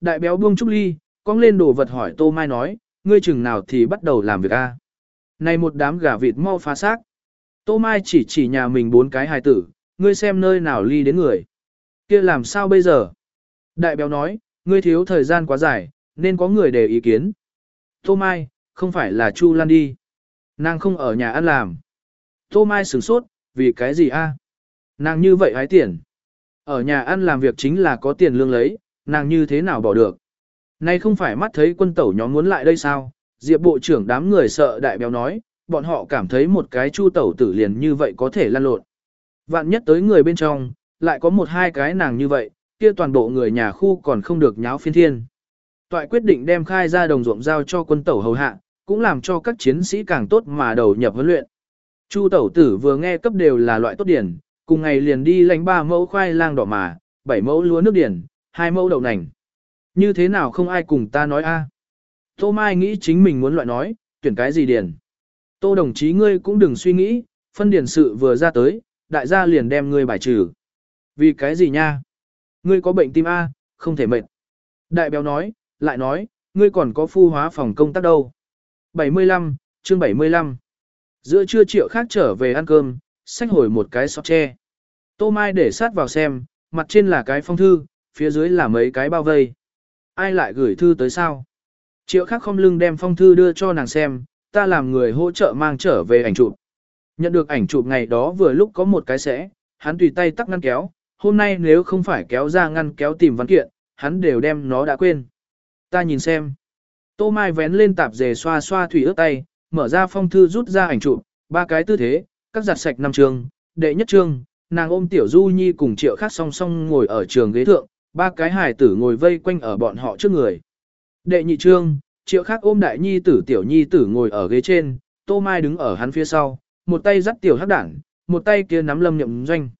Đại béo buông trúc ly, cong lên đồ vật hỏi Tô Mai nói, ngươi chừng nào thì bắt đầu làm việc a? Này một đám gà vịt mau phá xác. Tô Mai chỉ chỉ nhà mình bốn cái hài tử, ngươi xem nơi nào ly đến người. kia làm sao bây giờ? Đại béo nói, ngươi thiếu thời gian quá dài, nên có người để ý kiến. Tô Mai, không phải là Chu Lan đi. Nàng không ở nhà ăn làm. Tô Mai sửng sốt, vì cái gì a? Nàng như vậy hái tiền. Ở nhà ăn làm việc chính là có tiền lương lấy, nàng như thế nào bỏ được. Nay không phải mắt thấy quân tẩu nhóm muốn lại đây sao? Diệp bộ trưởng đám người sợ đại béo nói, bọn họ cảm thấy một cái chu tẩu tử liền như vậy có thể lăn lộn. Vạn nhất tới người bên trong, lại có một hai cái nàng như vậy, kia toàn bộ người nhà khu còn không được nháo phiên thiên. Toại quyết định đem khai ra đồng ruộng giao cho quân tẩu hầu hạ, cũng làm cho các chiến sĩ càng tốt mà đầu nhập huấn luyện. Chu tẩu tử vừa nghe cấp đều là loại tốt điển, cùng ngày liền đi lánh ba mẫu khoai lang đỏ mà, bảy mẫu lúa nước điển, hai mẫu đậu nành. Như thế nào không ai cùng ta nói a? Tô Mai nghĩ chính mình muốn loại nói, tuyển cái gì điền Tô đồng chí ngươi cũng đừng suy nghĩ, phân điền sự vừa ra tới, đại gia liền đem ngươi bài trừ. Vì cái gì nha? Ngươi có bệnh tim A, không thể mệt. Đại béo nói, lại nói, ngươi còn có phu hóa phòng công tác đâu. 75, chương 75. Giữa trưa triệu khác trở về ăn cơm, xách hồi một cái sọt tre. Tô Mai để sát vào xem, mặt trên là cái phong thư, phía dưới là mấy cái bao vây. Ai lại gửi thư tới sao? Triệu Khắc không lưng đem phong thư đưa cho nàng xem, ta làm người hỗ trợ mang trở về ảnh chụp. Nhận được ảnh chụp ngày đó vừa lúc có một cái sẽ, hắn tùy tay tắt ngăn kéo, hôm nay nếu không phải kéo ra ngăn kéo tìm văn kiện, hắn đều đem nó đã quên. Ta nhìn xem. Tô Mai vén lên tạp dề xoa xoa thủy ướt tay, mở ra phong thư rút ra ảnh chụp, ba cái tư thế, các giặt sạch năm trường, đệ nhất trường, nàng ôm tiểu du nhi cùng triệu khác song song ngồi ở trường ghế thượng, ba cái hài tử ngồi vây quanh ở bọn họ trước người. Đệ nhị trương, triệu khác ôm đại nhi tử tiểu nhi tử ngồi ở ghế trên, tô mai đứng ở hắn phía sau, một tay dắt tiểu hắc đảng, một tay kia nắm lâm nhậm doanh.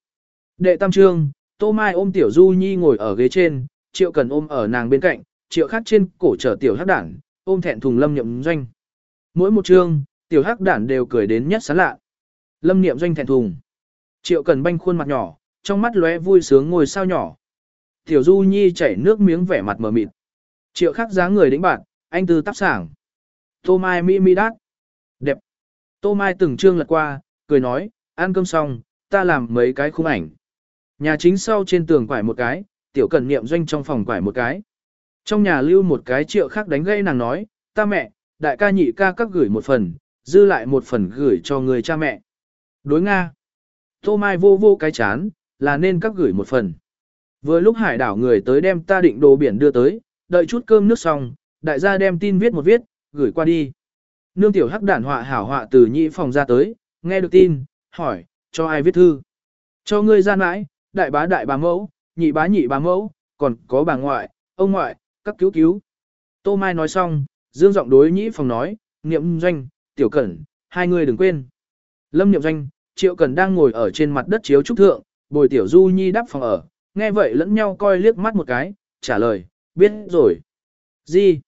Đệ tam trương, tô mai ôm tiểu du nhi ngồi ở ghế trên, triệu cần ôm ở nàng bên cạnh, triệu khác trên cổ trở tiểu hắc đảng, ôm thẹn thùng lâm nhậm doanh. Mỗi một trương, tiểu hắc đản đều cười đến nhất sán lạ. Lâm niệm doanh thẹn thùng. Triệu cần banh khuôn mặt nhỏ, trong mắt lóe vui sướng ngồi sao nhỏ. Tiểu du nhi chảy nước miếng vẻ mặt mờ mịt. Triệu khắc dáng người đĩnh bạn, anh tư tắp sảng. Tô mai mi mi đát. Đẹp. Tô mai từng trương lật qua, cười nói, ăn cơm xong, ta làm mấy cái khung ảnh. Nhà chính sau trên tường quải một cái, tiểu cần niệm doanh trong phòng quải một cái. Trong nhà lưu một cái triệu Khắc đánh gây nàng nói, ta mẹ, đại ca nhị ca các gửi một phần, dư lại một phần gửi cho người cha mẹ. Đối Nga. Tô Mai vô vô cái chán, là nên các gửi một phần. Vừa lúc hải đảo người tới đem ta định đồ biển đưa tới, đợi chút cơm nước xong, đại gia đem tin viết một viết, gửi qua đi. Nương tiểu hắc đản họa hảo họa từ nhị phòng ra tới, nghe được tin, hỏi, cho ai viết thư? Cho ngươi gian mãi, đại bá đại bà mẫu, nhị bá nhị bà mẫu, còn có bà ngoại, ông ngoại, các cứu cứu. Tô Mai nói xong, dương giọng đối nhị phòng nói, niệm doanh, tiểu cẩn, hai người đừng quên. Lâm niệm doanh, triệu cẩn đang ngồi ở trên mặt đất chiếu trúc thượng, bồi tiểu du nhi đắp phòng ở, nghe vậy lẫn nhau coi liếc mắt một cái, trả lời, biết rồi. Gì?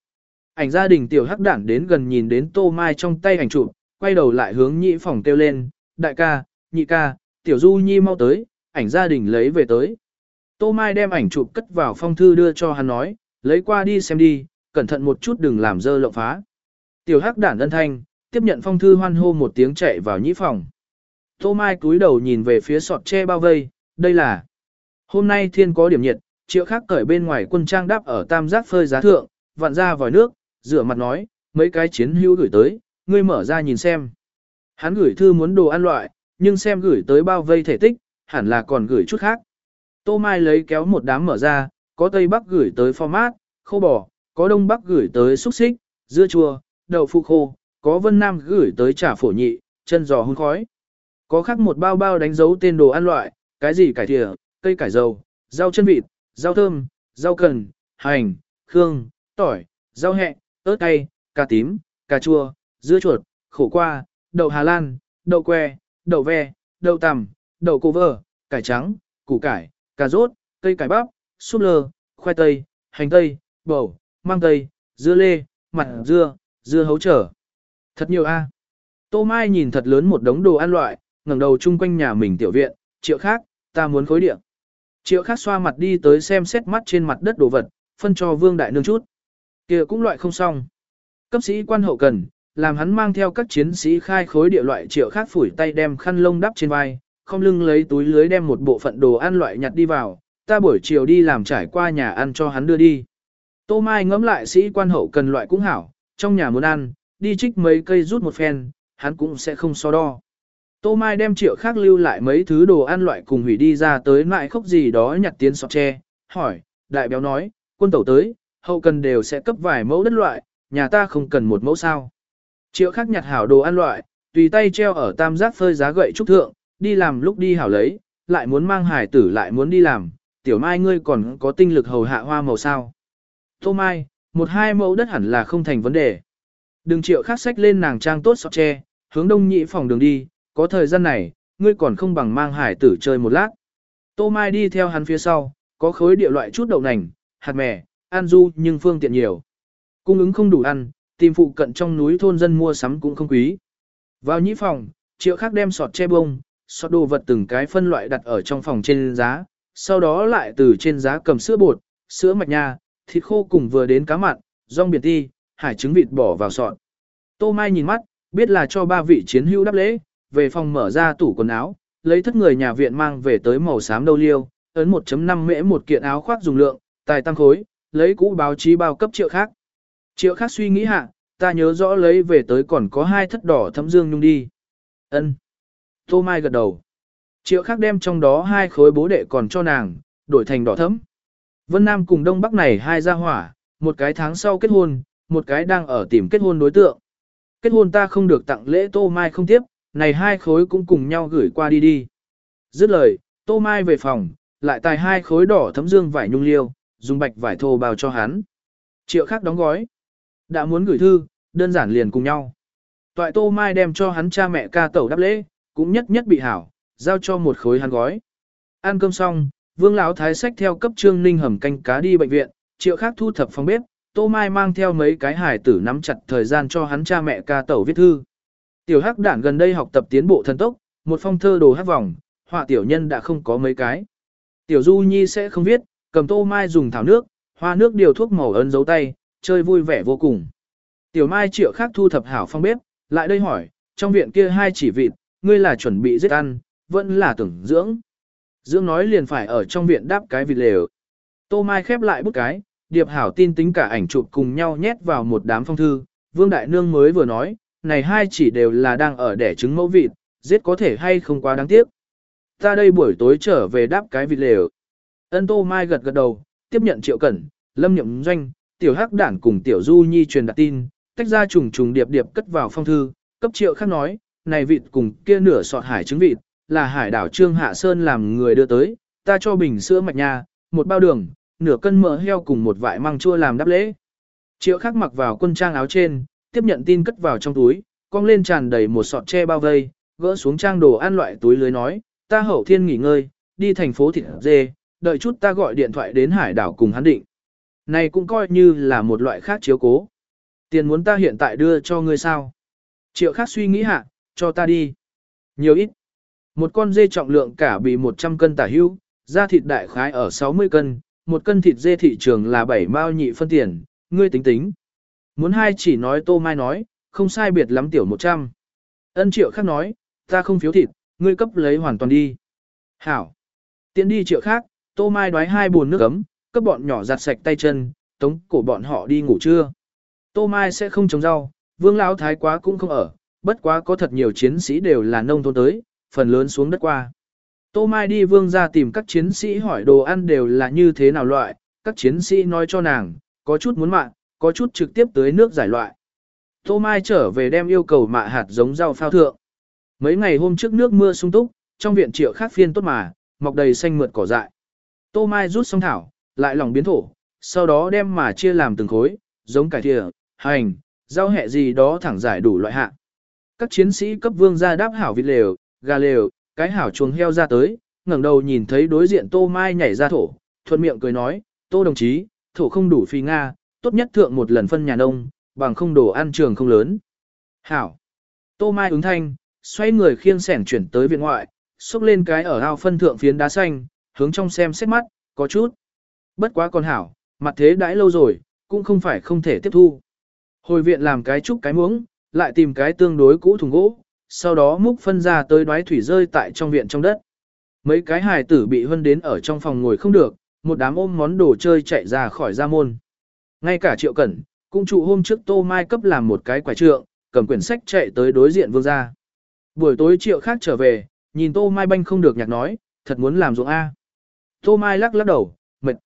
Ảnh gia đình tiểu hắc đản đến gần nhìn đến tô mai trong tay ảnh chụp, quay đầu lại hướng nhị phòng kêu lên, đại ca, nhị ca, tiểu du nhi mau tới, ảnh gia đình lấy về tới. Tô mai đem ảnh chụp cất vào phong thư đưa cho hắn nói, lấy qua đi xem đi, cẩn thận một chút đừng làm dơ lộng phá. Tiểu hắc đản ân thanh, tiếp nhận phong thư hoan hô một tiếng chạy vào nhĩ phòng. Tô Mai cúi đầu nhìn về phía sọt tre bao vây, đây là. Hôm nay thiên có điểm nhiệt, triệu khác cởi bên ngoài quân trang đáp ở tam giác phơi giá thượng, vặn ra vòi nước, rửa mặt nói, mấy cái chiến hữu gửi tới, ngươi mở ra nhìn xem. Hắn gửi thư muốn đồ ăn loại, nhưng xem gửi tới bao vây thể tích, hẳn là còn gửi chút khác. Tô Mai lấy kéo một đám mở ra, có Tây Bắc gửi tới format, khô bò, có Đông Bắc gửi tới xúc xích, dưa chua, đậu phụ khô, có Vân Nam gửi tới trà phổ nhị, chân giò hun khói. Có khác một bao bao đánh dấu tên đồ ăn loại, cái gì cải thiện cây cải dầu, rau chân vịt, rau thơm, rau cần, hành, khương, tỏi, rau hẹ, ớt cay, cà tím, cà chua, dưa chuột, khổ qua, đậu Hà Lan, đậu que, đậu ve, đậu tằm, đậu cô vơ, cải trắng, củ cải, cà rốt, cây cải bắp, súp lơ, khoai tây, hành tây, bầu, mang tây, dưa lê, mặt dưa, dưa hấu trở. Thật nhiều a. Tô Mai nhìn thật lớn một đống đồ ăn loại, ngẩng đầu chung quanh nhà mình tiểu viện, triệu khác, ta muốn khối địa. Triệu khác xoa mặt đi tới xem xét mắt trên mặt đất đồ vật, phân cho vương đại nương chút. kia cũng loại không xong. Cấp sĩ quan hậu cần, làm hắn mang theo các chiến sĩ khai khối địa loại triệu khác phủi tay đem khăn lông đắp trên vai, không lưng lấy túi lưới đem một bộ phận đồ ăn loại nhặt đi vào, ta buổi chiều đi làm trải qua nhà ăn cho hắn đưa đi. Tô Mai ngẫm lại sĩ quan hậu cần loại cũng hảo, trong nhà muốn ăn, đi trích mấy cây rút một phen, hắn cũng sẽ không so đo. Tô Mai đem triệu khác lưu lại mấy thứ đồ ăn loại cùng hủy đi ra tới lại khóc gì đó nhặt tiến sọt tre, hỏi, đại béo nói, quân tẩu tới, hậu cần đều sẽ cấp vài mẫu đất loại, nhà ta không cần một mẫu sao. Triệu khác nhặt hảo đồ ăn loại, tùy tay treo ở tam giác phơi giá gậy trúc thượng, đi làm lúc đi hảo lấy, lại muốn mang hải tử lại muốn đi làm, tiểu mai ngươi còn có tinh lực hầu hạ hoa màu sao. Tô Mai, một hai mẫu đất hẳn là không thành vấn đề. Đừng triệu khác sách lên nàng trang tốt sọt tre, hướng đông nhị phòng đường đi, có thời gian này, ngươi còn không bằng mang hải tử chơi một lát. Tô Mai đi theo hắn phía sau, có khối địa loại chút đậu nành, hạt mè, an du nhưng phương tiện nhiều. Cung ứng không đủ ăn, tìm phụ cận trong núi thôn dân mua sắm cũng không quý. Vào nhĩ phòng, triệu khác đem sọt che bông, sọt đồ vật từng cái phân loại đặt ở trong phòng trên giá, sau đó lại từ trên giá cầm sữa bột, sữa mạch nha, thịt khô cùng vừa đến cá mặn, rong biển ti, hải trứng vịt bỏ vào sọt. Tô Mai nhìn mắt, biết là cho ba vị chiến hữu đáp lễ, về phòng mở ra tủ quần áo, lấy thất người nhà viện mang về tới màu xám đâu liêu, ấn 1.5 mễ một kiện áo khoác dùng lượng, tài tăng khối, lấy cũ báo chí bao cấp triệu khác. Triệu khác suy nghĩ hạ, ta nhớ rõ lấy về tới còn có hai thất đỏ thấm dương nhung đi. ân Tô Mai gật đầu. Triệu khác đem trong đó hai khối bố đệ còn cho nàng, đổi thành đỏ thấm. Vân Nam cùng Đông Bắc này hai gia hỏa, một cái tháng sau kết hôn, một cái đang ở tìm kết hôn đối tượng. Kết hôn ta không được tặng lễ Tô Mai không tiếp, này hai khối cũng cùng nhau gửi qua đi đi. Dứt lời, Tô Mai về phòng, lại tài hai khối đỏ thấm dương vải nhung liêu, dùng bạch vải thô bao cho hắn. Triệu khác đóng gói. Đã muốn gửi thư, đơn giản liền cùng nhau. Toại Tô Mai đem cho hắn cha mẹ ca tẩu đáp lễ, cũng nhất nhất bị hảo, giao cho một khối hắn gói. Ăn cơm xong, Vương Lão Thái sách theo cấp trương ninh hầm canh cá đi bệnh viện, triệu khác thu thập phòng bếp, Tô Mai mang theo mấy cái hải tử nắm chặt thời gian cho hắn cha mẹ ca tẩu viết thư. Tiểu hắc đản gần đây học tập tiến bộ thần tốc, một phong thơ đồ hát vòng, họa tiểu nhân đã không có mấy cái. Tiểu Du Nhi sẽ không viết, cầm Tô Mai dùng thảo nước, hoa nước điều thuốc màu ấn dấu tay, chơi vui vẻ vô cùng. Tiểu Mai triệu khác thu thập hảo phong bếp, lại đây hỏi, trong viện kia hai chỉ vịt, ngươi là chuẩn bị giết ăn, vẫn là tưởng dưỡng. Dưỡng nói liền phải ở trong viện đáp cái vịt lều. Tô Mai khép lại bức cái, điệp hảo tin tính cả ảnh chụp cùng nhau nhét vào một đám phong thư, Vương Đại Nương mới vừa nói, này hai chỉ đều là đang ở đẻ trứng mẫu vịt, giết có thể hay không quá đáng tiếc. Ta đây buổi tối trở về đáp cái vịt lều. Ân Tô Mai gật gật đầu, tiếp nhận triệu cẩn, lâm nhậm doanh, tiểu hắc đản cùng tiểu du nhi truyền đạt tin, tách ra trùng trùng điệp điệp cất vào phong thư, cấp triệu khác nói, này vịt cùng kia nửa sọt hải trứng vịt, là hải đảo Trương Hạ Sơn làm người đưa tới, ta cho bình sữa mạch nha, một bao đường, nửa cân mỡ heo cùng một vại măng chua làm đáp lễ. Triệu khắc mặc vào quân trang áo trên, tiếp nhận tin cất vào trong túi, cong lên tràn đầy một sọt tre bao vây, gỡ xuống trang đồ ăn loại túi lưới nói, ta hậu thiên nghỉ ngơi, đi thành phố thịt dê, đợi chút ta gọi điện thoại đến hải đảo cùng hắn định. Này cũng coi như là một loại khác chiếu cố. Tiền muốn ta hiện tại đưa cho ngươi sao? Triệu khác suy nghĩ hạ, cho ta đi. Nhiều ít. Một con dê trọng lượng cả bị 100 cân tả hữu, da thịt đại khái ở 60 cân, một cân thịt dê thị trường là 7 mao nhị phân tiền, ngươi tính tính. Muốn hai chỉ nói tô mai nói, không sai biệt lắm tiểu 100. Ân triệu khác nói, ta không phiếu thịt, ngươi cấp lấy hoàn toàn đi. Hảo. Tiến đi triệu khác, tô mai đoái hai buồn nước ấm, cấp bọn nhỏ giặt sạch tay chân, tống cổ bọn họ đi ngủ trưa. Tô mai sẽ không trồng rau, vương lão thái quá cũng không ở, bất quá có thật nhiều chiến sĩ đều là nông thôn tới, phần lớn xuống đất qua. Tô Mai đi vương ra tìm các chiến sĩ hỏi đồ ăn đều là như thế nào loại, các chiến sĩ nói cho nàng, có chút muốn mạng, có chút trực tiếp tới nước giải loại. Tô Mai trở về đem yêu cầu mạ hạt giống rau phao thượng. Mấy ngày hôm trước nước mưa sung túc, trong viện triệu khác phiên tốt mà, mọc đầy xanh mượt cỏ dại. Tô Mai rút xong thảo, lại lòng biến thổ, sau đó đem mà chia làm từng khối, giống cải thìa, hành, rau hẹ gì đó thẳng giải đủ loại hạ. Các chiến sĩ cấp vương ra đáp hảo vịt lều, gà lều, cái hảo chuồng heo ra tới, ngẩng đầu nhìn thấy đối diện Tô Mai nhảy ra thổ, thuận miệng cười nói, Tô đồng chí, thổ không đủ phi Nga, tốt nhất thượng một lần phân nhà nông, bằng không đồ ăn trường không lớn. Hảo. Tô Mai ứng thanh, xoay người khiêng sẻn chuyển tới viện ngoại, xúc lên cái ở ao phân thượng phiến đá xanh, hướng trong xem xét mắt, có chút. Bất quá còn hảo, Mặt thế đãi lâu rồi, cũng không phải không thể tiếp thu. Hồi viện làm cái trúc cái muỗng, lại tìm cái tương đối cũ thùng gỗ, sau đó múc phân ra tới đoái thủy rơi tại trong viện trong đất. Mấy cái hài tử bị hân đến ở trong phòng ngồi không được, một đám ôm món đồ chơi chạy ra khỏi gia môn. Ngay cả triệu cẩn, cũng trụ hôm trước tô mai cấp làm một cái quả trượng, cầm quyển sách chạy tới đối diện vương gia. Buổi tối triệu khác trở về, nhìn tô mai banh không được nhạc nói, thật muốn làm ruộng A. Tô mai lắc lắc đầu, mệt.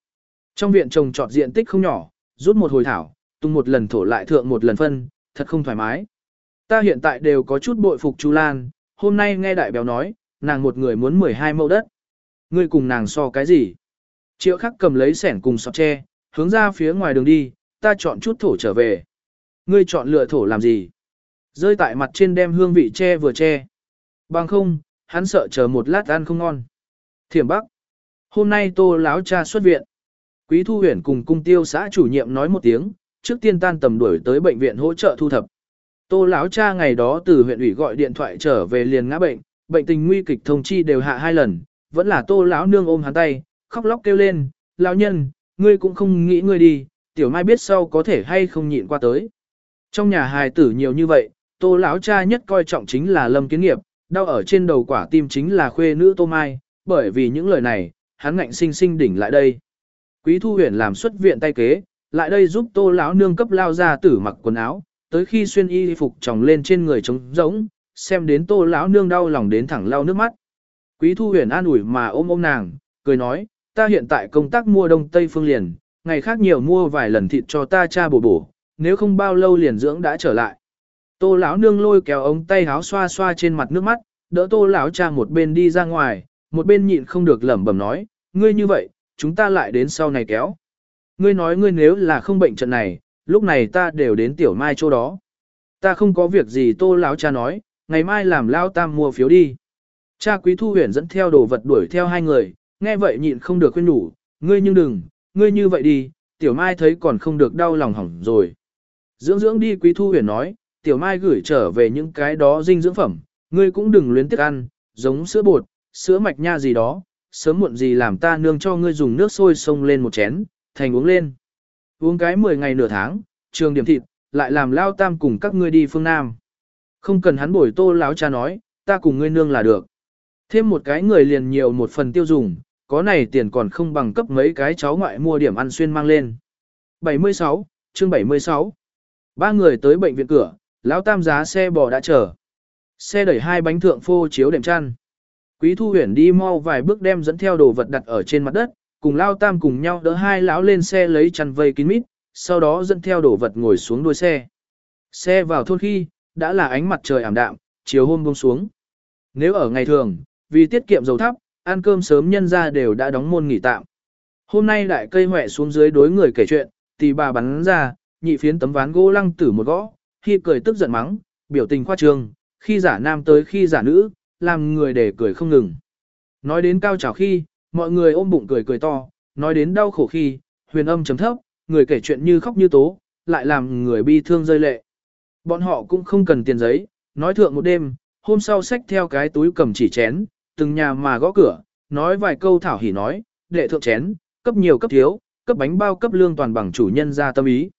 Trong viện trồng trọt diện tích không nhỏ, rút một hồi thảo, tung một lần thổ lại thượng một lần phân, thật không thoải mái. Ta hiện tại đều có chút bội phục Chu Lan, hôm nay nghe đại béo nói, nàng một người muốn 12 mẫu đất. Ngươi cùng nàng so cái gì? Triệu khắc cầm lấy sẻn cùng sọt tre, hướng ra phía ngoài đường đi, ta chọn chút thổ trở về. Ngươi chọn lựa thổ làm gì? Rơi tại mặt trên đem hương vị che vừa che. Bằng không, hắn sợ chờ một lát ăn không ngon. Thiểm Bắc. Hôm nay tô láo cha xuất viện. Quý thu huyền cùng cung tiêu xã chủ nhiệm nói một tiếng, trước tiên tan tầm đuổi tới bệnh viện hỗ trợ thu thập. Tô lão cha ngày đó từ huyện ủy gọi điện thoại trở về liền ngã bệnh, bệnh tình nguy kịch thông chi đều hạ hai lần, vẫn là Tô lão nương ôm hắn tay, khóc lóc kêu lên, "Lão nhân, ngươi cũng không nghĩ ngươi đi, tiểu mai biết sau có thể hay không nhịn qua tới." Trong nhà hài tử nhiều như vậy, Tô lão cha nhất coi trọng chính là Lâm Kiến Nghiệp, đau ở trên đầu quả tim chính là khuê nữ Tô Mai, bởi vì những lời này, hắn ngạnh sinh sinh đỉnh lại đây. Quý Thu Huyền làm xuất viện tay kế, lại đây giúp Tô lão nương cấp lao ra tử mặc quần áo, tới khi xuyên y phục tròng lên trên người trống rỗng, xem đến tô lão nương đau lòng đến thẳng lau nước mắt. Quý thu huyền an ủi mà ôm ôm nàng, cười nói, ta hiện tại công tác mua đông tây phương liền, ngày khác nhiều mua vài lần thịt cho ta cha bổ bổ, nếu không bao lâu liền dưỡng đã trở lại. Tô lão nương lôi kéo ống tay háo xoa xoa trên mặt nước mắt, đỡ tô lão cha một bên đi ra ngoài, một bên nhịn không được lẩm bẩm nói, ngươi như vậy, chúng ta lại đến sau này kéo. Ngươi nói ngươi nếu là không bệnh trận này, lúc này ta đều đến tiểu mai chỗ đó. Ta không có việc gì tô lão cha nói, ngày mai làm lao tam mua phiếu đi. Cha quý thu huyền dẫn theo đồ vật đuổi theo hai người, nghe vậy nhịn không được khuyên nhủ, ngươi nhưng đừng, ngươi như vậy đi, tiểu mai thấy còn không được đau lòng hỏng rồi. Dưỡng dưỡng đi quý thu huyền nói, tiểu mai gửi trở về những cái đó dinh dưỡng phẩm, ngươi cũng đừng luyến tiếc ăn, giống sữa bột, sữa mạch nha gì đó, sớm muộn gì làm ta nương cho ngươi dùng nước sôi sông lên một chén, thành uống lên. Uống cái 10 ngày nửa tháng, trường điểm thịt, lại làm lao tam cùng các ngươi đi phương Nam. Không cần hắn bồi tô láo cha nói, ta cùng ngươi nương là được. Thêm một cái người liền nhiều một phần tiêu dùng, có này tiền còn không bằng cấp mấy cái cháu ngoại mua điểm ăn xuyên mang lên. 76, chương 76. Ba người tới bệnh viện cửa, lão tam giá xe bò đã chờ. Xe đẩy hai bánh thượng phô chiếu đệm chăn. Quý thu huyền đi mau vài bước đem dẫn theo đồ vật đặt ở trên mặt đất, cùng lao tam cùng nhau đỡ hai lão lên xe lấy chăn vây kín mít, sau đó dẫn theo đồ vật ngồi xuống đuôi xe. Xe vào thôn khi, đã là ánh mặt trời ảm đạm, chiều hôm buông xuống. Nếu ở ngày thường, vì tiết kiệm dầu thấp, ăn cơm sớm nhân ra đều đã đóng môn nghỉ tạm. Hôm nay đại cây hỏe xuống dưới đối người kể chuyện, thì bà bắn ra, nhị phiến tấm ván gỗ lăng tử một gõ, khi cười tức giận mắng, biểu tình khoa trương, khi giả nam tới khi giả nữ, làm người để cười không ngừng. Nói đến cao trào khi, mọi người ôm bụng cười cười to, nói đến đau khổ khi, huyền âm chấm thấp, người kể chuyện như khóc như tố, lại làm người bi thương rơi lệ. Bọn họ cũng không cần tiền giấy, nói thượng một đêm, hôm sau xách theo cái túi cầm chỉ chén, từng nhà mà gõ cửa, nói vài câu thảo hỉ nói, đệ thượng chén, cấp nhiều cấp thiếu, cấp bánh bao cấp lương toàn bằng chủ nhân ra tâm ý.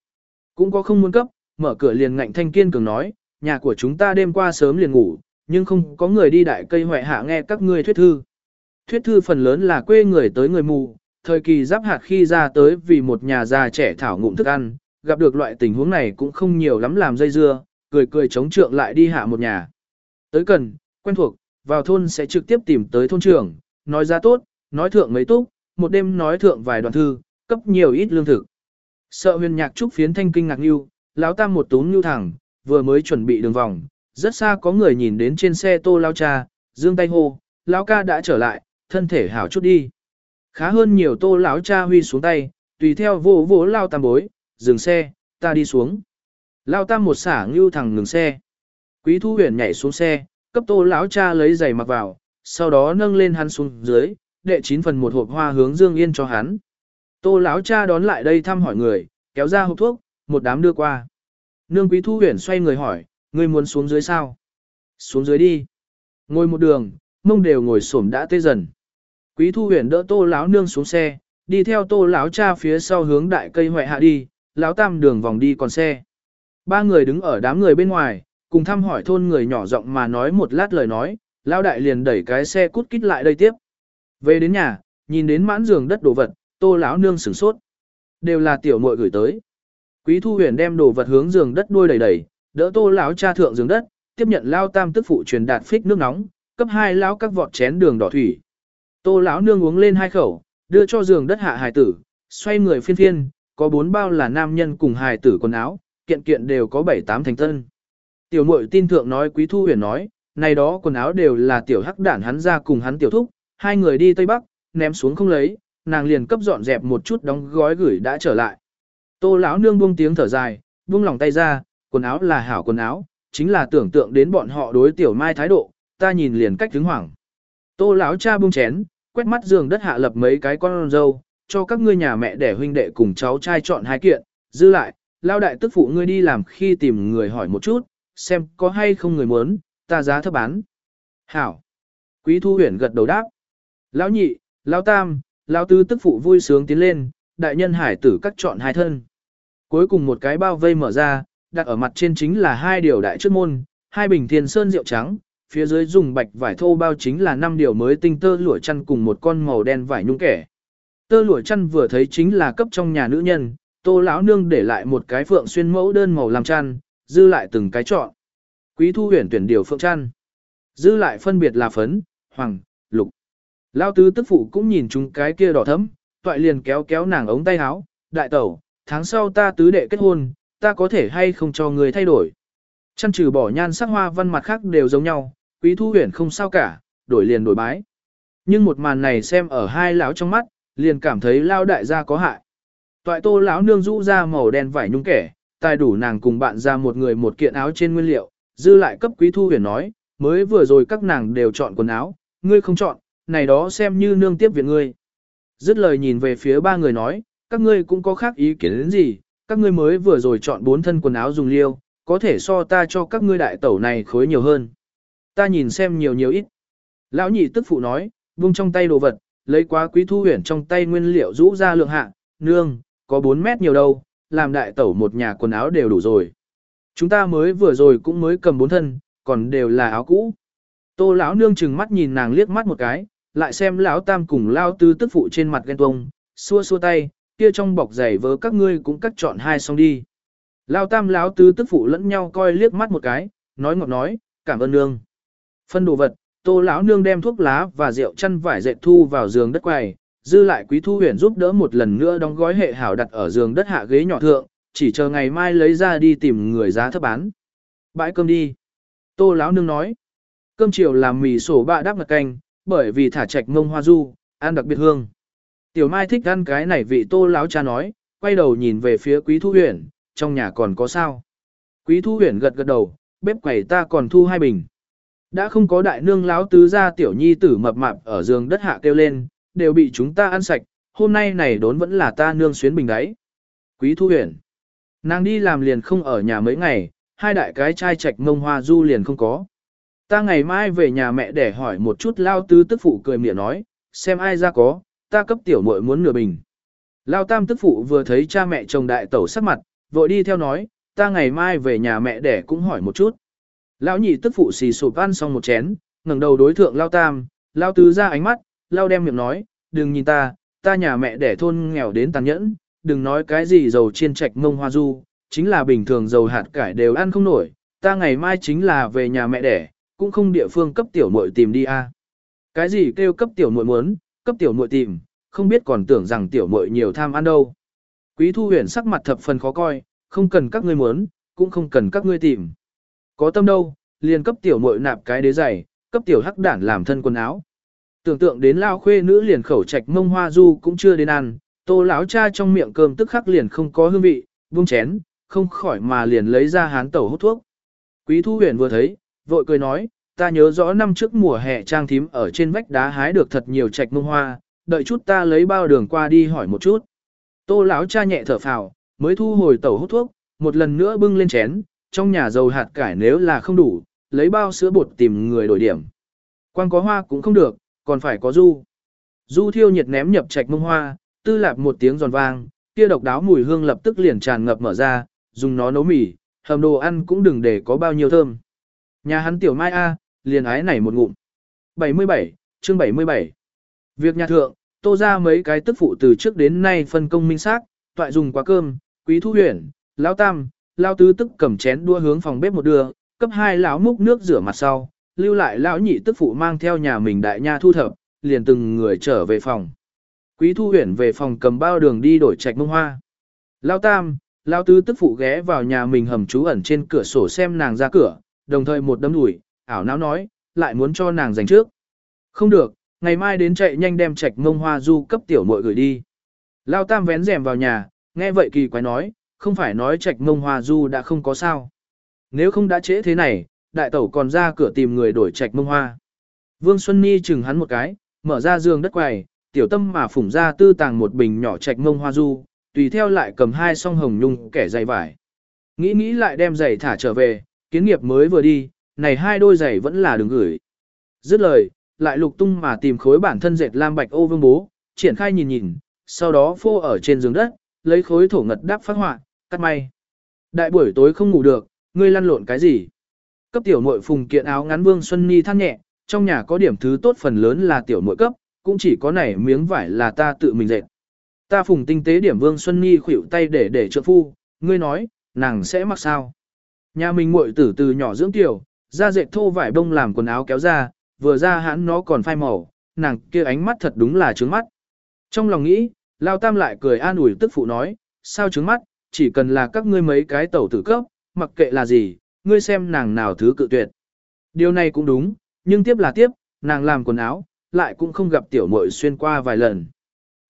Cũng có không muốn cấp, mở cửa liền ngạnh thanh kiên cường nói, nhà của chúng ta đêm qua sớm liền ngủ, nhưng không có người đi đại cây hoại hạ nghe các ngươi thuyết thư. Thuyết thư phần lớn là quê người tới người mù, thời kỳ giáp hạt khi ra tới vì một nhà già trẻ thảo ngụm thức ăn, gặp được loại tình huống này cũng không nhiều lắm làm dây dưa, cười cười chống trượng lại đi hạ một nhà. Tới cần, quen thuộc, vào thôn sẽ trực tiếp tìm tới thôn trưởng, nói ra tốt, nói thượng mấy túc, một đêm nói thượng vài đoạn thư, cấp nhiều ít lương thực. Sợ huyền nhạc trúc phiến thanh kinh ngạc yêu, lão tam một tún nhu thẳng, vừa mới chuẩn bị đường vòng, rất xa có người nhìn đến trên xe tô lao cha, dương tay hô, lão ca đã trở lại, thân thể hảo chút đi. Khá hơn nhiều tô lão cha huy xuống tay, tùy theo vô vô lao tam bối, dừng xe, ta đi xuống. Lao tam một xả ngưu thẳng ngừng xe. Quý thu huyền nhảy xuống xe, cấp tô lão cha lấy giày mặc vào, sau đó nâng lên hắn xuống dưới, đệ chín phần một hộp hoa hướng Dương Yên cho hắn. Tô lão cha đón lại đây thăm hỏi người, kéo ra hộp thuốc, một đám đưa qua. Nương quý thu huyền xoay người hỏi, ngươi muốn xuống dưới sao? Xuống dưới đi. Ngồi một đường, mông đều ngồi xổm đã tê dần. Quý thu huyền đỡ tô lão nương xuống xe, đi theo tô lão cha phía sau hướng đại cây hoại hạ đi, lão tam đường vòng đi còn xe. Ba người đứng ở đám người bên ngoài, cùng thăm hỏi thôn người nhỏ giọng mà nói một lát lời nói, lão đại liền đẩy cái xe cút kít lại đây tiếp. Về đến nhà, nhìn đến mãn giường đất đồ vật, tô lão nương sửng sốt. Đều là tiểu muội gửi tới. Quý thu huyền đem đồ vật hướng giường đất đuôi đẩy đẩy, đỡ tô lão cha thượng giường đất, tiếp nhận lao tam tức phụ truyền đạt phích nước nóng, cấp hai lão các vọt chén đường đỏ thủy. Tô lão nương uống lên hai khẩu, đưa cho giường đất hạ hài tử, xoay người phiên phiên, có bốn bao là nam nhân cùng hài tử quần áo, kiện kiện đều có bảy tám thành tân. Tiểu muội tin thượng nói quý thu huyền nói, này đó quần áo đều là tiểu hắc đản hắn ra cùng hắn tiểu thúc, hai người đi Tây Bắc, ném xuống không lấy, nàng liền cấp dọn dẹp một chút đóng gói gửi đã trở lại. Tô lão nương buông tiếng thở dài, buông lòng tay ra, quần áo là hảo quần áo, chính là tưởng tượng đến bọn họ đối tiểu mai thái độ, ta nhìn liền cách hứng hoảng. Tô lão cha buông chén, quét mắt giường đất hạ lập mấy cái con dâu, cho các ngươi nhà mẹ để huynh đệ cùng cháu trai chọn hai kiện, dư lại, lao đại tức phụ ngươi đi làm khi tìm người hỏi một chút, xem có hay không người muốn, ta giá thấp bán. Hảo. Quý thu huyền gật đầu đáp. Lão nhị, lão tam, lão tứ tức phụ vui sướng tiến lên, đại nhân hải tử cắt chọn hai thân. Cuối cùng một cái bao vây mở ra, đặt ở mặt trên chính là hai điều đại trước môn, hai bình thiên sơn rượu trắng, phía dưới dùng bạch vải thô bao chính là năm điều mới tinh tơ lụa chăn cùng một con màu đen vải nhung kẻ. Tơ lụa chăn vừa thấy chính là cấp trong nhà nữ nhân, tô lão nương để lại một cái phượng xuyên mẫu đơn màu làm chăn, dư lại từng cái chọn. Quý thu huyền tuyển điều phượng chăn. Dư lại phân biệt là phấn, hoàng, lục. Lao tứ tức phụ cũng nhìn chúng cái kia đỏ thấm, toại liền kéo kéo nàng ống tay áo, đại tẩu, tháng sau ta tứ đệ kết hôn, ta có thể hay không cho người thay đổi. Chăn trừ bỏ nhan sắc hoa văn mặt khác đều giống nhau, quý thu huyền không sao cả, đổi liền đổi bái. Nhưng một màn này xem ở hai lão trong mắt, liền cảm thấy lao đại gia có hại. Toại tô lão nương rũ ra màu đen vải nhung kẻ, tài đủ nàng cùng bạn ra một người một kiện áo trên nguyên liệu, dư lại cấp quý thu huyền nói, mới vừa rồi các nàng đều chọn quần áo, ngươi không chọn, này đó xem như nương tiếp viện ngươi. Dứt lời nhìn về phía ba người nói, các ngươi cũng có khác ý kiến đến gì, các ngươi mới vừa rồi chọn bốn thân quần áo dùng liêu, có thể so ta cho các ngươi đại tẩu này khối nhiều hơn. Ta nhìn xem nhiều nhiều ít. Lão nhị tức phụ nói, vung trong tay đồ vật, lấy quá quý thu huyền trong tay nguyên liệu rũ ra lượng hạ, nương, có 4 mét nhiều đâu, làm đại tẩu một nhà quần áo đều đủ rồi. Chúng ta mới vừa rồi cũng mới cầm bốn thân, còn đều là áo cũ. Tô lão nương chừng mắt nhìn nàng liếc mắt một cái, lại xem lão tam cùng lao tứ tức phụ trên mặt ghen tuông, xua xua tay, kia trong bọc giày vớ các ngươi cũng cắt chọn hai xong đi. Lao tam lão tứ tức phụ lẫn nhau coi liếc mắt một cái, nói ngọt nói, cảm ơn nương. Phân đồ vật, tô lão nương đem thuốc lá và rượu chăn vải dệt thu vào giường đất quầy, dư lại quý thu huyền giúp đỡ một lần nữa đóng gói hệ hảo đặt ở giường đất hạ ghế nhỏ thượng, chỉ chờ ngày mai lấy ra đi tìm người giá thấp bán. Bãi cơm đi. Tô lão nương nói. Cơm chiều làm mì sổ bạ đắp ngật canh, bởi vì thả trạch mông hoa du, ăn đặc biệt hương. Tiểu Mai thích ăn cái này vị tô lão cha nói, quay đầu nhìn về phía quý thu huyền, trong nhà còn có sao. Quý thu huyền gật gật đầu, bếp quầy ta còn thu hai bình. Đã không có đại nương lão tứ gia tiểu nhi tử mập mạp ở giường đất hạ kêu lên, đều bị chúng ta ăn sạch, hôm nay này đốn vẫn là ta nương xuyến bình đấy. Quý thu huyền. Nàng đi làm liền không ở nhà mấy ngày, hai đại cái trai trạch mông hoa du liền không có. Ta ngày mai về nhà mẹ để hỏi một chút lao tứ tức phụ cười miệng nói, xem ai ra có, ta cấp tiểu muội muốn nửa bình. Lao tam tức phụ vừa thấy cha mẹ chồng đại tẩu sắc mặt, vội đi theo nói, ta ngày mai về nhà mẹ để cũng hỏi một chút. Lão nhị tức phụ xì sụp ăn xong một chén, ngẩng đầu đối thượng Lao tam, Lao tứ ra ánh mắt, Lao đem miệng nói, đừng nhìn ta, ta nhà mẹ đẻ thôn nghèo đến tàn nhẫn, đừng nói cái gì dầu chiên trạch mông hoa du, chính là bình thường dầu hạt cải đều ăn không nổi, ta ngày mai chính là về nhà mẹ đẻ, cũng không địa phương cấp tiểu muội tìm đi a. À. Cái gì kêu cấp tiểu muội muốn, cấp tiểu muội tìm, không biết còn tưởng rằng tiểu muội nhiều tham ăn đâu. Quý Thu Huyền sắc mặt thập phần khó coi, không cần các ngươi muốn, cũng không cần các ngươi tìm. Có tâm đâu, liền cấp tiểu muội nạp cái đế giày, cấp tiểu hắc đản làm thân quần áo. Tưởng tượng đến lao khuê nữ liền khẩu trạch mông hoa du cũng chưa đến ăn, tô lão cha trong miệng cơm tức khắc liền không có hương vị, buông chén, không khỏi mà liền lấy ra hán tẩu hút thuốc. Quý Thu Huyền vừa thấy, vội cười nói, ta nhớ rõ năm trước mùa hè trang thím ở trên vách đá hái được thật nhiều trạch mông hoa, đợi chút ta lấy bao đường qua đi hỏi một chút. Tô lão cha nhẹ thở phào, mới thu hồi tẩu hút thuốc, một lần nữa bưng lên chén, trong nhà dầu hạt cải nếu là không đủ, lấy bao sữa bột tìm người đổi điểm. Quan có hoa cũng không được, còn phải có du. Du thiêu nhiệt ném nhập trạch mông hoa, tư lạp một tiếng giòn vang, kia độc đáo mùi hương lập tức liền tràn ngập mở ra, dùng nó nấu mì, hầm đồ ăn cũng đừng để có bao nhiêu thơm. Nhà hắn tiểu mai A, liền ái này một ngụm. 77, chương 77. Việc nhà thượng, tô ra mấy cái tức phụ từ trước đến nay phân công minh xác, toại dùng quá cơm, quý thu huyền, lão tam, lao tứ tức cầm chén đua hướng phòng bếp một đường, cấp hai lão múc nước rửa mặt sau, lưu lại lão nhị tức phụ mang theo nhà mình đại nha thu thập, liền từng người trở về phòng. Quý thu huyền về phòng cầm bao đường đi đổi trạch mông hoa. Lão tam, lão tứ tức phụ ghé vào nhà mình hầm trú ẩn trên cửa sổ xem nàng ra cửa, đồng thời một đấm đùi, ảo não nói, lại muốn cho nàng giành trước. Không được, ngày mai đến chạy nhanh đem trạch mông hoa du cấp tiểu muội gửi đi. Lão tam vén rèm vào nhà, nghe vậy kỳ quái nói, không phải nói trạch mông hoa du đã không có sao. Nếu không đã trễ thế này, đại tẩu còn ra cửa tìm người đổi trạch mông hoa. Vương Xuân Nhi chừng hắn một cái, mở ra giường đất quầy, tiểu tâm mà phủng ra tư tàng một bình nhỏ trạch mông hoa du, tùy theo lại cầm hai song hồng nhung kẻ giày vải. Nghĩ nghĩ lại đem giày thả trở về, kiến nghiệp mới vừa đi, này hai đôi giày vẫn là đường gửi. Dứt lời, lại lục tung mà tìm khối bản thân dệt lam bạch ô vương bố, triển khai nhìn nhìn, sau đó phô ở trên giường đất, lấy khối thổ ngật đắp phát họa, cắt may. Đại buổi tối không ngủ được, ngươi lăn lộn cái gì? Cấp tiểu muội phùng kiện áo ngắn Vương Xuân Ni than nhẹ, trong nhà có điểm thứ tốt phần lớn là tiểu muội cấp, cũng chỉ có này miếng vải là ta tự mình dệt. Ta phùng tinh tế điểm Vương Xuân Ni khuỷu tay để để trợ phu, ngươi nói, nàng sẽ mặc sao? Nhà mình muội tử từ nhỏ dưỡng tiểu, ra dệt thô vải bông làm quần áo kéo ra, vừa ra hãn nó còn phai màu, nàng kia ánh mắt thật đúng là trướng mắt. Trong lòng nghĩ, Lao Tam lại cười an ủi tức phụ nói, sao trướng mắt, chỉ cần là các ngươi mấy cái tẩu tử cấp, mặc kệ là gì, ngươi xem nàng nào thứ cự tuyệt. Điều này cũng đúng, nhưng tiếp là tiếp, nàng làm quần áo, lại cũng không gặp tiểu muội xuyên qua vài lần.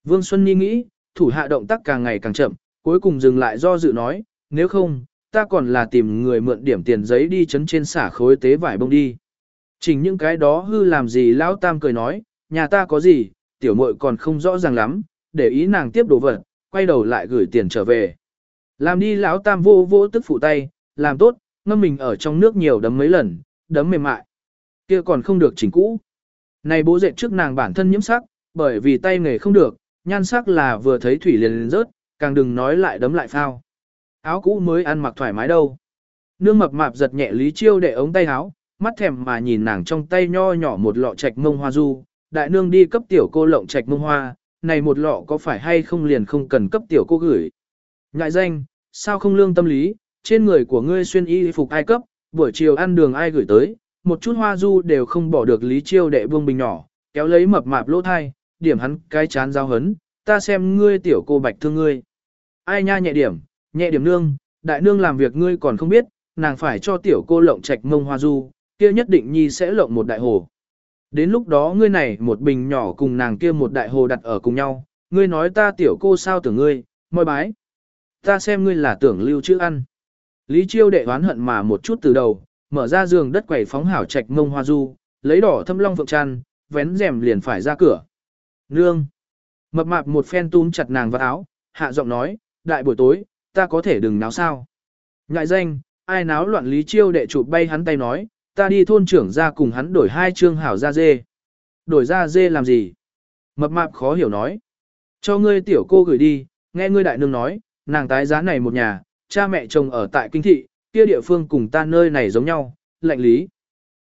Vương Xuân Nhi nghĩ, thủ hạ động tác càng ngày càng chậm, cuối cùng dừng lại do dự nói, nếu không, ta còn là tìm người mượn điểm tiền giấy đi chấn trên xả khối tế vải bông đi. Chỉnh những cái đó hư làm gì lão tam cười nói, nhà ta có gì, tiểu muội còn không rõ ràng lắm, để ý nàng tiếp đồ vật, quay đầu lại gửi tiền trở về. Làm đi lão tam vô vô tức phụ tay, làm tốt, ngâm mình ở trong nước nhiều đấm mấy lần, đấm mềm mại. kia còn không được chỉnh cũ. Này bố dệt trước nàng bản thân nhiễm sắc, bởi vì tay nghề không được, nhan sắc là vừa thấy thủy liền liền rớt, càng đừng nói lại đấm lại phao. Áo cũ mới ăn mặc thoải mái đâu. Nương mập mạp giật nhẹ Lý Chiêu để ống tay áo, mắt thèm mà nhìn nàng trong tay nho nhỏ một lọ trạch mông hoa du, đại nương đi cấp tiểu cô lộng trạch mông hoa, này một lọ có phải hay không liền không cần cấp tiểu cô gửi. Ngại danh, sao không lương tâm lý, trên người của ngươi xuyên y phục ai cấp, buổi chiều ăn đường ai gửi tới, một chút hoa du đều không bỏ được lý chiêu đệ buông bình nhỏ, kéo lấy mập mạp lỗ thai, điểm hắn cái chán giao hấn, ta xem ngươi tiểu cô bạch thương ngươi. Ai nha nhẹ điểm, nhẹ điểm nương, đại nương làm việc ngươi còn không biết, nàng phải cho tiểu cô lộng trạch mông hoa du, kia nhất định nhi sẽ lộng một đại hồ. Đến lúc đó ngươi này một bình nhỏ cùng nàng kia một đại hồ đặt ở cùng nhau, ngươi nói ta tiểu cô sao tưởng ngươi, môi bái. Ta xem ngươi là tưởng lưu chữ ăn. Lý chiêu đệ oán hận mà một chút từ đầu, mở ra giường đất quẩy phóng hảo trạch mông hoa du, lấy đỏ thâm long vượng chăn, vén rèm liền phải ra cửa. Nương! Mập mạp một phen túm chặt nàng vào áo, hạ giọng nói, đại buổi tối, ta có thể đừng náo sao. Ngại danh, ai náo loạn lý chiêu đệ chụp bay hắn tay nói, ta đi thôn trưởng ra cùng hắn đổi hai trương hảo ra dê. Đổi ra dê làm gì? Mập mạp khó hiểu nói. Cho ngươi tiểu cô gửi đi, nghe ngươi đại nương nói, nàng tái giá này một nhà, cha mẹ chồng ở tại kinh thị, kia địa phương cùng ta nơi này giống nhau, lạnh lý.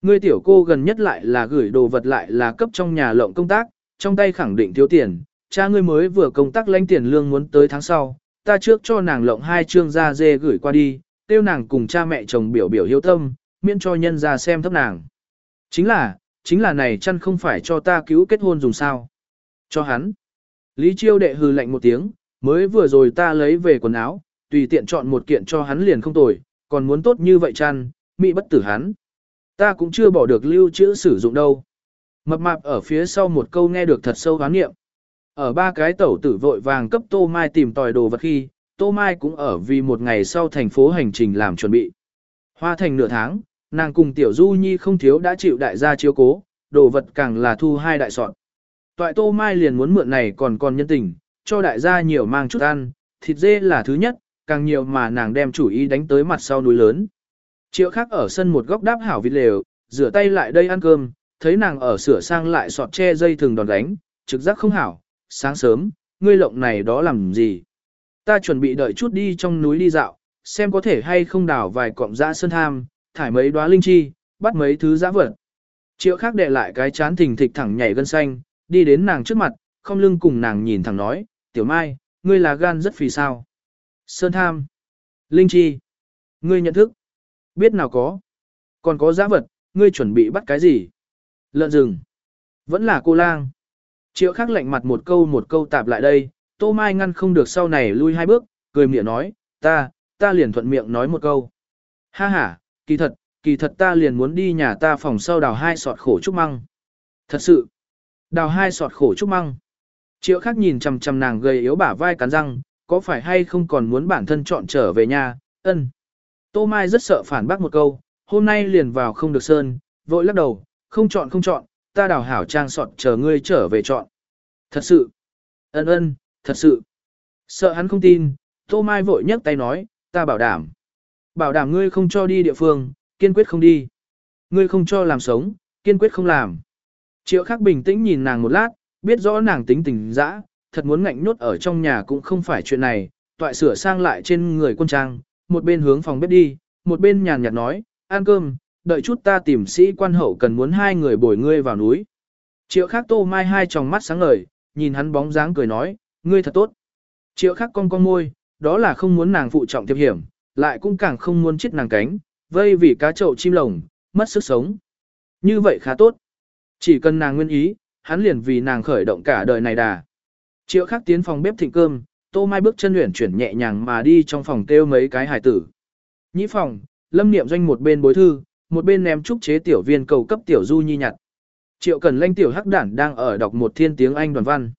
Ngươi tiểu cô gần nhất lại là gửi đồ vật lại là cấp trong nhà lộng công tác, trong tay khẳng định thiếu tiền, cha ngươi mới vừa công tác lãnh tiền lương muốn tới tháng sau, ta trước cho nàng lộng hai trương da dê gửi qua đi, tiêu nàng cùng cha mẹ chồng biểu biểu hiếu tâm, miễn cho nhân ra xem thấp nàng. Chính là, chính là này chăn không phải cho ta cứu kết hôn dùng sao. Cho hắn. Lý chiêu đệ hừ lạnh một tiếng, mới vừa rồi ta lấy về quần áo, tùy tiện chọn một kiện cho hắn liền không tồi, còn muốn tốt như vậy chăn, mị bất tử hắn. Ta cũng chưa bỏ được lưu trữ sử dụng đâu. Mập mạp ở phía sau một câu nghe được thật sâu hoán nghiệm. Ở ba cái tẩu tử vội vàng cấp Tô Mai tìm tòi đồ vật khi, Tô Mai cũng ở vì một ngày sau thành phố hành trình làm chuẩn bị. Hoa thành nửa tháng, nàng cùng Tiểu Du Nhi không thiếu đã chịu đại gia chiếu cố, đồ vật càng là thu hai đại soạn. Toại Tô Mai liền muốn mượn này còn còn nhân tình, cho đại gia nhiều mang chút ăn, thịt dê là thứ nhất, càng nhiều mà nàng đem chủ ý đánh tới mặt sau núi lớn. Triệu khác ở sân một góc đáp hảo vịt lều, rửa tay lại đây ăn cơm, thấy nàng ở sửa sang lại sọt che dây thường đòn đánh, trực giác không hảo, sáng sớm, ngươi lộng này đó làm gì? Ta chuẩn bị đợi chút đi trong núi đi dạo, xem có thể hay không đào vài cọng dã sơn tham, thải mấy đóa linh chi, bắt mấy thứ dã vật. Triệu khác đệ lại cái chán thình thịch thẳng nhảy gân xanh, đi đến nàng trước mặt, không lưng cùng nàng nhìn thẳng nói, tiểu mai, ngươi là gan rất phì sao. Sơn tham, linh chi, ngươi nhận thức, biết nào có, còn có giá vật, ngươi chuẩn bị bắt cái gì? Lợn rừng, vẫn là cô lang. Triệu Khắc lạnh mặt một câu một câu tạp lại đây, tô mai ngăn không được sau này lui hai bước, cười miệng nói, ta, ta liền thuận miệng nói một câu. Ha ha, kỳ thật, kỳ thật ta liền muốn đi nhà ta phòng sau đào hai sọt khổ trúc măng. Thật sự, đào hai sọt khổ trúc măng. Triệu Khắc nhìn chằm chằm nàng gầy yếu bả vai cắn răng, có phải hay không còn muốn bản thân chọn trở về nhà, ân. Tô Mai rất sợ phản bác một câu, hôm nay liền vào không được sơn, vội lắc đầu, không chọn không chọn, ta đào hảo trang sọt chờ ngươi trở về chọn. Thật sự, ân ân, thật sự. Sợ hắn không tin, Tô Mai vội nhấc tay nói, ta bảo đảm. Bảo đảm ngươi không cho đi địa phương, kiên quyết không đi. Ngươi không cho làm sống, kiên quyết không làm. Triệu khắc bình tĩnh nhìn nàng một lát, biết rõ nàng tính tình dã, thật muốn ngạnh nhốt ở trong nhà cũng không phải chuyện này, toại sửa sang lại trên người quân trang, một bên hướng phòng bếp đi, một bên nhàn nhạt nói, ăn cơm, đợi chút ta tìm sĩ quan hậu cần muốn hai người bồi ngươi vào núi. Triệu khắc tô mai hai tròng mắt sáng ngời, nhìn hắn bóng dáng cười nói, ngươi thật tốt. Triệu khắc cong cong môi, đó là không muốn nàng phụ trọng thiệp hiểm, lại cũng càng không muốn chết nàng cánh, vây vì cá chậu chim lồng, mất sức sống. Như vậy khá tốt. Chỉ cần nàng nguyên ý, hắn liền vì nàng khởi động cả đời này đà. Triệu khắc tiến phòng bếp thịnh cơm, tô mai bước chân luyện chuyển nhẹ nhàng mà đi trong phòng kêu mấy cái hải tử. Nhĩ phòng, lâm niệm doanh một bên bối thư, một bên ném trúc chế tiểu viên cầu cấp tiểu du nhi nhặt. Triệu cần lanh tiểu hắc đản đang ở đọc một thiên tiếng Anh đoàn văn.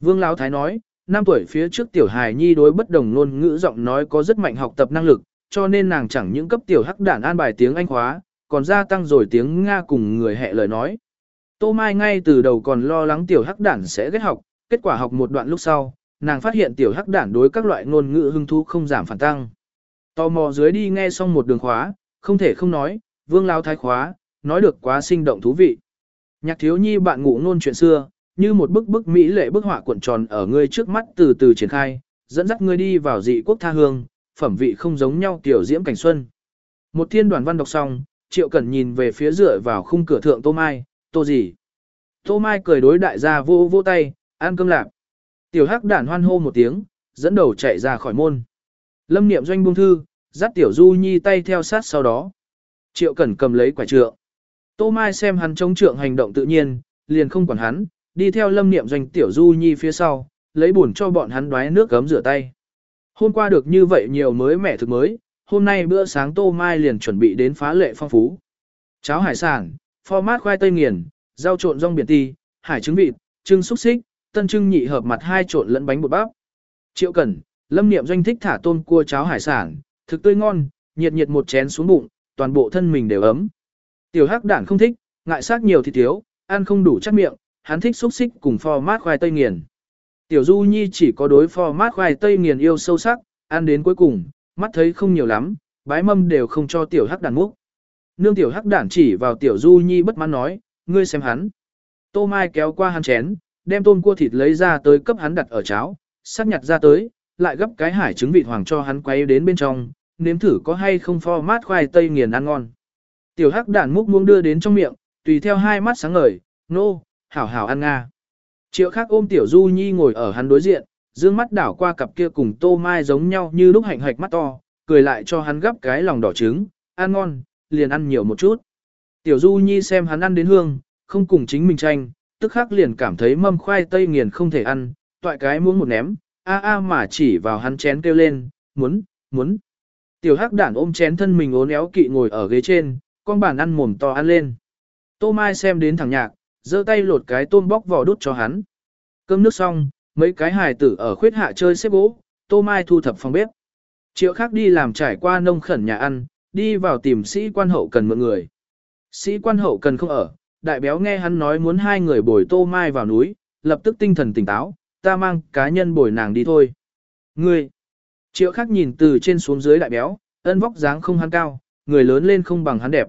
Vương Lão Thái nói, năm tuổi phía trước tiểu hài nhi đối bất đồng ngôn ngữ giọng nói có rất mạnh học tập năng lực, cho nên nàng chẳng những cấp tiểu hắc đản an bài tiếng Anh khóa, còn gia tăng rồi tiếng Nga cùng người hệ lời nói. Tô Mai ngay từ đầu còn lo lắng tiểu hắc đản sẽ ghét học, kết quả học một đoạn lúc sau, nàng phát hiện tiểu hắc đản đối các loại ngôn ngữ hưng thú không giảm phản tăng. Tò mò dưới đi nghe xong một đường khóa, không thể không nói, vương lao thái khóa, nói được quá sinh động thú vị. Nhạc thiếu nhi bạn ngủ ngôn chuyện xưa, như một bức bức mỹ lệ bức họa cuộn tròn ở ngươi trước mắt từ từ triển khai, dẫn dắt ngươi đi vào dị quốc tha hương, phẩm vị không giống nhau tiểu diễm cảnh xuân. Một thiên đoàn văn đọc xong, Triệu Cẩn nhìn về phía dựa vào khung cửa thượng Tô Mai, Tô gì? Tô Mai cười đối đại gia vô vô tay, ăn cơm lạp. Tiểu hắc đản hoan hô một tiếng, dẫn đầu chạy ra khỏi môn. Lâm niệm doanh buông thư, dắt tiểu du nhi tay theo sát sau đó. Triệu Cẩn cầm lấy quả trượng. Tô Mai xem hắn chống trượng hành động tự nhiên, liền không quản hắn, đi theo lâm niệm doanh tiểu du nhi phía sau, lấy buồn cho bọn hắn đoái nước gấm rửa tay. Hôm qua được như vậy nhiều mới mẻ thực mới, hôm nay bữa sáng Tô Mai liền chuẩn bị đến phá lệ phong phú. Cháo hải sản, format khoai tây nghiền, rau trộn rong biển ti, hải trứng vịt, trưng xúc xích, tân trưng nhị hợp mặt hai trộn lẫn bánh bột bắp. Triệu Cẩn, Lâm Niệm doanh thích thả tôm cua cháo hải sản, thực tươi ngon, nhiệt nhiệt một chén xuống bụng, toàn bộ thân mình đều ấm. Tiểu Hắc đản không thích, ngại sát nhiều thì thiếu, ăn không đủ chắc miệng, hắn thích xúc xích cùng format khoai tây nghiền. Tiểu Du Nhi chỉ có đối format khoai tây nghiền yêu sâu sắc, ăn đến cuối cùng, mắt thấy không nhiều lắm, bái mâm đều không cho tiểu Hắc đản múc. Nương tiểu Hắc đản chỉ vào tiểu Du Nhi bất mãn nói, ngươi xem hắn. Tô Mai kéo qua hắn chén, đem tôm cua thịt lấy ra tới cấp hắn đặt ở cháo, sắc nhặt ra tới, lại gấp cái hải trứng vịt hoàng cho hắn quay đến bên trong, nếm thử có hay không pho mát khoai tây nghiền ăn ngon. Tiểu hắc đản múc muông đưa đến trong miệng, tùy theo hai mắt sáng ngời, nô, no, hảo hảo ăn nga. Triệu khác ôm tiểu du nhi ngồi ở hắn đối diện, dương mắt đảo qua cặp kia cùng tô mai giống nhau như lúc hạnh hạch mắt to, cười lại cho hắn gấp cái lòng đỏ trứng, ăn ngon, liền ăn nhiều một chút. Tiểu du nhi xem hắn ăn đến hương, không cùng chính mình tranh, tức khắc liền cảm thấy mâm khoai tây nghiền không thể ăn, toại cái muốn một ném, a a mà chỉ vào hắn chén kêu lên, muốn, muốn. Tiểu hắc đản ôm chén thân mình ốn éo kỵ ngồi ở ghế trên, con bàn ăn mồm to ăn lên. Tô Mai xem đến thằng nhạc, giơ tay lột cái tôm bóc vỏ đút cho hắn. Cơm nước xong, mấy cái hài tử ở khuyết hạ chơi xếp gỗ, Tô Mai thu thập phòng bếp. Triệu khác đi làm trải qua nông khẩn nhà ăn, đi vào tìm sĩ quan hậu cần mượn người. Sĩ quan hậu cần không ở, đại béo nghe hắn nói muốn hai người bồi Tô Mai vào núi, lập tức tinh thần tỉnh táo, ta mang cá nhân bồi nàng đi thôi. Ngươi, triệu Khắc nhìn từ trên xuống dưới đại béo, ân vóc dáng không hắn cao, người lớn lên không bằng hắn đẹp.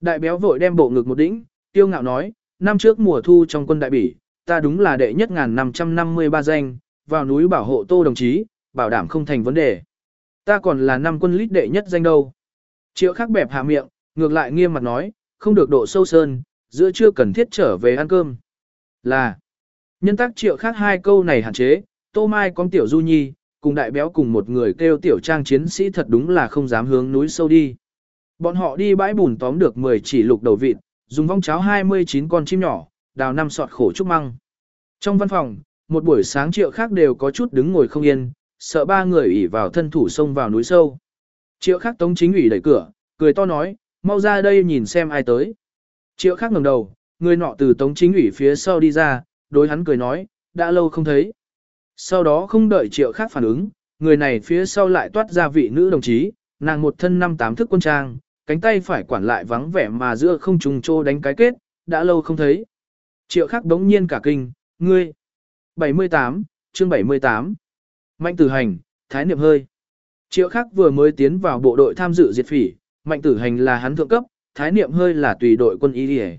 Đại béo vội đem bộ ngực một đỉnh, tiêu ngạo nói, năm trước mùa thu trong quân đại bỉ, ta đúng là đệ nhất ngàn 553 danh, vào núi bảo hộ tô đồng chí, bảo đảm không thành vấn đề. Ta còn là năm quân lít đệ nhất danh đâu. Triệu khắc bẹp hạ miệng, ngược lại nghiêm mặt nói, không được độ sâu sơn, giữa chưa cần thiết trở về ăn cơm. Là, nhân tác triệu khác hai câu này hạn chế, tô mai con tiểu du nhi, cùng đại béo cùng một người kêu tiểu trang chiến sĩ thật đúng là không dám hướng núi sâu đi. Bọn họ đi bãi bùn tóm được 10 chỉ lục đầu vịt, dùng vong cháo 29 con chim nhỏ, đào năm sọt khổ trúc măng. Trong văn phòng, một buổi sáng triệu khác đều có chút đứng ngồi không yên, sợ ba người ỉ vào thân thủ xông vào núi sâu. Triệu khác tống chính ủy đẩy cửa, cười to nói, mau ra đây nhìn xem ai tới. Triệu khác ngẩng đầu, người nọ từ tống chính ủy phía sau đi ra, đối hắn cười nói, đã lâu không thấy. Sau đó không đợi triệu khác phản ứng, người này phía sau lại toát ra vị nữ đồng chí, nàng một thân năm tám thức quân trang, cánh tay phải quản lại vắng vẻ mà giữa không trùng trô đánh cái kết, đã lâu không thấy. Triệu khác đống nhiên cả kinh, ngươi. 78, chương 78. Mạnh tử hành, thái niệm hơi. Triệu khác vừa mới tiến vào bộ đội tham dự diệt phỉ, mạnh tử hành là hắn thượng cấp, thái niệm hơi là tùy đội quân y đi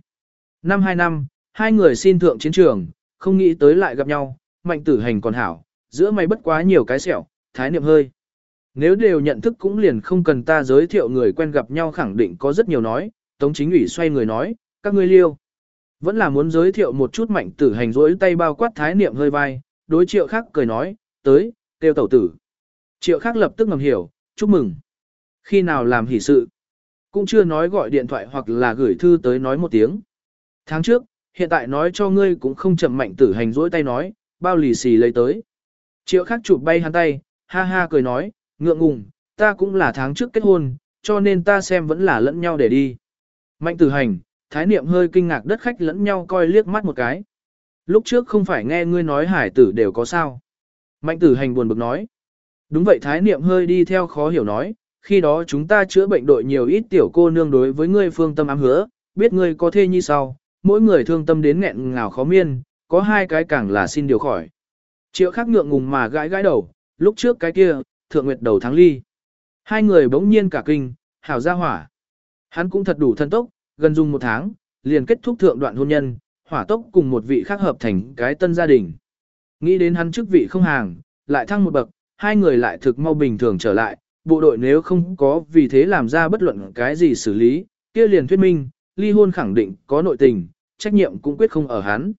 Năm hai năm, hai người xin thượng chiến trường, không nghĩ tới lại gặp nhau, mạnh tử hành còn hảo, giữa mày bất quá nhiều cái sẹo, thái niệm hơi. Nếu đều nhận thức cũng liền không cần ta giới thiệu người quen gặp nhau khẳng định có rất nhiều nói, Tống Chính ủy xoay người nói, các ngươi liêu. Vẫn là muốn giới thiệu một chút mạnh tử hành rỗi tay bao quát thái niệm hơi vai, đối triệu khác cười nói, tới, tiêu tẩu tử. Triệu khác lập tức ngầm hiểu, chúc mừng. Khi nào làm hỷ sự, cũng chưa nói gọi điện thoại hoặc là gửi thư tới nói một tiếng. Tháng trước, hiện tại nói cho ngươi cũng không chậm mạnh tử hành rỗi tay nói, bao lì xì lấy tới. Triệu khắc chụp bay hắn tay, ha ha cười nói, ngượng ngùng, ta cũng là tháng trước kết hôn, cho nên ta xem vẫn là lẫn nhau để đi. Mạnh tử hành, thái niệm hơi kinh ngạc đất khách lẫn nhau coi liếc mắt một cái. Lúc trước không phải nghe ngươi nói hải tử đều có sao. Mạnh tử hành buồn bực nói. Đúng vậy thái niệm hơi đi theo khó hiểu nói, khi đó chúng ta chữa bệnh đội nhiều ít tiểu cô nương đối với ngươi phương tâm ám hứa, biết ngươi có thê như sau, mỗi người thương tâm đến nghẹn ngào khó miên, có hai cái càng là xin điều khỏi. Triệu khắc ngượng ngùng mà gãi gãi đầu, lúc trước cái kia, thượng nguyệt đầu tháng ly. Hai người bỗng nhiên cả kinh, hảo ra hỏa. Hắn cũng thật đủ thân tốc, gần dùng một tháng, liền kết thúc thượng đoạn hôn nhân, hỏa tốc cùng một vị khác hợp thành cái tân gia đình. Nghĩ đến hắn chức vị không hàng, lại thăng một bậc, hai người lại thực mau bình thường trở lại, bộ đội nếu không có vì thế làm ra bất luận cái gì xử lý, kia liền thuyết minh, ly hôn khẳng định có nội tình, trách nhiệm cũng quyết không ở hắn.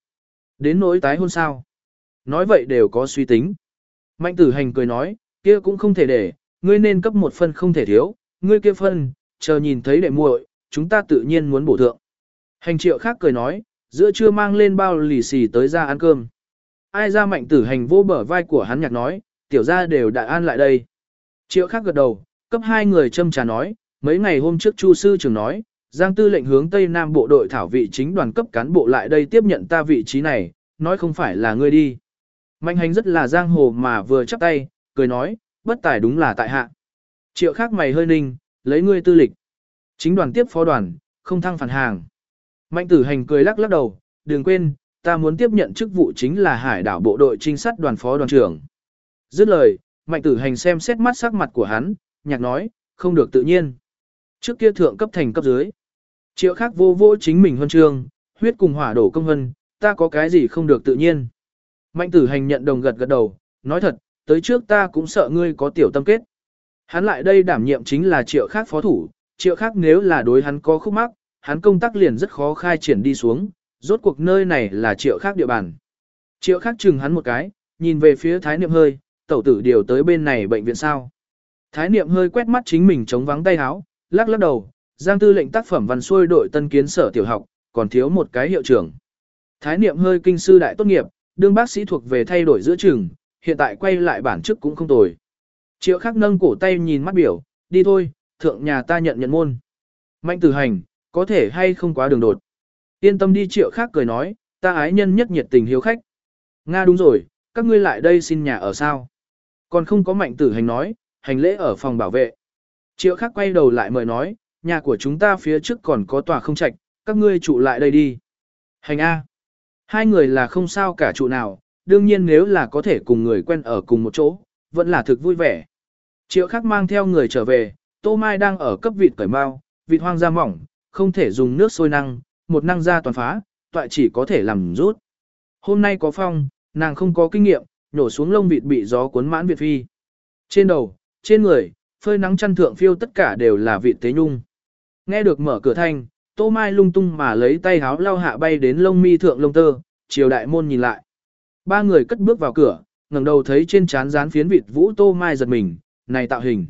Đến nỗi tái hôn sao? Nói vậy đều có suy tính. Mạnh tử hành cười nói, kia cũng không thể để, ngươi nên cấp một phân không thể thiếu, ngươi kia phân, chờ nhìn thấy đệ muội, chúng ta tự nhiên muốn bổ thượng. Hành triệu khác cười nói, giữa trưa mang lên bao lì xì tới ra ăn cơm. Ai ra mạnh tử hành vô bờ vai của hắn nhạc nói, tiểu ra đều đã an lại đây. Triệu khác gật đầu, cấp hai người châm trà nói, mấy ngày hôm trước Chu sư trưởng nói, Giang tư lệnh hướng Tây Nam bộ đội thảo vị chính đoàn cấp cán bộ lại đây tiếp nhận ta vị trí này, nói không phải là ngươi đi. Mạnh hành rất là giang hồ mà vừa chắp tay, cười nói, bất tài đúng là tại hạ. Triệu khác mày hơi ninh, lấy ngươi tư lịch. Chính đoàn tiếp phó đoàn, không thăng phản hàng. Mạnh tử hành cười lắc lắc đầu, đừng quên, ta muốn tiếp nhận chức vụ chính là hải đảo bộ đội trinh sát đoàn phó đoàn trưởng. Dứt lời, mạnh tử hành xem xét mắt sắc mặt của hắn, nhạc nói, không được tự nhiên. Trước kia thượng cấp thành cấp dưới. Triệu khác vô vô chính mình huân chương, huyết cùng hỏa đổ công hân, ta có cái gì không được tự nhiên. Mạnh tử hành nhận đồng gật gật đầu, nói thật, tới trước ta cũng sợ ngươi có tiểu tâm kết. Hắn lại đây đảm nhiệm chính là triệu khác phó thủ, triệu khác nếu là đối hắn có khúc mắc, hắn công tác liền rất khó khai triển đi xuống, rốt cuộc nơi này là triệu khác địa bàn. Triệu khác chừng hắn một cái, nhìn về phía thái niệm hơi, tẩu tử điều tới bên này bệnh viện sao. Thái niệm hơi quét mắt chính mình chống vắng tay háo, lắc lắc đầu, giang tư lệnh tác phẩm văn xuôi đội tân kiến sở tiểu học, còn thiếu một cái hiệu trưởng. Thái niệm hơi kinh sư đại tốt nghiệp, đương bác sĩ thuộc về thay đổi giữa trường, hiện tại quay lại bản chức cũng không tồi. Triệu khắc nâng cổ tay nhìn mắt biểu, đi thôi, thượng nhà ta nhận nhận môn. Mạnh tử hành, có thể hay không quá đường đột. Yên tâm đi triệu Khắc cười nói, ta ái nhân nhất nhiệt tình hiếu khách. Nga đúng rồi, các ngươi lại đây xin nhà ở sao? Còn không có mạnh tử hành nói, hành lễ ở phòng bảo vệ. Triệu khác quay đầu lại mời nói, nhà của chúng ta phía trước còn có tòa không trạch, các ngươi trụ lại đây đi. Hành A. Hai người là không sao cả trụ nào, đương nhiên nếu là có thể cùng người quen ở cùng một chỗ, vẫn là thực vui vẻ. Triệu khác mang theo người trở về, Tô Mai đang ở cấp vịt cởi mau, vịt hoang da mỏng, không thể dùng nước sôi năng, một năng ra toàn phá, toại chỉ có thể làm rút. Hôm nay có phong, nàng không có kinh nghiệm, nhổ xuống lông vịt bị gió cuốn mãn Việt phi. Trên đầu, trên người, phơi nắng chăn thượng phiêu tất cả đều là vịt tế nhung. Nghe được mở cửa thanh, Tô Mai lung tung mà lấy tay háo lao hạ bay đến lông mi thượng lông tơ, chiều đại môn nhìn lại. Ba người cất bước vào cửa, ngẩng đầu thấy trên trán dán phiến vịt vũ Tô Mai giật mình, này tạo hình.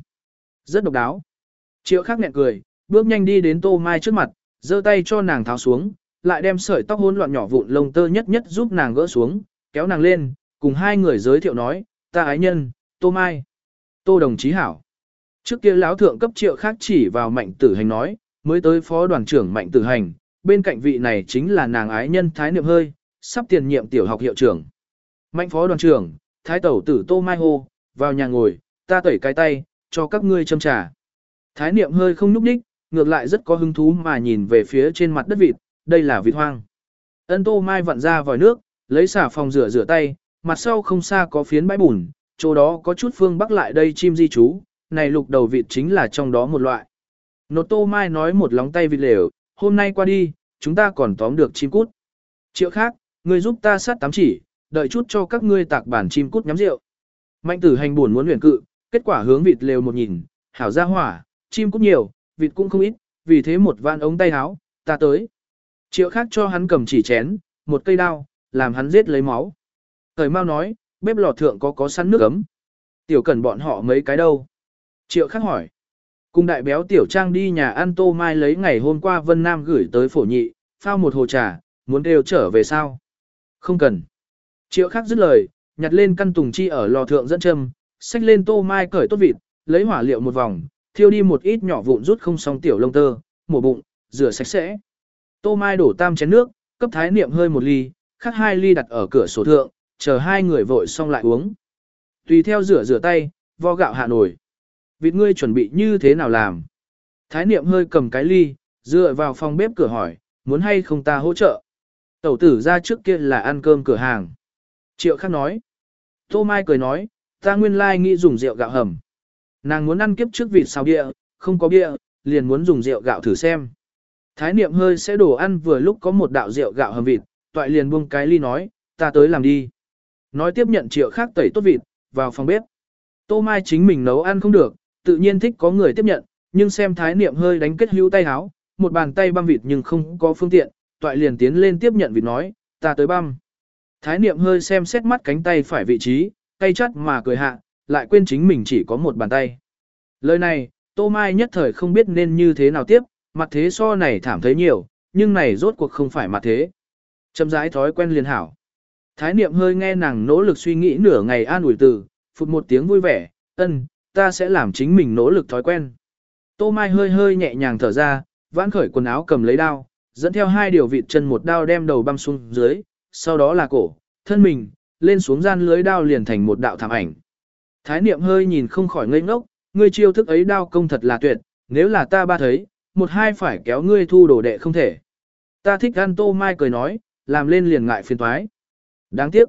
Rất độc đáo. Triệu khắc nghẹn cười, bước nhanh đi đến Tô Mai trước mặt, giơ tay cho nàng tháo xuống, lại đem sợi tóc hỗn loạn nhỏ vụn lông tơ nhất nhất giúp nàng gỡ xuống, kéo nàng lên, cùng hai người giới thiệu nói, ta ái nhân, Tô Mai. Tô đồng chí hảo. Trước kia lão thượng cấp triệu khác chỉ vào mạnh tử hành nói, mới tới phó đoàn trưởng mạnh tử hành, bên cạnh vị này chính là nàng ái nhân Thái Niệm Hơi, sắp tiền nhiệm tiểu học hiệu trưởng. Mạnh phó đoàn trưởng, Thái tẩu tử Tô Mai hô, vào nhà ngồi, ta tẩy cái tay, cho các ngươi châm trà. Thái Niệm Hơi không nhúc nhích, ngược lại rất có hứng thú mà nhìn về phía trên mặt đất vịt, đây là vịt hoang. Ân Tô Mai vặn ra vòi nước, lấy xả phòng rửa rửa tay, mặt sau không xa có phiến bãi bùn, chỗ đó có chút phương bắc lại đây chim di trú, này lục đầu vịt chính là trong đó một loại. Nột Tô Mai nói một lóng tay vịt lều, hôm nay qua đi, chúng ta còn tóm được chim cút. Triệu khác, người giúp ta sát tám chỉ, đợi chút cho các ngươi tạc bản chim cút nhắm rượu. Mạnh tử hành buồn muốn luyện cự, kết quả hướng vịt lều một nhìn, hảo ra hỏa, chim cút nhiều, vịt cũng không ít, vì thế một van ống tay háo, ta tới. Triệu khác cho hắn cầm chỉ chén, một cây đao, làm hắn giết lấy máu. Thời mau nói, bếp lò thượng có có sẵn nước ấm. Tiểu cần bọn họ mấy cái đâu? Triệu Khắc hỏi. Cùng đại béo tiểu trang đi nhà ăn tô mai lấy ngày hôm qua Vân Nam gửi tới phổ nhị, phao một hồ trà, muốn đều trở về sao? Không cần. Triệu Khắc dứt lời, nhặt lên căn tùng chi ở lò thượng dẫn châm, xách lên tô mai cởi tốt vịt, lấy hỏa liệu một vòng, thiêu đi một ít nhỏ vụn rút không xong tiểu lông tơ, mổ bụng, rửa sạch sẽ. Tô mai đổ tam chén nước, cấp thái niệm hơi một ly, khắc hai ly đặt ở cửa sổ thượng, chờ hai người vội xong lại uống. Tùy theo rửa rửa tay, vo gạo hạ nổi. Vịt ngươi chuẩn bị như thế nào làm? Thái niệm hơi cầm cái ly, dựa vào phòng bếp cửa hỏi, muốn hay không ta hỗ trợ? Tẩu tử ra trước kia là ăn cơm cửa hàng. Triệu khắc nói. Tô Mai cười nói, ta nguyên lai nghĩ dùng rượu gạo hầm. Nàng muốn ăn kiếp trước vịt xào địa, không có bia, liền muốn dùng rượu gạo thử xem. Thái niệm hơi sẽ đổ ăn vừa lúc có một đạo rượu gạo hầm vịt, toại liền buông cái ly nói, ta tới làm đi. Nói tiếp nhận triệu khác tẩy tốt vịt, vào phòng bếp. Tô Mai chính mình nấu ăn không được, tự nhiên thích có người tiếp nhận, nhưng xem thái niệm hơi đánh kết hữu tay háo, một bàn tay băm vịt nhưng không có phương tiện, toại liền tiến lên tiếp nhận vịt nói, ta tới băm. Thái niệm hơi xem xét mắt cánh tay phải vị trí, tay chắt mà cười hạ, lại quên chính mình chỉ có một bàn tay. Lời này, Tô Mai nhất thời không biết nên như thế nào tiếp, mặt thế so này thảm thấy nhiều, nhưng này rốt cuộc không phải mặt thế. Châm rãi thói quen liền hảo. Thái niệm hơi nghe nàng nỗ lực suy nghĩ nửa ngày an ủi từ, phụt một tiếng vui vẻ, ân, ta sẽ làm chính mình nỗ lực thói quen. Tô Mai hơi hơi nhẹ nhàng thở ra, vãn khởi quần áo cầm lấy đao, dẫn theo hai điều vịt chân một đao đem đầu băm xuống dưới, sau đó là cổ, thân mình, lên xuống gian lưới đao liền thành một đạo thảm ảnh. Thái niệm hơi nhìn không khỏi ngây ngốc, ngươi chiêu thức ấy đao công thật là tuyệt, nếu là ta ba thấy, một hai phải kéo ngươi thu đồ đệ không thể. Ta thích ăn tô mai cười nói, làm lên liền ngại phiền toái. Đáng tiếc.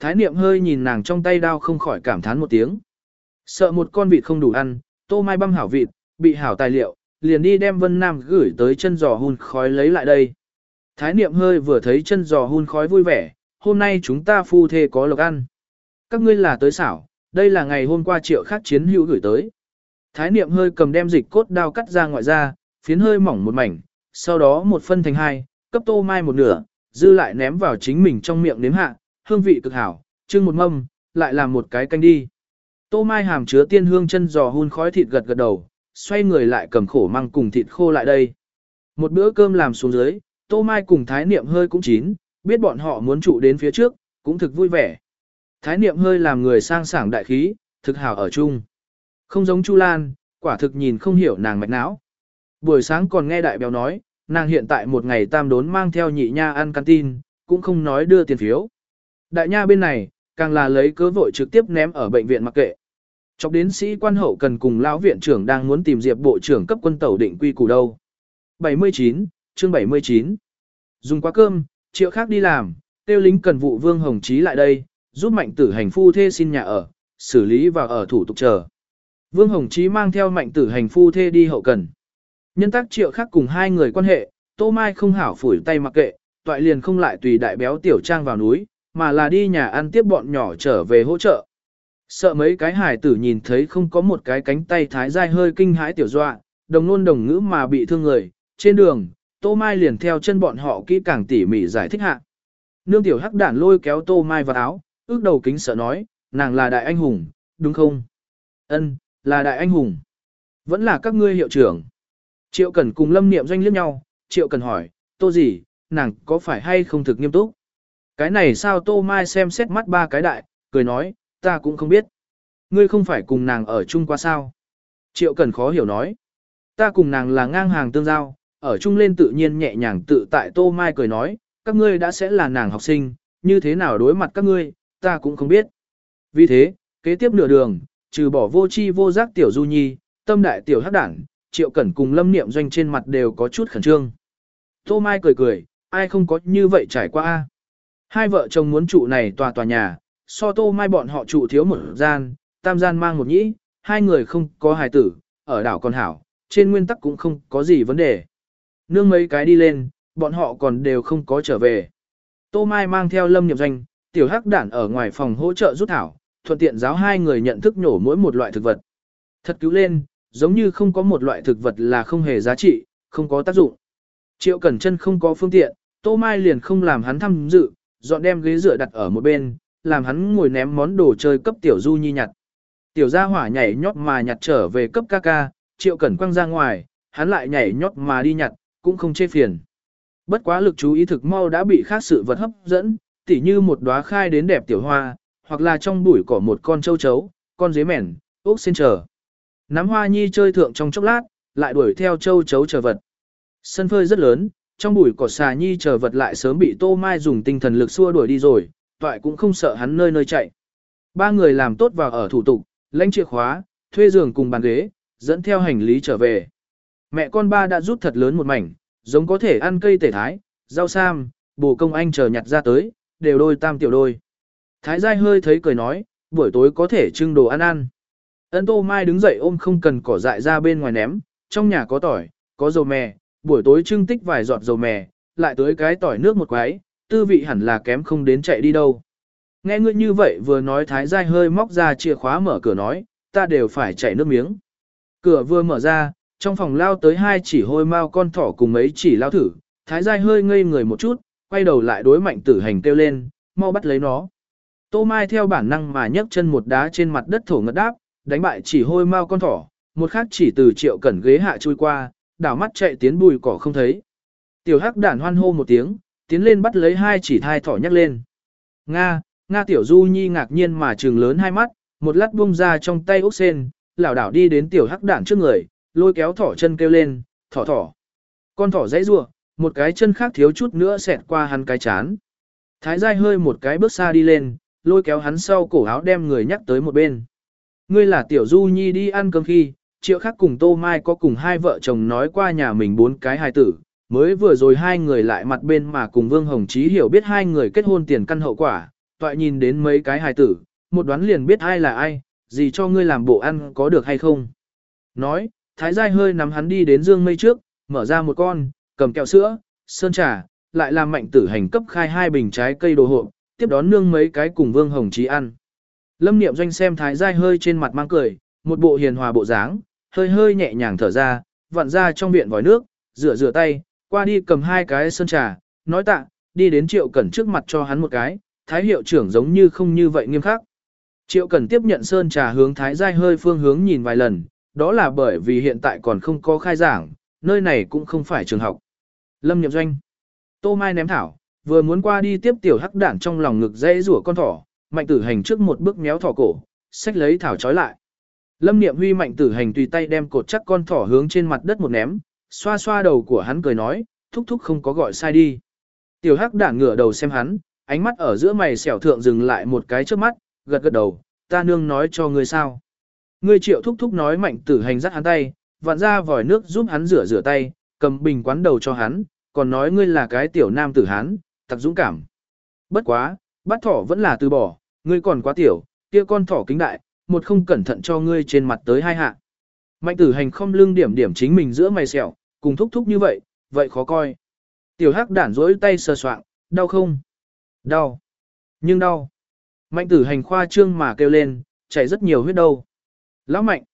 Thái niệm hơi nhìn nàng trong tay đao không khỏi cảm thán một tiếng. Sợ một con vịt không đủ ăn, tô mai băm hảo vịt, bị hảo tài liệu, liền đi đem Vân Nam gửi tới chân giò hun khói lấy lại đây. Thái niệm hơi vừa thấy chân giò hun khói vui vẻ, hôm nay chúng ta phu thê có lộc ăn. Các ngươi là tới xảo, đây là ngày hôm qua triệu khắc chiến hữu gửi tới. Thái niệm hơi cầm đem dịch cốt đao cắt ra ngoại ra, phiến hơi mỏng một mảnh, sau đó một phân thành hai, cấp tô mai một nửa, dư lại ném vào chính mình trong miệng nếm hạ, hương vị cực hảo, trưng một mâm, lại làm một cái canh đi. Tô mai hàm chứa tiên hương chân giò hun khói thịt gật gật đầu, xoay người lại cầm khổ măng cùng thịt khô lại đây. Một bữa cơm làm xuống dưới, tô mai cùng thái niệm hơi cũng chín, biết bọn họ muốn trụ đến phía trước, cũng thực vui vẻ. Thái niệm hơi làm người sang sảng đại khí, thực hảo ở chung. Không giống Chu Lan, quả thực nhìn không hiểu nàng mạch não. Buổi sáng còn nghe đại béo nói, nàng hiện tại một ngày tam đốn mang theo nhị nha ăn canteen, cũng không nói đưa tiền phiếu. Đại nha bên này, càng là lấy cớ vội trực tiếp ném ở bệnh viện mặc kệ. Chọc đến sĩ quan hậu cần cùng lão viện trưởng đang muốn tìm diệp bộ trưởng cấp quân tàu định quy củ đâu. 79, chương 79. Dùng quá cơm, triệu khác đi làm, tiêu lính cần vụ vương hồng chí lại đây, giúp mạnh tử hành phu thê xin nhà ở, xử lý và ở thủ tục chờ. Vương Hồng Chí mang theo mạnh tử hành phu thê đi hậu cần. Nhân tác triệu khác cùng hai người quan hệ, Tô Mai không hảo phủi tay mặc kệ, toại liền không lại tùy đại béo tiểu trang vào núi, mà là đi nhà ăn tiếp bọn nhỏ trở về hỗ trợ. Sợ mấy cái hải tử nhìn thấy không có một cái cánh tay thái dai hơi kinh hãi tiểu dọa, đồng nôn đồng ngữ mà bị thương người, trên đường, Tô Mai liền theo chân bọn họ kỹ càng tỉ mỉ giải thích hạ. Nương tiểu hắc đản lôi kéo Tô Mai vào áo, ước đầu kính sợ nói, nàng là đại anh hùng, đúng không? Ân, là đại anh hùng. Vẫn là các ngươi hiệu trưởng. Triệu Cần cùng Lâm Niệm doanh liếc nhau, Triệu Cần hỏi, Tô gì, nàng có phải hay không thực nghiêm túc? Cái này sao Tô Mai xem xét mắt ba cái đại, cười nói, ta cũng không biết. Ngươi không phải cùng nàng ở chung qua sao? Triệu Cần khó hiểu nói. Ta cùng nàng là ngang hàng tương giao, ở chung lên tự nhiên nhẹ nhàng tự tại Tô Mai cười nói, các ngươi đã sẽ là nàng học sinh, như thế nào đối mặt các ngươi, ta cũng không biết. Vì thế, kế tiếp nửa đường, trừ bỏ vô chi vô giác tiểu du nhi, tâm đại tiểu hắc đảng, triệu cẩn cùng lâm niệm doanh trên mặt đều có chút khẩn trương. Tô Mai cười cười, ai không có như vậy trải qua a Hai vợ chồng muốn trụ này tòa tòa nhà, so Tô Mai bọn họ trụ thiếu một gian, tam gian mang một nhĩ, hai người không có hài tử, ở đảo còn hảo, trên nguyên tắc cũng không có gì vấn đề. Nương mấy cái đi lên, bọn họ còn đều không có trở về. Tô Mai mang theo lâm niệm doanh, tiểu hắc đản ở ngoài phòng hỗ trợ rút thảo, thuận tiện giáo hai người nhận thức nhổ mỗi một loại thực vật. Thật cứu lên, giống như không có một loại thực vật là không hề giá trị, không có tác dụng. Triệu Cẩn Chân không có phương tiện, Tô Mai liền không làm hắn tham dự, dọn đem ghế dựa đặt ở một bên, làm hắn ngồi ném món đồ chơi cấp tiểu Du Nhi nhặt. Tiểu gia hỏa nhảy nhót mà nhặt trở về cấp ca ca, Triệu Cẩn quăng ra ngoài, hắn lại nhảy nhót mà đi nhặt, cũng không chê phiền. Bất quá lực chú ý thực mau đã bị khác sự vật hấp dẫn, tỉ như một đóa khai đến đẹp tiểu hoa, hoặc là trong bụi cỏ một con châu chấu, con dế mèn, ốc xin chờ. Nắm hoa nhi chơi thượng trong chốc lát, lại đuổi theo châu chấu chờ vật. Sân phơi rất lớn, trong bụi cỏ xà nhi chờ vật lại sớm bị tô mai dùng tinh thần lực xua đuổi đi rồi, toại cũng không sợ hắn nơi nơi chạy. Ba người làm tốt vào ở thủ tục, lãnh chìa khóa, thuê giường cùng bàn ghế, dẫn theo hành lý trở về. Mẹ con ba đã rút thật lớn một mảnh, giống có thể ăn cây tể thái, rau sam, bồ công anh chờ nhặt ra tới, đều đôi tam tiểu đôi. Thái giai hơi thấy cười nói, buổi tối có thể trưng đồ ăn ăn. Ân tô mai đứng dậy ôm không cần cỏ dại ra bên ngoài ném, trong nhà có tỏi, có dầu mè, buổi tối trưng tích vài giọt dầu mè, lại tới cái tỏi nước một quái, tư vị hẳn là kém không đến chạy đi đâu. Nghe ngươi như vậy vừa nói thái giai hơi móc ra chìa khóa mở cửa nói, ta đều phải chạy nước miếng. Cửa vừa mở ra, trong phòng lao tới hai chỉ hôi mau con thỏ cùng mấy chỉ lao thử, thái giai hơi ngây người một chút, quay đầu lại đối mạnh tử hành kêu lên, mau bắt lấy nó. Tô Mai theo bản năng mà nhấc chân một đá trên mặt đất thổ ngất đáp, đánh bại chỉ hôi mau con thỏ, một khác chỉ từ triệu cẩn ghế hạ chui qua, đảo mắt chạy tiến bùi cỏ không thấy. Tiểu hắc đản hoan hô một tiếng, tiến lên bắt lấy hai chỉ thai thỏ nhắc lên. Nga, Nga tiểu du nhi ngạc nhiên mà trừng lớn hai mắt, một lát buông ra trong tay ốc sen, lảo đảo đi đến tiểu hắc đản trước người, lôi kéo thỏ chân kêu lên, thỏ thỏ. Con thỏ dãy rua, một cái chân khác thiếu chút nữa xẹt qua hắn cái chán. Thái giai hơi một cái bước xa đi lên, lôi kéo hắn sau cổ áo đem người nhắc tới một bên. Ngươi là tiểu du nhi đi ăn cơm khi, triệu khắc cùng tô mai có cùng hai vợ chồng nói qua nhà mình bốn cái hài tử, mới vừa rồi hai người lại mặt bên mà cùng Vương Hồng Chí hiểu biết hai người kết hôn tiền căn hậu quả, toại nhìn đến mấy cái hài tử, một đoán liền biết ai là ai, gì cho ngươi làm bộ ăn có được hay không. Nói, thái giai hơi nắm hắn đi đến dương mây trước, mở ra một con, cầm kẹo sữa, sơn trà, lại làm mạnh tử hành cấp khai hai bình trái cây đồ hộp, tiếp đón nương mấy cái cùng Vương Hồng Chí ăn. Lâm Niệm Doanh xem Thái Giai hơi trên mặt mang cười, một bộ hiền hòa bộ dáng, hơi hơi nhẹ nhàng thở ra, vặn ra trong viện vòi nước, rửa rửa tay, qua đi cầm hai cái sơn trà, nói tạ, đi đến Triệu Cẩn trước mặt cho hắn một cái, Thái hiệu trưởng giống như không như vậy nghiêm khắc. Triệu Cẩn tiếp nhận sơn trà hướng Thái Giai hơi phương hướng nhìn vài lần, đó là bởi vì hiện tại còn không có khai giảng, nơi này cũng không phải trường học. Lâm Niệm Doanh Tô Mai ném thảo, vừa muốn qua đi tiếp tiểu hắc đản trong lòng ngực dây rủa con thỏ, mạnh tử hành trước một bước méo thỏ cổ, xách lấy thảo trói lại. Lâm Niệm Huy mạnh tử hành tùy tay đem cột chắc con thỏ hướng trên mặt đất một ném, xoa xoa đầu của hắn cười nói, thúc thúc không có gọi sai đi. Tiểu hắc đản ngửa đầu xem hắn, ánh mắt ở giữa mày xẻo thượng dừng lại một cái trước mắt, gật gật đầu, ta nương nói cho ngươi sao. Ngươi triệu thúc thúc nói mạnh tử hành dắt hắn tay, vặn ra vòi nước giúp hắn rửa rửa tay, cầm bình quán đầu cho hắn, còn nói ngươi là cái tiểu nam tử hắn, tặc dũng cảm. Bất quá, bắt thỏ vẫn là từ bỏ, ngươi còn quá tiểu, kia con thỏ kính đại, một không cẩn thận cho ngươi trên mặt tới hai hạ. Mạnh tử hành không lưng điểm điểm chính mình giữa mày sẹo, cùng thúc thúc như vậy, vậy khó coi. Tiểu hắc đản rỗi tay sờ soạng, đau không? Đau. Nhưng đau. Mạnh tử hành khoa trương mà kêu lên, chảy rất nhiều huyết đâu. Lão mạnh.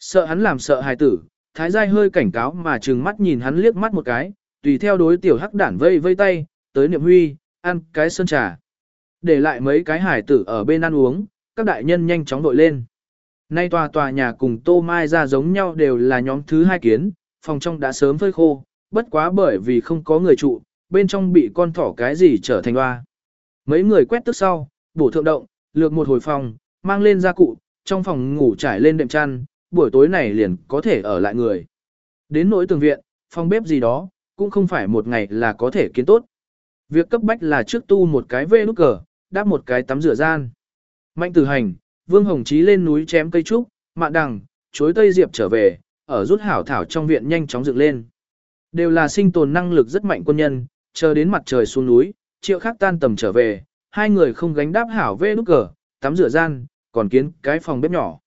Sợ hắn làm sợ hài tử, thái giai hơi cảnh cáo mà trừng mắt nhìn hắn liếc mắt một cái, tùy theo đối tiểu hắc đản vây vây tay, tới niệm huy, ăn cái sơn trà. Để lại mấy cái hải tử ở bên ăn uống, các đại nhân nhanh chóng đội lên. Nay tòa tòa nhà cùng tô mai ra giống nhau đều là nhóm thứ hai kiến, phòng trong đã sớm phơi khô, bất quá bởi vì không có người trụ, bên trong bị con thỏ cái gì trở thành hoa. Mấy người quét tức sau, bổ thượng động, lược một hồi phòng, mang lên gia cụ, trong phòng ngủ trải lên đệm chăn, buổi tối này liền có thể ở lại người. Đến nỗi tường viện, phòng bếp gì đó, cũng không phải một ngày là có thể kiến tốt. Việc cấp bách là trước tu một cái vê nút cờ, đáp một cái tắm rửa gian. Mạnh tử hành, Vương Hồng Chí lên núi chém cây trúc, mạn đằng, chối tây diệp trở về, ở rút hảo thảo trong viện nhanh chóng dựng lên. Đều là sinh tồn năng lực rất mạnh quân nhân, chờ đến mặt trời xuống núi, triệu khắc tan tầm trở về, hai người không gánh đáp hảo vê nút cờ, tắm rửa gian, còn kiến cái phòng bếp nhỏ.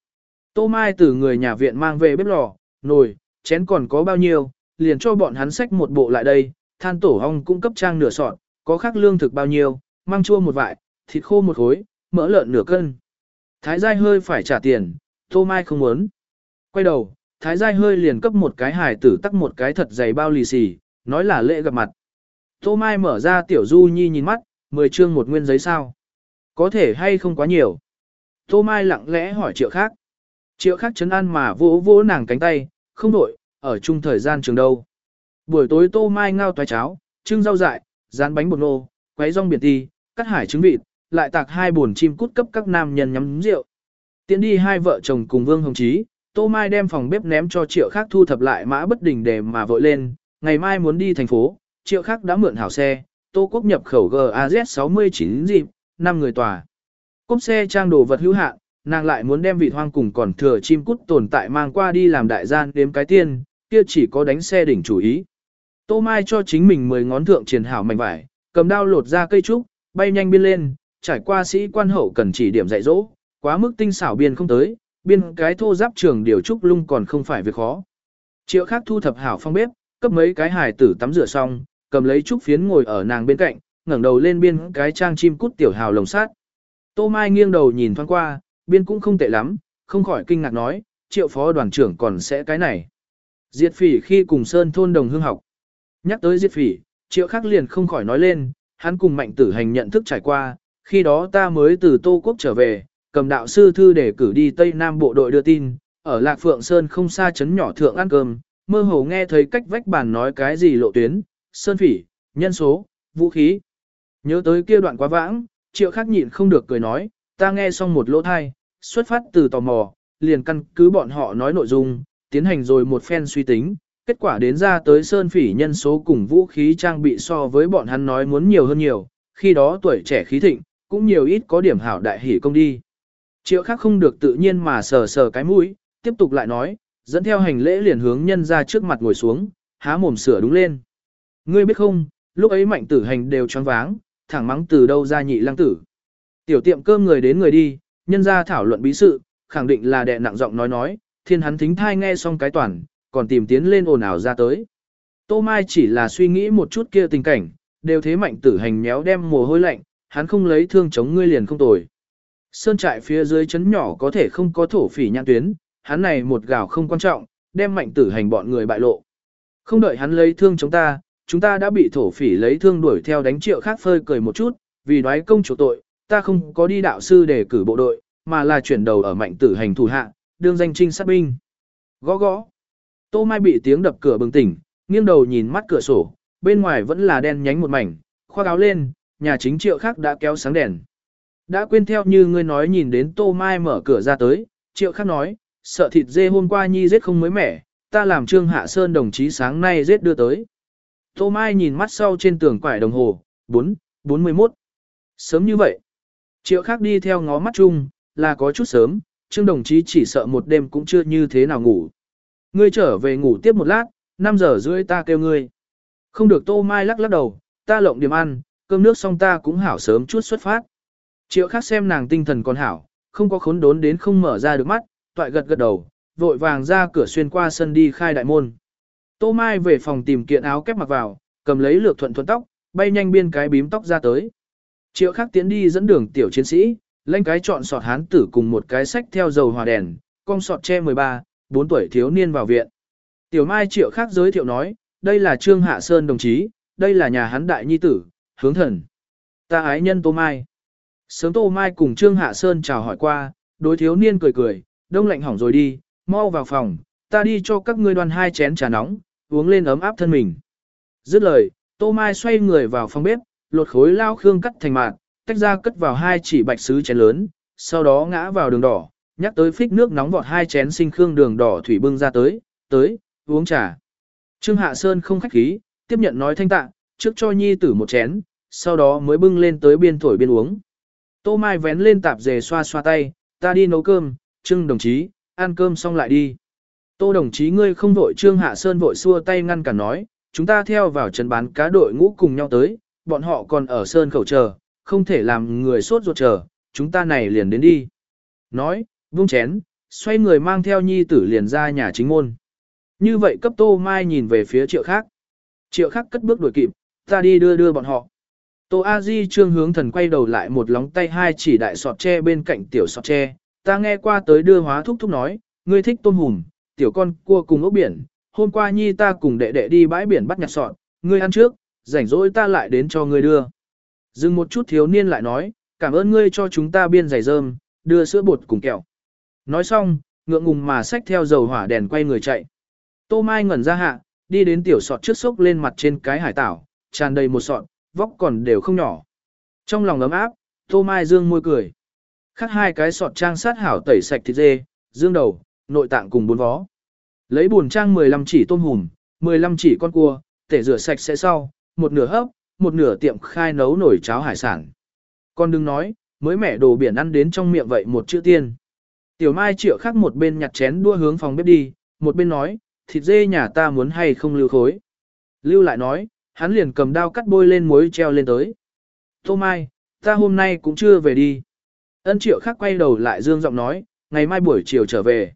Tô Mai từ người nhà viện mang về bếp lò, nồi, chén còn có bao nhiêu, liền cho bọn hắn xách một bộ lại đây, than tổ hong cung cấp trang nửa sọt, có khắc lương thực bao nhiêu, mang chua một vại, thịt khô một khối, mỡ lợn nửa cân. Thái giai hơi phải trả tiền, Tô Mai không muốn. Quay đầu, Thái giai hơi liền cấp một cái hài tử tắc một cái thật dày bao lì xì, nói là lễ gặp mặt. Tô Mai mở ra tiểu du nhi nhìn mắt, mười chương một nguyên giấy sao. Có thể hay không quá nhiều. Tô Mai lặng lẽ hỏi triệu khác. Triệu khác chấn an mà vỗ vỗ nàng cánh tay, không đổi, ở chung thời gian trường đâu. Buổi tối Tô Mai ngao toái cháo, trưng rau dại, rán bánh bột nô, quấy rong biển ti, cắt hải trứng vịt, lại tạc hai buồn chim cút cấp các nam nhân nhắm rượu. Tiến đi hai vợ chồng cùng Vương Hồng Chí, Tô Mai đem phòng bếp ném cho triệu khác thu thập lại mã bất đình để mà vội lên, ngày mai muốn đi thành phố, triệu khác đã mượn hảo xe, Tô Quốc nhập khẩu GAZ 69 dịp, 5 người tòa. Cốp xe trang đồ vật hữu hạn, nàng lại muốn đem vị hoang cùng còn thừa chim cút tồn tại mang qua đi làm đại gian đếm cái tiên, kia chỉ có đánh xe đỉnh chủ ý. Tô Mai cho chính mình 10 ngón thượng triển hảo mảnh vải, cầm đao lột ra cây trúc, bay nhanh biên lên, trải qua sĩ quan hậu cần chỉ điểm dạy dỗ, quá mức tinh xảo biên không tới, biên cái thô giáp trường điều trúc lung còn không phải việc khó. Triệu khác thu thập hảo phong bếp, cấp mấy cái hài tử tắm rửa xong, cầm lấy trúc phiến ngồi ở nàng bên cạnh, ngẩng đầu lên biên cái trang chim cút tiểu hào lồng sát. Tô Mai nghiêng đầu nhìn thoáng qua, biên cũng không tệ lắm, không khỏi kinh ngạc nói, triệu phó đoàn trưởng còn sẽ cái này. Diệt phỉ khi cùng Sơn thôn đồng hương học. Nhắc tới diệt phỉ, triệu khắc liền không khỏi nói lên, hắn cùng mạnh tử hành nhận thức trải qua, khi đó ta mới từ Tô Quốc trở về, cầm đạo sư thư để cử đi Tây Nam bộ đội đưa tin, ở Lạc Phượng Sơn không xa chấn nhỏ thượng ăn cơm, mơ hồ nghe thấy cách vách bàn nói cái gì lộ tuyến, sơn phỉ, nhân số, vũ khí. Nhớ tới kia đoạn quá vãng, triệu khắc nhịn không được cười nói, ta nghe xong một lỗ thai, xuất phát từ tò mò, liền căn cứ bọn họ nói nội dung, tiến hành rồi một phen suy tính, kết quả đến ra tới sơn phỉ nhân số cùng vũ khí trang bị so với bọn hắn nói muốn nhiều hơn nhiều, khi đó tuổi trẻ khí thịnh, cũng nhiều ít có điểm hảo đại hỉ công đi. Triệu khác không được tự nhiên mà sờ sờ cái mũi, tiếp tục lại nói, dẫn theo hành lễ liền hướng nhân ra trước mặt ngồi xuống, há mồm sửa đúng lên. Ngươi biết không, lúc ấy mạnh tử hành đều choáng váng, thẳng mắng từ đâu ra nhị lăng tử. Tiểu tiệm cơm người đến người đi, nhân ra thảo luận bí sự, khẳng định là đệ nặng giọng nói nói, thiên hắn thính thai nghe xong cái toàn, còn tìm tiến lên ồn ào ra tới. Tô Mai chỉ là suy nghĩ một chút kia tình cảnh, đều thế mạnh tử hành méo đem mồ hôi lạnh, hắn không lấy thương chống ngươi liền không tồi. Sơn trại phía dưới chấn nhỏ có thể không có thổ phỉ nhãn tuyến, hắn này một gào không quan trọng, đem mạnh tử hành bọn người bại lộ. Không đợi hắn lấy thương chống ta, chúng ta đã bị thổ phỉ lấy thương đuổi theo đánh triệu khác phơi cười một chút, vì đoái công chủ tội, ta không có đi đạo sư để cử bộ đội, mà là chuyển đầu ở mạnh tử hành thủ hạ, đương danh trinh sát binh. Gõ gõ. Tô Mai bị tiếng đập cửa bừng tỉnh, nghiêng đầu nhìn mắt cửa sổ, bên ngoài vẫn là đen nhánh một mảnh, khoác áo lên, nhà chính triệu khác đã kéo sáng đèn. Đã quên theo như ngươi nói nhìn đến Tô Mai mở cửa ra tới, triệu khác nói, sợ thịt dê hôm qua nhi giết không mới mẻ, ta làm trương hạ sơn đồng chí sáng nay giết đưa tới. Tô Mai nhìn mắt sau trên tường quải đồng hồ, 4, 41. Sớm như vậy. Triệu khác đi theo ngó mắt chung, là có chút sớm, trương đồng chí chỉ sợ một đêm cũng chưa như thế nào ngủ. Ngươi trở về ngủ tiếp một lát, 5 giờ rưỡi ta kêu ngươi. Không được Tô Mai lắc lắc đầu, ta lộng điểm ăn, cơm nước xong ta cũng hảo sớm chút xuất phát. Triệu khác xem nàng tinh thần còn hảo, không có khốn đốn đến không mở ra được mắt, toại gật gật đầu, vội vàng ra cửa xuyên qua sân đi khai đại môn. Tô Mai về phòng tìm kiện áo kép mặc vào, cầm lấy lược thuận thuận tóc, bay nhanh biên cái bím tóc ra tới. Triệu khắc tiến đi dẫn đường tiểu chiến sĩ, lên cái chọn sọt hán tử cùng một cái sách theo dầu hòa đèn, con sọt che 13, 4 tuổi thiếu niên vào viện. Tiểu Mai Triệu khắc giới thiệu nói, đây là Trương Hạ Sơn đồng chí, đây là nhà hắn đại nhi tử, hướng thần. Ta ái nhân Tô Mai. Sớm Tô Mai cùng Trương Hạ Sơn chào hỏi qua, đối thiếu niên cười cười, đông lạnh hỏng rồi đi, mau vào phòng, ta đi cho các ngươi đoan hai chén trà nóng, uống lên ấm áp thân mình. Dứt lời, Tô Mai xoay người vào phòng bếp, lột khối lao khương cắt thành mạt, tách ra cất vào hai chỉ bạch sứ chén lớn, sau đó ngã vào đường đỏ, nhắc tới phích nước nóng vọt hai chén sinh khương đường đỏ thủy bưng ra tới, tới, uống trà. Trương Hạ Sơn không khách khí, tiếp nhận nói thanh tạ, trước cho nhi tử một chén, sau đó mới bưng lên tới biên thổi biên uống. Tô Mai vén lên tạp dề xoa xoa tay, ta đi nấu cơm, Trương đồng chí, ăn cơm xong lại đi. Tô đồng chí ngươi không vội Trương Hạ Sơn vội xua tay ngăn cả nói, chúng ta theo vào trấn bán cá đội ngũ cùng nhau tới, bọn họ còn ở Sơn khẩu chờ, không thể làm người sốt ruột chờ, chúng ta này liền đến đi. Nói, vung chén, xoay người mang theo nhi tử liền ra nhà chính môn. Như vậy cấp Tô Mai nhìn về phía triệu khác. Triệu khác cất bước đuổi kịp, ta đi đưa đưa bọn họ. Tô A Di trương hướng thần quay đầu lại một lóng tay hai chỉ đại sọt tre bên cạnh tiểu sọt tre. Ta nghe qua tới đưa hóa thúc thúc nói, ngươi thích tôm hùm, tiểu con cua cùng ốc biển. Hôm qua nhi ta cùng đệ đệ đi bãi biển bắt nhặt sọt, ngươi ăn trước, rảnh rỗi ta lại đến cho ngươi đưa. Dừng một chút thiếu niên lại nói, cảm ơn ngươi cho chúng ta biên giày rơm, đưa sữa bột cùng kẹo. Nói xong, ngượng ngùng mà xách theo dầu hỏa đèn quay người chạy. Tô Mai ngẩn ra hạ, đi đến tiểu sọt trước sốc lên mặt trên cái hải tảo, tràn đầy một sọt, vóc còn đều không nhỏ. Trong lòng ấm áp, Tô Mai dương môi cười. Khắc hai cái sọt trang sát hảo tẩy sạch thịt dê, dương đầu, nội tạng cùng bốn vó. Lấy buồn trang 15 chỉ tôm hùm, 15 chỉ con cua, tể rửa sạch sẽ sau, một nửa hấp, một nửa tiệm khai nấu nổi cháo hải sản. Con đừng nói, mới mẻ đồ biển ăn đến trong miệng vậy một chữ tiên. Tiểu Mai triệu khắc một bên nhặt chén đua hướng phòng bếp đi, một bên nói, thịt dê nhà ta muốn hay không lưu khối. Lưu lại nói, hắn liền cầm đao cắt bôi lên muối treo lên tới. Tô Mai, ta hôm nay cũng chưa về đi. Ân triệu khắc quay đầu lại dương giọng nói, ngày mai buổi chiều trở về.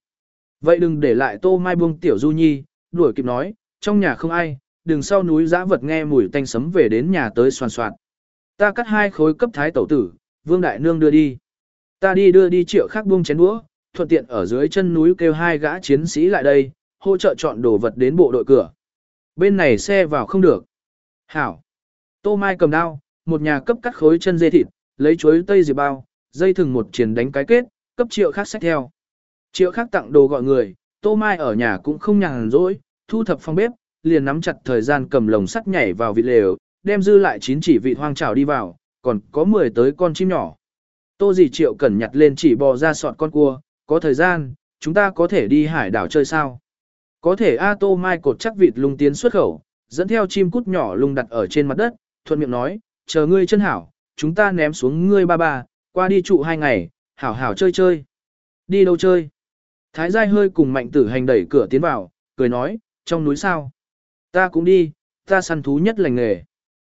Vậy đừng để lại Tô Mai buông tiểu du nhi, đuổi kịp nói, trong nhà không ai, đừng sau núi giã vật nghe mùi tanh sấm về đến nhà tới soàn soạn. Ta cắt hai khối cấp thái tẩu tử, vương đại nương đưa đi. Ta đi đưa đi triệu khắc buông chén đũa, thuận tiện ở dưới chân núi kêu hai gã chiến sĩ lại đây, hỗ trợ chọn đồ vật đến bộ đội cửa. Bên này xe vào không được. Hảo. Tô Mai cầm đao, một nhà cấp cắt khối chân dê thịt, lấy chuối tây dì bao, dây thừng một triển đánh cái kết, cấp triệu khác sách theo. Triệu khác tặng đồ gọi người, Tô Mai ở nhà cũng không nhàn rỗi, thu thập phòng bếp, liền nắm chặt thời gian cầm lồng sắt nhảy vào vịt lều, đem dư lại chín chỉ vịt hoang trào đi vào, còn có 10 tới con chim nhỏ. Tô dì triệu cẩn nhặt lên chỉ bò ra sọt con cua, có thời gian, chúng ta có thể đi hải đảo chơi sao? Có thể A Tô Mai cột chắc vịt lung tiến xuất khẩu, dẫn theo chim cút nhỏ lung đặt ở trên mặt đất, thuận miệng nói, chờ ngươi chân hảo, chúng ta ném xuống ngươi ba ba, qua đi trụ hai ngày, hảo hảo chơi chơi. Đi đâu chơi? Thái giai hơi cùng mạnh tử hành đẩy cửa tiến vào, cười nói, trong núi sao? Ta cũng đi, ta săn thú nhất lành nghề.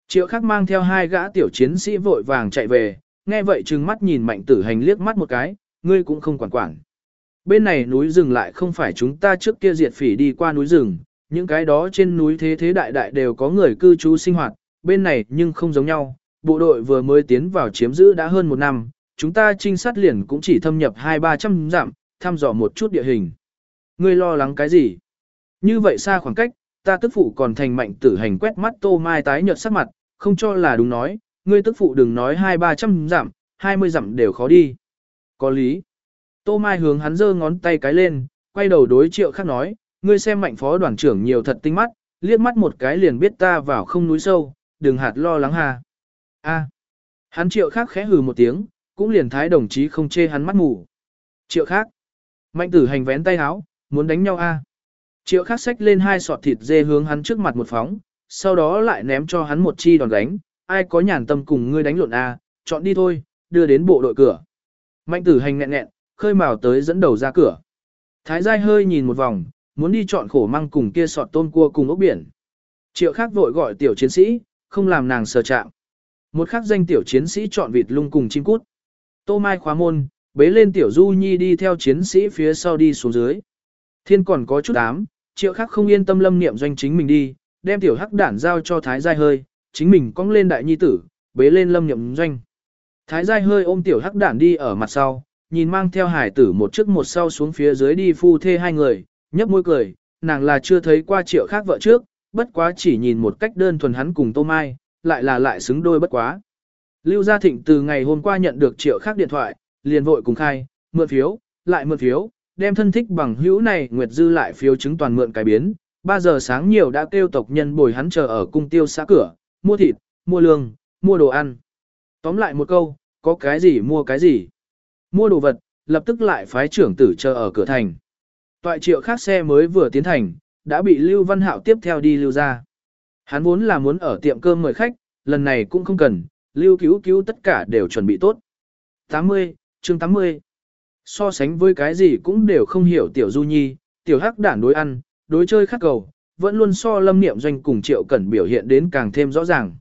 Triệu khắc mang theo hai gã tiểu chiến sĩ vội vàng chạy về, nghe vậy trừng mắt nhìn mạnh tử hành liếc mắt một cái, ngươi cũng không quản quản. Bên này núi rừng lại không phải chúng ta trước kia diệt phỉ đi qua núi rừng, những cái đó trên núi thế thế đại đại đều có người cư trú sinh hoạt, bên này nhưng không giống nhau. Bộ đội vừa mới tiến vào chiếm giữ đã hơn một năm, chúng ta trinh sát liền cũng chỉ thâm nhập hai ba trăm dặm, thăm dò một chút địa hình. Ngươi lo lắng cái gì? Như vậy xa khoảng cách, ta tức phụ còn thành mạnh tử hành quét mắt tô mai tái nhợt sắc mặt, không cho là đúng nói, ngươi tức phụ đừng nói hai ba trăm dặm, hai mươi dặm đều khó đi. Có lý. Tô mai hướng hắn giơ ngón tay cái lên, quay đầu đối triệu khác nói, ngươi xem mạnh phó đoàn trưởng nhiều thật tinh mắt, liếc mắt một cái liền biết ta vào không núi sâu, đừng hạt lo lắng hà. A. À. Hắn triệu khác khẽ hừ một tiếng, cũng liền thái đồng chí không chê hắn mắt mù. Triệu khác. Mạnh tử hành vén tay háo, muốn đánh nhau a. À. Triệu khác xách lên hai sọt thịt dê hướng hắn trước mặt một phóng, sau đó lại ném cho hắn một chi đòn đánh, ai có nhàn tâm cùng ngươi đánh lộn a, à, chọn đi thôi, đưa đến bộ đội cửa. Mạnh tử hành nghẹn nghẹn, khơi mào tới dẫn đầu ra cửa. Thái giai hơi nhìn một vòng, muốn đi chọn khổ măng cùng kia sọt tôm cua cùng ốc biển. Triệu khác vội gọi tiểu chiến sĩ, không làm nàng sờ chạm. Một khắc danh tiểu chiến sĩ chọn vịt lung cùng chim cút. Tô Mai khóa môn, bế lên tiểu du nhi đi theo chiến sĩ phía sau đi xuống dưới. Thiên còn có chút ám, triệu khác không yên tâm lâm niệm doanh chính mình đi, đem tiểu hắc đản giao cho thái giai hơi, chính mình cong lên đại nhi tử, bế lên lâm niệm doanh. Thái giai hơi ôm tiểu hắc đản đi ở mặt sau, nhìn mang theo hải tử một trước một sau xuống phía dưới đi phu thê hai người, nhấp môi cười, nàng là chưa thấy qua triệu khác vợ trước, bất quá chỉ nhìn một cách đơn thuần hắn cùng Tô Mai, lại là lại xứng đôi bất quá. Lưu Gia Thịnh từ ngày hôm qua nhận được triệu khác điện thoại, liền vội cùng khai, mượn phiếu, lại mượn phiếu, đem thân thích bằng hữu này Nguyệt Dư lại phiếu chứng toàn mượn cái biến. 3 giờ sáng nhiều đã kêu tộc nhân bồi hắn chờ ở cung tiêu xã cửa, mua thịt, mua lương, mua đồ ăn. Tóm lại một câu, có cái gì mua cái gì. Mua đồ vật, lập tức lại phái trưởng tử chờ ở cửa thành. Toại triệu khác xe mới vừa tiến thành, đã bị Lưu Văn Hạo tiếp theo đi lưu ra. Hắn vốn là muốn ở tiệm cơm mời khách, lần này cũng không cần, Lưu cứu cứu tất cả đều chuẩn bị tốt. 80, chương 80. So sánh với cái gì cũng đều không hiểu tiểu du nhi, tiểu hắc đản đối ăn, đối chơi khắc cầu, vẫn luôn so lâm niệm doanh cùng triệu cẩn biểu hiện đến càng thêm rõ ràng.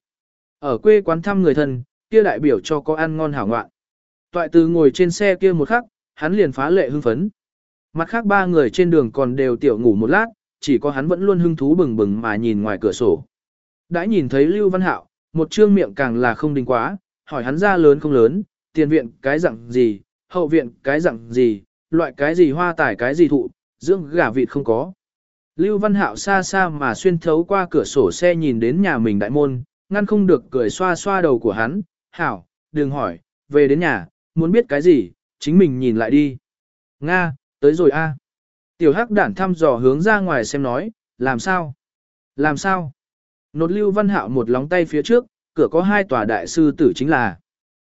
Ở quê quán thăm người thân, kia đại biểu cho có ăn ngon hảo ngoạn. Toại từ ngồi trên xe kia một khắc, hắn liền phá lệ hưng phấn. Mặt khác ba người trên đường còn đều tiểu ngủ một lát, chỉ có hắn vẫn luôn hưng thú bừng bừng mà nhìn ngoài cửa sổ. Đã nhìn thấy Lưu Văn Hạo, một trương miệng càng là không đình quá, hỏi hắn ra lớn không lớn, tiền viện cái dạng gì, hậu viện cái dạng gì, loại cái gì hoa tải cái gì thụ, dưỡng gà vịt không có. Lưu Văn Hạo xa xa mà xuyên thấu qua cửa sổ xe nhìn đến nhà mình đại môn, ngăn không được cười xoa xoa đầu của hắn, Hảo, đừng hỏi, về đến nhà, muốn biết cái gì, chính mình nhìn lại đi. Nga, tới rồi a. Tiểu hắc đản thăm dò hướng ra ngoài xem nói, làm sao? Làm sao? Nột lưu văn hạo một lóng tay phía trước, cửa có hai tòa đại sư tử chính là.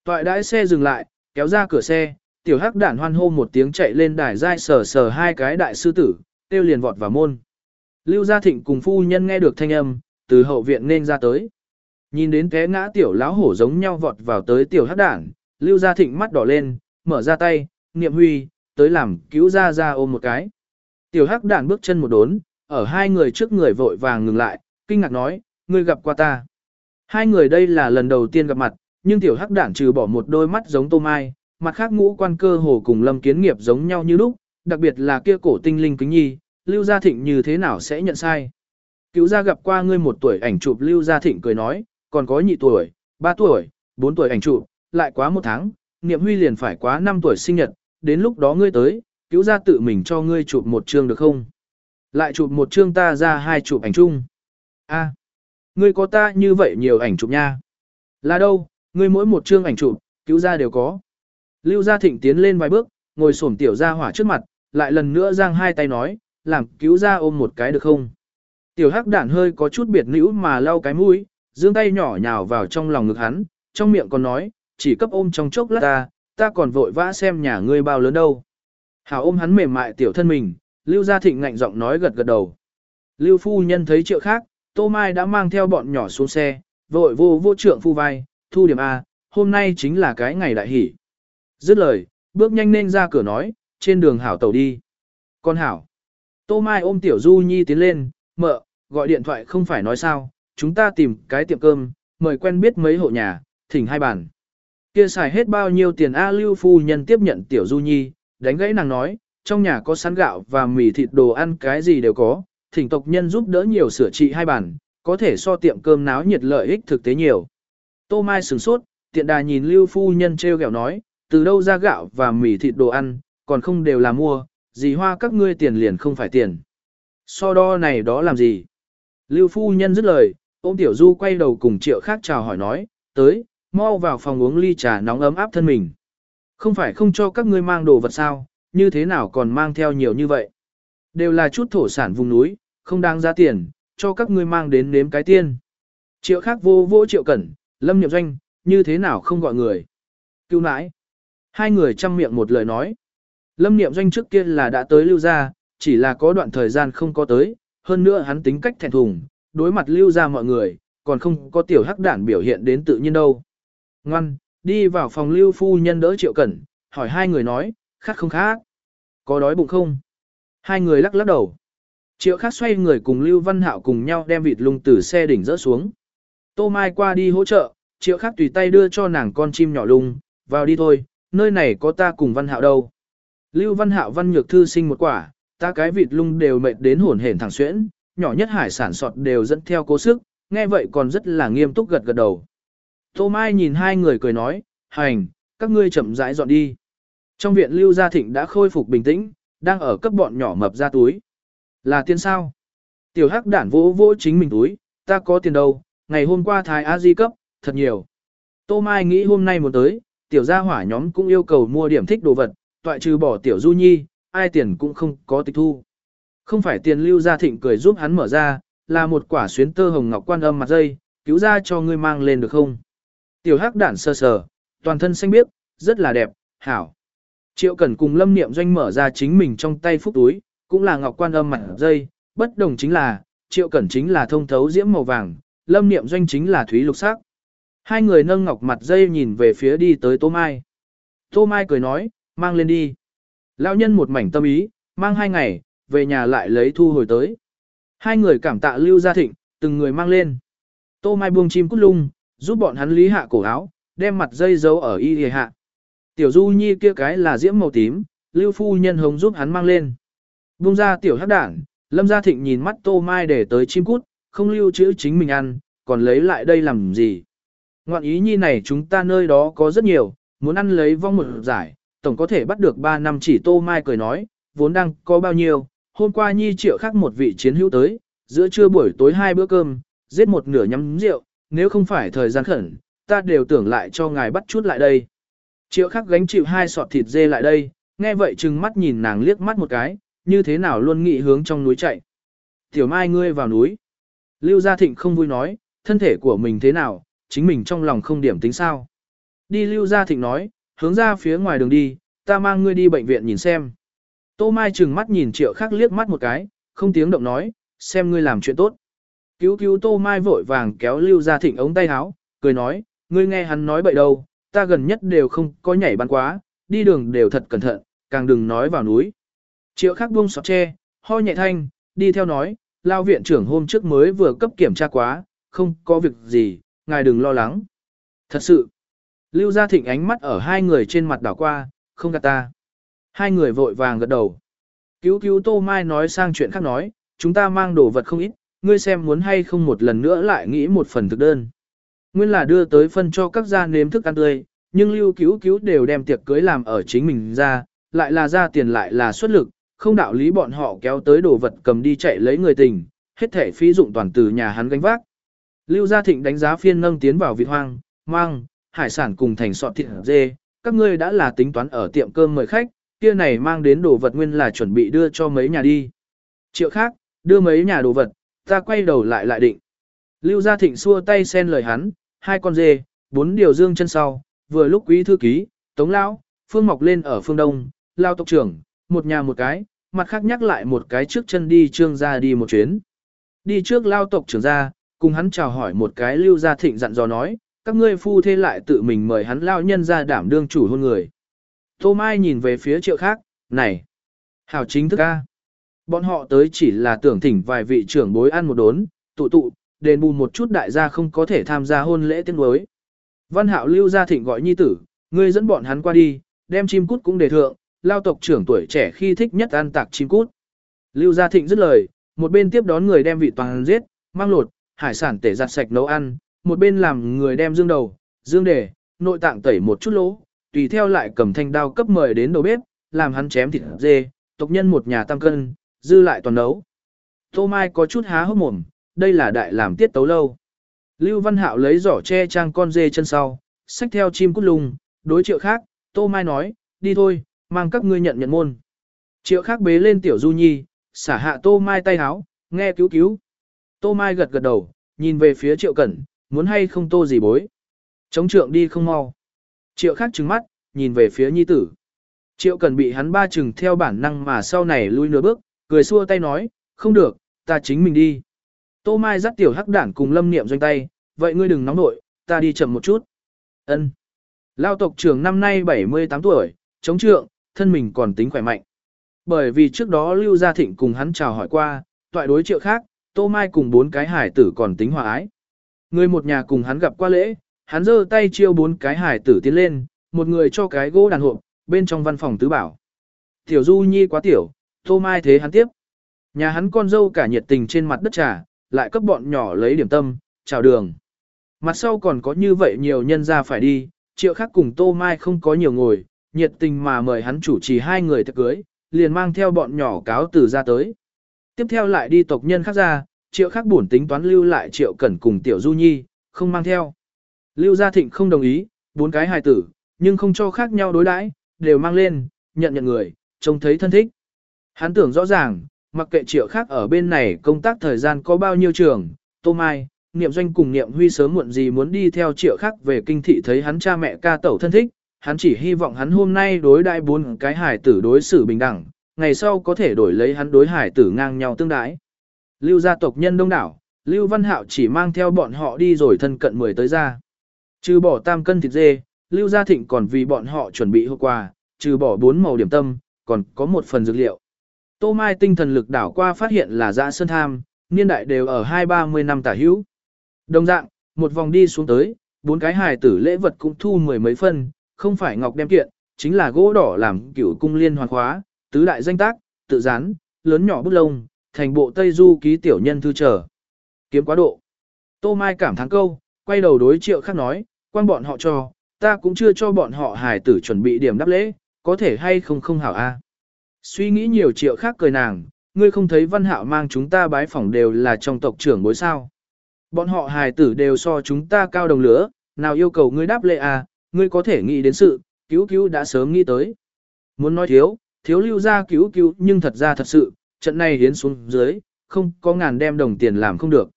Toại đãi xe dừng lại, kéo ra cửa xe, tiểu hắc đản hoan hô một tiếng chạy lên đài dai sờ sờ hai cái đại sư tử, tiêu liền vọt vào môn. Lưu Gia Thịnh cùng phu nhân nghe được thanh âm, từ hậu viện nên ra tới. Nhìn đến té ngã tiểu lão hổ giống nhau vọt vào tới tiểu hắc đản, Lưu Gia Thịnh mắt đỏ lên, mở ra tay, niệm huy, tới làm cứu ra ra ôm một cái. Tiểu hắc đản bước chân một đốn, ở hai người trước người vội vàng ngừng lại, kinh ngạc nói, ngươi gặp qua ta. Hai người đây là lần đầu tiên gặp mặt, nhưng tiểu hắc đản trừ bỏ một đôi mắt giống tô mai, mặt khác ngũ quan cơ hồ cùng lâm kiến nghiệp giống nhau như lúc, đặc biệt là kia cổ tinh linh kính nhi, Lưu Gia Thịnh như thế nào sẽ nhận sai. Cứu gia gặp qua ngươi một tuổi ảnh chụp Lưu Gia Thịnh cười nói, còn có nhị tuổi, ba tuổi, bốn tuổi ảnh chụp, lại quá một tháng, niệm huy liền phải quá năm tuổi sinh nhật, đến lúc đó ngươi tới, cứu gia tự mình cho ngươi chụp một chương được không? Lại chụp một chương ta ra hai chụp ảnh chung. A, ngươi có ta như vậy nhiều ảnh chụp nha. Là đâu, ngươi mỗi một chương ảnh chụp, cứu gia đều có. Lưu Gia Thịnh tiến lên vài bước, ngồi xổm tiểu gia hỏa trước mặt, lại lần nữa giang hai tay nói, làm cứu gia ôm một cái được không? Tiểu hắc đản hơi có chút biệt nữ mà lau cái mũi, dương tay nhỏ nhào vào trong lòng ngực hắn, trong miệng còn nói, chỉ cấp ôm trong chốc lát ta, ta còn vội vã xem nhà ngươi bao lớn đâu. Hảo ôm hắn mềm mại tiểu thân mình, Lưu Gia Thịnh ngạnh giọng nói gật gật đầu. Lưu phu nhân thấy triệu khác, Tô Mai đã mang theo bọn nhỏ xuống xe, vội vô vô trượng phu vai, thu điểm A, hôm nay chính là cái ngày đại hỷ. Dứt lời, bước nhanh lên ra cửa nói, trên đường hảo tàu đi. Con hảo. Tô Mai ôm tiểu Du Nhi tiến lên, mợ, gọi điện thoại không phải nói sao, chúng ta tìm cái tiệm cơm, mời quen biết mấy hộ nhà, thỉnh hai bàn. Kia xài hết bao nhiêu tiền A Lưu phu nhân tiếp nhận tiểu Du Nhi, đánh gãy nàng nói, trong nhà có sắn gạo và mì thịt đồ ăn cái gì đều có, thỉnh tộc nhân giúp đỡ nhiều sửa trị hai bản có thể so tiệm cơm náo nhiệt lợi ích thực tế nhiều. Tô Mai sửng sốt, tiện đà nhìn Lưu phu nhân treo gẹo nói, từ đâu ra gạo và mì thịt đồ ăn, còn không đều là mua, gì hoa các ngươi tiền liền không phải tiền. So đo này đó làm gì? Lưu phu nhân dứt lời, ôm tiểu du quay đầu cùng triệu khác chào hỏi nói, tới, mau vào phòng uống ly trà nóng ấm áp thân mình. Không phải không cho các ngươi mang đồ vật sao, như thế nào còn mang theo nhiều như vậy. Đều là chút thổ sản vùng núi, không đáng giá tiền, cho các ngươi mang đến nếm cái tiên. Triệu khác vô vô triệu cẩn, lâm nhậm doanh, như thế nào không gọi người. Cứu nãi. Hai người chăm miệng một lời nói. Lâm niệm doanh trước kia là đã tới lưu gia, chỉ là có đoạn thời gian không có tới, hơn nữa hắn tính cách thẹn thùng, đối mặt lưu gia mọi người, còn không có tiểu hắc đản biểu hiện đến tự nhiên đâu. Ngoan, đi vào phòng lưu phu nhân đỡ triệu cẩn, hỏi hai người nói, khát không khát? Có đói bụng không? Hai người lắc lắc đầu. Triệu khát xoay người cùng Lưu Văn Hạo cùng nhau đem vịt lung từ xe đỉnh rỡ xuống. Tô Mai qua đi hỗ trợ, triệu khát tùy tay đưa cho nàng con chim nhỏ lung, vào đi thôi, nơi này có ta cùng Văn Hạo đâu. Lưu Văn Hạo văn nhược thư sinh một quả, ta cái vịt lung đều mệt đến hổn hển thẳng xuyễn, nhỏ nhất hải sản sọt đều dẫn theo cố sức, nghe vậy còn rất là nghiêm túc gật gật đầu. Tô Mai nhìn hai người cười nói, hành, các ngươi chậm rãi dọn đi. Trong viện Lưu Gia Thịnh đã khôi phục bình tĩnh, đang ở cấp bọn nhỏ mập ra túi. Là tiền sao? Tiểu hắc đản vỗ vỗ chính mình túi, ta có tiền đâu, ngày hôm qua Thái A Di cấp, thật nhiều. Tô Mai nghĩ hôm nay muốn tới, tiểu gia hỏa nhóm cũng yêu cầu mua điểm thích đồ vật, toại trừ bỏ tiểu du nhi, ai tiền cũng không có tịch thu. Không phải tiền lưu gia thịnh cười giúp hắn mở ra, là một quả xuyến tơ hồng ngọc quan âm mặt dây, cứu ra cho ngươi mang lên được không? Tiểu hắc đản sơ sờ, toàn thân xanh biếc, rất là đẹp, hảo. Triệu Cẩn cùng Lâm Niệm Doanh mở ra chính mình trong tay phúc túi, cũng là ngọc quan âm mặt dây, bất đồng chính là, Triệu Cẩn chính là thông thấu diễm màu vàng, Lâm Niệm Doanh chính là thúy lục sắc. Hai người nâng ngọc mặt dây nhìn về phía đi tới Tô Mai. Tô Mai cười nói, mang lên đi. Lão nhân một mảnh tâm ý, mang hai ngày, về nhà lại lấy thu hồi tới. Hai người cảm tạ Lưu Gia Thịnh, từng người mang lên. Tô Mai buông chim cút lung, giúp bọn hắn lý hạ cổ áo, đem mặt dây giấu ở y hề hạ. Tiểu Du Nhi kia cái là diễm màu tím, Lưu Phu Nhân hồng giúp hắn mang lên. Bung ra tiểu hắc đảng, Lâm Gia Thịnh nhìn mắt Tô Mai để tới chim cút, không lưu trữ chính mình ăn, còn lấy lại đây làm gì. Ngoạn ý nhi này chúng ta nơi đó có rất nhiều, muốn ăn lấy vong một giải, tổng có thể bắt được 3 năm chỉ Tô Mai cười nói, vốn đang có bao nhiêu, hôm qua nhi triệu khác một vị chiến hữu tới, giữa trưa buổi tối hai bữa cơm, giết một nửa nhắm rượu, nếu không phải thời gian khẩn, ta đều tưởng lại cho ngài bắt chút lại đây. Triệu khắc gánh chịu hai sọt thịt dê lại đây, nghe vậy chừng mắt nhìn nàng liếc mắt một cái, như thế nào luôn nghĩ hướng trong núi chạy. Tiểu mai ngươi vào núi. Lưu Gia Thịnh không vui nói, thân thể của mình thế nào, chính mình trong lòng không điểm tính sao. Đi Lưu Gia Thịnh nói, hướng ra phía ngoài đường đi, ta mang ngươi đi bệnh viện nhìn xem. Tô Mai chừng mắt nhìn triệu khắc liếc mắt một cái, không tiếng động nói, xem ngươi làm chuyện tốt. Cứu cứu Tô Mai vội vàng kéo Lưu Gia Thịnh ống tay áo, cười nói, ngươi nghe hắn nói bậy đâu, ta gần nhất đều không có nhảy bắn quá, đi đường đều thật cẩn thận, càng đừng nói vào núi. Triệu khắc buông sọt tre, ho nhẹ thanh, đi theo nói, lao viện trưởng hôm trước mới vừa cấp kiểm tra quá, không có việc gì, ngài đừng lo lắng. Thật sự, Lưu Gia Thịnh ánh mắt ở hai người trên mặt đảo qua, không gạt ta. Hai người vội vàng gật đầu. Cứu cứu Tô Mai nói sang chuyện khác nói, chúng ta mang đồ vật không ít, ngươi xem muốn hay không một lần nữa lại nghĩ một phần thực đơn. Nguyên là đưa tới phân cho các gia nếm thức ăn tươi, nhưng lưu cứu cứu đều đem tiệc cưới làm ở chính mình ra, lại là ra tiền lại là xuất lực, không đạo lý bọn họ kéo tới đồ vật cầm đi chạy lấy người tình, hết thể phí dụng toàn từ nhà hắn gánh vác. Lưu Gia Thịnh đánh giá phiên nâng tiến vào vịt hoang, mang, hải sản cùng thành sọt thịt dê, các ngươi đã là tính toán ở tiệm cơm mời khách, kia này mang đến đồ vật nguyên là chuẩn bị đưa cho mấy nhà đi. Triệu khác, đưa mấy nhà đồ vật, ta quay đầu lại lại định. Lưu Gia Thịnh xua tay xen lời hắn, hai con dê, bốn điều dương chân sau, vừa lúc quý thư ký, tống lão, phương mọc lên ở phương đông, lao tộc trưởng, một nhà một cái, mặt khác nhắc lại một cái trước chân đi trương ra đi một chuyến. Đi trước lao tộc trưởng ra, cùng hắn chào hỏi một cái lưu gia thịnh dặn dò nói, các ngươi phu thê lại tự mình mời hắn lao nhân ra đảm đương chủ hôn người. Tô Mai nhìn về phía triệu khác, này, hảo chính thức a. Bọn họ tới chỉ là tưởng thỉnh vài vị trưởng bối ăn một đốn, tụ tụ, đền bù một chút đại gia không có thể tham gia hôn lễ tiếng đối. Văn hạo lưu gia thịnh gọi nhi tử, ngươi dẫn bọn hắn qua đi, đem chim cút cũng đề thượng, lao tộc trưởng tuổi trẻ khi thích nhất ăn tạc chim cút. Lưu gia thịnh dứt lời, một bên tiếp đón người đem vị toàn giết, mang lột, hải sản tể giặt sạch nấu ăn, một bên làm người đem dương đầu, dương đề, nội tạng tẩy một chút lỗ, tùy theo lại cầm thanh đao cấp mời đến đầu bếp, làm hắn chém thịt dê, tộc nhân một nhà tam cân, dư lại toàn nấu. Tô Mai có chút há hốc mồm, đây là đại làm tiết tấu lâu. Lưu Văn Hạo lấy giỏ che trang con dê chân sau, xách theo chim cút lùng, đối triệu khác, Tô Mai nói, đi thôi, mang các ngươi nhận nhận môn. Triệu khác bế lên tiểu du nhi, xả hạ Tô Mai tay háo, nghe cứu cứu. Tô Mai gật gật đầu, nhìn về phía triệu cẩn, muốn hay không tô gì bối. Chống trượng đi không mau. Triệu khác trừng mắt, nhìn về phía nhi tử. Triệu cẩn bị hắn ba chừng theo bản năng mà sau này lui nửa bước, cười xua tay nói, không được, ta chính mình đi. Tô Mai dắt tiểu hắc đản cùng lâm niệm doanh tay, vậy ngươi đừng nóng nội, ta đi chậm một chút. Ân. Lao tộc trưởng năm nay 78 tuổi, chống trượng, thân mình còn tính khỏe mạnh. Bởi vì trước đó Lưu Gia Thịnh cùng hắn chào hỏi qua, toại đối triệu khác, Tô Mai cùng bốn cái hải tử còn tính hòa ái. Người một nhà cùng hắn gặp qua lễ, hắn giơ tay chiêu bốn cái hải tử tiến lên, một người cho cái gỗ đàn hộp, bên trong văn phòng tứ bảo. Tiểu Du Nhi quá tiểu, Tô Mai thế hắn tiếp. Nhà hắn con dâu cả nhiệt tình trên mặt đất trà, lại cấp bọn nhỏ lấy điểm tâm, chào đường. Mặt sau còn có như vậy nhiều nhân ra phải đi, triệu khác cùng Tô Mai không có nhiều ngồi, nhiệt tình mà mời hắn chủ trì hai người thật cưới, liền mang theo bọn nhỏ cáo từ ra tới. Tiếp theo lại đi tộc nhân khác ra, triệu khác buồn tính toán lưu lại triệu cẩn cùng tiểu du nhi, không mang theo. Lưu Gia Thịnh không đồng ý, bốn cái hài tử, nhưng không cho khác nhau đối đãi, đều mang lên, nhận nhận người, trông thấy thân thích. Hắn tưởng rõ ràng, mặc kệ triệu khác ở bên này công tác thời gian có bao nhiêu trường, Tô Mai, Niệm Doanh cùng Niệm Huy sớm muộn gì muốn đi theo triệu khác về kinh thị thấy hắn cha mẹ ca tẩu thân thích, hắn chỉ hy vọng hắn hôm nay đối đại bốn cái hải tử đối xử bình đẳng, ngày sau có thể đổi lấy hắn đối hải tử ngang nhau tương đái. Lưu gia tộc nhân đông đảo, Lưu Văn Hạo chỉ mang theo bọn họ đi rồi thân cận mười tới ra. Trừ bỏ tam cân thịt dê, Lưu Gia Thịnh còn vì bọn họ chuẩn bị hộp quà, trừ bỏ bốn màu điểm tâm, còn có một phần dược liệu. Tô Mai tinh thần lực đảo qua phát hiện là dã sơn tham, niên đại đều ở hai ba mươi năm tả hữu. Đồng dạng, một vòng đi xuống tới, bốn cái hài tử lễ vật cũng thu mười mấy phân, không phải ngọc đem kiện, chính là gỗ đỏ làm cửu cung liên hoàn khóa, tứ đại danh tác, tự dán, lớn nhỏ bút lông, thành bộ Tây Du ký tiểu nhân thư trở. Kiếm quá độ. Tô Mai cảm thán câu, quay đầu đối triệu khác nói, quan bọn họ cho, ta cũng chưa cho bọn họ hài tử chuẩn bị điểm đáp lễ, có thể hay không không hảo a. Suy nghĩ nhiều triệu khác cười nàng, ngươi không thấy văn hạo mang chúng ta bái phỏng đều là trong tộc trưởng bối sao. Bọn họ hài tử đều so chúng ta cao đồng lửa, nào yêu cầu ngươi đáp lễ à, ngươi có thể nghĩ đến sự, cứu cứu đã sớm nghĩ tới. Muốn nói thiếu, thiếu lưu ra cứu cứu nhưng thật ra thật sự, trận này hiến xuống dưới, không có ngàn đem đồng tiền làm không được.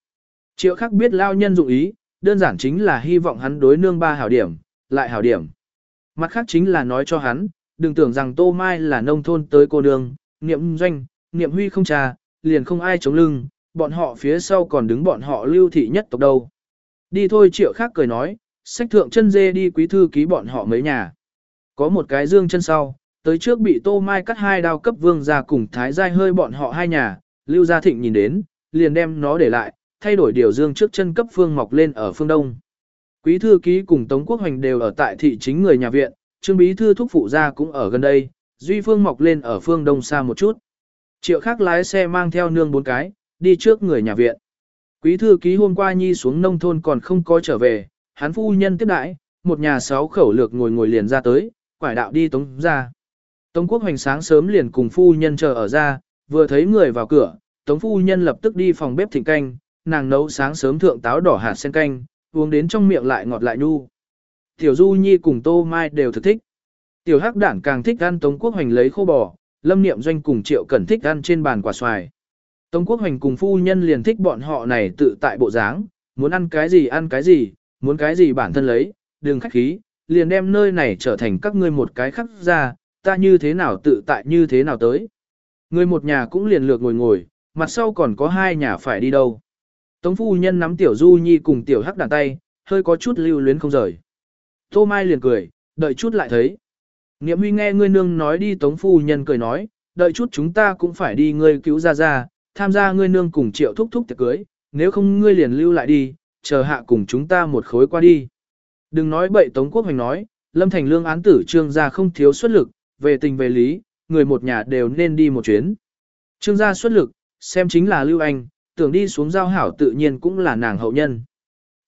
Triệu khắc biết lao nhân dụng ý, đơn giản chính là hy vọng hắn đối nương ba hảo điểm, lại hảo điểm. Mặt khác chính là nói cho hắn, đừng tưởng rằng Tô Mai là nông thôn tới cô đường niệm doanh, niệm huy không trà, liền không ai chống lưng, bọn họ phía sau còn đứng bọn họ lưu thị nhất tộc đâu. Đi thôi triệu khác cười nói, sách thượng chân dê đi quý thư ký bọn họ mấy nhà. Có một cái dương chân sau, tới trước bị Tô Mai cắt hai đao cấp vương ra cùng thái giai hơi bọn họ hai nhà, lưu gia thịnh nhìn đến, liền đem nó để lại, thay đổi điều dương trước chân cấp phương mọc lên ở phương đông. Quý thư ký cùng Tống Quốc Hoành đều ở tại thị chính người nhà viện, Trương Bí thư thúc phụ gia cũng ở gần đây, Duy Phương mọc lên ở phương đông xa một chút. Triệu khác lái xe mang theo nương bốn cái, đi trước người nhà viện. Quý thư ký hôm qua nhi xuống nông thôn còn không có trở về, hắn phu nhân tiếp đãi, một nhà sáu khẩu lược ngồi ngồi liền ra tới, quải đạo đi Tống ra. Tống Quốc Hoành sáng sớm liền cùng phu nhân chờ ở ra, vừa thấy người vào cửa, Tống phu nhân lập tức đi phòng bếp thịnh canh, nàng nấu sáng sớm thượng táo đỏ hạt sen canh, uống đến trong miệng lại ngọt lại nhu. Tiểu Du Nhi cùng Tô Mai đều thực thích. Tiểu Hắc Đản càng thích ăn Tống Quốc Hoành lấy khô bò, Lâm Niệm Doanh cùng Triệu Cẩn thích ăn trên bàn quả xoài. Tống Quốc Hoành cùng phu nhân liền thích bọn họ này tự tại bộ dáng, muốn ăn cái gì ăn cái gì, muốn cái gì bản thân lấy, đừng khách khí, liền đem nơi này trở thành các ngươi một cái khắc ra, ta như thế nào tự tại như thế nào tới. Người một nhà cũng liền lược ngồi ngồi, mặt sau còn có hai nhà phải đi đâu. Tống phu nhân nắm tiểu du nhi cùng tiểu hắc Đản tay, hơi có chút lưu luyến không rời. Tô Mai liền cười, đợi chút lại thấy. Niệm huy nghe ngươi nương nói đi tống phu nhân cười nói, đợi chút chúng ta cũng phải đi ngươi cứu ra ra, tham gia ngươi nương cùng triệu thúc thúc tiệc cưới, nếu không ngươi liền lưu lại đi, chờ hạ cùng chúng ta một khối qua đi. Đừng nói bậy tống quốc hoành nói, lâm thành lương án tử trương gia không thiếu xuất lực, về tình về lý, người một nhà đều nên đi một chuyến. Trương gia xuất lực, xem chính là lưu anh, tưởng đi xuống giao hảo tự nhiên cũng là nàng hậu nhân.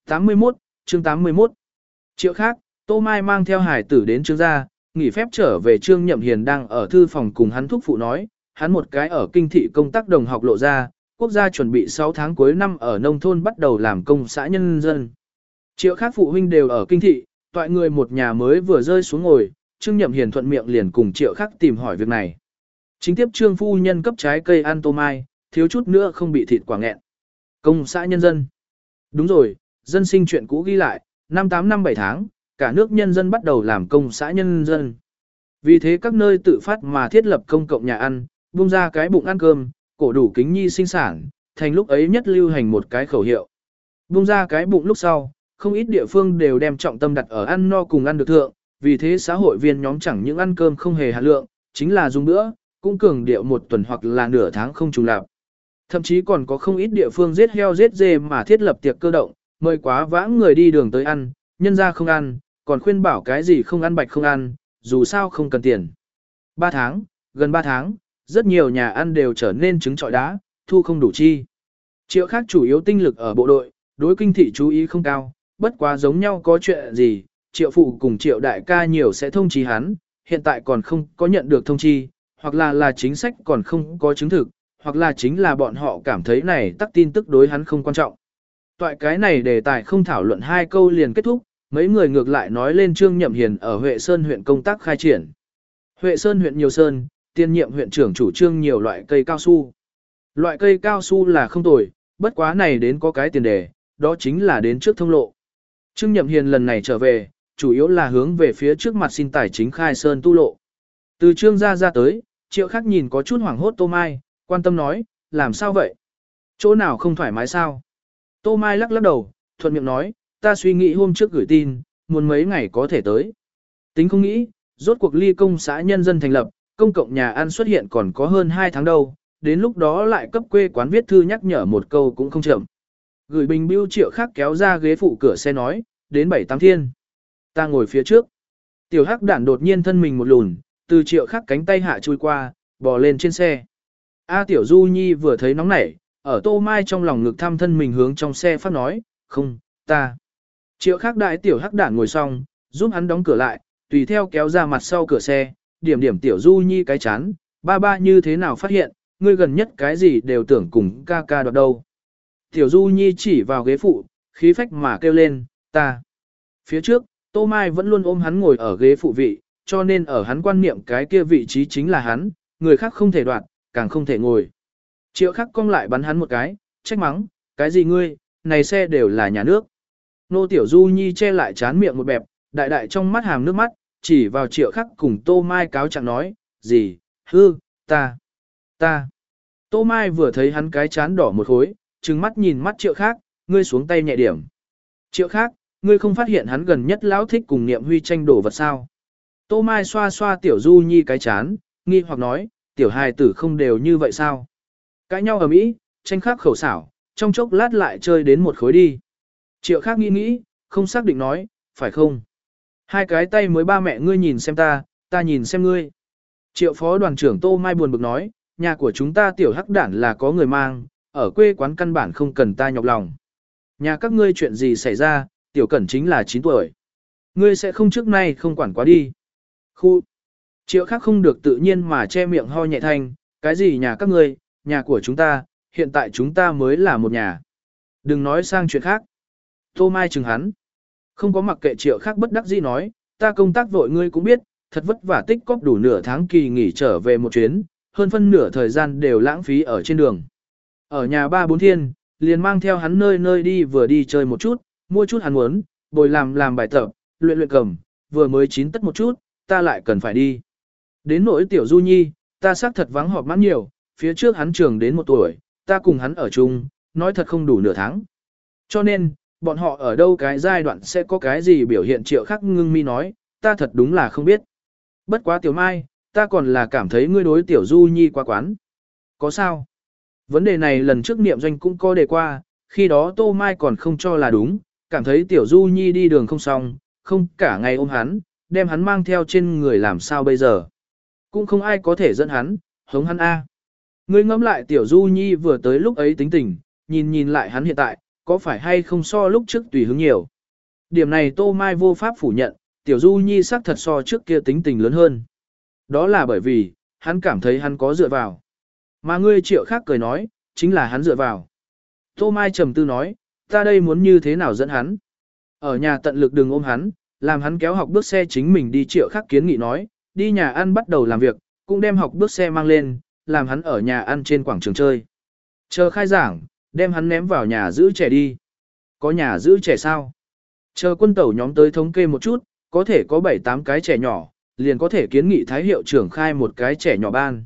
81, chương 81 Triệu khác, Tô Mai mang theo hải tử đến trương gia, nghỉ phép trở về trương nhậm hiền đang ở thư phòng cùng hắn thúc phụ nói, hắn một cái ở kinh thị công tác đồng học lộ ra, quốc gia chuẩn bị 6 tháng cuối năm ở nông thôn bắt đầu làm công xã nhân dân. Triệu khác phụ huynh đều ở kinh thị, toại người một nhà mới vừa rơi xuống ngồi, trương nhậm hiền thuận miệng liền cùng triệu khác tìm hỏi việc này. Chính tiếp trương phu nhân cấp trái cây ăn tô mai, thiếu chút nữa không bị thịt quả nghẹn. Công xã nhân dân. Đúng rồi, dân sinh chuyện cũ ghi lại, năm 8 năm 7 tháng, cả nước nhân dân bắt đầu làm công xã nhân dân. Vì thế các nơi tự phát mà thiết lập công cộng nhà ăn, buông ra cái bụng ăn cơm, cổ đủ kính nhi sinh sản, thành lúc ấy nhất lưu hành một cái khẩu hiệu. Buông ra cái bụng lúc sau, không ít địa phương đều đem trọng tâm đặt ở ăn no cùng ăn được thượng, vì thế xã hội viên nhóm chẳng những ăn cơm không hề hạt lượng, chính là dùng bữa, cũng cường điệu một tuần hoặc là nửa tháng không trùng lạp. Thậm chí còn có không ít địa phương giết heo giết dê mà thiết lập tiệc cơ động, mời quá vãng người đi đường tới ăn, nhân ra không ăn, còn khuyên bảo cái gì không ăn bạch không ăn, dù sao không cần tiền. 3 tháng, gần 3 tháng, rất nhiều nhà ăn đều trở nên trứng trọi đá, thu không đủ chi. Triệu khác chủ yếu tinh lực ở bộ đội, đối kinh thị chú ý không cao, bất quá giống nhau có chuyện gì, triệu phụ cùng triệu đại ca nhiều sẽ thông chí hắn, hiện tại còn không có nhận được thông chi, hoặc là là chính sách còn không có chứng thực, hoặc là chính là bọn họ cảm thấy này tắc tin tức đối hắn không quan trọng. Toại cái này đề tài không thảo luận hai câu liền kết thúc, mấy người ngược lại nói lên Trương Nhậm Hiền ở Huệ Sơn huyện công tác khai triển. Huệ Sơn huyện nhiều sơn, tiên nhiệm huyện trưởng chủ trương nhiều loại cây cao su. Loại cây cao su là không tồi, bất quá này đến có cái tiền đề, đó chính là đến trước thông lộ. Trương Nhậm Hiền lần này trở về, chủ yếu là hướng về phía trước mặt xin tài chính khai sơn tu lộ. Từ trương gia ra tới, triệu khắc nhìn có chút hoảng hốt Tô Mai, quan tâm nói, làm sao vậy? Chỗ nào không thoải mái sao? Tô Mai lắc lắc đầu, thuận miệng nói, ta suy nghĩ hôm trước gửi tin, muốn mấy ngày có thể tới. Tính không nghĩ, rốt cuộc ly công xã nhân dân thành lập, công cộng nhà ăn xuất hiện còn có hơn 2 tháng đâu, đến lúc đó lại cấp quê quán viết thư nhắc nhở một câu cũng không chậm. Gửi bình bưu triệu khác kéo ra ghế phụ cửa xe nói, đến bảy tám thiên. Ta ngồi phía trước. Tiểu hắc đản đột nhiên thân mình một lùn, từ triệu khắc cánh tay hạ chui qua, bò lên trên xe. A tiểu du nhi vừa thấy nóng nảy, ở tô mai trong lòng ngực thăm thân mình hướng trong xe phát nói, không, ta. Triệu khắc đại tiểu hắc đản ngồi xong, giúp hắn đóng cửa lại, tùy theo kéo ra mặt sau cửa xe, điểm điểm tiểu du nhi cái chán, ba ba như thế nào phát hiện, ngươi gần nhất cái gì đều tưởng cùng ca ca đoạt đâu. Tiểu du nhi chỉ vào ghế phụ, khí phách mà kêu lên, ta. Phía trước, Tô Mai vẫn luôn ôm hắn ngồi ở ghế phụ vị, cho nên ở hắn quan niệm cái kia vị trí chính là hắn, người khác không thể đoạt, càng không thể ngồi. Triệu khắc cong lại bắn hắn một cái, trách mắng, cái gì ngươi, này xe đều là nhà nước. Nô Tiểu Du Nhi che lại chán miệng một bẹp, đại đại trong mắt hàm nước mắt, chỉ vào triệu khắc cùng Tô Mai cáo trạng nói, gì, hư, ta, ta. Tô Mai vừa thấy hắn cái chán đỏ một khối, trừng mắt nhìn mắt triệu khác, ngươi xuống tay nhẹ điểm. Triệu khác, ngươi không phát hiện hắn gần nhất lão thích cùng niệm huy tranh đổ vật sao. Tô Mai xoa xoa tiểu du nhi cái chán, nghi hoặc nói, tiểu hài tử không đều như vậy sao. Cãi nhau ở mỹ, tranh khắc khẩu xảo, trong chốc lát lại chơi đến một khối đi. Triệu khác nghĩ nghĩ, không xác định nói, phải không? Hai cái tay mới ba mẹ ngươi nhìn xem ta, ta nhìn xem ngươi. Triệu phó đoàn trưởng Tô Mai buồn bực nói, nhà của chúng ta tiểu hắc đản là có người mang, ở quê quán căn bản không cần ta nhọc lòng. Nhà các ngươi chuyện gì xảy ra, tiểu cẩn chính là 9 tuổi. Ngươi sẽ không trước nay không quản quá đi. Khu. Triệu khác không được tự nhiên mà che miệng ho nhẹ thanh, cái gì nhà các ngươi, nhà của chúng ta, hiện tại chúng ta mới là một nhà. Đừng nói sang chuyện khác. Tô Mai chừng hắn. Không có mặc kệ triệu khác bất đắc dĩ nói, ta công tác vội ngươi cũng biết, thật vất vả tích cóp đủ nửa tháng kỳ nghỉ trở về một chuyến, hơn phân nửa thời gian đều lãng phí ở trên đường. Ở nhà ba bốn thiên, liền mang theo hắn nơi nơi đi vừa đi chơi một chút, mua chút hắn muốn, bồi làm làm bài tập, luyện luyện cầm, vừa mới chín tất một chút, ta lại cần phải đi. Đến nỗi tiểu du nhi, ta xác thật vắng họp mãn nhiều, phía trước hắn trường đến một tuổi, ta cùng hắn ở chung, nói thật không đủ nửa tháng. Cho nên, bọn họ ở đâu cái giai đoạn sẽ có cái gì biểu hiện triệu khắc ngưng mi nói, ta thật đúng là không biết. Bất quá tiểu mai, ta còn là cảm thấy ngươi đối tiểu du nhi quá quán. Có sao? Vấn đề này lần trước niệm doanh cũng có đề qua, khi đó tô mai còn không cho là đúng, cảm thấy tiểu du nhi đi đường không xong, không cả ngày ôm hắn, đem hắn mang theo trên người làm sao bây giờ. Cũng không ai có thể dẫn hắn, hống hắn A. Ngươi ngẫm lại tiểu du nhi vừa tới lúc ấy tính tình, nhìn nhìn lại hắn hiện tại, có phải hay không so lúc trước tùy hứng nhiều. Điểm này tô mai vô pháp phủ nhận, tiểu du nhi xác thật so trước kia tính tình lớn hơn. Đó là bởi vì, hắn cảm thấy hắn có dựa vào. Mà ngươi triệu khác cười nói, chính là hắn dựa vào. Tô Mai trầm tư nói, ta đây muốn như thế nào dẫn hắn. Ở nhà tận lực đừng ôm hắn, làm hắn kéo học bước xe chính mình đi triệu khác kiến nghị nói, đi nhà ăn bắt đầu làm việc, cũng đem học bước xe mang lên, làm hắn ở nhà ăn trên quảng trường chơi. Chờ khai giảng, đem hắn ném vào nhà giữ trẻ đi. Có nhà giữ trẻ sao? Chờ quân tẩu nhóm tới thống kê một chút, có thể có 7-8 cái trẻ nhỏ, liền có thể kiến nghị thái hiệu trưởng khai một cái trẻ nhỏ ban.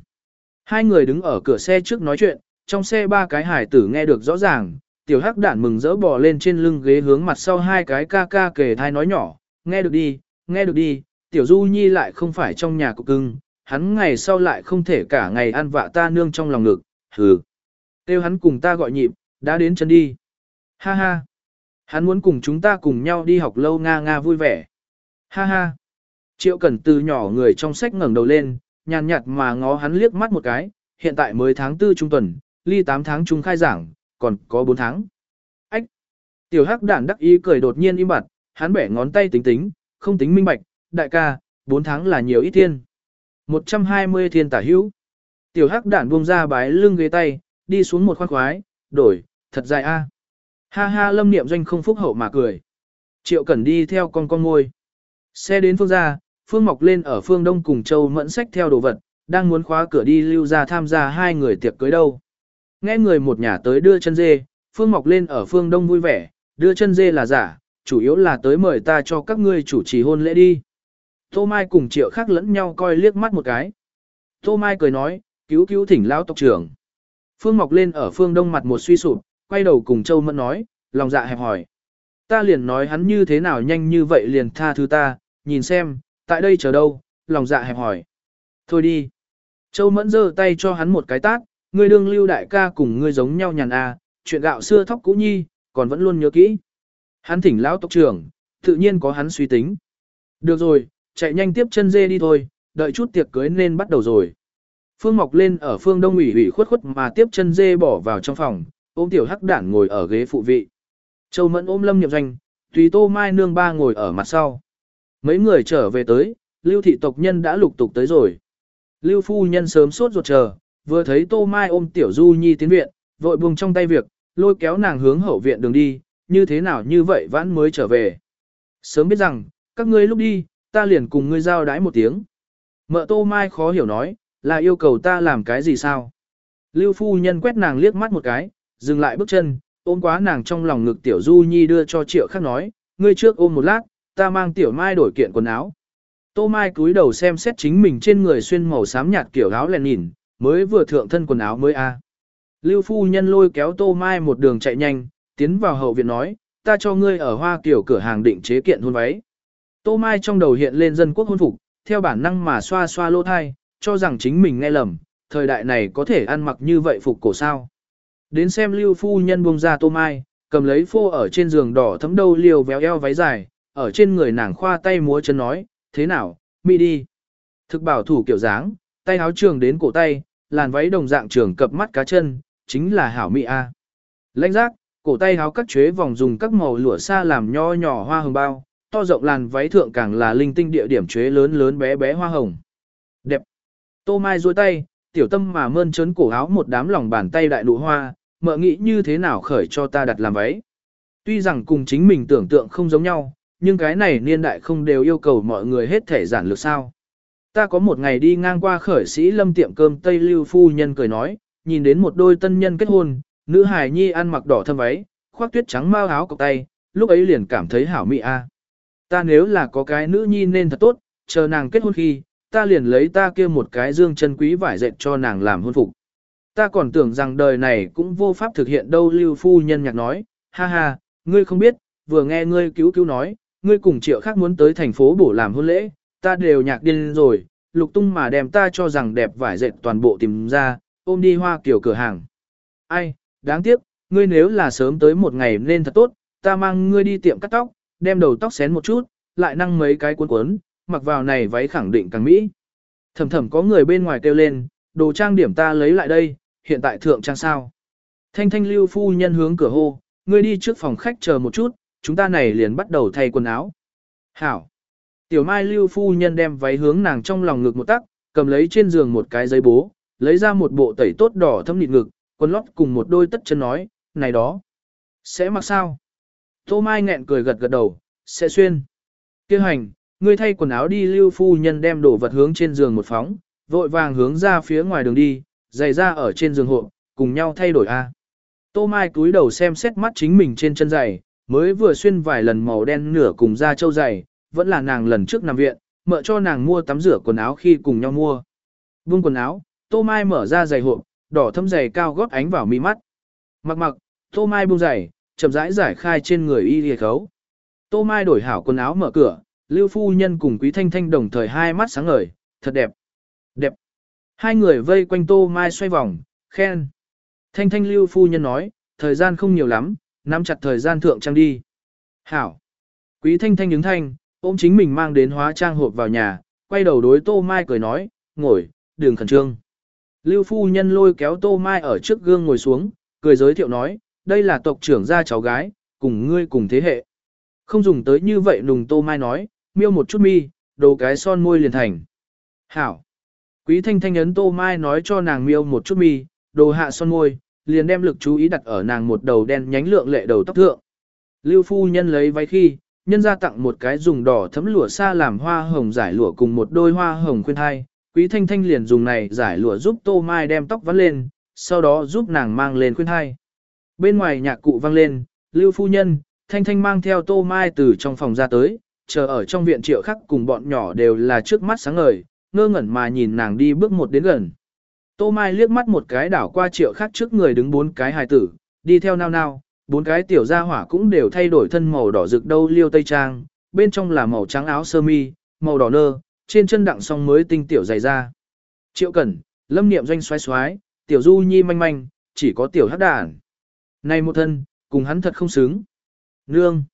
Hai người đứng ở cửa xe trước nói chuyện, trong xe ba cái hải tử nghe được rõ ràng, tiểu hắc đản mừng rỡ bò lên trên lưng ghế hướng mặt sau hai cái ca ca kề thai nói nhỏ, nghe được đi, nghe được đi, tiểu du nhi lại không phải trong nhà cục cưng, hắn ngày sau lại không thể cả ngày ăn vạ ta nương trong lòng ngực, hừ. Tiêu hắn cùng ta gọi nhịp, đã đến chân đi. Ha ha. Hắn muốn cùng chúng ta cùng nhau đi học lâu nga nga vui vẻ. Ha ha. Triệu Cẩn từ nhỏ người trong sách ngẩng đầu lên, nhàn nhạt mà ngó hắn liếc mắt một cái, hiện tại mới tháng tư trung tuần, ly 8 tháng trung khai giảng, còn có 4 tháng. Ách! Tiểu hắc đản đắc ý cười đột nhiên im bặt, hắn bẻ ngón tay tính tính, không tính minh bạch, đại ca, 4 tháng là nhiều ít thiên. 120 thiên tả hữu. Tiểu hắc đản buông ra bái lưng ghế tay, đi xuống một khoan khoái, đổi, thật dài a. Ha ha lâm niệm doanh không phúc hậu mà cười. Triệu Cẩn đi theo con con ngôi. Xe đến phương gia, phương mọc lên ở phương đông cùng châu mẫn sách theo đồ vật, đang muốn khóa cửa đi lưu ra tham gia hai người tiệc cưới đâu. Nghe người một nhà tới đưa chân dê, phương mọc lên ở phương đông vui vẻ, đưa chân dê là giả, chủ yếu là tới mời ta cho các ngươi chủ trì hôn lễ đi. Tô Mai cùng triệu khác lẫn nhau coi liếc mắt một cái. Tô Mai cười nói, cứu cứu thỉnh lão tộc trưởng. Phương mọc lên ở phương đông mặt một suy sụp, quay đầu cùng Châu Mẫn nói, lòng dạ hẹp hỏi. Ta liền nói hắn như thế nào nhanh như vậy liền tha thứ ta, nhìn xem, tại đây chờ đâu, lòng dạ hẹp hỏi. Thôi đi. Châu Mẫn giơ tay cho hắn một cái tát, ngươi đương lưu đại ca cùng ngươi giống nhau nhàn à, chuyện gạo xưa thóc cũ nhi, còn vẫn luôn nhớ kỹ. Hắn thỉnh lão tộc trưởng, tự nhiên có hắn suy tính. Được rồi, chạy nhanh tiếp chân dê đi thôi, đợi chút tiệc cưới nên bắt đầu rồi. Phương Mọc lên ở phương đông ủy ủy khuất khuất mà tiếp chân dê bỏ vào trong phòng, ôm tiểu hắc đản ngồi ở ghế phụ vị. Châu Mẫn ôm Lâm niệm Doanh, tùy Tô Mai nương ba ngồi ở mặt sau. Mấy người trở về tới, Lưu thị tộc nhân đã lục tục tới rồi. Lưu phu nhân sớm sốt ruột chờ, vừa thấy Tô Mai ôm tiểu Du Nhi tiến viện, vội buông trong tay việc, lôi kéo nàng hướng hậu viện đường đi, như thế nào như vậy vãn mới trở về. Sớm biết rằng, các ngươi lúc đi, ta liền cùng ngươi giao đái một tiếng. Mợ Tô Mai khó hiểu nói, là yêu cầu ta làm cái gì sao? Lưu phu nhân quét nàng liếc mắt một cái, dừng lại bước chân, ôm quá nàng trong lòng ngực tiểu du nhi đưa cho triệu khắc nói, ngươi trước ôm một lát, ta mang tiểu mai đổi kiện quần áo. Tô Mai cúi đầu xem xét chính mình trên người xuyên màu xám nhạt kiểu áo lèn nhìn, mới vừa thượng thân quần áo mới a. Lưu phu nhân lôi kéo Tô Mai một đường chạy nhanh, tiến vào hậu viện nói, ta cho ngươi ở hoa kiểu cửa hàng định chế kiện hôn váy. Tô Mai trong đầu hiện lên dân quốc hôn phục, theo bản năng mà xoa xoa lô thai, cho rằng chính mình nghe lầm, thời đại này có thể ăn mặc như vậy phục cổ sao. Đến xem lưu phu nhân buông ra tô mai, cầm lấy phô ở trên giường đỏ thấm đâu liều véo eo váy dài, ở trên người nàng khoa tay múa chân nói, thế nào, mi đi. Thực bảo thủ kiểu dáng, tay áo trường đến cổ tay, làn váy đồng dạng trường cập mắt cá chân, chính là hảo mỹ a. Lãnh giác, cổ tay áo cắt chuế vòng dùng các màu lụa xa làm nho nhỏ hoa hồng bao, to rộng làn váy thượng càng là linh tinh địa điểm chuế lớn lớn bé bé hoa hồng. Đẹp. Tô Mai duỗi tay, tiểu tâm mà mơn trớn cổ áo một đám lòng bàn tay đại nụ hoa, mợ nghĩ như thế nào khởi cho ta đặt làm váy. Tuy rằng cùng chính mình tưởng tượng không giống nhau, nhưng cái này niên đại không đều yêu cầu mọi người hết thể giản lược sao. Ta có một ngày đi ngang qua khởi sĩ lâm tiệm cơm Tây Lưu Phu Nhân cười nói, nhìn đến một đôi tân nhân kết hôn, nữ hài nhi ăn mặc đỏ thâm váy, khoác tuyết trắng mau áo cọc tay, lúc ấy liền cảm thấy hảo mị a. À. Ta nếu là có cái nữ nhi nên thật tốt, chờ nàng kết hôn khi, ta liền lấy ta kia một cái dương chân quý vải dệt cho nàng làm hôn phục. Ta còn tưởng rằng đời này cũng vô pháp thực hiện đâu lưu phu nhân nhạc nói, ha ha, ngươi không biết, vừa nghe ngươi cứu cứu nói, ngươi cùng triệu khác muốn tới thành phố bổ làm hôn lễ, ta đều nhạc điên rồi, lục tung mà đem ta cho rằng đẹp vải dệt toàn bộ tìm ra, ôm đi hoa kiểu cửa hàng. Ai, đáng tiếc, ngươi nếu là sớm tới một ngày nên thật tốt, ta mang ngươi đi tiệm cắt tóc, đem đầu tóc xén một chút, lại năng mấy cái cuốn cuốn, mặc vào này váy khẳng định càng mỹ. Thầm thầm có người bên ngoài kêu lên, đồ trang điểm ta lấy lại đây, hiện tại thượng trang sao. Thanh thanh lưu phu nhân hướng cửa hô, ngươi đi trước phòng khách chờ một chút, chúng ta này liền bắt đầu thay quần áo. Hảo. Tiểu mai lưu phu nhân đem váy hướng nàng trong lòng ngực một tắc, cầm lấy trên giường một cái giấy bố, lấy ra một bộ tẩy tốt đỏ thâm nịt ngực, quần lót cùng một đôi tất chân nói, này đó. Sẽ mặc sao? Tô mai nghẹn cười gật gật đầu, sẽ xuyên. Kêu hành, ngươi thay quần áo đi lưu phu nhân đem đồ vật hướng trên giường một phóng, vội vàng hướng ra phía ngoài đường đi, giày ra ở trên giường hộ, cùng nhau thay đổi a. Tô Mai cúi đầu xem xét mắt chính mình trên chân giày, mới vừa xuyên vài lần màu đen nửa cùng da châu giày, vẫn là nàng lần trước nằm viện, mợ cho nàng mua tắm rửa quần áo khi cùng nhau mua. Vương quần áo, Tô Mai mở ra giày hộp, đỏ thâm giày cao gót ánh vào mi mắt. Mặc mặc, Tô Mai buông giày, chậm rãi giải khai trên người y lìa khấu. Tô Mai đổi hảo quần áo mở cửa, Lưu Phu Nhân cùng Quý Thanh Thanh đồng thời hai mắt sáng ngời, thật đẹp. Đẹp. Hai người vây quanh Tô Mai xoay vòng, khen. Thanh Thanh Lưu Phu Nhân nói, thời gian không nhiều lắm, nắm chặt thời gian thượng trang đi. Hảo. Quý Thanh Thanh đứng thanh, ôm chính mình mang đến hóa trang hộp vào nhà, quay đầu đối Tô Mai cười nói, ngồi, đường khẩn trương. Lưu Phu Nhân lôi kéo Tô Mai ở trước gương ngồi xuống, cười giới thiệu nói, đây là tộc trưởng gia cháu gái, cùng ngươi cùng thế hệ. Không dùng tới như vậy nùng tô mai nói, miêu một chút mi, đồ cái son môi liền thành. Hảo. Quý thanh thanh ấn tô mai nói cho nàng miêu một chút mi, đồ hạ son môi, liền đem lực chú ý đặt ở nàng một đầu đen nhánh lượng lệ đầu tóc thượng. Lưu phu nhân lấy váy khi, nhân ra tặng một cái dùng đỏ thấm lụa xa làm hoa hồng giải lụa cùng một đôi hoa hồng khuyên hai. Quý thanh thanh liền dùng này giải lụa giúp tô mai đem tóc vắn lên, sau đó giúp nàng mang lên khuyên hai. Bên ngoài nhạc cụ vang lên, lưu phu nhân, thanh thanh mang theo tô mai từ trong phòng ra tới, chờ ở trong viện triệu khắc cùng bọn nhỏ đều là trước mắt sáng ngời, ngơ ngẩn mà nhìn nàng đi bước một đến gần. Tô Mai liếc mắt một cái đảo qua triệu khắc trước người đứng bốn cái hài tử, đi theo nao nao, bốn cái tiểu gia hỏa cũng đều thay đổi thân màu đỏ rực đâu liêu tây trang, bên trong là màu trắng áo sơ mi, màu đỏ nơ, trên chân đặng song mới tinh tiểu dày ra. Triệu Cẩn, Lâm Niệm doanh xoái xoái, tiểu Du Nhi manh manh, chỉ có tiểu hắc đàn. Này một thân, cùng hắn thật không xứng. Nương.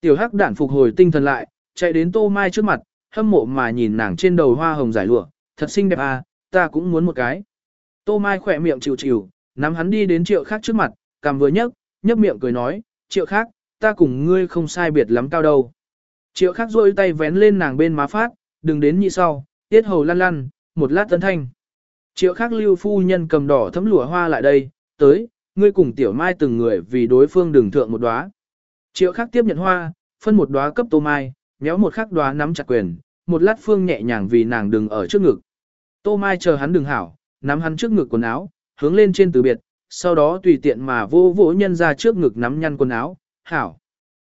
Tiểu hắc đản phục hồi tinh thần lại, chạy đến Tô Mai trước mặt, hâm mộ mà nhìn nàng trên đầu hoa hồng giải lụa, thật xinh đẹp à, ta cũng muốn một cái. Tô Mai khỏe miệng chịu chịu, nắm hắn đi đến triệu khác trước mặt, cầm vừa nhấc, nhấp miệng cười nói, triệu khác, ta cùng ngươi không sai biệt lắm cao đâu. Triệu khác rôi tay vén lên nàng bên má phát, đừng đến nhị sau, tiết hầu lăn lăn, một lát tấn thanh. Triệu khác lưu phu nhân cầm đỏ thấm lụa hoa lại đây, tới, ngươi cùng tiểu mai từng người vì đối phương đừng thượng một đóa. Triệu khác tiếp nhận hoa, phân một đóa cấp tô mai, nhéo một khắc đóa nắm chặt quyền, một lát phương nhẹ nhàng vì nàng đừng ở trước ngực. Tô mai chờ hắn đừng hảo, nắm hắn trước ngực quần áo, hướng lên trên từ biệt, sau đó tùy tiện mà vô vỗ nhân ra trước ngực nắm nhăn quần áo, hảo.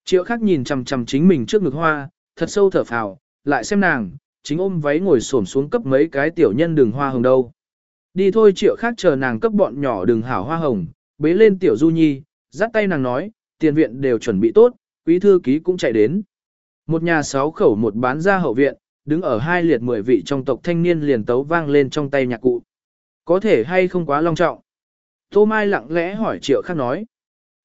Triệu khác nhìn chằm chằm chính mình trước ngực hoa, thật sâu thở phào, lại xem nàng, chính ôm váy ngồi xổm xuống cấp mấy cái tiểu nhân đường hoa hồng đâu. Đi thôi triệu khác chờ nàng cấp bọn nhỏ đường hảo hoa hồng, bế lên tiểu du nhi, dắt tay nàng nói, tiền viện đều chuẩn bị tốt, quý thư ký cũng chạy đến. Một nhà sáu khẩu một bán ra hậu viện, đứng ở hai liệt mười vị trong tộc thanh niên liền tấu vang lên trong tay nhạc cụ. Có thể hay không quá long trọng. Tô Mai lặng lẽ hỏi triệu khác nói.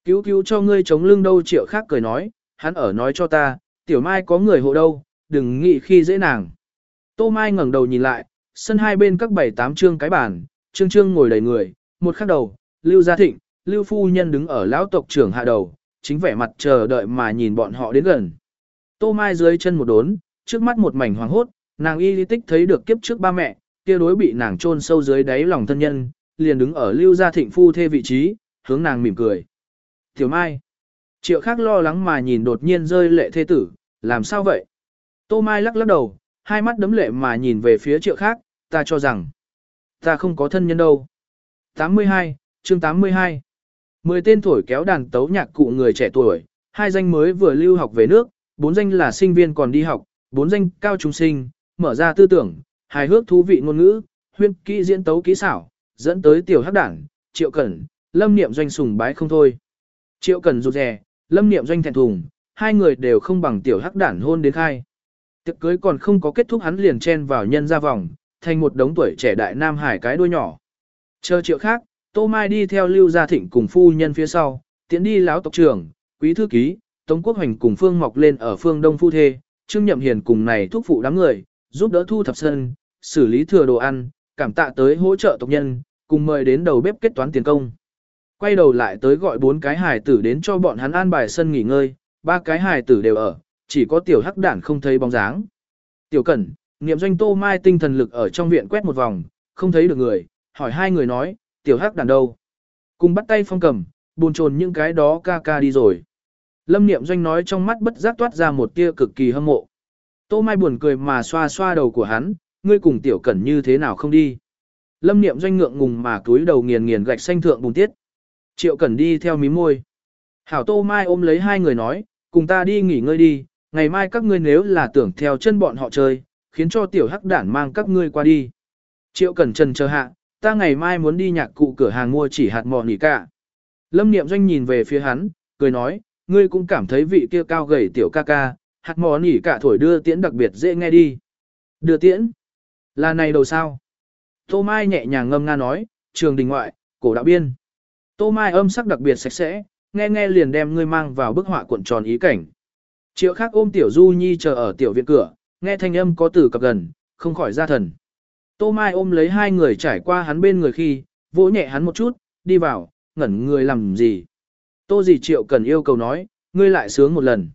Cứu cứu cho ngươi chống lưng đâu triệu khác cười nói, hắn ở nói cho ta, tiểu mai có người hộ đâu, đừng nghĩ khi dễ nàng. Tô Mai ngẩng đầu nhìn lại, sân hai bên các bảy tám trương cái bàn, trương trương ngồi đầy người, một khắc đầu, Lưu Gia Thịnh, Lưu Phu Nhân đứng ở lão tộc trưởng hạ đầu, chính vẻ mặt chờ đợi mà nhìn bọn họ đến gần. Tô Mai dưới chân một đốn, trước mắt một mảnh hoàng hốt, nàng y lý tích thấy được kiếp trước ba mẹ, kia đối bị nàng chôn sâu dưới đáy lòng thân nhân, liền đứng ở lưu gia thịnh phu thê vị trí, hướng nàng mỉm cười. Tiểu Mai. Triệu khác lo lắng mà nhìn đột nhiên rơi lệ thê tử, làm sao vậy? Tô Mai lắc lắc đầu, hai mắt đấm lệ mà nhìn về phía triệu khác, ta cho rằng, ta không có thân nhân đâu. 82, chương 82. Mười tên thổi kéo đàn tấu nhạc cụ người trẻ tuổi, hai danh mới vừa lưu học về nước, bốn danh là sinh viên còn đi học, bốn danh cao trung sinh, mở ra tư tưởng, hài hước thú vị ngôn ngữ, huyên kỹ diễn tấu kỹ xảo, dẫn tới tiểu hắc đảng, triệu cẩn, lâm niệm doanh sùng bái không thôi. Triệu cẩn rụt rè, lâm niệm doanh thẹn thùng, hai người đều không bằng tiểu hắc đảng hôn đến khai. Tiệc cưới còn không có kết thúc hắn liền chen vào nhân ra vòng, thành một đống tuổi trẻ đại nam hải cái đuôi nhỏ. Chờ triệu khác, Tô Mai đi theo Lưu Gia Thịnh cùng phu nhân phía sau, tiến đi lão tộc trưởng, quý thư ký, Tống Quốc Hoành cùng Phương Mọc lên ở phương Đông Phu Thê, Trương Nhậm Hiền cùng này thúc phụ đám người, giúp đỡ thu thập sân, xử lý thừa đồ ăn, cảm tạ tới hỗ trợ tộc nhân, cùng mời đến đầu bếp kết toán tiền công. Quay đầu lại tới gọi bốn cái hài tử đến cho bọn hắn an bài sân nghỉ ngơi, ba cái hài tử đều ở, chỉ có tiểu hắc đản không thấy bóng dáng. Tiểu cẩn, niệm doanh tô mai tinh thần lực ở trong viện quét một vòng, không thấy được người, hỏi hai người nói, tiểu hắc đản đâu? Cùng bắt tay phong cầm, buồn trồn những cái đó ca ca đi rồi. Lâm niệm doanh nói trong mắt bất giác toát ra một tia cực kỳ hâm mộ. Tô mai buồn cười mà xoa xoa đầu của hắn, ngươi cùng tiểu cẩn như thế nào không đi. Lâm niệm doanh ngượng ngùng mà túi đầu nghiền nghiền gạch xanh thượng bùng tiết. Triệu cẩn đi theo mí môi. Hảo tô mai ôm lấy hai người nói, cùng ta đi nghỉ ngơi đi, ngày mai các ngươi nếu là tưởng theo chân bọn họ chơi, khiến cho tiểu hắc đản mang các ngươi qua đi. Triệu cẩn trần chờ hạ, ta ngày mai muốn đi nhạc cụ cửa hàng mua chỉ hạt mò nỉ cả. Lâm niệm doanh nhìn về phía hắn, cười nói, ngươi cũng cảm thấy vị kia cao gầy tiểu ca ca, hạt mò nỉ cả thổi đưa tiễn đặc biệt dễ nghe đi. Đưa tiễn? Là này đầu sao? Tô Mai nhẹ nhàng ngâm nga nói, trường đình ngoại, cổ đạo biên. Tô Mai âm sắc đặc biệt sạch sẽ, nghe nghe liền đem ngươi mang vào bức họa cuộn tròn ý cảnh. Triệu khác ôm tiểu du nhi chờ ở tiểu viện cửa, nghe thanh âm có từ cập gần, không khỏi ra thần. Tô Mai ôm lấy hai người trải qua hắn bên người khi, vỗ nhẹ hắn một chút, đi vào, ngẩn người làm gì. Tô gì triệu cần yêu cầu nói, ngươi lại sướng một lần.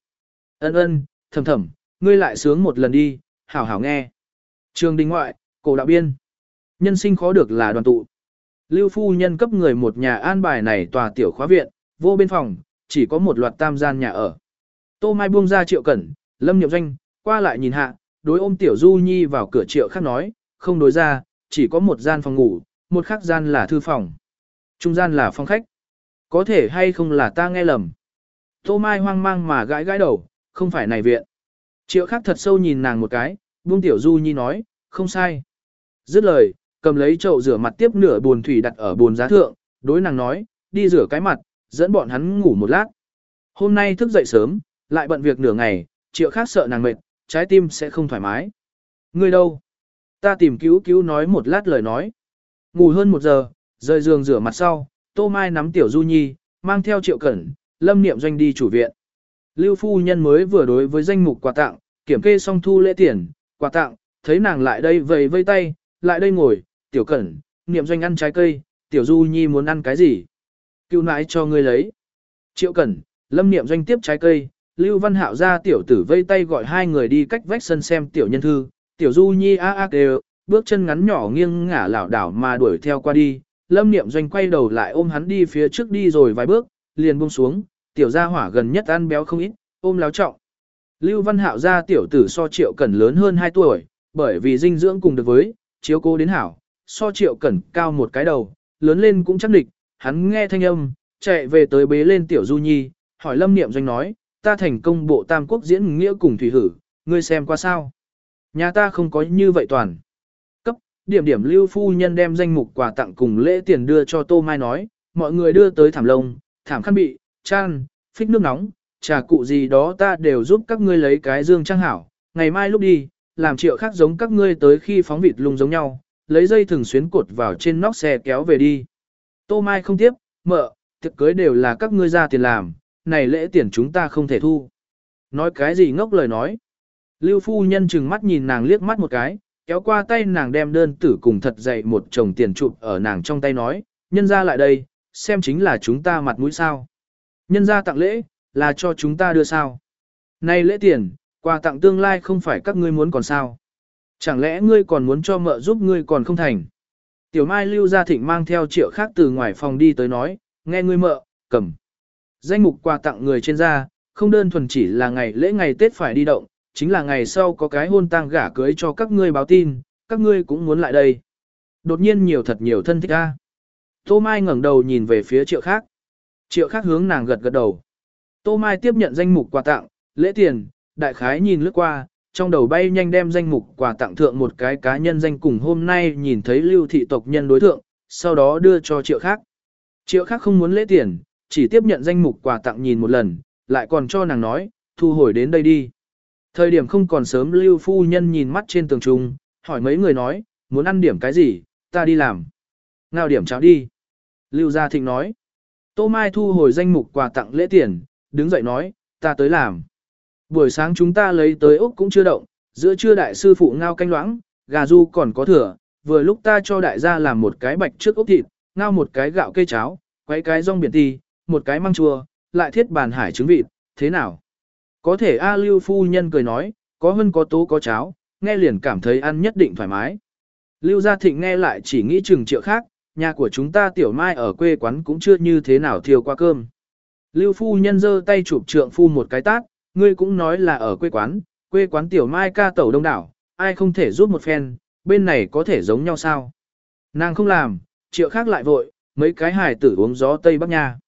Ân ân, thầm thầm, ngươi lại sướng một lần đi, hảo hảo nghe. Trường đình ngoại, cổ đạo biên. Nhân sinh khó được là đoàn tụ. Lưu phu nhân cấp người một nhà an bài này tòa tiểu khóa viện, vô bên phòng, chỉ có một loạt tam gian nhà ở. Tô Mai buông ra triệu cẩn, lâm nhậm doanh, qua lại nhìn hạ, đối ôm tiểu du nhi vào cửa triệu khác nói, không đối ra, chỉ có một gian phòng ngủ, một khác gian là thư phòng. Trung gian là phòng khách. Có thể hay không là ta nghe lầm. Tô Mai hoang mang mà gãi gãi đầu, không phải này viện. Triệu khắc thật sâu nhìn nàng một cái, buông tiểu du nhi nói, không sai. Dứt lời, cầm lấy chậu rửa mặt tiếp nửa buồn thủy đặt ở buồn giá thượng, đối nàng nói, đi rửa cái mặt, dẫn bọn hắn ngủ một lát. Hôm nay thức dậy sớm, lại bận việc nửa ngày, triệu khác sợ nàng mệt, trái tim sẽ không thoải mái. Ngươi đâu? Ta tìm cứu cứu nói một lát lời nói. Ngủ hơn một giờ, rời giường rửa mặt sau, Tô Mai nắm tiểu Du Nhi, mang theo triệu cẩn, lâm niệm doanh đi chủ viện. Lưu phu nhân mới vừa đối với danh mục quà tặng, kiểm kê xong thu lễ tiền, quà tặng, thấy nàng lại đây vầy vây tay, lại đây ngồi, tiểu cẩn, niệm doanh ăn trái cây, tiểu Du Nhi muốn ăn cái gì? Cứu nãi cho ngươi lấy. Triệu cẩn, lâm niệm doanh tiếp trái cây, Lưu Văn Hạo ra tiểu tử vây tay gọi hai người đi cách vách sân xem tiểu nhân thư, tiểu du nhi a a đều, bước chân ngắn nhỏ nghiêng ngả lảo đảo mà đuổi theo qua đi, lâm niệm doanh quay đầu lại ôm hắn đi phía trước đi rồi vài bước, liền buông xuống, tiểu gia hỏa gần nhất ăn béo không ít, ôm láo trọng. Lưu Văn Hạo gia tiểu tử so triệu cẩn lớn hơn 2 tuổi, bởi vì dinh dưỡng cùng được với, chiếu cố đến hảo, so triệu cẩn cao một cái đầu, lớn lên cũng chắc địch, hắn nghe thanh âm, chạy về tới bế lên tiểu du nhi, hỏi lâm niệm doanh nói, ta thành công bộ tam quốc diễn nghĩa cùng thủy hử, ngươi xem qua sao? Nhà ta không có như vậy toàn. Cấp, điểm điểm lưu phu nhân đem danh mục quà tặng cùng lễ tiền đưa cho Tô Mai nói, mọi người đưa tới thảm lông, thảm khăn bị, chan, phích nước nóng, trà cụ gì đó ta đều giúp các ngươi lấy cái dương trang hảo. Ngày mai lúc đi, làm triệu khác giống các ngươi tới khi phóng vịt lung giống nhau, lấy dây thừng xuyến cột vào trên nóc xe kéo về đi. Tô Mai không tiếp, mợ, thực cưới đều là các ngươi ra tiền làm, này lễ tiền chúng ta không thể thu. Nói cái gì ngốc lời nói. Lưu phu nhân chừng mắt nhìn nàng liếc mắt một cái, kéo qua tay nàng đem đơn tử cùng thật dày một chồng tiền chụp ở nàng trong tay nói, nhân ra lại đây, xem chính là chúng ta mặt mũi sao. Nhân ra tặng lễ, là cho chúng ta đưa sao. Này lễ tiền, quà tặng tương lai không phải các ngươi muốn còn sao. Chẳng lẽ ngươi còn muốn cho mợ giúp ngươi còn không thành. Tiểu Mai Lưu Gia Thịnh mang theo triệu khác từ ngoài phòng đi tới nói, nghe ngươi mợ, cầm. Danh mục quà tặng người trên da, không đơn thuần chỉ là ngày lễ ngày Tết phải đi động, chính là ngày sau có cái hôn tang gả cưới cho các ngươi báo tin, các ngươi cũng muốn lại đây. Đột nhiên nhiều thật nhiều thân thích a. Tô Mai ngẩng đầu nhìn về phía triệu khác. Triệu khác hướng nàng gật gật đầu. Tô Mai tiếp nhận danh mục quà tặng, lễ tiền, đại khái nhìn lướt qua, trong đầu bay nhanh đem danh mục quà tặng thượng một cái cá nhân danh cùng hôm nay nhìn thấy lưu thị tộc nhân đối thượng, sau đó đưa cho triệu khác. Triệu khác không muốn lễ tiền, chỉ tiếp nhận danh mục quà tặng nhìn một lần, lại còn cho nàng nói, thu hồi đến đây đi. Thời điểm không còn sớm lưu phu nhân nhìn mắt trên tường trung, hỏi mấy người nói, muốn ăn điểm cái gì, ta đi làm. Ngao điểm cháo đi. Lưu Gia Thịnh nói. Tô Mai thu hồi danh mục quà tặng lễ tiền, đứng dậy nói, ta tới làm. Buổi sáng chúng ta lấy tới Úc cũng chưa động, giữa trưa đại sư phụ ngao canh loãng, gà du còn có thừa, vừa lúc ta cho đại gia làm một cái bạch trước ốc thịt, ngao một cái gạo cây cháo, quấy cái rong biển ti, một cái măng chua, lại thiết bàn hải trứng vịt, thế nào? Có thể A Lưu phu nhân cười nói, có hơn có tố có cháo, nghe liền cảm thấy ăn nhất định thoải mái. Lưu Gia Thịnh nghe lại chỉ nghĩ chừng triệu khác, nhà của chúng ta tiểu mai ở quê quán cũng chưa như thế nào thiêu qua cơm. Lưu phu nhân giơ tay chụp trượng phu một cái tát, ngươi cũng nói là ở quê quán, quê quán tiểu mai ca tẩu đông đảo, ai không thể giúp một phen, bên này có thể giống nhau sao? Nàng không làm, triệu khác lại vội, mấy cái hài tử uống gió Tây Bắc Nha.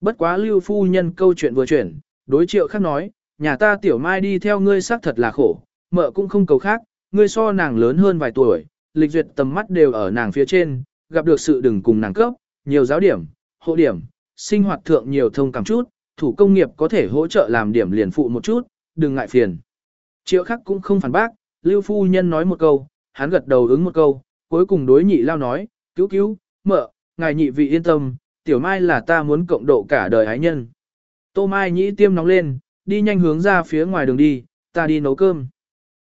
Bất quá lưu phu nhân câu chuyện vừa chuyển, đối triệu khác nói, nhà ta tiểu mai đi theo ngươi xác thật là khổ, mợ cũng không cầu khác, ngươi so nàng lớn hơn vài tuổi, lịch duyệt tầm mắt đều ở nàng phía trên, gặp được sự đừng cùng nàng cấp, nhiều giáo điểm, hộ điểm, sinh hoạt thượng nhiều thông cảm chút, thủ công nghiệp có thể hỗ trợ làm điểm liền phụ một chút, đừng ngại phiền. Triệu khắc cũng không phản bác, lưu phu nhân nói một câu, hắn gật đầu ứng một câu, cuối cùng đối nhị lao nói, cứu cứu, mợ, ngài nhị vị yên tâm, tiểu mai là ta muốn cộng độ cả đời ái nhân. Tô mai nhĩ tiêm nóng lên, đi nhanh hướng ra phía ngoài đường đi, ta đi nấu cơm.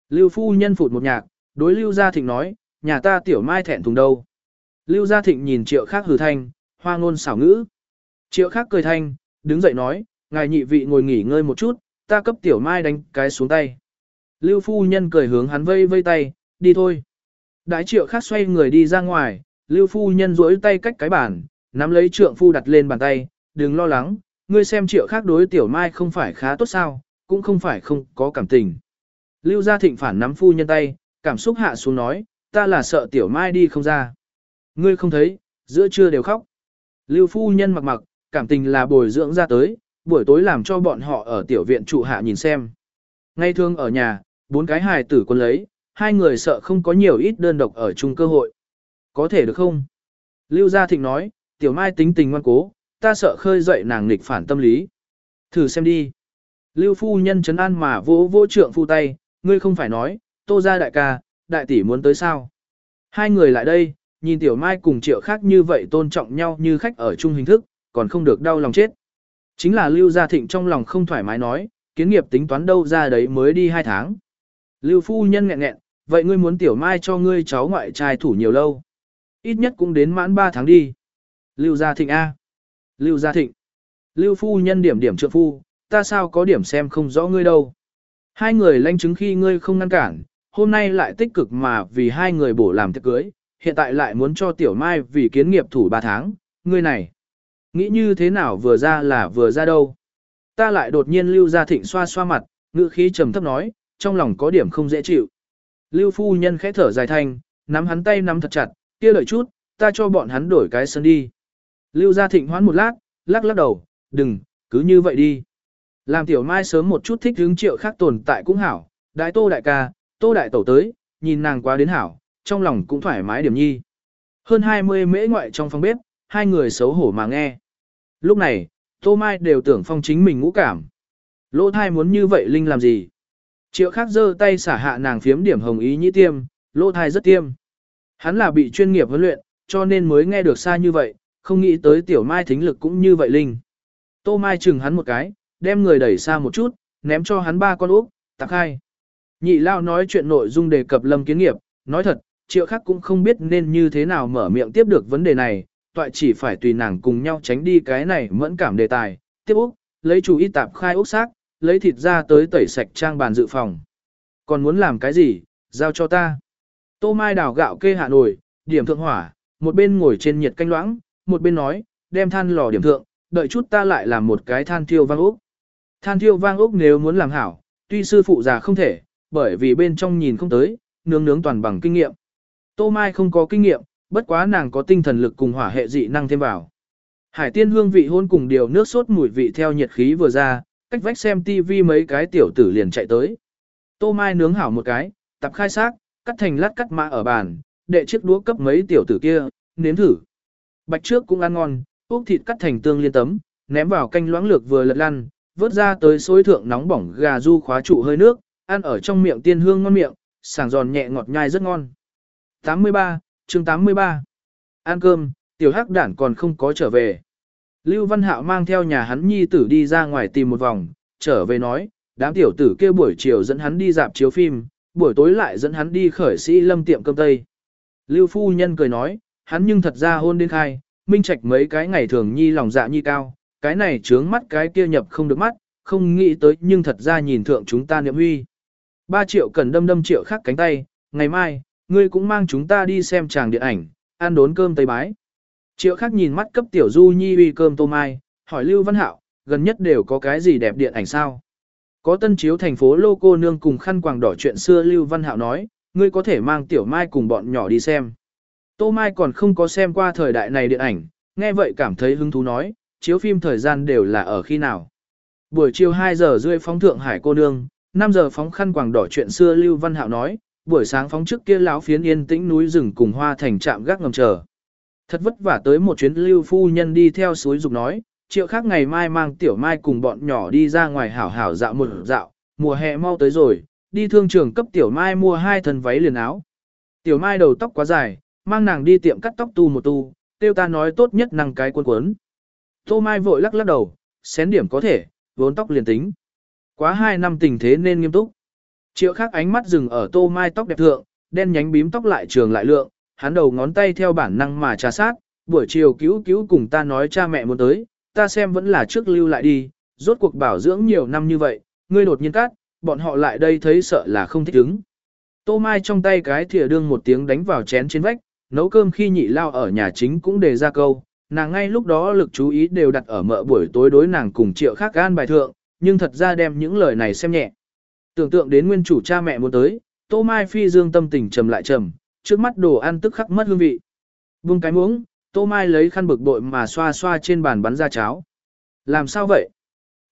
Lưu phu nhân phụt một nhạc, đối Lưu Gia Thịnh nói, nhà ta tiểu mai thẹn thùng đâu. Lưu Gia Thịnh nhìn triệu khác hử thanh, hoa ngôn xảo ngữ. Triệu khác cười thanh, đứng dậy nói, ngài nhị vị ngồi nghỉ ngơi một chút, ta cấp tiểu mai đánh cái xuống tay. Lưu phu nhân cười hướng hắn vây vây tay, đi thôi. Đại triệu khác xoay người đi ra ngoài, lưu phu nhân duỗi tay cách cái bàn, nắm lấy trượng phu đặt lên bàn tay, đừng lo lắng, ngươi xem triệu khác đối tiểu mai không phải khá tốt sao, cũng không phải không có cảm tình. Lưu gia thịnh phản nắm phu nhân tay, cảm xúc hạ xuống nói, ta là sợ tiểu mai đi không ra. Ngươi không thấy, giữa trưa đều khóc. Lưu phu nhân mặc mặc, cảm tình là bồi dưỡng ra tới, buổi tối làm cho bọn họ ở tiểu viện trụ hạ nhìn xem. Ngay thương ở nhà, bốn cái hài tử quân lấy, hai người sợ không có nhiều ít đơn độc ở chung cơ hội. Có thể được không? Lưu Gia Thịnh nói, tiểu mai tính tình ngoan cố, ta sợ khơi dậy nàng nghịch phản tâm lý. Thử xem đi. Lưu phu nhân chấn an mà vỗ vỗ trượng phu tay, ngươi không phải nói, tô ra đại ca, đại tỷ muốn tới sao. Hai người lại đây, nhìn tiểu mai cùng triệu khác như vậy tôn trọng nhau như khách ở chung hình thức, còn không được đau lòng chết. Chính là Lưu Gia Thịnh trong lòng không thoải mái nói, kiến nghiệp tính toán đâu ra đấy mới đi hai tháng. Lưu phu nhân nghẹn nghẹn, vậy ngươi muốn tiểu mai cho ngươi cháu ngoại trai thủ nhiều lâu? Ít nhất cũng đến mãn ba tháng đi. Lưu Gia Thịnh A. Lưu Gia Thịnh. Lưu phu nhân điểm điểm trượng phu, ta sao có điểm xem không rõ ngươi đâu. Hai người lanh chứng khi ngươi không ngăn cản, hôm nay lại tích cực mà vì hai người bổ làm tiệc cưới, hiện tại lại muốn cho tiểu mai vì kiến nghiệp thủ ba tháng, ngươi này. Nghĩ như thế nào vừa ra là vừa ra đâu. Ta lại đột nhiên lưu gia thịnh xoa xoa mặt, ngữ khí trầm thấp nói, trong lòng có điểm không dễ chịu. Lưu phu nhân khẽ thở dài thanh, nắm hắn tay nắm thật chặt, kia đợi chút, ta cho bọn hắn đổi cái sân đi. Lưu gia thịnh hoán một lát, lắc lắc đầu, đừng, cứ như vậy đi. Làm tiểu mai sớm một chút thích hướng triệu khác tồn tại cũng hảo, đại tô đại ca, tô đại tẩu tới, nhìn nàng quá đến hảo, trong lòng cũng thoải mái điểm nhi. Hơn 20 mễ ngoại trong phòng bếp, hai người xấu hổ mà nghe. Lúc này, Tô Mai đều tưởng phong chính mình ngũ cảm. Lỗ thai muốn như vậy Linh làm gì? Triệu khác giơ tay xả hạ nàng phiếm điểm hồng ý nhĩ tiêm, lỗ thai rất tiêm. Hắn là bị chuyên nghiệp huấn luyện, cho nên mới nghe được xa như vậy, không nghĩ tới tiểu mai thính lực cũng như vậy Linh. Tô Mai chừng hắn một cái, đem người đẩy xa một chút, ném cho hắn ba con úp, tạc hai. Nhị lao nói chuyện nội dung đề cập lâm kiến nghiệp, nói thật, triệu khác cũng không biết nên như thế nào mở miệng tiếp được vấn đề này, toại chỉ phải tùy nàng cùng nhau tránh đi cái này mẫn cảm đề tài, tiếp úc, lấy chủ y tạp khai úc xác, lấy thịt ra tới tẩy sạch trang bàn dự phòng. Còn muốn làm cái gì, giao cho ta. Tô Mai đào gạo kê hạ nồi, điểm thượng hỏa, một bên ngồi trên nhiệt canh loãng, một bên nói, đem than lò điểm thượng, đợi chút ta lại làm một cái than thiêu vang úc. Than thiêu vang úc nếu muốn làm hảo, tuy sư phụ già không thể, bởi vì bên trong nhìn không tới, nướng nướng toàn bằng kinh nghiệm. Tô Mai không có kinh nghiệm, bất quá nàng có tinh thần lực cùng hỏa hệ dị năng thêm vào. Hải tiên hương vị hôn cùng điều nước sốt mùi vị theo nhiệt khí vừa ra, cách vách xem tivi mấy cái tiểu tử liền chạy tới. Tô Mai nướng hảo một cái, tập khai xác, cắt thành lát cắt mã ở bàn, đệ chiếc đũa cấp mấy tiểu tử kia, nếm thử. Bạch trước cũng ăn ngon, úp thịt cắt thành tương liên tấm, ném vào canh loãng lược vừa lật lăn, vớt ra tới xối thượng nóng bỏng gà du khóa trụ hơi nước, ăn ở trong miệng tiên hương ngon miệng, sảng giòn nhẹ ngọt nhai rất ngon. 83, chương 83. Ăn cơm, tiểu hắc đản còn không có trở về. Lưu Văn Hạo mang theo nhà hắn nhi tử đi ra ngoài tìm một vòng, trở về nói, đám tiểu tử kêu buổi chiều dẫn hắn đi dạp chiếu phim, buổi tối lại dẫn hắn đi khởi sĩ lâm tiệm cơm tây. Lưu Phu Nhân cười nói, hắn nhưng thật ra hôn đến khai, minh trạch mấy cái ngày thường nhi lòng dạ nhi cao, cái này trướng mắt cái kia nhập không được mắt, không nghĩ tới nhưng thật ra nhìn thượng chúng ta niệm huy. Ba triệu cần đâm đâm triệu khác cánh tay, ngày mai, ngươi cũng mang chúng ta đi xem tràng điện ảnh, ăn đốn cơm tây bái. Triệu khác nhìn mắt cấp tiểu du nhi uy cơm tô mai, hỏi Lưu Văn Hạo, gần nhất đều có cái gì đẹp điện ảnh sao? Có tân chiếu thành phố Lô Cô Nương cùng khăn quàng đỏ chuyện xưa Lưu Văn Hạo nói, ngươi có thể mang tiểu mai cùng bọn nhỏ đi xem. Tô Mai còn không có xem qua thời đại này điện ảnh, nghe vậy cảm thấy hứng thú nói, chiếu phim thời gian đều là ở khi nào. Buổi chiều 2 giờ rưỡi phóng Thượng Hải cô nương, 5 giờ phóng khăn quàng đỏ chuyện xưa Lưu Văn Hạo nói, buổi sáng phóng trước kia lão phiến yên tĩnh núi rừng cùng hoa thành trạm gác ngầm chờ. Thật vất vả tới một chuyến lưu phu nhân đi theo suối dục nói, triệu khác ngày mai mang tiểu mai cùng bọn nhỏ đi ra ngoài hảo hảo dạo một dạo, mùa hè mau tới rồi, đi thương trường cấp tiểu mai mua hai thân váy liền áo. Tiểu mai đầu tóc quá dài, mang nàng đi tiệm cắt tóc tu một tu, tiêu ta nói tốt nhất năng cái cuốn cuốn. Tô mai vội lắc lắc đầu, xén điểm có thể, vốn tóc liền tính. Quá hai năm tình thế nên nghiêm túc. Triệu khác ánh mắt dừng ở tô mai tóc đẹp thượng, đen nhánh bím tóc lại trường lại lượng, hắn đầu ngón tay theo bản năng mà trà sát, buổi chiều cứu cứu cùng ta nói cha mẹ muốn tới, ta xem vẫn là trước lưu lại đi, rốt cuộc bảo dưỡng nhiều năm như vậy, ngươi đột nhiên cắt, bọn họ lại đây thấy sợ là không thích ứng. Tô Mai trong tay cái thìa đương một tiếng đánh vào chén trên vách, nấu cơm khi nhị lao ở nhà chính cũng đề ra câu, nàng ngay lúc đó lực chú ý đều đặt ở mợ buổi tối đối nàng cùng triệu khác gan bài thượng, nhưng thật ra đem những lời này xem nhẹ. Tưởng tượng đến nguyên chủ cha mẹ muốn tới, Tô Mai phi dương tâm tình trầm lại trầm, trước mắt đồ ăn tức khắc mất hương vị. Vung cái muỗng, Tô Mai lấy khăn bực bội mà xoa xoa trên bàn bắn ra cháo. Làm sao vậy?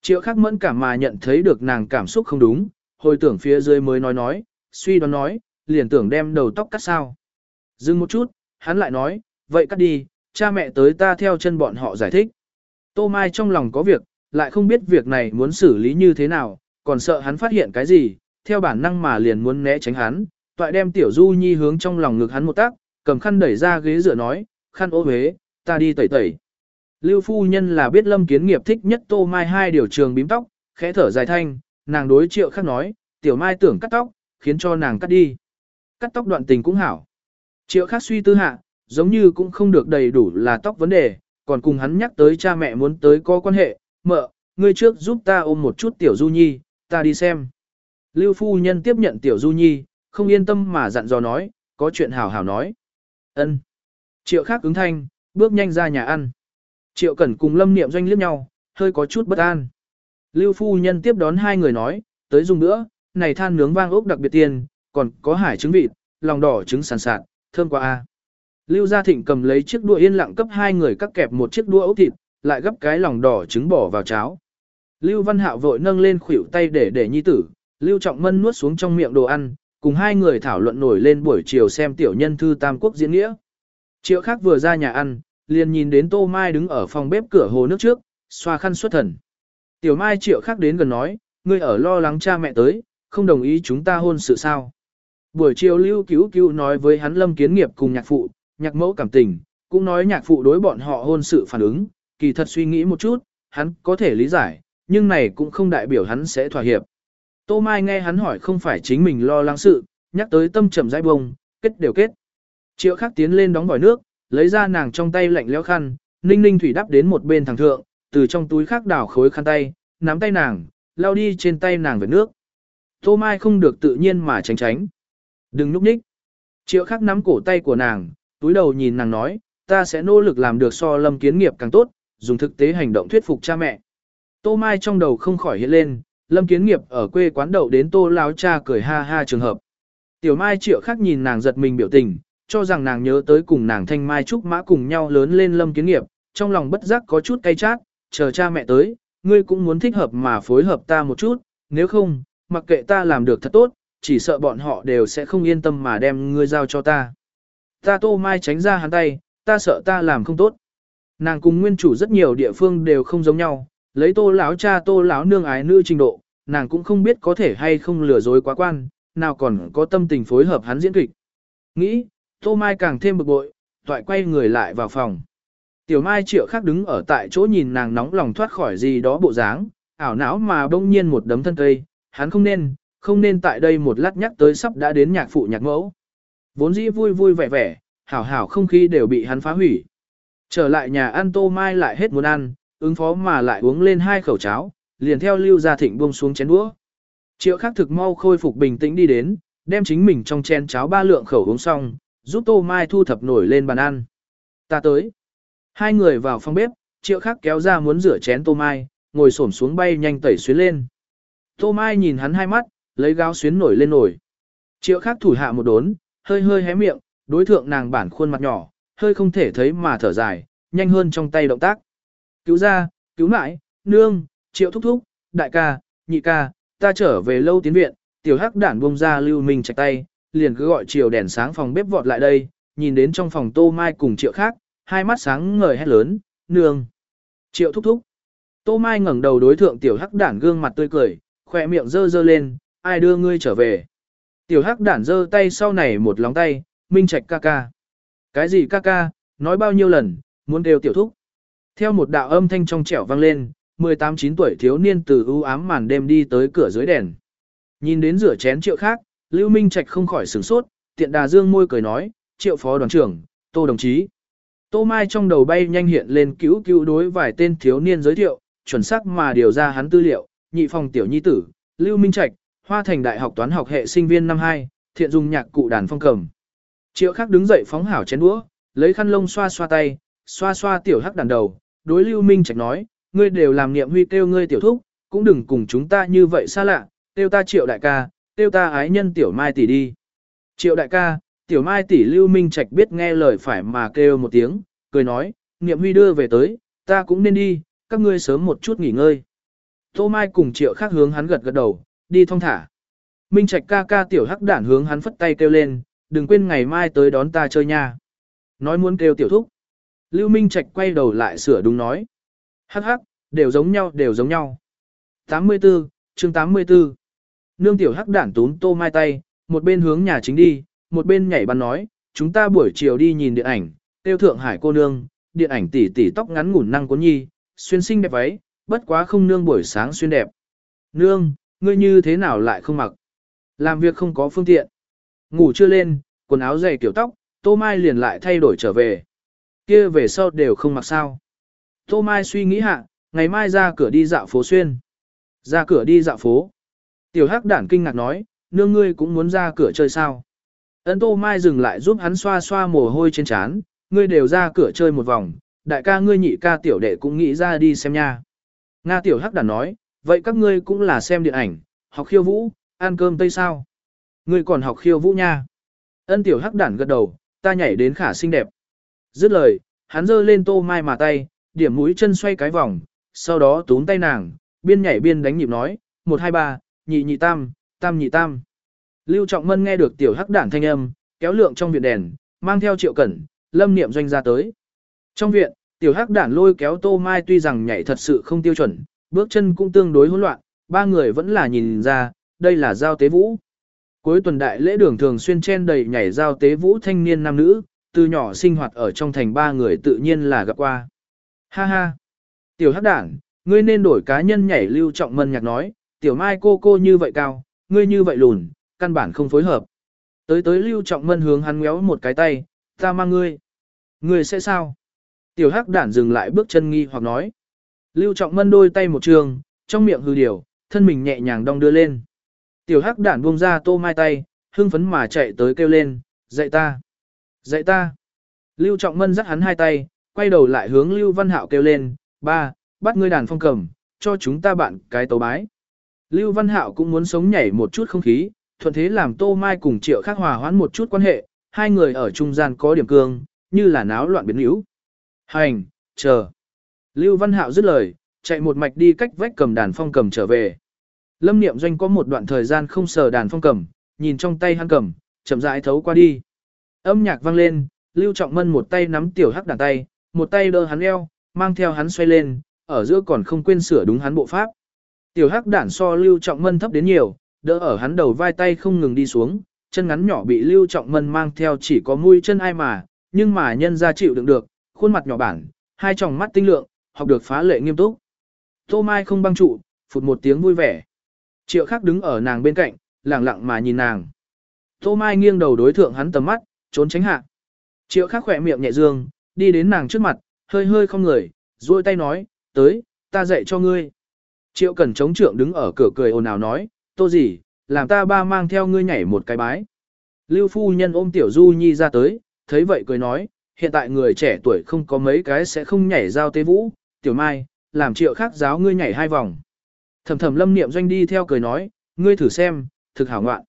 Triệu khắc mẫn cảm mà nhận thấy được nàng cảm xúc không đúng, hồi tưởng phía dưới mới nói nói, suy đoán nói, liền tưởng đem đầu tóc cắt sao. Dừng một chút, hắn lại nói, vậy cắt đi, cha mẹ tới ta theo chân bọn họ giải thích. Tô Mai trong lòng có việc, lại không biết việc này muốn xử lý như thế nào, còn sợ hắn phát hiện cái gì, theo bản năng mà liền muốn né tránh hắn, toại đem tiểu du nhi hướng trong lòng ngực hắn một tác, cầm khăn đẩy ra ghế dựa nói, khăn ô huế, ta đi tẩy tẩy. Lưu phu nhân là biết lâm kiến nghiệp thích nhất tô mai hai điều trường bím tóc, khẽ thở dài thanh, nàng đối triệu khác nói, tiểu mai tưởng cắt tóc, khiến cho nàng cắt đi. Cắt tóc đoạn tình cũng hảo. Triệu khác suy tư hạ, giống như cũng không được đầy đủ là tóc vấn đề, còn cùng hắn nhắc tới cha mẹ muốn tới có quan hệ, mợ, ngươi trước giúp ta ôm một chút tiểu du nhi, ta đi xem. Lưu phu nhân tiếp nhận tiểu du nhi, không yên tâm mà dặn dò nói, có chuyện hảo hảo nói. ân Triệu khác ứng thanh, bước nhanh ra nhà ăn. Triệu Cẩn cùng Lâm Niệm Doanh liếc nhau, hơi có chút bất an. Lưu phu nhân tiếp đón hai người nói, tới dùng nữa, này than nướng vang ốc đặc biệt tiền, còn có hải trứng vịt, lòng đỏ trứng sàn sạt, thơm quá a. Lưu Gia Thịnh cầm lấy chiếc đũa yên lặng cấp hai người cắt kẹp một chiếc đũa ấu thịt, lại gấp cái lòng đỏ trứng bỏ vào cháo. Lưu Văn Hạo vội nâng lên khuỷu tay để để nhi tử, Lưu Trọng Mân nuốt xuống trong miệng đồ ăn, cùng hai người thảo luận nổi lên buổi chiều xem tiểu nhân thư Tam Quốc diễn nghĩa. Triệu khác vừa ra nhà ăn, liền nhìn đến Tô Mai đứng ở phòng bếp cửa hồ nước trước, xoa khăn xuất thần. Tiểu Mai triệu khác đến gần nói, ngươi ở lo lắng cha mẹ tới, không đồng ý chúng ta hôn sự sao. Buổi chiều Lưu Cứu Cứu nói với hắn Lâm Kiến Nghiệp cùng nhạc phụ, nhạc mẫu cảm tình, cũng nói nhạc phụ đối bọn họ hôn sự phản ứng, kỳ thật suy nghĩ một chút, hắn có thể lý giải, nhưng này cũng không đại biểu hắn sẽ thỏa hiệp. Tô Mai nghe hắn hỏi không phải chính mình lo lắng sự, nhắc tới tâm trầm dai bông, kết đều kết. Triệu khắc tiến lên đóng vòi nước, lấy ra nàng trong tay lạnh lẽo khăn, ninh ninh thủy đắp đến một bên thằng thượng, từ trong túi khác đảo khối khăn tay, nắm tay nàng, lao đi trên tay nàng về nước. Tô Mai không được tự nhiên mà tránh tránh. Đừng núp nhích. Triệu khắc nắm cổ tay của nàng, túi đầu nhìn nàng nói, ta sẽ nỗ lực làm được so lâm kiến nghiệp càng tốt, dùng thực tế hành động thuyết phục cha mẹ. Tô Mai trong đầu không khỏi hiện lên, lâm kiến nghiệp ở quê quán đậu đến tô láo cha cười ha ha trường hợp. Tiểu Mai triệu khắc nhìn nàng giật mình biểu tình, cho rằng nàng nhớ tới cùng nàng thanh mai trúc mã cùng nhau lớn lên lâm kiến nghiệp, trong lòng bất giác có chút cay chát, chờ cha mẹ tới, ngươi cũng muốn thích hợp mà phối hợp ta một chút, nếu không, mặc kệ ta làm được thật tốt, chỉ sợ bọn họ đều sẽ không yên tâm mà đem ngươi giao cho ta. Ta tô mai tránh ra hắn tay, ta sợ ta làm không tốt. Nàng cùng nguyên chủ rất nhiều địa phương đều không giống nhau, lấy tô lão cha tô lão nương ái nữ trình độ, nàng cũng không biết có thể hay không lừa dối quá quan, nào còn có tâm tình phối hợp hắn diễn kịch. Nghĩ, Tô Mai càng thêm bực bội, toại quay người lại vào phòng. Tiểu Mai triệu khác đứng ở tại chỗ nhìn nàng nóng lòng thoát khỏi gì đó bộ dáng, ảo não mà bỗng nhiên một đấm thân cây, hắn không nên, không nên tại đây một lát nhắc tới sắp đã đến nhạc phụ nhạc mẫu. Vốn dĩ vui vui vẻ vẻ, hảo hảo không khí đều bị hắn phá hủy. Trở lại nhà ăn Tô Mai lại hết muốn ăn, ứng phó mà lại uống lên hai khẩu cháo, liền theo Lưu Gia Thịnh buông xuống chén đũa. Triệu khắc thực mau khôi phục bình tĩnh đi đến, đem chính mình trong chén cháo ba lượng khẩu uống xong, giúp Tô Mai thu thập nổi lên bàn ăn. Ta tới. Hai người vào phòng bếp, triệu khắc kéo ra muốn rửa chén Tô Mai, ngồi xổm xuống bay nhanh tẩy xuyến lên. Tô Mai nhìn hắn hai mắt, lấy gáo xuyến nổi lên nổi. Triệu khác thủ hạ một đốn, hơi hơi hé miệng, đối thượng nàng bản khuôn mặt nhỏ, hơi không thể thấy mà thở dài, nhanh hơn trong tay động tác. Cứu ra, cứu mãi, nương, triệu thúc thúc, đại ca, nhị ca, ta trở về lâu tiến viện, tiểu hắc đản bông ra lưu mình chạch tay, liền cứ gọi chiều đèn sáng phòng bếp vọt lại đây, nhìn đến trong phòng tô mai cùng triệu khác, hai mắt sáng ngời hét lớn, nương. Triệu thúc thúc. Tô mai ngẩng đầu đối thượng tiểu hắc đản gương mặt tươi cười, khỏe miệng dơ dơ lên, ai đưa ngươi trở về. Tiểu hắc đản giơ tay sau này một lóng tay, minh trạch ca ca. Cái gì ca ca, nói bao nhiêu lần, muốn đều tiểu thúc. Theo một đạo âm thanh trong trẻo vang lên, 18-9 tuổi thiếu niên từ ưu ám màn đêm đi tới cửa dưới đèn. Nhìn đến rửa chén triệu khác, Lưu Minh Trạch không khỏi sửng sốt, tiện đà dương môi cười nói, triệu phó đoàn trưởng, tô đồng chí. Tô Mai trong đầu bay nhanh hiện lên cứu cứu đối vài tên thiếu niên giới thiệu, chuẩn xác mà điều ra hắn tư liệu, nhị phòng tiểu nhi tử, Lưu Minh Trạch, Hoa Thành Đại học toán học hệ sinh viên năm 2, thiện dùng nhạc cụ đàn phong cầm. Triệu Khắc đứng dậy phóng hảo chén đũa, lấy khăn lông xoa xoa tay, xoa xoa tiểu hắc đàn đầu, đối Lưu Minh Trạch nói, ngươi đều làm niệm huy kêu ngươi tiểu thúc, cũng đừng cùng chúng ta như vậy xa lạ, kêu ta Triệu đại ca, kêu ta ái nhân tiểu mai tỷ đi. Triệu đại ca, tiểu mai tỷ Lưu Minh Trạch biết nghe lời phải mà kêu một tiếng, cười nói, niệm huy đưa về tới, ta cũng nên đi, các ngươi sớm một chút nghỉ ngơi. Tô Mai cùng Triệu khắc hướng hắn gật gật đầu, đi thong thả. Minh Trạch ca ca tiểu hắc đản hướng hắn phất tay kêu lên, đừng quên ngày mai tới đón ta chơi nha. Nói muốn kêu tiểu thúc. Lưu Minh Trạch quay đầu lại sửa đúng nói. Hắc hắc, đều giống nhau, đều giống nhau. 84, chương 84. Nương tiểu hắc đản tún tô mai tay, một bên hướng nhà chính đi, một bên nhảy bắn nói, chúng ta buổi chiều đi nhìn điện ảnh, tiêu thượng hải cô nương, điện ảnh tỷ tỷ tóc ngắn ngủn năng cuốn nhi, xuyên xinh đẹp váy, bất quá không nương buổi sáng xuyên đẹp. Nương, ngươi như thế nào lại không mặc? Làm việc không có phương tiện. Ngủ chưa lên, quần áo dày kiểu tóc, Tô Mai liền lại thay đổi trở về. Kia về sau đều không mặc sao. Tô Mai suy nghĩ hạ, ngày mai ra cửa đi dạo phố xuyên. Ra cửa đi dạo phố. Tiểu Hắc đản kinh ngạc nói, nương ngươi cũng muốn ra cửa chơi sao. Ấn Tô Mai dừng lại giúp hắn xoa xoa mồ hôi trên trán, ngươi đều ra cửa chơi một vòng, đại ca ngươi nhị ca tiểu đệ cũng nghĩ ra đi xem nha. Nga tiểu Hắc đản nói, vậy các ngươi cũng là xem điện ảnh, học khiêu vũ, ăn cơm tây sao. Ngươi còn học khiêu vũ nha. Ân tiểu Hắc đản gật đầu, ta nhảy đến khả xinh đẹp. Dứt lời, hắn giơ lên Tô Mai mà tay, điểm mũi chân xoay cái vòng, sau đó túm tay nàng, biên nhảy biên đánh nhịp nói, một hai ba, nhị nhị tam, tam nhị tam. Lưu Trọng Mân nghe được tiểu hắc đản thanh âm, kéo lượng trong viện đèn, mang theo triệu cẩn, lâm niệm doanh ra tới. Trong viện, tiểu hắc đản lôi kéo tô mai tuy rằng nhảy thật sự không tiêu chuẩn, bước chân cũng tương đối hỗn loạn, ba người vẫn là nhìn ra, đây là giao tế vũ. Cuối tuần đại lễ đường thường xuyên chen đầy nhảy giao tế vũ thanh niên nam nữ, từ nhỏ sinh hoạt ở trong thành ba người tự nhiên là gặp qua. Ha ha! Tiểu hắc đản, ngươi nên đổi cá nhân nhảy lưu trọng mân nhạc nói, tiểu mai cô cô như vậy cao, ngươi như vậy lùn, căn bản không phối hợp. Tới tới lưu trọng mân hướng hắn ngéo một cái tay, ta mang ngươi. Ngươi sẽ sao? Tiểu hắc đản dừng lại bước chân nghi hoặc nói. Lưu trọng mân đôi tay một trường, trong miệng hư điều, thân mình nhẹ nhàng đong đưa lên. Tiểu hắc đản buông ra tô mai tay, hưng phấn mà chạy tới kêu lên, dạy ta. Dạy ta. Lưu trọng mân dắt hắn hai tay, quay đầu lại hướng Lưu Văn Hạo kêu lên, ba, bắt ngươi đàn phong cầm, cho chúng ta bạn cái tấu bái. Lưu Văn Hạo cũng muốn sống nhảy một chút không khí, thuận thế làm Tô Mai cùng Triệu Khắc hòa hoãn một chút quan hệ, hai người ở trung gian có điểm cương, như là náo loạn biến yếu. Hành, chờ. Lưu Văn Hạo dứt lời, chạy một mạch đi cách vách cầm đàn phong cầm trở về. Lâm Niệm Doanh có một đoạn thời gian không sờ đàn phong cầm, nhìn trong tay hắn cầm, chậm rãi thấu qua đi. Âm nhạc vang lên, Lưu Trọng Mân một tay nắm tiểu hắc đàn tay, một tay đỡ hắn eo, mang theo hắn xoay lên, ở giữa còn không quên sửa đúng hắn bộ pháp. Tiểu hắc đản so Lưu Trọng Mân thấp đến nhiều, đỡ ở hắn đầu vai tay không ngừng đi xuống, chân ngắn nhỏ bị Lưu Trọng Mân mang theo chỉ có mũi chân ai mà, nhưng mà nhân ra chịu đựng được, khuôn mặt nhỏ bản, hai tròng mắt tinh lượng, học được phá lệ nghiêm túc. Tô Mai không băng trụ, phụt một tiếng vui vẻ. Triệu khắc đứng ở nàng bên cạnh, lặng lặng mà nhìn nàng. Tô Mai nghiêng đầu đối thượng hắn tầm mắt, trốn tránh hạ. Triệu khắc khỏe miệng nhẹ dương, đi đến nàng trước mặt, hơi hơi không người, duỗi tay nói, tới, ta dạy cho ngươi. Triệu Cẩn chống trượng đứng ở cửa cười ồn ào nói, tô gì, làm ta ba mang theo ngươi nhảy một cái bái. Lưu phu nhân ôm tiểu du nhi ra tới, thấy vậy cười nói, hiện tại người trẻ tuổi không có mấy cái sẽ không nhảy giao tế vũ, tiểu mai, làm triệu khác giáo ngươi nhảy hai vòng. Thầm thầm lâm niệm doanh đi theo cười nói, ngươi thử xem, thực hảo ngoạn.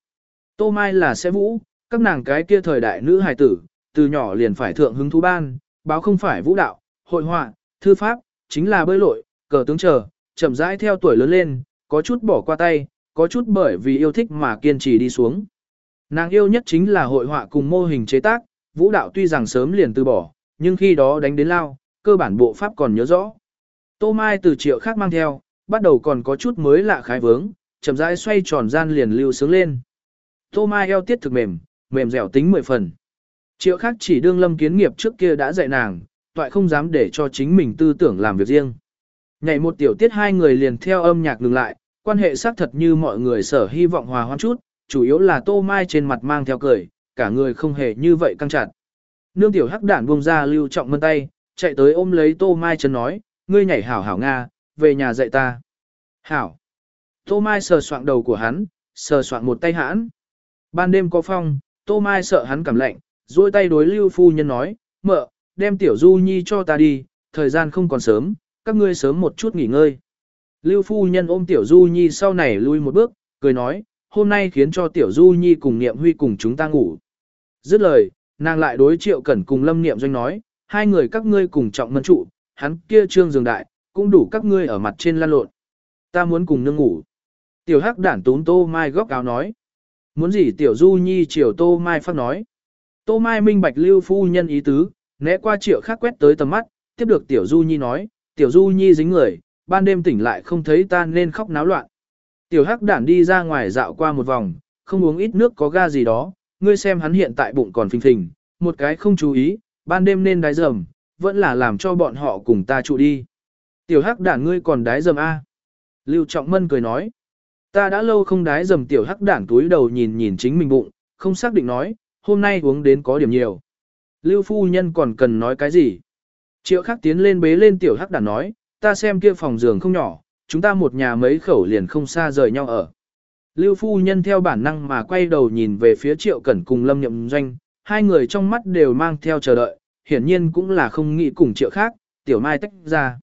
Tô mai là sẽ vũ, các nàng cái kia thời đại nữ hài tử, từ nhỏ liền phải thượng hứng thú ban, báo không phải vũ đạo, hội họa, thư pháp, chính là bơi lội, cờ tướng chờ, chậm rãi theo tuổi lớn lên, có chút bỏ qua tay, có chút bởi vì yêu thích mà kiên trì đi xuống. Nàng yêu nhất chính là hội họa cùng mô hình chế tác, vũ đạo tuy rằng sớm liền từ bỏ, nhưng khi đó đánh đến lao, cơ bản bộ pháp còn nhớ rõ. Tô Mai từ triệu khác mang theo, bắt đầu còn có chút mới lạ khái vướng, chậm rãi xoay tròn gian liền lưu sướng lên. Tô Mai eo tiết thực mềm, mềm dẻo tính mười phần. Triệu khác chỉ đương lâm kiến nghiệp trước kia đã dạy nàng, toại không dám để cho chính mình tư tưởng làm việc riêng. Nhảy một tiểu tiết hai người liền theo âm nhạc ngừng lại, quan hệ xác thật như mọi người sở hy vọng hòa hoãn chút, chủ yếu là tô mai trên mặt mang theo cười, cả người không hề như vậy căng chặt. Nương tiểu hắc đản buông ra lưu trọng mân tay, chạy tới ôm lấy tô mai chân nói, ngươi nhảy hảo hảo Nga, về nhà dạy ta. Hảo. Tô Mai sờ soạng đầu của hắn, sờ soạng một tay hãn. Ban đêm có phong, Tô Mai sợ hắn cảm lạnh, duỗi tay đối Lưu Phu Nhân nói, mợ, đem Tiểu Du Nhi cho ta đi, thời gian không còn sớm, các ngươi sớm một chút nghỉ ngơi. Lưu Phu Nhân ôm Tiểu Du Nhi sau này lui một bước, cười nói, hôm nay khiến cho Tiểu Du Nhi cùng Niệm Huy cùng chúng ta ngủ. Dứt lời, nàng lại đối Triệu Cẩn cùng Lâm Niệm Doanh nói, hai người các ngươi cùng trọng mân trụ, hắn kia trương giường đại, cũng đủ các ngươi ở mặt trên lan lộn. Ta muốn cùng nương ngủ. Tiểu Hắc đản tún Tô Mai góc áo nói. Muốn gì Tiểu Du Nhi chiều Tô Mai phát nói. Tô Mai minh bạch lưu phu nhân ý tứ, né qua triệu khác quét tới tầm mắt, tiếp được Tiểu Du Nhi nói, Tiểu Du Nhi dính người, ban đêm tỉnh lại không thấy ta nên khóc náo loạn. Tiểu Hắc đản đi ra ngoài dạo qua một vòng, không uống ít nước có ga gì đó, ngươi xem hắn hiện tại bụng còn phình phình, một cái không chú ý, ban đêm nên đái dầm, vẫn là làm cho bọn họ cùng ta trụ đi. Tiểu Hắc đản ngươi còn đái dầm a? Lưu Trọng Mân cười nói, ta đã lâu không đái dầm Tiểu Hắc đản túi đầu nhìn nhìn chính mình bụng, không xác định nói, hôm nay uống đến có điểm nhiều. Lưu phu nhân còn cần nói cái gì? Triệu khắc tiến lên bế lên tiểu hắc Đản nói, ta xem kia phòng giường không nhỏ, chúng ta một nhà mấy khẩu liền không xa rời nhau ở. Lưu phu nhân theo bản năng mà quay đầu nhìn về phía triệu cẩn cùng lâm nhậm doanh, hai người trong mắt đều mang theo chờ đợi, hiển nhiên cũng là không nghĩ cùng triệu khác, tiểu mai tách ra.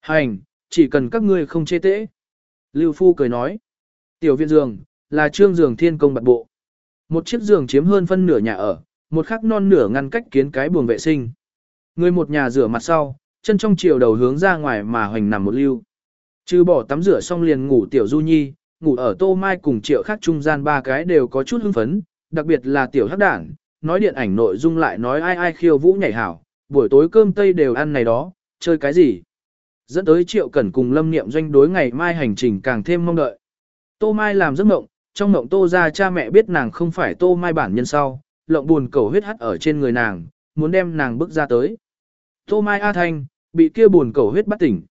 Hành, chỉ cần các ngươi không chê tễ. Lưu phu cười nói, tiểu viện giường, là trương giường thiên công bạc bộ. Một chiếc giường chiếm hơn phân nửa nhà ở, một khắc non nửa ngăn cách kiến cái buồng vệ sinh. Người một nhà rửa mặt sau, chân trong chiều đầu hướng ra ngoài mà hoành nằm một lưu. Trừ bỏ tắm rửa xong liền ngủ tiểu du nhi, ngủ ở tô mai cùng triệu khác trung gian ba cái đều có chút hưng phấn, đặc biệt là tiểu hắc đảng, nói điện ảnh nội dung lại nói ai ai khiêu vũ nhảy hảo, buổi tối cơm tây đều ăn này đó, chơi cái gì. Dẫn tới triệu cẩn cùng lâm niệm doanh đối ngày mai hành trình càng thêm mong đợi. Tô Mai làm giấc mộng, trong mộng tô ra cha mẹ biết nàng không phải tô mai bản nhân sau, lộng buồn cầu huyết hắt ở trên người nàng, muốn đem nàng bước ra tới. Tô mai A Thanh, bị kia buồn cầu huyết bắt tỉnh.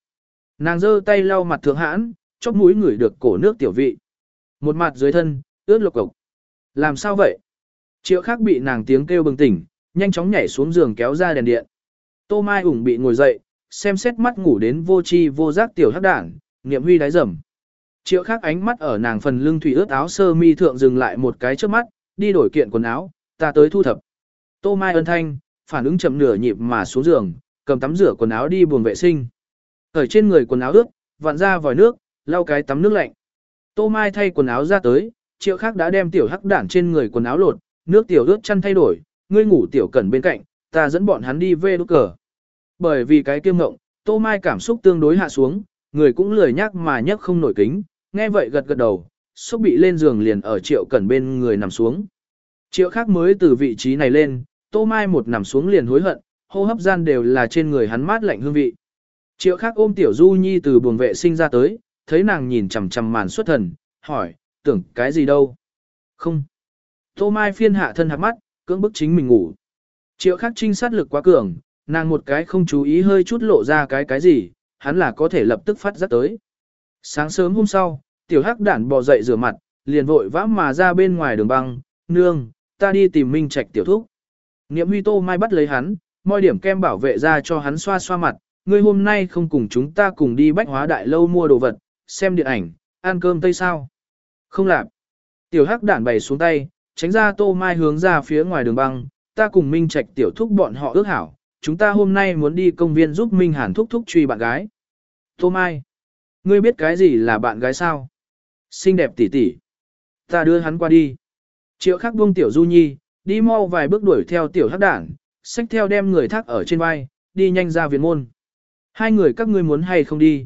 Nàng giơ tay lau mặt thượng hãn, chóp mũi ngửi được cổ nước tiểu vị. Một mặt dưới thân, ướt lục cục. Làm sao vậy? Triệu khác bị nàng tiếng kêu bừng tỉnh, nhanh chóng nhảy xuống giường kéo ra đèn điện. Tô Mai ủng bị ngồi dậy, xem xét mắt ngủ đến vô chi vô giác tiểu hắc đảng, niệm huy đáy rầm. Triệu khác ánh mắt ở nàng phần lưng thủy ướt áo sơ mi thượng dừng lại một cái trước mắt, đi đổi kiện quần áo, ta tới thu thập. Tô Mai ân thanh, phản ứng chậm nửa nhịp mà xuống giường, cầm tắm rửa quần áo đi buồng vệ sinh. Ở trên người quần áo ướt, vặn ra vòi nước, lau cái tắm nước lạnh. Tô Mai thay quần áo ra tới, triệu khác đã đem tiểu hắc đản trên người quần áo lột, nước tiểu ướt chăn thay đổi, ngươi ngủ tiểu cẩn bên cạnh, ta dẫn bọn hắn đi về đốt cờ. Bởi vì cái kiêm ngộng, Tô Mai cảm xúc tương đối hạ xuống, người cũng lười nhắc mà nhắc không nổi kính, nghe vậy gật gật đầu, xúc bị lên giường liền ở triệu cẩn bên người nằm xuống. Triệu khác mới từ vị trí này lên, tô mai một nằm xuống liền hối hận, hô hấp gian đều là trên người hắn mát lạnh hương vị. Triệu khác ôm tiểu du nhi từ buồng vệ sinh ra tới, thấy nàng nhìn chằm chằm màn xuất thần, hỏi, tưởng cái gì đâu? Không. Tô mai phiên hạ thân hạt mắt, cưỡng bức chính mình ngủ. Triệu khắc trinh sát lực quá cường, nàng một cái không chú ý hơi chút lộ ra cái cái gì, hắn là có thể lập tức phát giác tới. Sáng sớm hôm sau, tiểu hắc đản bò dậy rửa mặt, liền vội vã mà ra bên ngoài đường băng, nương, ta đi tìm Minh Trạch tiểu thúc. Niệm huy tô mai bắt lấy hắn, moi điểm kem bảo vệ ra cho hắn xoa xoa mặt, ngươi hôm nay không cùng chúng ta cùng đi bách hóa đại lâu mua đồ vật, xem điện ảnh, ăn cơm tây sao. Không làm. Tiểu hắc đản bày xuống tay, tránh ra tô mai hướng ra phía ngoài đường băng, ta cùng Minh Trạch tiểu thúc bọn họ ước hảo, chúng ta hôm nay muốn đi công viên giúp Minh Hàn thúc thúc truy bạn gái. Tô mai. Ngươi biết cái gì là bạn gái sao? Xinh đẹp tỷ tỷ. Ta đưa hắn qua đi. Triệu khắc buông tiểu du nhi, đi mau vài bước đuổi theo tiểu hắc đảng, xách theo đem người thác ở trên vai, đi nhanh ra viện môn. Hai người các ngươi muốn hay không đi?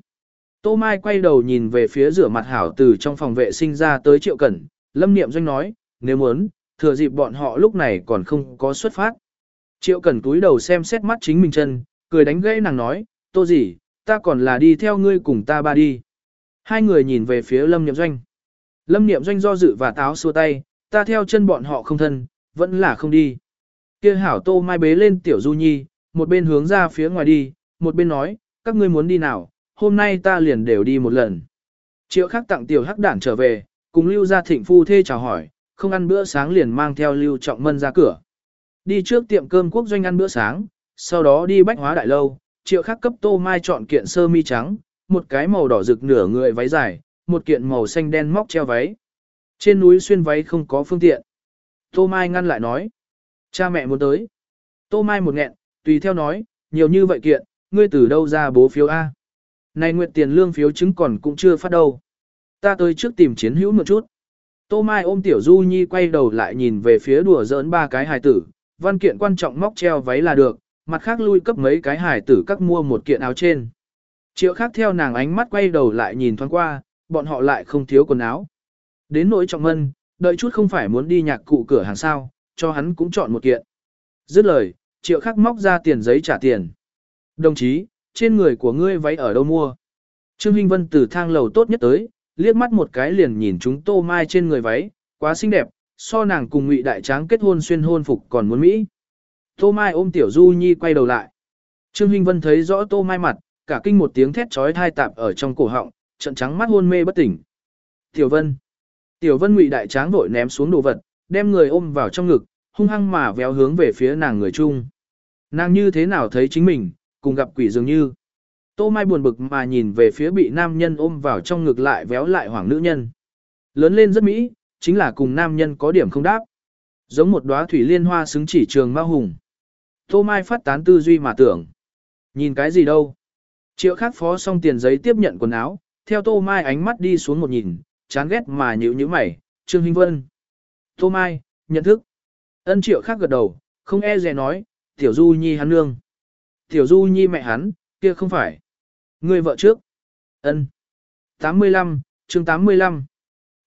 Tô Mai quay đầu nhìn về phía rửa mặt hảo từ trong phòng vệ sinh ra tới triệu cẩn, lâm niệm doanh nói, nếu muốn, thừa dịp bọn họ lúc này còn không có xuất phát. Triệu cẩn túi đầu xem xét mắt chính mình chân, cười đánh gãy nàng nói, tô gì, ta còn là đi theo ngươi cùng ta ba đi. Hai người nhìn về phía Lâm Niệm Doanh. Lâm Niệm Doanh do dự và táo xua tay, ta theo chân bọn họ không thân, vẫn là không đi. Kia hảo tô mai bế lên tiểu du nhi, một bên hướng ra phía ngoài đi, một bên nói, các ngươi muốn đi nào, hôm nay ta liền đều đi một lần. Triệu khắc tặng tiểu hắc đản trở về, cùng lưu gia thịnh phu thê chào hỏi, không ăn bữa sáng liền mang theo lưu trọng mân ra cửa. Đi trước tiệm cơm quốc doanh ăn bữa sáng, sau đó đi bách hóa đại lâu, triệu khắc cấp tô mai chọn kiện sơ mi trắng, một cái màu đỏ rực nửa người váy dài, một kiện màu xanh đen móc treo váy. Trên núi xuyên váy không có phương tiện. Tô Mai ngăn lại nói. Cha mẹ muốn tới. Tô Mai một nghẹn, tùy theo nói, nhiều như vậy kiện, ngươi từ đâu ra bố phiếu A. Này nguyện tiền lương phiếu chứng còn cũng chưa phát đâu. Ta tới trước tìm chiến hữu một chút. Tô Mai ôm Tiểu Du Nhi quay đầu lại nhìn về phía đùa giỡn ba cái hài tử, văn kiện quan trọng móc treo váy là được, mặt khác lui cấp mấy cái hài tử các mua một kiện áo trên. Triệu khác theo nàng ánh mắt quay đầu lại nhìn thoáng qua, bọn họ lại không thiếu quần áo. Đến nỗi trọng mân, đợi chút không phải muốn đi nhạc cụ cửa hàng sao, cho hắn cũng chọn một kiện. Dứt lời, triệu khắc móc ra tiền giấy trả tiền. Đồng chí, trên người của ngươi váy ở đâu mua? Trương Hinh Vân từ thang lầu tốt nhất tới, liếc mắt một cái liền nhìn chúng tô mai trên người váy, quá xinh đẹp, so nàng cùng ngụy đại tráng kết hôn xuyên hôn phục còn muốn Mỹ. Tô Mai ôm Tiểu Du Nhi quay đầu lại. Trương Hinh Vân thấy rõ Tô Mai mặt, cả kinh một tiếng thét trói thai tạp ở trong cổ họng, trận trắng mắt hôn mê bất tỉnh. Tiểu Vân. Tiểu Vân ngụy đại tráng vội ném xuống đồ vật, đem người ôm vào trong ngực, hung hăng mà véo hướng về phía nàng người chung. Nàng như thế nào thấy chính mình, cùng gặp quỷ dường như. Tô Mai buồn bực mà nhìn về phía bị nam nhân ôm vào trong ngực lại véo lại hoảng nữ nhân. Lớn lên rất mỹ, chính là cùng nam nhân có điểm không đáp. Giống một đóa thủy liên hoa xứng chỉ trường ma hùng. Tô Mai phát tán tư duy mà tưởng. Nhìn cái gì đâu. Triệu khắc phó xong tiền giấy tiếp nhận quần áo, theo Tô Mai ánh mắt đi xuống một nhìn, chán ghét mà nhữ như mày, Trương Hinh Vân. Tô Mai, nhận thức. Ân triệu Khắc gật đầu, không e dè nói, Tiểu Du Nhi hắn nương. Tiểu Du Nhi mẹ hắn, kia không phải. Người vợ trước. Ân. 85, chương 85.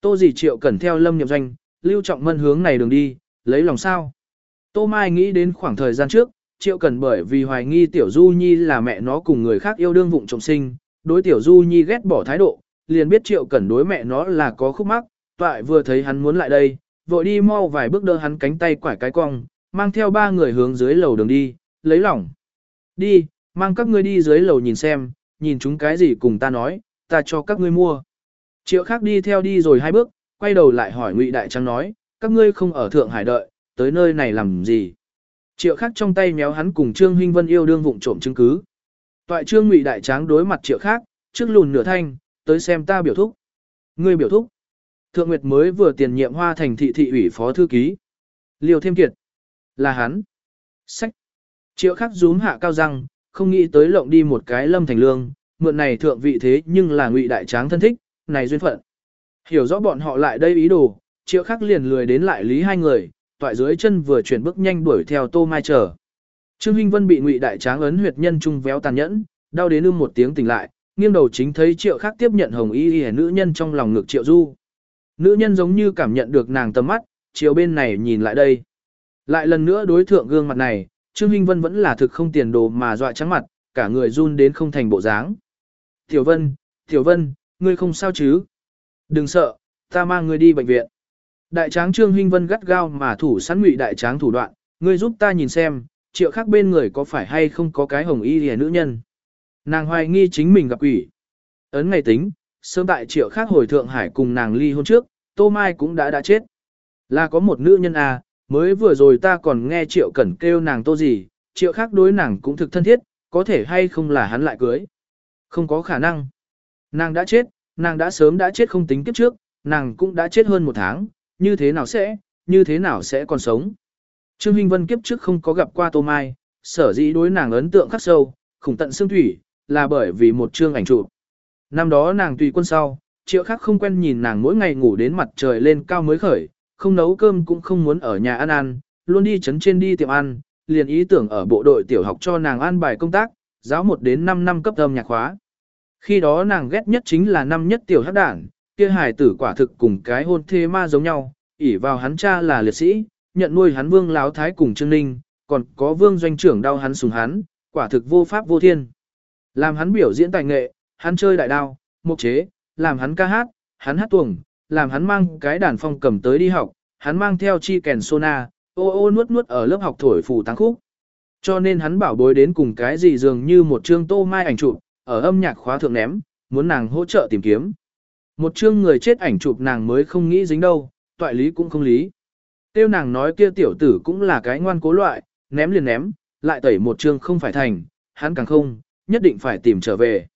Tô dì triệu cẩn theo lâm nghiệp doanh, lưu trọng mân hướng này đường đi, lấy lòng sao. Tô Mai nghĩ đến khoảng thời gian trước, triệu cẩn bởi vì hoài nghi Tiểu Du Nhi là mẹ nó cùng người khác yêu đương vụng trọng sinh, đối Tiểu Du Nhi ghét bỏ thái độ, liền biết triệu cẩn đối mẹ nó là có khúc mắc, toại vừa thấy hắn muốn lại đây, vội đi mau vài bước đỡ hắn cánh tay quải cái cong, mang theo ba người hướng dưới lầu đường đi, lấy lòng, Đi, mang các ngươi đi dưới lầu nhìn xem, nhìn chúng cái gì cùng ta nói, ta cho các ngươi mua. Triệu khác đi theo đi rồi hai bước, quay đầu lại hỏi Ngụy Đại Trắng nói, các ngươi không ở Thượng Hải đợi, tới nơi này làm gì? Triệu khác trong tay méo hắn cùng Trương Hinh Vân yêu đương vụng trộm chứng cứ. Toại Trương Ngụy Đại Tráng đối mặt Triệu khác, trước lùn nửa thanh, tới xem ta biểu thúc. Ngươi biểu thúc. Thượng Nguyệt mới vừa tiền nhiệm hoa thành thị thị ủy phó thư ký. Liều thêm kiệt. Là hắn. Sách. Triệu khắc rúm hạ cao răng, không nghĩ tới lộng đi một cái lâm thành lương, mượn này thượng vị thế nhưng là ngụy đại tráng thân thích, này duyên phận. Hiểu rõ bọn họ lại đây ý đồ, triệu khắc liền lười đến lại lý hai người, toại dưới chân vừa chuyển bước nhanh đuổi theo tô mai chờ. Trương Hinh Vân bị ngụy đại tráng ấn huyệt nhân trung véo tàn nhẫn, đau đến ưm một tiếng tỉnh lại, nghiêng đầu chính thấy triệu khắc tiếp nhận hồng y y nữ nhân trong lòng ngực triệu du. Nữ nhân giống như cảm nhận được nàng tầm mắt, chiều bên này nhìn lại đây. Lại lần nữa đối thượng gương mặt này, Trương Hinh Vân vẫn là thực không tiền đồ mà dọa trắng mặt, cả người run đến không thành bộ dáng. Tiểu Vân, Tiểu Vân, ngươi không sao chứ? Đừng sợ, ta mang ngươi đi bệnh viện. Đại tráng Trương Hinh Vân gắt gao mà thủ sẵn ngụy đại tráng thủ đoạn, ngươi giúp ta nhìn xem, triệu khác bên người có phải hay không có cái hồng y hề nữ nhân. Nàng hoài nghi chính mình gặp quỷ. Ấn ngày tính, sớm tại triệu khác hồi Thượng Hải cùng nàng ly hôn trước, Tô Mai cũng đã đã chết. Là có một nữ nhân à, mới vừa rồi ta còn nghe triệu cẩn kêu nàng tô gì, triệu khác đối nàng cũng thực thân thiết, có thể hay không là hắn lại cưới. Không có khả năng. Nàng đã chết, nàng đã sớm đã chết không tính kiếp trước, nàng cũng đã chết hơn một tháng, như thế nào sẽ, như thế nào sẽ còn sống. Trương Hinh Vân kiếp trước không có gặp qua Tô Mai, sở dĩ đối nàng ấn tượng khắc sâu, khủng tận xương thủy, là bởi vì một chương ảnh chụp. Năm đó nàng tùy quân sau, triệu khác không quen nhìn nàng mỗi ngày ngủ đến mặt trời lên cao mới khởi, không nấu cơm cũng không muốn ở nhà ăn ăn, luôn đi chấn trên đi tiệm ăn, liền ý tưởng ở bộ đội tiểu học cho nàng an bài công tác, giáo 1 đến 5 năm cấp âm nhạc khóa. Khi đó nàng ghét nhất chính là năm nhất tiểu hắc đảng, kia hài tử quả thực cùng cái hôn thê ma giống nhau, ỉ vào hắn cha là liệt sĩ, nhận nuôi hắn vương láo thái cùng trương ninh, còn có vương doanh trưởng đau hắn sùng hắn, quả thực vô pháp vô thiên. Làm hắn biểu diễn tài nghệ, hắn chơi đại đao, mục chế, làm hắn ca hát, hắn hát tuồng, làm hắn mang cái đàn phong cầm tới đi học, hắn mang theo chi kèn sona, ô ô nuốt nuốt ở lớp học thổi phù tăng khúc. Cho nên hắn bảo bối đến cùng cái gì dường như một chương tô mai ảnh chụp, ở âm nhạc khóa thượng ném, muốn nàng hỗ trợ tìm kiếm. Một chương người chết ảnh chụp nàng mới không nghĩ dính đâu, toại lý cũng không lý. Tiêu nàng nói kia tiểu tử cũng là cái ngoan cố loại, ném liền ném, lại tẩy một chương không phải thành, hắn càng không, nhất định phải tìm trở về.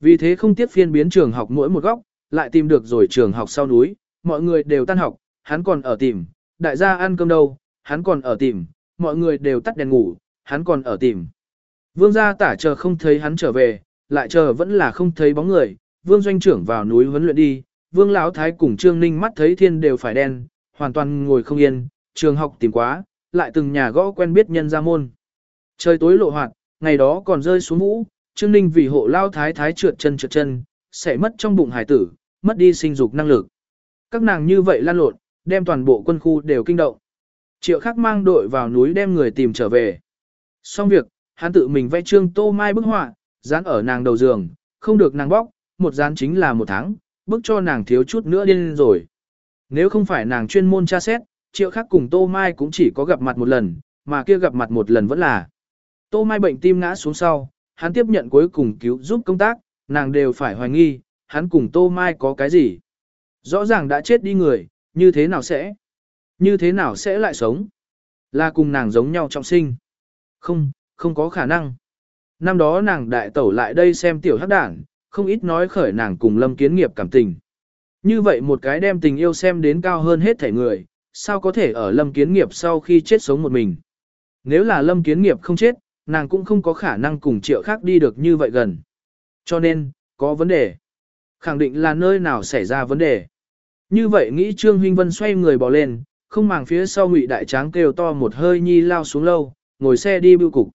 Vì thế không tiếc phiên biến trường học mỗi một góc, lại tìm được rồi trường học sau núi, mọi người đều tan học, hắn còn ở tìm, đại gia ăn cơm đâu, hắn còn ở tìm, mọi người đều tắt đèn ngủ, hắn còn ở tìm. Vương gia tả chờ không thấy hắn trở về, lại chờ vẫn là không thấy bóng người, vương doanh trưởng vào núi huấn luyện đi, vương lão thái cùng trương ninh mắt thấy thiên đều phải đen, hoàn toàn ngồi không yên, trường học tìm quá, lại từng nhà gõ quen biết nhân gia môn. Trời tối lộ hoạt, ngày đó còn rơi xuống mũ, trương ninh vì hộ lao thái thái trượt chân trượt chân, sẽ mất trong bụng hải tử, mất đi sinh dục năng lực. Các nàng như vậy lan lộn, đem toàn bộ quân khu đều kinh động. Triệu khắc mang đội vào núi đem người tìm trở về. Xong việc, hắn tự mình vẽ trương tô mai bức họa, dán ở nàng đầu giường, không được nàng bóc, một dán chính là một tháng, bức cho nàng thiếu chút nữa điên rồi. Nếu không phải nàng chuyên môn tra xét, triệu khắc cùng tô mai cũng chỉ có gặp mặt một lần, mà kia gặp mặt một lần vẫn là. Tô mai bệnh tim ngã xuống sau, hắn tiếp nhận cuối cùng cứu giúp công tác, nàng đều phải hoài nghi, hắn cùng tô mai có cái gì. Rõ ràng đã chết đi người, như thế nào sẽ? Như thế nào sẽ lại sống? Là cùng nàng giống nhau trọng sinh. Không, không có khả năng. Năm đó nàng đại tẩu lại đây xem tiểu hắc đảng, không ít nói khởi nàng cùng lâm kiến nghiệp cảm tình. Như vậy một cái đem tình yêu xem đến cao hơn hết thể người, sao có thể ở lâm kiến nghiệp sau khi chết sống một mình. Nếu là lâm kiến nghiệp không chết, nàng cũng không có khả năng cùng triệu khác đi được như vậy gần. Cho nên, có vấn đề. Khẳng định là nơi nào xảy ra vấn đề. Như vậy nghĩ Trương Huynh Vân xoay người bỏ lên, không màng phía sau ngụy đại tráng kêu to một hơi nhi lao xuống lâu, ngồi xe đi bưu cục.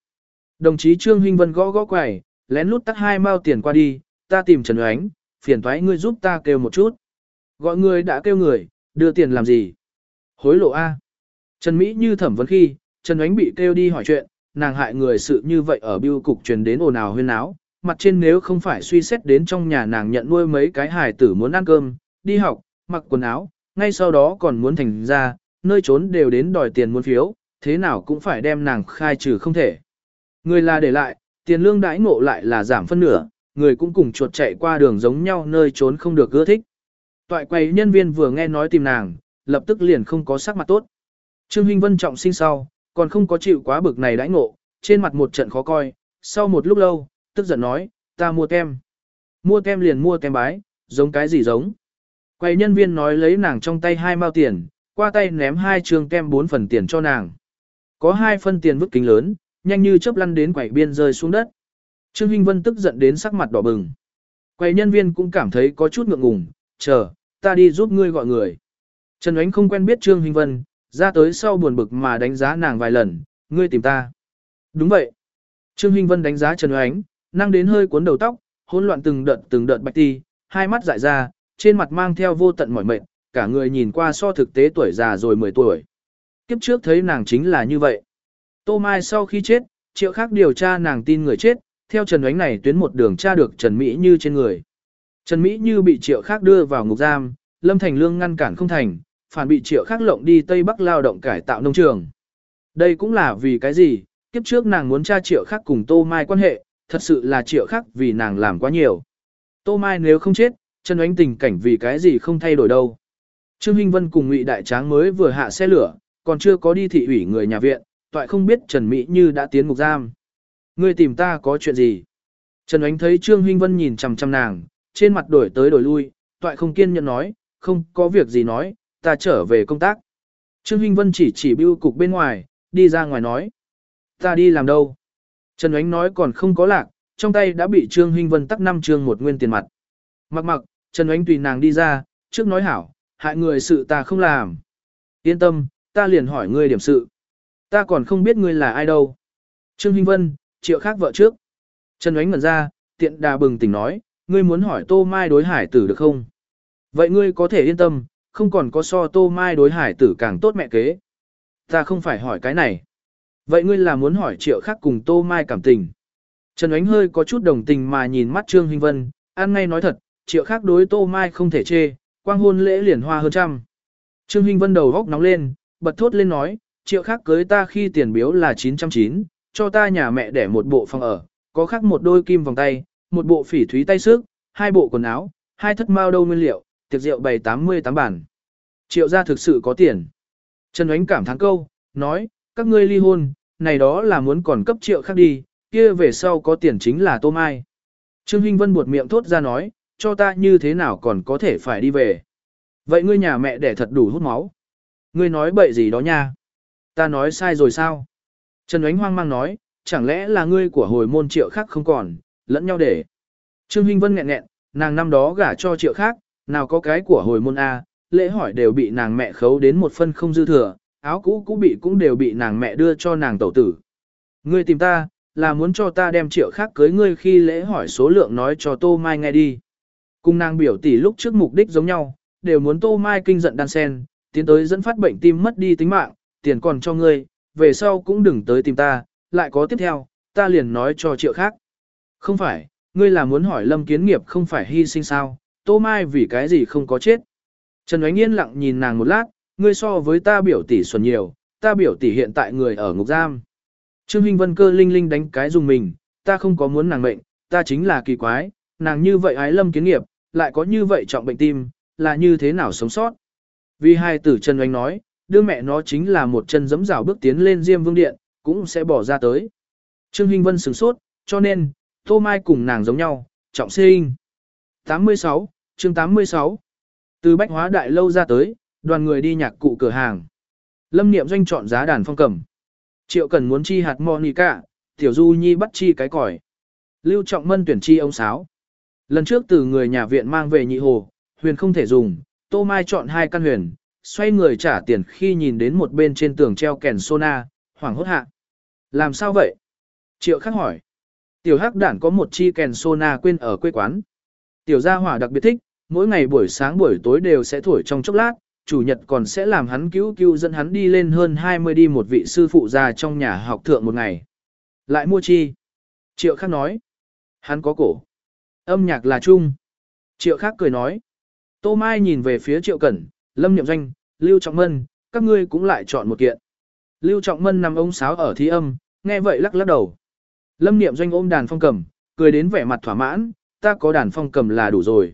Đồng chí Trương Huynh Vân gõ gõ quầy, lén lút tắt hai mao tiền qua đi, ta tìm Trần Oánh, phiền thoái ngươi giúp ta kêu một chút. Gọi người đã kêu người, đưa tiền làm gì? Hối lộ A. Trần Mỹ như thẩm vấn khi, Trần Oánh bị kêu đi hỏi chuyện, nàng hại người sự như vậy ở bưu cục truyền đến ồn ào huyên áo. Mặt trên nếu không phải suy xét đến trong nhà nàng nhận nuôi mấy cái hài tử muốn ăn cơm, đi học, mặc quần áo, ngay sau đó còn muốn thành ra, nơi trốn đều đến đòi tiền muốn phiếu, thế nào cũng phải đem nàng khai trừ không thể. Người là để lại, tiền lương đãi ngộ lại là giảm phân nửa, người cũng cùng chuột chạy qua đường giống nhau nơi trốn không được ưa thích. Toại quầy nhân viên vừa nghe nói tìm nàng, lập tức liền không có sắc mặt tốt. Trương Hinh Vân trọng sinh sau, còn không có chịu quá bực này đãi ngộ, trên mặt một trận khó coi, sau một lúc lâu, tức giận nói, ta mua kem. Mua kem liền mua kem bái, giống cái gì giống. Quầy nhân viên nói lấy nàng trong tay hai mao tiền, qua tay ném hai trường kem bốn phần tiền cho nàng. Có hai phân tiền vứt kính lớn, nhanh như chớp lăn đến quầy biên rơi xuống đất. Trương Hinh Vân tức giận đến sắc mặt đỏ bừng. Quầy nhân viên cũng cảm thấy có chút ngượng ngùng, chờ, ta đi giúp ngươi gọi người. Trần Ánh không quen biết Trương Hinh Vân, ra tới sau buồn bực mà đánh giá nàng vài lần, ngươi tìm ta. Đúng vậy. Trương Hinh Vân đánh giá Trần Ánh, năng đến hơi cuốn đầu tóc, hỗn loạn từng đợt từng đợt bạch ti, hai mắt dại ra, trên mặt mang theo vô tận mỏi mệt, cả người nhìn qua so thực tế tuổi già rồi 10 tuổi. Kiếp trước thấy nàng chính là như vậy. Tô Mai sau khi chết, triệu khác điều tra nàng tin người chết, theo Trần Ánh này tuyến một đường tra được Trần Mỹ Như trên người. Trần Mỹ Như bị triệu khác đưa vào ngục giam, Lâm Thành Lương ngăn cản không thành, phản bị triệu khác lộng đi Tây Bắc lao động cải tạo nông trường. Đây cũng là vì cái gì, kiếp trước nàng muốn tra triệu khác cùng Tô Mai quan hệ, thật sự là triệu khác vì nàng làm quá nhiều. Tô Mai nếu không chết, Trần Ánh tình cảnh vì cái gì không thay đổi đâu. Trương Hinh Vân cùng Ngụy Đại Tráng mới vừa hạ xe lửa, còn chưa có đi thị ủy người nhà viện, toại không biết Trần Mỹ Như đã tiến ngục giam. Ngươi tìm ta có chuyện gì? Trần Ánh thấy Trương Hinh Vân nhìn chằm chằm nàng, trên mặt đổi tới đổi lui, toại không kiên nhẫn nói, không có việc gì nói, ta trở về công tác. Trương Hinh Vân chỉ chỉ bưu cục bên ngoài, đi ra ngoài nói. Ta đi làm đâu? Trần Ánh nói còn không có lạc, trong tay đã bị Trương Hinh Vân tắc năm trương một nguyên tiền mặt. Mặc mặc, Trần Ánh tùy nàng đi ra, trước nói hảo, hại người sự ta không làm. Yên tâm, ta liền hỏi ngươi điểm sự. Ta còn không biết ngươi là ai đâu. Trương Hinh Vân, triệu khác vợ trước. Trần Ánh ngẩn ra, tiện đà bừng tỉnh nói, ngươi muốn hỏi Tô Mai đối hải tử được không? Vậy ngươi có thể yên tâm, không còn có so Tô Mai đối hải tử càng tốt mẹ kế. Ta không phải hỏi cái này. Vậy ngươi là muốn hỏi triệu khác cùng Tô Mai cảm tình. Trần Ánh hơi có chút đồng tình mà nhìn mắt Trương Hinh Vân, ăn ngay nói thật, triệu khác đối Tô Mai không thể chê, quang hôn lễ liền hoa hơn trăm. Trương Hinh Vân đầu góc nóng lên, bật thốt lên nói, triệu khác cưới ta khi tiền biếu là 909, cho ta nhà mẹ để một bộ phòng ở, có khác một đôi kim vòng tay, một bộ phỉ thúy tay sức, hai bộ quần áo, hai thất mao đâu nguyên liệu, tiệc rượu bày 88 bản. Triệu gia thực sự có tiền. Trần Ánh cảm thán câu, nói, các ngươi ly hôn, này đó là muốn còn cấp triệu khác đi, kia về sau có tiền chính là tô mai. Trương Hinh Vân buột miệng thốt ra nói, cho ta như thế nào còn có thể phải đi về. Vậy ngươi nhà mẹ đẻ thật đủ hút máu. Ngươi nói bậy gì đó nha. Ta nói sai rồi sao? Trần Ánh hoang mang nói, chẳng lẽ là ngươi của hồi môn triệu khác không còn, lẫn nhau để. Trương Hinh Vân nghẹn nghẹn, nàng năm đó gả cho triệu khác, nào có cái của hồi môn A, lễ hỏi đều bị nàng mẹ khấu đến một phân không dư thừa, áo cũ cũ bị cũng đều bị nàng mẹ đưa cho nàng tẩu tử. Ngươi tìm ta, là muốn cho ta đem triệu khác cưới ngươi khi lễ hỏi số lượng nói cho Tô Mai nghe đi. Cùng nàng biểu tỷ lúc trước mục đích giống nhau, đều muốn Tô Mai kinh giận đan sen, tiến tới dẫn phát bệnh tim mất đi tính mạng, tiền còn cho ngươi, về sau cũng đừng tới tìm ta, lại có tiếp theo, ta liền nói cho triệu khác. Không phải, ngươi là muốn hỏi lâm kiến nghiệp không phải hy sinh sao, Tô Mai vì cái gì không có chết. Trần Ánh Yên lặng nhìn nàng một lát, ngươi so với ta biểu tỷ xuân nhiều, ta biểu tỷ hiện tại người ở ngục giam. Trương Hinh Vân cơ linh linh đánh cái dùng mình, ta không có muốn nàng mệnh, ta chính là kỳ quái, nàng như vậy ái lâm kiến nghiệp, lại có như vậy trọng bệnh tim, là như thế nào sống sót. Vì hai tử Trần Anh nói, đưa mẹ nó chính là một chân giẫm rào bước tiến lên Diêm Vương Điện, cũng sẽ bỏ ra tới. Trương Hinh Vân sửng sốt, cho nên, Tô Mai cùng nàng giống nhau, trọng sinh. 86, chương 86 Từ Bách Hóa Đại Lâu ra tới, đoàn người đi nhạc cụ cửa hàng. Lâm Niệm Doanh chọn giá đàn phong cầm. Triệu Cần muốn chi hạt Monica, Tiểu Du Nhi bắt chi cái còi. Lưu Trọng Mân tuyển chi ông sáo. Lần trước từ người nhà viện mang về nhị hồ, huyền không thể dùng, Tô Mai chọn hai căn huyền, xoay người trả tiền khi nhìn đến một bên trên tường treo kèn sona, hoảng hốt hạ. Làm sao vậy? Triệu khắc hỏi. Tiểu hắc đản có một chi kèn sona quên ở quê quán. Tiểu gia hỏa đặc biệt thích, mỗi ngày buổi sáng buổi tối đều sẽ thổi trong chốc lát, chủ nhật còn sẽ làm hắn cứu cứu dẫn hắn đi lên hơn 20 đi một vị sư phụ già trong nhà học thượng một ngày. Lại mua chi? Triệu khắc nói. Hắn có cổ. Âm nhạc là chung. Triệu khắc cười nói. Tô Mai nhìn về phía Triệu Cẩn, Lâm Nhậm Doanh, Lưu Trọng Mân, các ngươi cũng lại chọn một kiện. Lưu Trọng Mân nằm ống sáo ở thi âm, nghe vậy lắc lắc đầu. Lâm Niệm Doanh ôm đàn phong cầm, cười đến vẻ mặt thỏa mãn, ta có đàn phong cầm là đủ rồi.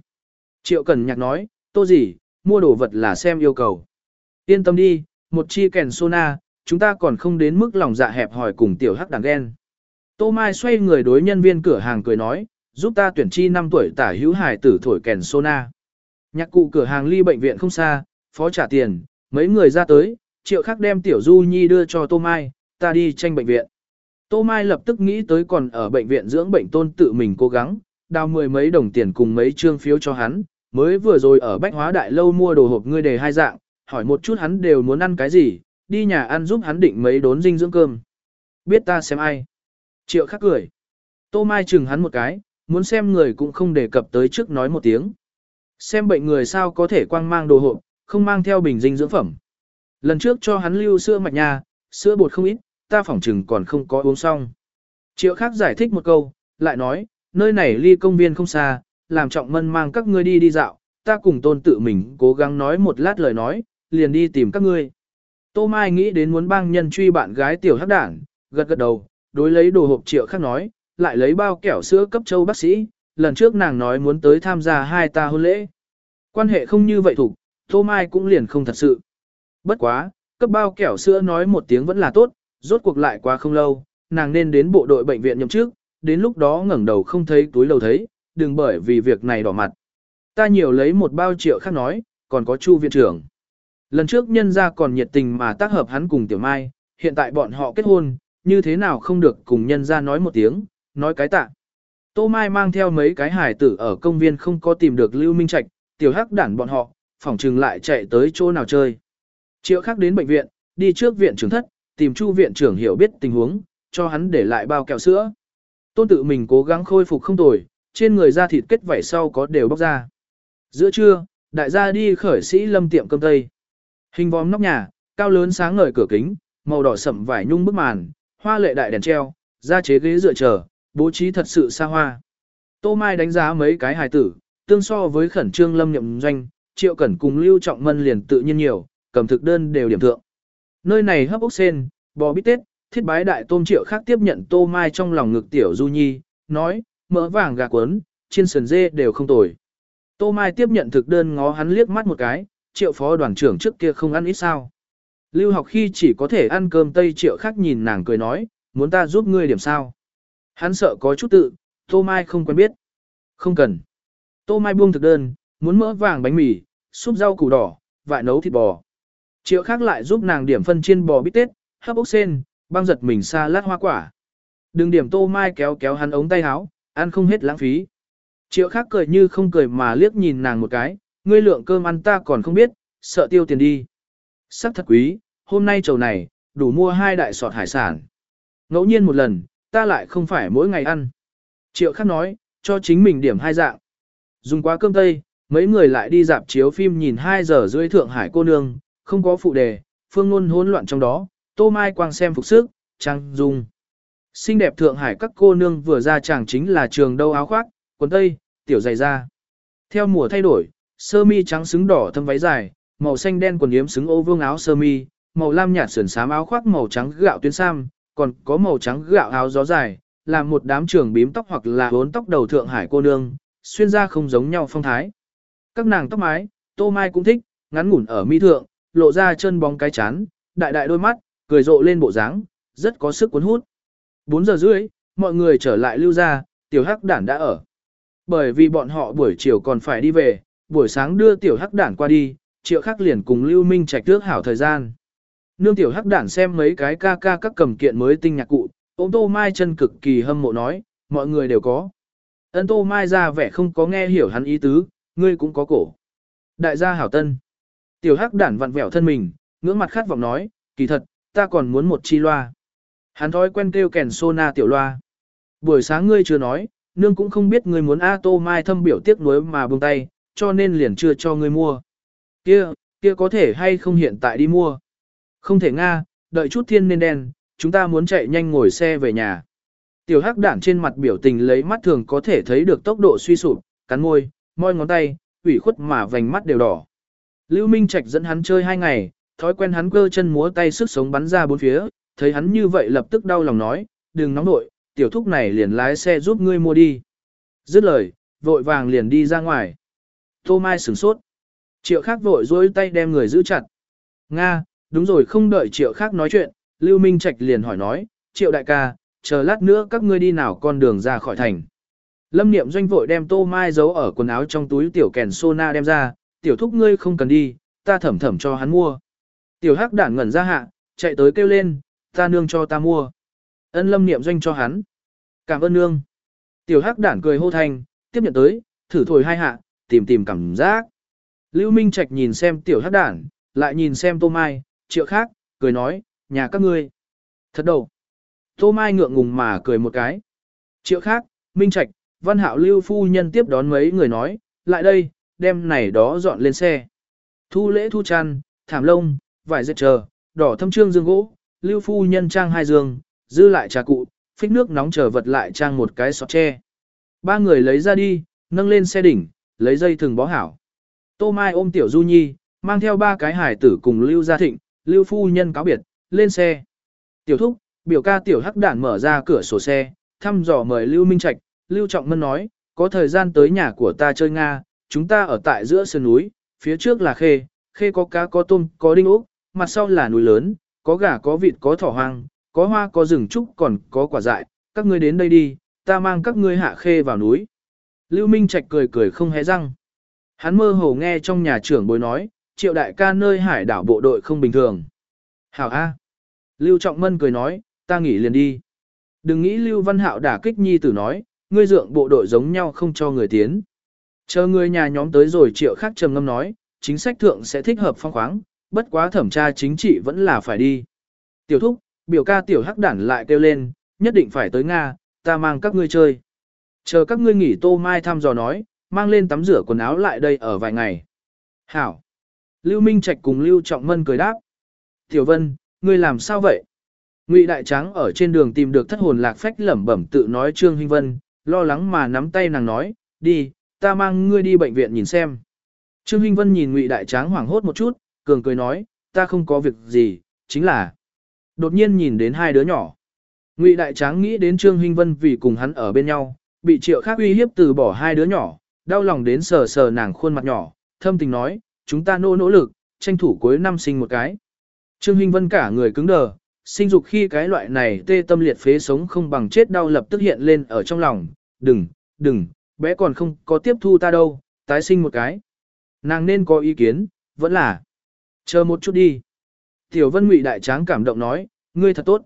Triệu Cẩn nhạc nói, tô gì, mua đồ vật là xem yêu cầu. Yên tâm đi, một chi kèn sona, chúng ta còn không đến mức lòng dạ hẹp hỏi cùng tiểu hắc đàn ghen. Tô Mai xoay người đối nhân viên cửa hàng cười nói, giúp ta tuyển chi 5 tuổi tả hữu hải tử thổi kèn sona. Nhạc cụ cửa hàng ly bệnh viện không xa, phó trả tiền, mấy người ra tới, triệu khắc đem tiểu du nhi đưa cho Tô Mai, ta đi tranh bệnh viện. Tô Mai lập tức nghĩ tới còn ở bệnh viện dưỡng bệnh tôn tự mình cố gắng, đào mười mấy đồng tiền cùng mấy trương phiếu cho hắn, mới vừa rồi ở bách hóa đại lâu mua đồ hộp ngươi đề hai dạng, hỏi một chút hắn đều muốn ăn cái gì, đi nhà ăn giúp hắn định mấy đốn dinh dưỡng cơm. Biết ta xem ai. Triệu khắc cười. Tô Mai chừng hắn một cái, muốn xem người cũng không đề cập tới trước nói một tiếng. Xem bệnh người sao có thể quang mang đồ hộp, không mang theo bình dinh dưỡng phẩm. Lần trước cho hắn lưu sữa mạch nha, sữa bột không ít, ta phỏng chừng còn không có uống xong. Triệu khác giải thích một câu, lại nói, nơi này ly công viên không xa, làm trọng mân mang các ngươi đi đi dạo, ta cùng tôn tự mình cố gắng nói một lát lời nói, liền đi tìm các ngươi. Tô Mai nghĩ đến muốn bang nhân truy bạn gái tiểu hắc đảng, gật gật đầu, đối lấy đồ hộp triệu khác nói, lại lấy bao kẹo sữa cấp châu bác sĩ, lần trước nàng nói muốn tới tham gia hai ta hôn lễ. Quan hệ không như vậy thủ, Tô Mai cũng liền không thật sự. Bất quá, cấp bao kẹo sữa nói một tiếng vẫn là tốt, rốt cuộc lại qua không lâu, nàng nên đến bộ đội bệnh viện nhậm trước, đến lúc đó ngẩng đầu không thấy túi lầu thấy, đừng bởi vì việc này đỏ mặt. Ta nhiều lấy một bao triệu khác nói, còn có chu viện trưởng. Lần trước nhân ra còn nhiệt tình mà tác hợp hắn cùng tiểu mai, hiện tại bọn họ kết hôn, như thế nào không được cùng nhân ra nói một tiếng, nói cái tạ. Tô Mai mang theo mấy cái hải tử ở công viên không có tìm được Lưu Minh Trạch, tiểu hắc đản bọn họ, phỏng trừng lại chạy tới chỗ nào chơi. Triệu khác đến bệnh viện, đi trước viện trưởng thất, tìm chu viện trưởng hiểu biết tình huống, cho hắn để lại bao kẹo sữa. Tôn tự mình cố gắng khôi phục không tồi, trên người da thịt kết vảy sau có đều bóc ra. Giữa trưa, đại gia đi khởi sĩ lâm tiệm cơm tây. Hình vòm nóc nhà, cao lớn sáng ngời cửa kính, màu đỏ sậm vải nhung bức màn, hoa lệ đại đèn treo, da chế ghế dựa chờ, bố trí thật sự xa hoa. Tô Mai đánh giá mấy cái hài tử, tương so với khẩn trương lâm nhậm doanh, triệu cẩn cùng lưu trọng mân liền tự nhiên nhiều, cầm thực đơn đều điểm thượng. Nơi này hấp ốc sen, bò bít tết, thiết bái đại tôm triệu khác tiếp nhận tô mai trong lòng ngực tiểu du nhi, nói, mỡ vàng gà cuốn, chiên sườn dê đều không tồi. Tô mai tiếp nhận thực đơn ngó hắn liếc mắt một cái, triệu phó đoàn trưởng trước kia không ăn ít sao. Lưu học khi chỉ có thể ăn cơm tây triệu khác nhìn nàng cười nói, muốn ta giúp ngươi điểm sao. Hắn sợ có chút tự, tô mai không quen biết. Không cần. Tô Mai buông thực đơn, muốn mỡ vàng bánh mì, súp rau củ đỏ, vại nấu thịt bò. Triệu khác lại giúp nàng điểm phân chiên bò bít tết, hấp ốc sen, băng giật mình xa lát hoa quả. Đừng điểm Tô Mai kéo kéo hắn ống tay áo, ăn không hết lãng phí. Triệu khác cười như không cười mà liếc nhìn nàng một cái, ngươi lượng cơm ăn ta còn không biết, sợ tiêu tiền đi. Sắc thật quý, hôm nay trầu này, đủ mua hai đại sọt hải sản. Ngẫu nhiên một lần, ta lại không phải mỗi ngày ăn. Triệu khác nói, cho chính mình điểm hai dạng. Dùng quá cơm tây, mấy người lại đi dạp chiếu phim nhìn 2 giờ rưỡi Thượng Hải cô nương, không có phụ đề, phương ngôn hỗn loạn trong đó, Tô Mai quang xem phục sức, trang dung. Xinh đẹp Thượng Hải các cô nương vừa ra chàng chính là trường đâu áo khoác, quần tây, tiểu dày da. Theo mùa thay đổi, sơ mi trắng xứng đỏ thâm váy dài, màu xanh đen quần yếm xứng ô vương áo sơ mi, màu lam nhạt sườn xám áo khoác màu trắng gạo tuyến sam, còn có màu trắng gạo áo gió dài, làm một đám trường bím tóc hoặc là bốn tóc đầu Thượng Hải cô nương, xuyên ra không giống nhau phong thái. Các nàng tóc mái, Tô Mai cũng thích, ngắn ngủn ở mi thượng, lộ ra chân bóng cái chán, đại đại đôi mắt, cười rộ lên bộ dáng, rất có sức cuốn hút. 4 giờ rưỡi, mọi người trở lại lưu ra, tiểu hắc đản đã ở. Bởi vì bọn họ buổi chiều còn phải đi về, buổi sáng đưa tiểu hắc đản qua đi, triệu khắc liền cùng lưu minh trạch tước hảo thời gian. Nương tiểu hắc đản xem mấy cái ca ca các cầm kiện mới tinh nhạc cụ, ôm tô mai chân cực kỳ hâm mộ nói, mọi người đều có. Ân tô mai ra vẻ không có nghe hiểu hắn ý tứ, ngươi cũng có cổ. Đại gia hảo tân. Tiểu hắc đản vặn vẹo thân mình, ngưỡng mặt khát vọng nói, kỳ thật, ta còn muốn một chi loa. Hắn thói quen kêu kèn sona tiểu loa. Buổi sáng ngươi chưa nói, nương cũng không biết ngươi muốn A Tô Mai thâm biểu tiếc nuối mà buông tay, cho nên liền chưa cho ngươi mua. Kia, kia có thể hay không hiện tại đi mua? Không thể nga, đợi chút thiên nên đen, chúng ta muốn chạy nhanh ngồi xe về nhà. Tiểu hắc đản trên mặt biểu tình lấy mắt thường có thể thấy được tốc độ suy sụp, cắn môi, môi ngón tay, ủy khuất mà vành mắt đều đỏ. Lưu Minh Trạch dẫn hắn chơi hai ngày, thói quen hắn cơ chân múa tay sức sống bắn ra bốn phía, thấy hắn như vậy lập tức đau lòng nói, đừng nóng nội, tiểu thúc này liền lái xe giúp ngươi mua đi. Dứt lời, vội vàng liền đi ra ngoài. Tô Mai sửng sốt. Triệu khác vội dối tay đem người giữ chặt. Nga, đúng rồi không đợi triệu khác nói chuyện, Lưu Minh Trạch liền hỏi nói, triệu đại ca, chờ lát nữa các ngươi đi nào con đường ra khỏi thành. Lâm Niệm Doanh vội đem Tô Mai giấu ở quần áo trong túi tiểu kèn sona đem ra, tiểu thúc ngươi không cần đi, ta thẩm thẩm cho hắn mua. Tiểu hắc đản ngẩn ra hạ, chạy tới kêu lên, ta nương cho ta mua. Ân Lâm Niệm Doanh cho hắn. Cảm ơn nương. Tiểu hắc đản cười hô thành, tiếp nhận tới, thử thổi hai hạ, tìm tìm cảm giác. Lưu Minh Trạch nhìn xem tiểu hắc đản, lại nhìn xem Tô Mai, triệu khác, cười nói, nhà các ngươi. Thật đầu. Tô Mai ngượng ngùng mà cười một cái. Triệu khác, Minh Trạch, Văn Hạo Lưu Phu Nhân tiếp đón mấy người nói, lại đây, đem này đó dọn lên xe. Thu lễ thu chăn, thảm lông, vải dệt chờ, đỏ thâm trương dương gỗ, Lưu Phu Nhân trang hai giường, dư lại trà cụ, phích nước nóng chờ vật lại trang một cái sọt tre. Ba người lấy ra đi, nâng lên xe đỉnh, lấy dây thừng bó hảo. Tô Mai ôm Tiểu Du Nhi, mang theo ba cái hải tử cùng Lưu Gia Thịnh, Lưu Phu Nhân cáo biệt, lên xe. Tiểu Thúc, biểu ca Tiểu Hắc Đản mở ra cửa sổ xe, thăm dò mời Lưu Minh Trạch, Lưu Trọng Mân nói, có thời gian tới nhà của ta chơi Nga, chúng ta ở tại giữa sườn núi, phía trước là khê, khê có cá có tôm, có đinh ốc, mặt sau là núi lớn, có gà có vịt có thỏ hoang, có hoa có rừng trúc còn có quả dại, các ngươi đến đây đi, ta mang các ngươi hạ khê vào núi. Lưu Minh Trạch cười cười không hé răng. Hắn mơ hồ nghe trong nhà trưởng bối nói, triệu đại ca nơi hải đảo bộ đội không bình thường. Hảo A. Lưu Trọng Mân cười nói, ta nghỉ liền đi. Đừng nghĩ Lưu Văn Hạo đả kích nhi tử nói, ngươi dượng bộ đội giống nhau không cho người tiến. Chờ người nhà nhóm tới rồi triệu khác trầm ngâm nói, chính sách thượng sẽ thích hợp phong khoáng, bất quá thẩm tra chính trị vẫn là phải đi. Tiểu thúc, biểu ca tiểu hắc đản lại kêu lên, nhất định phải tới Nga, ta mang các ngươi chơi. Chờ các ngươi nghỉ tô mai thăm dò nói, mang lên tắm rửa quần áo lại đây ở vài ngày. Hảo. Lưu Minh Trạch cùng Lưu Trọng Mân cười đáp. Tiểu Vân, ngươi làm sao vậy? Ngụy Đại Tráng ở trên đường tìm được thất hồn lạc phách lẩm bẩm tự nói Trương Hinh Vân, lo lắng mà nắm tay nàng nói, đi, ta mang ngươi đi bệnh viện nhìn xem. Trương Hinh Vân nhìn Ngụy Đại Tráng hoảng hốt một chút, cường cười nói, ta không có việc gì, chính là đột nhiên nhìn đến hai đứa nhỏ. Ngụy Đại Tráng nghĩ đến Trương Hinh Vân vì cùng hắn ở bên nhau, bị triệu khác uy hiếp từ bỏ hai đứa nhỏ, đau lòng đến sờ sờ nàng khuôn mặt nhỏ, thâm tình nói, chúng ta nỗ nỗ lực, tranh thủ cuối năm sinh một cái. Trương Hinh Vân cả người cứng đờ, sinh dục khi cái loại này tê tâm liệt phế sống không bằng chết đau lập tức hiện lên ở trong lòng, đừng, đừng, bé còn không có tiếp thu ta đâu, tái sinh một cái. Nàng nên có ý kiến, vẫn là. Chờ một chút đi. Tiểu Vân Ngụy đại tráng cảm động nói, ngươi thật tốt.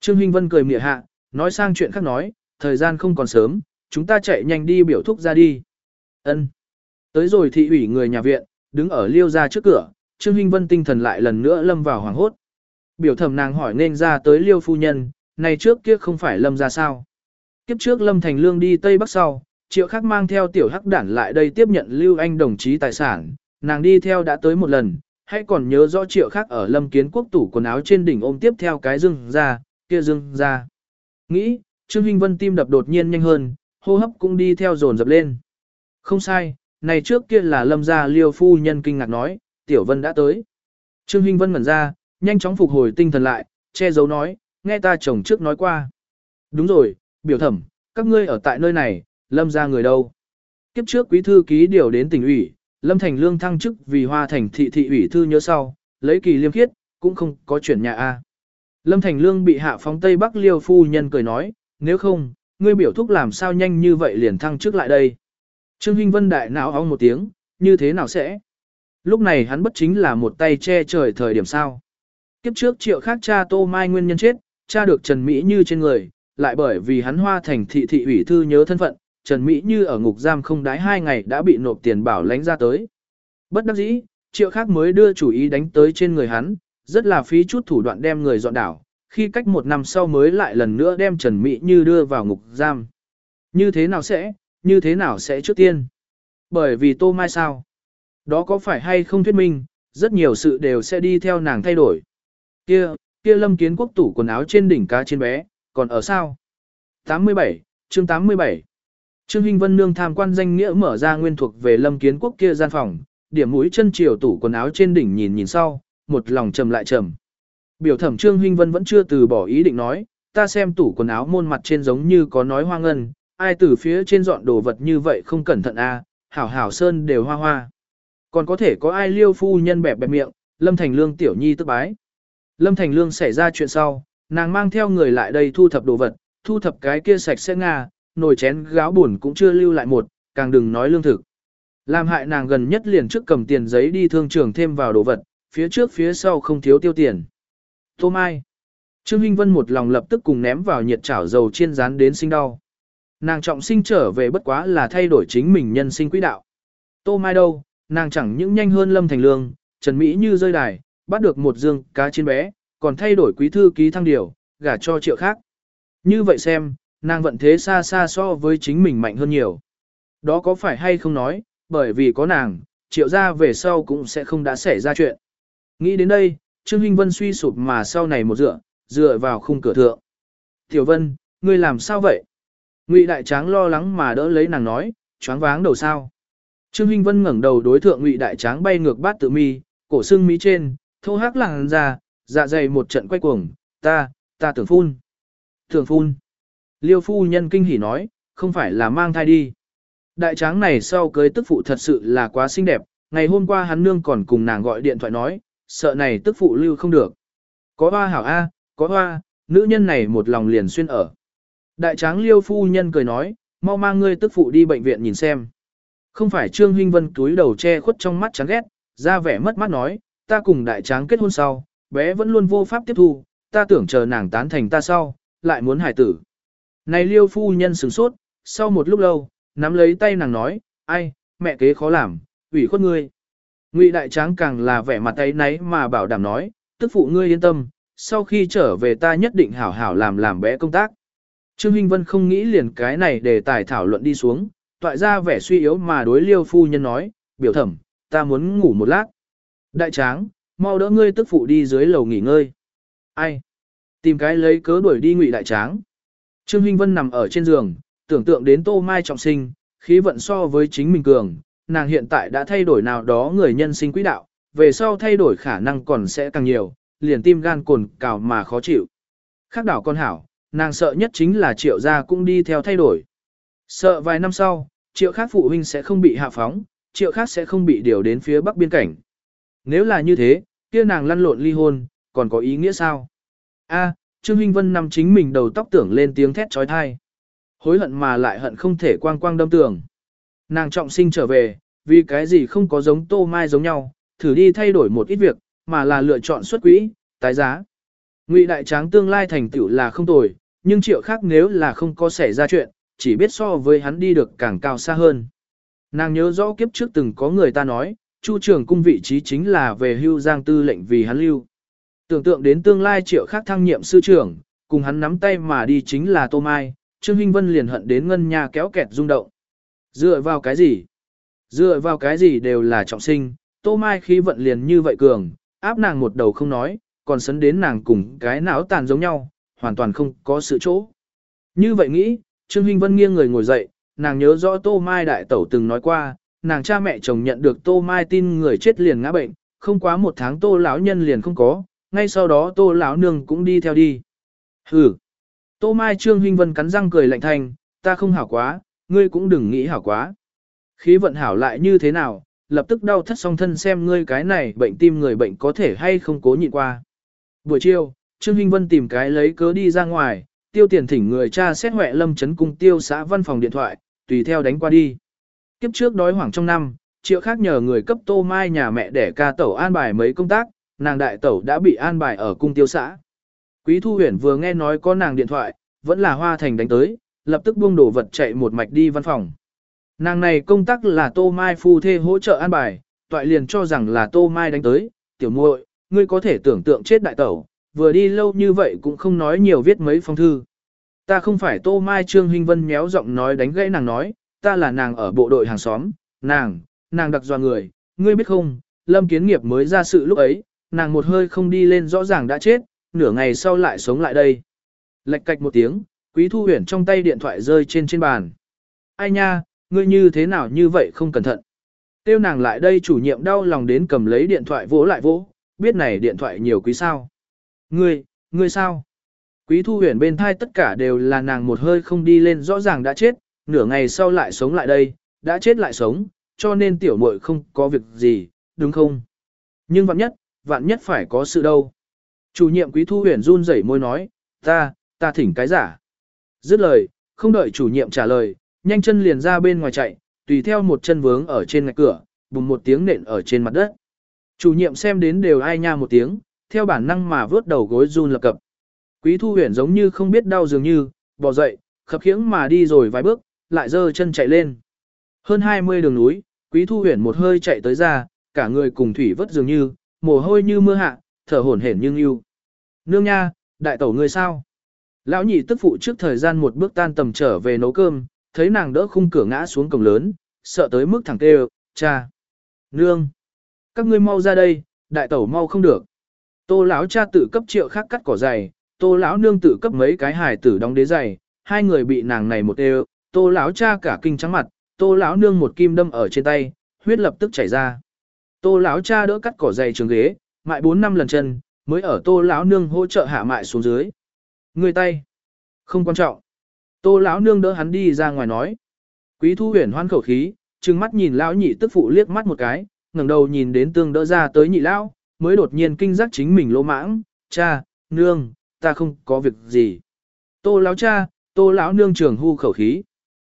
Trương Hinh Vân cười mỉa hạ, nói sang chuyện khác nói, thời gian không còn sớm, chúng ta chạy nhanh đi biểu thúc ra đi. Ân. Tới rồi thị ủy người nhà viện, đứng ở liêu ra trước cửa, Trương Hinh Vân tinh thần lại lần nữa lâm vào hoàng hốt. Biểu thẩm nàng hỏi nên ra tới liêu phu nhân, này trước kia không phải lâm ra sao. Kiếp trước lâm thành lương đi Tây Bắc sau, triệu khắc mang theo tiểu hắc đản lại đây tiếp nhận lưu anh đồng chí tài sản, nàng đi theo đã tới một lần, hãy còn nhớ rõ triệu khác ở lâm kiến quốc tủ quần áo trên đỉnh ôm tiếp theo cái dương ra, kia dương ra. Nghĩ, Trương Hinh Vân tim đập đột nhiên nhanh hơn, hô hấp cũng đi theo dồn dập lên. Không sai, này trước kia là lâm gia liêu phu nhân kinh ngạc nói, tiểu vân đã tới. Trương Hinh Vân ngẩn ra, nhanh chóng phục hồi tinh thần lại, che giấu nói, nghe ta chồng trước nói qua. Đúng rồi, biểu thẩm, các ngươi ở tại nơi này, lâm gia người đâu. Kiếp trước quý thư ký điều đến tỉnh ủy, lâm thành lương thăng chức vì hoa thành thị thị ủy thư nhớ sau, lấy kỳ liêm khiết, cũng không có chuyển nhà A. Lâm thành lương bị hạ phóng Tây Bắc liêu phu nhân cười nói, nếu không, ngươi biểu thúc làm sao nhanh như vậy liền thăng chức lại đây. Trương Hinh Vân đại não ong một tiếng, như thế nào sẽ? Lúc này hắn bất chính là một tay che trời thời điểm sao. Kiếp trước triệu khác cha Tô Mai nguyên nhân chết, cha được Trần Mỹ Như trên người, lại bởi vì hắn hoa thành thị thị ủy thư nhớ thân phận, Trần Mỹ Như ở ngục giam không đái hai ngày đã bị nộp tiền bảo lãnh ra tới. Bất đắc dĩ, triệu khác mới đưa chủ ý đánh tới trên người hắn, rất là phí chút thủ đoạn đem người dọn đảo, khi cách một năm sau mới lại lần nữa đem Trần Mỹ Như đưa vào ngục giam. Như thế nào sẽ, như thế nào sẽ trước tiên? Bởi vì Tô Mai sao? Đó có phải hay không thuyết minh, rất nhiều sự đều sẽ đi theo nàng thay đổi. Kia, kia lâm kiến quốc tủ quần áo trên đỉnh cá trên bé, còn ở sao? 87, chương 87 Trương Hinh Vân Nương tham quan danh nghĩa mở ra nguyên thuộc về lâm kiến quốc kia gian phòng, điểm mũi chân chiều tủ quần áo trên đỉnh nhìn nhìn sau, một lòng trầm lại trầm. Biểu thẩm Trương Hinh Vân vẫn chưa từ bỏ ý định nói, ta xem tủ quần áo môn mặt trên giống như có nói hoa ngân, ai từ phía trên dọn đồ vật như vậy không cẩn thận a, à, hảo hảo sơn đều hoa hoa. Còn có thể có ai liêu phu nhân bẹp bẹp miệng, Lâm Thành Lương tiểu nhi tức bái. Lâm Thành Lương xảy ra chuyện sau, nàng mang theo người lại đây thu thập đồ vật, thu thập cái kia sạch sẽ nga, nồi chén gáo buồn cũng chưa lưu lại một, càng đừng nói lương thực. Làm hại nàng gần nhất liền trước cầm tiền giấy đi thương trường thêm vào đồ vật, phía trước phía sau không thiếu tiêu tiền. Tô Mai. Trương Hinh Vân một lòng lập tức cùng ném vào nhiệt chảo dầu chiên rán đến sinh đau. Nàng trọng sinh trở về bất quá là thay đổi chính mình nhân sinh quỹ đạo. Tô Mai đâu, nàng chẳng những nhanh hơn Lâm Thành Lương, Trần Mỹ như rơi đài, bắt được một dương cá chiên bé, còn thay đổi quý thư ký thăng điều, gả cho triệu khác. Như vậy xem, nàng vận thế xa xa so với chính mình mạnh hơn nhiều. Đó có phải hay không nói, bởi vì có nàng, triệu gia về sau cũng sẽ không đã xảy ra chuyện. Nghĩ đến đây, Trương Hinh Vân suy sụp mà sau này một dựa, dựa vào khung cửa thượng. Tiểu Vân, ngươi làm sao vậy? Ngụy Đại Tráng lo lắng mà đỡ lấy nàng nói, choáng váng đầu sao. Trương Hinh Vân ngẩng đầu đối thượng Ngụy Đại Tráng bay ngược bát tự mi, cổ xương mí trên, thô hắc làng ra, dạ dày một trận quay cuồng, ta, ta tưởng phun. Tưởng phun. Liêu phu nhân kinh hỉ nói, không phải là mang thai đi. Đại tráng này sau cưới tức phụ thật sự là quá xinh đẹp, ngày hôm qua hắn nương còn cùng nàng gọi điện thoại nói, sợ này tức phụ lưu không được. Có hoa hảo A, có hoa, nữ nhân này một lòng liền xuyên ở. Đại tráng liêu phu nhân cười nói, mau mang ngươi tức phụ đi bệnh viện nhìn xem. Không phải Trương Hinh Vân túi đầu che khuất trong mắt chán ghét, ra vẻ mất mắt nói, ta cùng đại tráng kết hôn sau, bé vẫn luôn vô pháp tiếp thu, ta tưởng chờ nàng tán thành ta sau, lại muốn hải tử. Này liêu phu nhân sửng sốt, sau một lúc lâu, nắm lấy tay nàng nói, ai, mẹ kế khó làm, ủy khuất ngươi. Ngụy đại tráng càng là vẻ mặt ấy nấy mà bảo đảm nói, tức phụ ngươi yên tâm, sau khi trở về ta nhất định hảo hảo làm làm bé công tác. Trương Hinh Vân không nghĩ liền cái này để tài thảo luận đi xuống, toại ra vẻ suy yếu mà đối liêu phu nhân nói, biểu thẩm, ta muốn ngủ một lát. Đại tráng, mau đỡ ngươi tức phụ đi dưới lầu nghỉ ngơi. Ai? Tìm cái lấy cớ đuổi đi ngụy đại tráng. Trương Hinh Vân nằm ở trên giường, tưởng tượng đến tô mai trọng sinh, khí vận so với chính mình cường, nàng hiện tại đã thay đổi nào đó người nhân sinh quỹ đạo, về sau thay đổi khả năng còn sẽ càng nhiều, liền tim gan cồn cào mà khó chịu. Khác đảo con hảo, nàng sợ nhất chính là triệu gia cũng đi theo thay đổi. Sợ vài năm sau, triệu khác phụ huynh sẽ không bị hạ phóng, triệu khác sẽ không bị điều đến phía bắc biên cảnh. Nếu là như thế, kia nàng lăn lộn ly hôn, còn có ý nghĩa sao? A, Trương Hinh Vân nằm chính mình đầu tóc tưởng lên tiếng thét trói thai. Hối hận mà lại hận không thể quang quang đâm tường. Nàng trọng sinh trở về, vì cái gì không có giống tô mai giống nhau, thử đi thay đổi một ít việc, mà là lựa chọn xuất quỹ, tái giá. Ngụy đại tráng tương lai thành tựu là không tồi, nhưng triệu khác nếu là không có xảy ra chuyện, chỉ biết so với hắn đi được càng cao xa hơn. Nàng nhớ rõ kiếp trước từng có người ta nói, Chu trưởng cung vị trí chính là về hưu giang tư lệnh vì hắn lưu. Tưởng tượng đến tương lai triệu khác thăng nhiệm sư trưởng, cùng hắn nắm tay mà đi chính là Tô Mai, Trương Hinh Vân liền hận đến ngân nhà kéo kẹt rung động. Dựa vào cái gì? Dựa vào cái gì đều là trọng sinh, Tô Mai khi vận liền như vậy cường, áp nàng một đầu không nói, còn sấn đến nàng cùng cái não tàn giống nhau, hoàn toàn không có sự chỗ. Như vậy nghĩ, Trương Hinh Vân nghiêng người ngồi dậy, nàng nhớ rõ Tô Mai đại tẩu từng nói qua, nàng cha mẹ chồng nhận được Tô Mai tin người chết liền ngã bệnh, không quá một tháng Tô lão nhân liền không có, ngay sau đó Tô lão nương cũng đi theo đi. Hừ. Tô Mai Trương Hinh Vân cắn răng cười lạnh thành, ta không hảo quá, ngươi cũng đừng nghĩ hảo quá. Khí vận hảo lại như thế nào, lập tức đau thất song thân xem ngươi cái này bệnh tim người bệnh có thể hay không cố nhịn qua. Buổi chiều, Trương Hinh Vân tìm cái lấy cớ đi ra ngoài, tiêu tiền thỉnh người cha xét huệ lâm chấn cung tiêu xã văn phòng điện thoại, tùy theo đánh qua đi. Kiếp trước đói hoảng trong năm, triệu khác nhờ người cấp tô mai nhà mẹ để ca tẩu an bài mấy công tác, nàng đại tẩu đã bị an bài ở cung tiêu xã. Quý Thu Huyền vừa nghe nói có nàng điện thoại, vẫn là hoa thành đánh tới, lập tức buông đồ vật chạy một mạch đi văn phòng. Nàng này công tác là Tô Mai phu thê hỗ trợ an bài, toại liền cho rằng là Tô Mai đánh tới, tiểu muội, ngươi có thể tưởng tượng chết đại tẩu, vừa đi lâu như vậy cũng không nói nhiều viết mấy phong thư. Ta không phải Tô Mai Trương Hinh Vân méo giọng nói đánh gãy nàng nói, ta là nàng ở bộ đội hàng xóm, nàng, nàng đặc doa người, ngươi biết không, Lâm Kiến Nghiệp mới ra sự lúc ấy, nàng một hơi không đi lên rõ ràng đã chết, nửa ngày sau lại sống lại đây. Lệch cạch một tiếng, Quý Thu Huyền trong tay điện thoại rơi trên trên bàn. Ai nha, ngươi như thế nào như vậy không cẩn thận. Tiêu nàng lại đây chủ nhiệm đau lòng đến cầm lấy điện thoại vỗ lại vỗ, biết này điện thoại nhiều quý sao. Ngươi, ngươi sao? Quý thu huyền bên thai tất cả đều là nàng một hơi không đi lên rõ ràng đã chết, nửa ngày sau lại sống lại đây, đã chết lại sống, cho nên tiểu muội không có việc gì, đúng không? Nhưng vạn nhất, vạn nhất phải có sự đâu. Chủ nhiệm quý thu huyền run rẩy môi nói, ta, ta thỉnh cái giả. Dứt lời, không đợi chủ nhiệm trả lời, nhanh chân liền ra bên ngoài chạy, tùy theo một chân vướng ở trên ngạch cửa, bùng một tiếng nện ở trên mặt đất. Chủ nhiệm xem đến đều ai nha một tiếng, theo bản năng mà vớt đầu gối run lập cập. Quý thu huyền giống như không biết đau dường như, bò dậy, khập khiễng mà đi rồi vài bước, lại giơ chân chạy lên. Hơn 20 đường núi, quý thu huyền một hơi chạy tới ra, cả người cùng thủy vớt dường như, mồ hôi như mưa hạ, thở hổn hển nhưng yêu. Nương nha, đại tẩu người sao? Lão nhị tức phụ trước thời gian một bước tan tầm trở về nấu cơm, thấy nàng đỡ khung cửa ngã xuống cổng lớn, sợ tới mức thẳng tê cha. Nương! Các ngươi mau ra đây, đại tẩu mau không được. Tô lão cha tự cấp triệu khác cắt cỏ dày, tô lão nương tự cấp mấy cái hài tử đóng đế dày, hai người bị nàng này một đều, tô lão cha cả kinh trắng mặt, tô lão nương một kim đâm ở trên tay, huyết lập tức chảy ra. Tô lão cha đỡ cắt cỏ dày trường ghế, mại 4 năm lần chân, mới ở tô lão nương hỗ trợ hạ mại xuống dưới. Người tay. Không quan trọng. Tô lão nương đỡ hắn đi ra ngoài nói. Quý thu huyền hoan khẩu khí, trừng mắt nhìn lão nhị tức phụ liếc mắt một cái, ngẩng đầu nhìn đến tương đỡ ra tới nhị lão, mới đột nhiên kinh giác chính mình lỗ mãng, cha, nương, ta không có việc gì. Tô lão cha, tô lão nương trường hưu khẩu khí.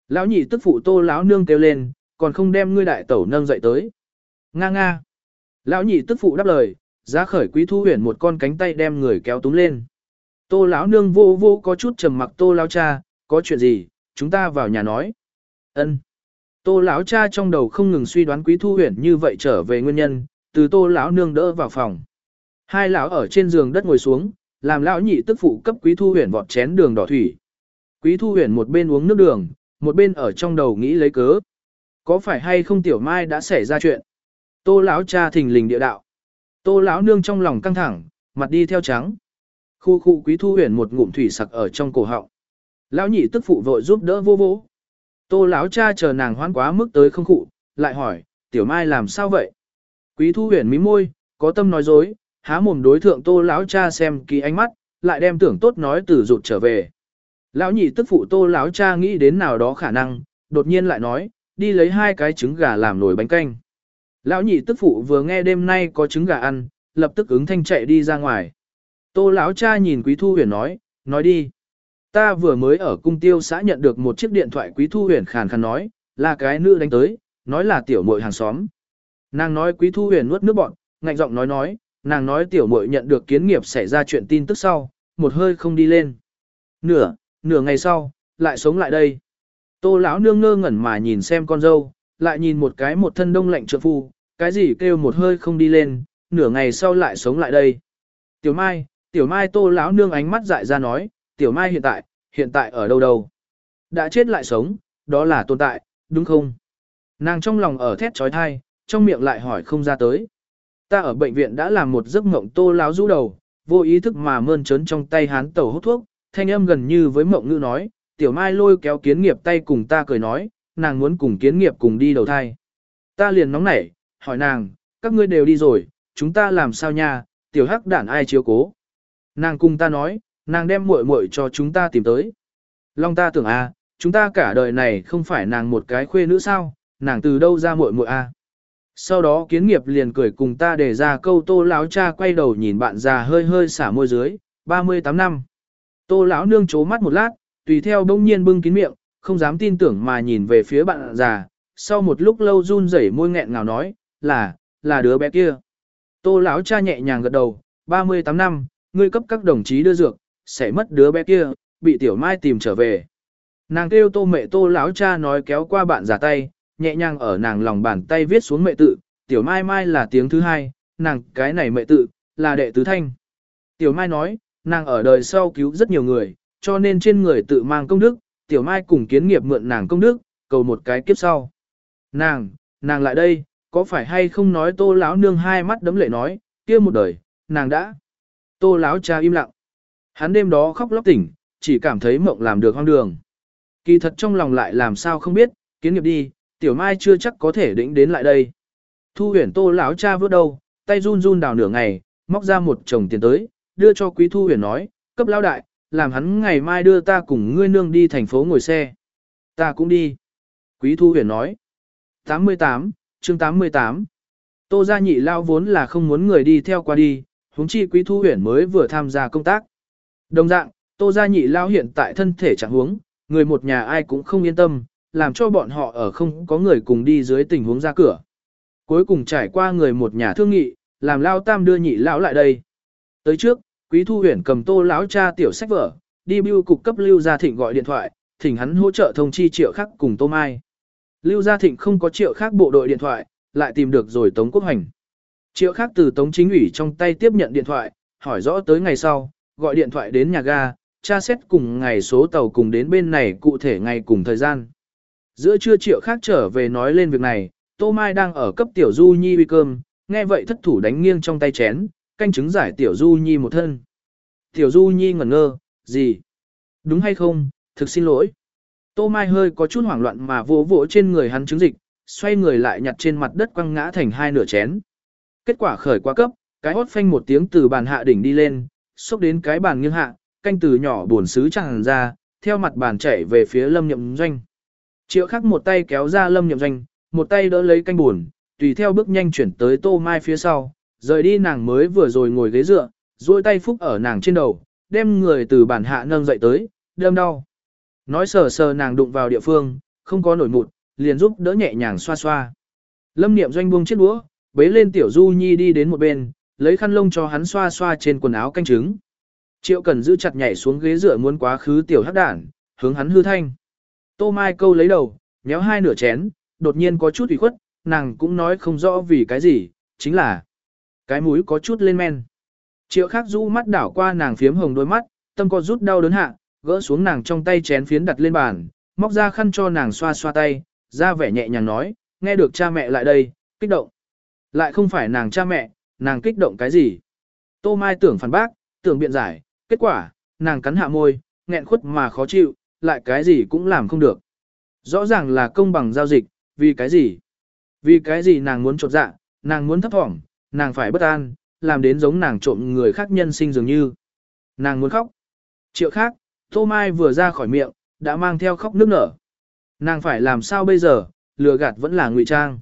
Lão nhị tức phụ tô lão nương kêu lên, còn không đem ngươi đại tẩu nâng dậy tới. Nga nga. Lão nhị tức phụ đáp lời, giá khởi quý thu huyền một con cánh tay đem người kéo túm lên. Tô lão nương vô vô có chút trầm mặc tô lão cha, có chuyện gì, chúng ta vào nhà nói. Ân. Tô lão cha trong đầu không ngừng suy đoán Quý Thu Huyền như vậy trở về nguyên nhân, từ Tô lão nương đỡ vào phòng. Hai lão ở trên giường đất ngồi xuống, làm lão nhị tức phụ cấp Quý Thu Huyền vọt chén đường đỏ thủy. Quý Thu Huyền một bên uống nước đường, một bên ở trong đầu nghĩ lấy cớ. Có phải hay không tiểu mai đã xảy ra chuyện? Tô lão cha thình lình địa đạo. Tô lão nương trong lòng căng thẳng, mặt đi theo trắng. Khu khu Quý Thu Huyền một ngụm thủy sặc ở trong cổ họng. Lão nhị tức phụ vội giúp đỡ vô vô. Tô lão cha chờ nàng hoán quá mức tới không khụ, lại hỏi, tiểu mai làm sao vậy? Quý thu huyền mí môi, có tâm nói dối, há mồm đối thượng tô lão cha xem kỳ ánh mắt, lại đem tưởng tốt nói từ rụt trở về. Lão nhị tức phụ tô lão cha nghĩ đến nào đó khả năng, đột nhiên lại nói, đi lấy hai cái trứng gà làm nồi bánh canh. Lão nhị tức phụ vừa nghe đêm nay có trứng gà ăn, lập tức ứng thanh chạy đi ra ngoài. Tô lão cha nhìn quý thu huyền nói, nói đi. Ta vừa mới ở cung tiêu xã nhận được một chiếc điện thoại quý thu huyền khàn khàn nói, là cái nữ đánh tới, nói là tiểu muội hàng xóm. Nàng nói quý thu huyền nuốt nước bọn, ngạnh giọng nói nói, nàng nói tiểu muội nhận được kiến nghiệp xảy ra chuyện tin tức sau, một hơi không đi lên. Nửa, nửa ngày sau, lại sống lại đây. Tô lão nương ngơ ngẩn mà nhìn xem con dâu, lại nhìn một cái một thân đông lạnh trượng phu, cái gì kêu một hơi không đi lên, nửa ngày sau lại sống lại đây. Tiểu Mai, Tiểu Mai tô lão nương ánh mắt dại ra nói, Tiểu Mai hiện tại, hiện tại ở đâu đâu? Đã chết lại sống, đó là tồn tại, đúng không? Nàng trong lòng ở thét trói thai, trong miệng lại hỏi không ra tới. Ta ở bệnh viện đã làm một giấc mộng tô lão rũ đầu, vô ý thức mà mơn trớn trong tay hán tẩu hút thuốc, thanh âm gần như với mộng ngữ nói, tiểu mai lôi kéo kiến nghiệp tay cùng ta cười nói, nàng muốn cùng kiến nghiệp cùng đi đầu thai. Ta liền nóng nảy, hỏi nàng, các ngươi đều đi rồi, chúng ta làm sao nha, tiểu hắc đản ai chiếu cố. Nàng cùng ta nói, nàng đem muội muội cho chúng ta tìm tới. Long ta tưởng a, à, chúng ta cả đời này không phải nàng một cái khuê nữ sao, nàng từ đâu ra muội muội a? À. Sau đó kiến nghiệp liền cười cùng ta để ra câu tô lão cha quay đầu nhìn bạn già hơi hơi xả môi dưới, 38 năm. Tô lão nương chố mắt một lát, tùy theo bỗng nhiên bưng kín miệng, không dám tin tưởng mà nhìn về phía bạn già, sau một lúc lâu run rẩy môi nghẹn ngào nói, là, là đứa bé kia. Tô lão cha nhẹ nhàng gật đầu, 38 năm, ngươi cấp các đồng chí đưa dược, sẽ mất đứa bé kia, bị tiểu mai tìm trở về. Nàng kêu tô mẹ tô lão cha nói kéo qua bạn già tay, nhẹ nhàng ở nàng lòng bàn tay viết xuống mẹ tự, tiểu mai mai là tiếng thứ hai, nàng cái này mẹ tự, là đệ tứ thanh. Tiểu mai nói, nàng ở đời sau cứu rất nhiều người, cho nên trên người tự mang công đức, tiểu mai cùng kiến nghiệp mượn nàng công đức, cầu một cái kiếp sau. Nàng, nàng lại đây, có phải hay không nói tô lão nương hai mắt đấm lệ nói, kia một đời, nàng đã. Tô lão cha im lặng. Hắn đêm đó khóc lóc tỉnh, chỉ cảm thấy mộng làm được hoang đường. Kỳ thật trong lòng lại làm sao không biết, kiến nghiệp đi, tiểu mai chưa chắc có thể đỉnh đến lại đây. Thu huyền tô lão cha vớt đầu, tay run run đào nửa ngày, móc ra một chồng tiền tới, đưa cho quý thu huyền nói, cấp lão đại, làm hắn ngày mai đưa ta cùng ngươi nương đi thành phố ngồi xe. Ta cũng đi. Quý thu huyền nói. 88, chương 88. Tô gia nhị lao vốn là không muốn người đi theo qua đi, huống chi quý thu huyền mới vừa tham gia công tác. Đồng dạng, tô gia nhị lao hiện tại thân thể chẳng huống, người một nhà ai cũng không yên tâm, làm cho bọn họ ở không có người cùng đi dưới tình huống ra cửa. Cuối cùng trải qua người một nhà thương nghị, làm lao tam đưa nhị lão lại đây. Tới trước, quý thu huyền cầm tô lão cha tiểu sách vở, đi bưu cục cấp lưu gia thịnh gọi điện thoại, thỉnh hắn hỗ trợ thông chi triệu khắc cùng tô mai. Lưu Gia Thịnh không có triệu khác bộ đội điện thoại, lại tìm được rồi Tống Quốc Hành. Triệu khác từ Tống Chính ủy trong tay tiếp nhận điện thoại, hỏi rõ tới ngày sau, gọi điện thoại đến nhà ga, tra xét cùng ngày số tàu cùng đến bên này cụ thể ngày cùng thời gian. Giữa trưa triệu khác trở về nói lên việc này, Tô Mai đang ở cấp Tiểu Du Nhi uy cơm, nghe vậy thất thủ đánh nghiêng trong tay chén, canh chứng giải Tiểu Du Nhi một thân. Tiểu Du Nhi ngẩn ngơ, gì? Đúng hay không, thực xin lỗi. Tô Mai hơi có chút hoảng loạn mà vỗ vỗ trên người hắn chứng dịch, xoay người lại nhặt trên mặt đất quăng ngã thành hai nửa chén. Kết quả khởi quá cấp, cái hốt phanh một tiếng từ bàn hạ đỉnh đi lên, xúc đến cái bàn nghiêng hạ, canh từ nhỏ buồn xứ tràn ra, theo mặt bàn chảy về phía lâm nhậm doanh. Triệu khắc một tay kéo ra lâm nhậm doanh, một tay đỡ lấy canh buồn, tùy theo bước nhanh chuyển tới tô mai phía sau, rời đi nàng mới vừa rồi ngồi ghế dựa, duỗi tay phúc ở nàng trên đầu, đem người từ bản hạ nâng dậy tới, đâm đau. Nói sờ sờ nàng đụng vào địa phương, không có nổi mụn, liền giúp đỡ nhẹ nhàng xoa xoa. Lâm niệm doanh buông chiếc đũa, bế lên tiểu du nhi đi đến một bên, lấy khăn lông cho hắn xoa xoa trên quần áo canh trứng. Triệu cần giữ chặt nhảy xuống ghế dựa muốn quá khứ tiểu hắc đản, hướng hắn hư thanh. Tô Mai câu lấy đầu, nhéo hai nửa chén, đột nhiên có chút ủy khuất, nàng cũng nói không rõ vì cái gì, chính là cái mũi có chút lên men. Triệu khắc rũ mắt đảo qua nàng phiếm hồng đôi mắt, tâm có rút đau đớn hạ, gỡ xuống nàng trong tay chén phiến đặt lên bàn, móc ra khăn cho nàng xoa xoa tay, ra vẻ nhẹ nhàng nói, nghe được cha mẹ lại đây, kích động. Lại không phải nàng cha mẹ, nàng kích động cái gì? Tô Mai tưởng phản bác, tưởng biện giải, kết quả, nàng cắn hạ môi, nghẹn khuất mà khó chịu, lại cái gì cũng làm không được. Rõ ràng là công bằng giao dịch, vì cái gì? Vì cái gì nàng muốn trột dạ, nàng muốn thấp thỏm, nàng phải bất an, làm đến giống nàng trộm người khác nhân sinh dường như. Nàng muốn khóc. Triệu khác, Tô Mai vừa ra khỏi miệng, đã mang theo khóc nước nở. Nàng phải làm sao bây giờ, lừa gạt vẫn là ngụy trang.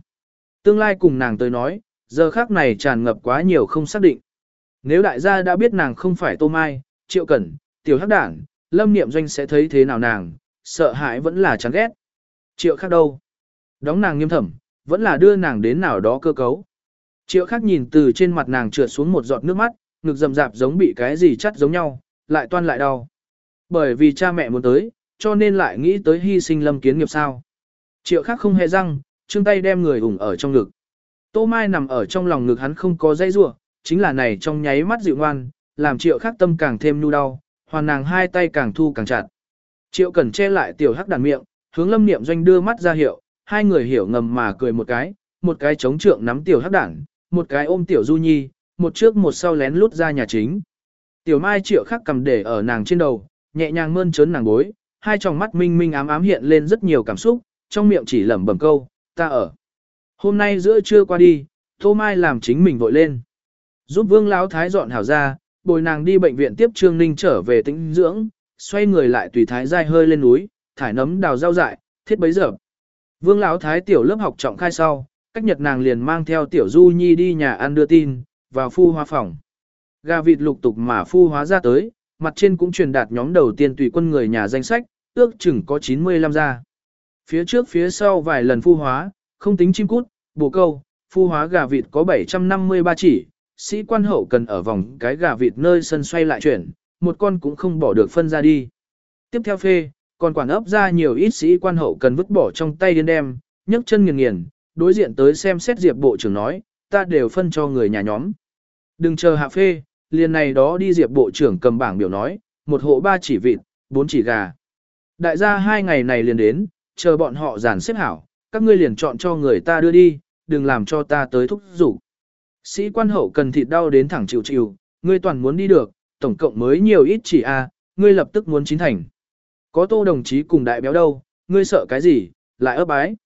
Tương lai cùng nàng tới nói, giờ khác này tràn ngập quá nhiều không xác định. Nếu đại gia đã biết nàng không phải Tô Mai, Triệu Cẩn, Tiểu Hắc Đảng, lâm niệm doanh sẽ thấy thế nào nàng, sợ hãi vẫn là chán ghét. Triệu khác đâu? Đóng nàng nghiêm thẩm, vẫn là đưa nàng đến nào đó cơ cấu. Triệu khác nhìn từ trên mặt nàng trượt xuống một giọt nước mắt, ngực rầm rạp giống bị cái gì chắt giống nhau, lại toan lại đau. Bởi vì cha mẹ muốn tới, cho nên lại nghĩ tới hy sinh lâm kiến nghiệp sao. Triệu khác không hề răng, chương tay đem người ủng ở trong ngực. Tô Mai nằm ở trong lòng ngực hắn không có dây rua, chính là này trong nháy mắt dịu ngoan, làm triệu khác tâm càng thêm nu đau, hoàn nàng hai tay càng thu càng chặt. Triệu cần che lại tiểu hắc đàn miệng, hướng lâm niệm doanh đưa mắt ra hiệu, hai người hiểu ngầm mà cười một cái, một cái chống trượng nắm tiểu hắc đản, một cái ôm tiểu du nhi, một trước một sau lén lút ra nhà chính. Tiểu mai triệu khắc cầm để ở nàng trên đầu, nhẹ nhàng mơn trớn nàng bối, hai tròng mắt minh minh ám ám hiện lên rất nhiều cảm xúc, trong miệng chỉ lẩm bẩm câu, ta ở. Hôm nay giữa trưa qua đi, Tô Mai làm chính mình vội lên. Giúp vương lão thái dọn hảo ra, bồi nàng đi bệnh viện tiếp Trương Ninh trở về tĩnh dưỡng, xoay người lại tùy thái dai hơi lên núi, thải nấm đào rau dại, thiết bấy giờ. Vương lão thái tiểu lớp học trọng khai sau, cách nhật nàng liền mang theo tiểu du nhi đi nhà ăn đưa tin, vào phu hóa phòng. Gà vịt lục tục mà phu hóa ra tới, mặt trên cũng truyền đạt nhóm đầu tiên tùy quân người nhà danh sách, ước chừng có 95 gia Phía trước phía sau vài lần phu hóa, không tính chim cút, bồ câu, phu hóa gà vịt có 753 chỉ, sĩ quan hậu cần ở vòng cái gà vịt nơi sân xoay lại chuyển, một con cũng không bỏ được phân ra đi. Tiếp theo phê, còn quản ấp ra nhiều ít sĩ quan hậu cần vứt bỏ trong tay điên đem, nhấc chân nghiền nghiền, đối diện tới xem xét diệp bộ trưởng nói, ta đều phân cho người nhà nhóm. Đừng chờ hạ phê, liền này đó đi diệp bộ trưởng cầm bảng biểu nói, một hộ ba chỉ vịt, bốn chỉ gà. Đại gia hai ngày này liền đến, chờ bọn họ giàn xếp hảo, các ngươi liền chọn cho người ta đưa đi, đừng làm cho ta tới thúc rủ. Sĩ quan hậu cần thịt đau đến thẳng chịu chịu, ngươi toàn muốn đi được, tổng cộng mới nhiều ít chỉ a, ngươi lập tức muốn chín thành. Có tô đồng chí cùng đại béo đâu, ngươi sợ cái gì, lại ấp ái.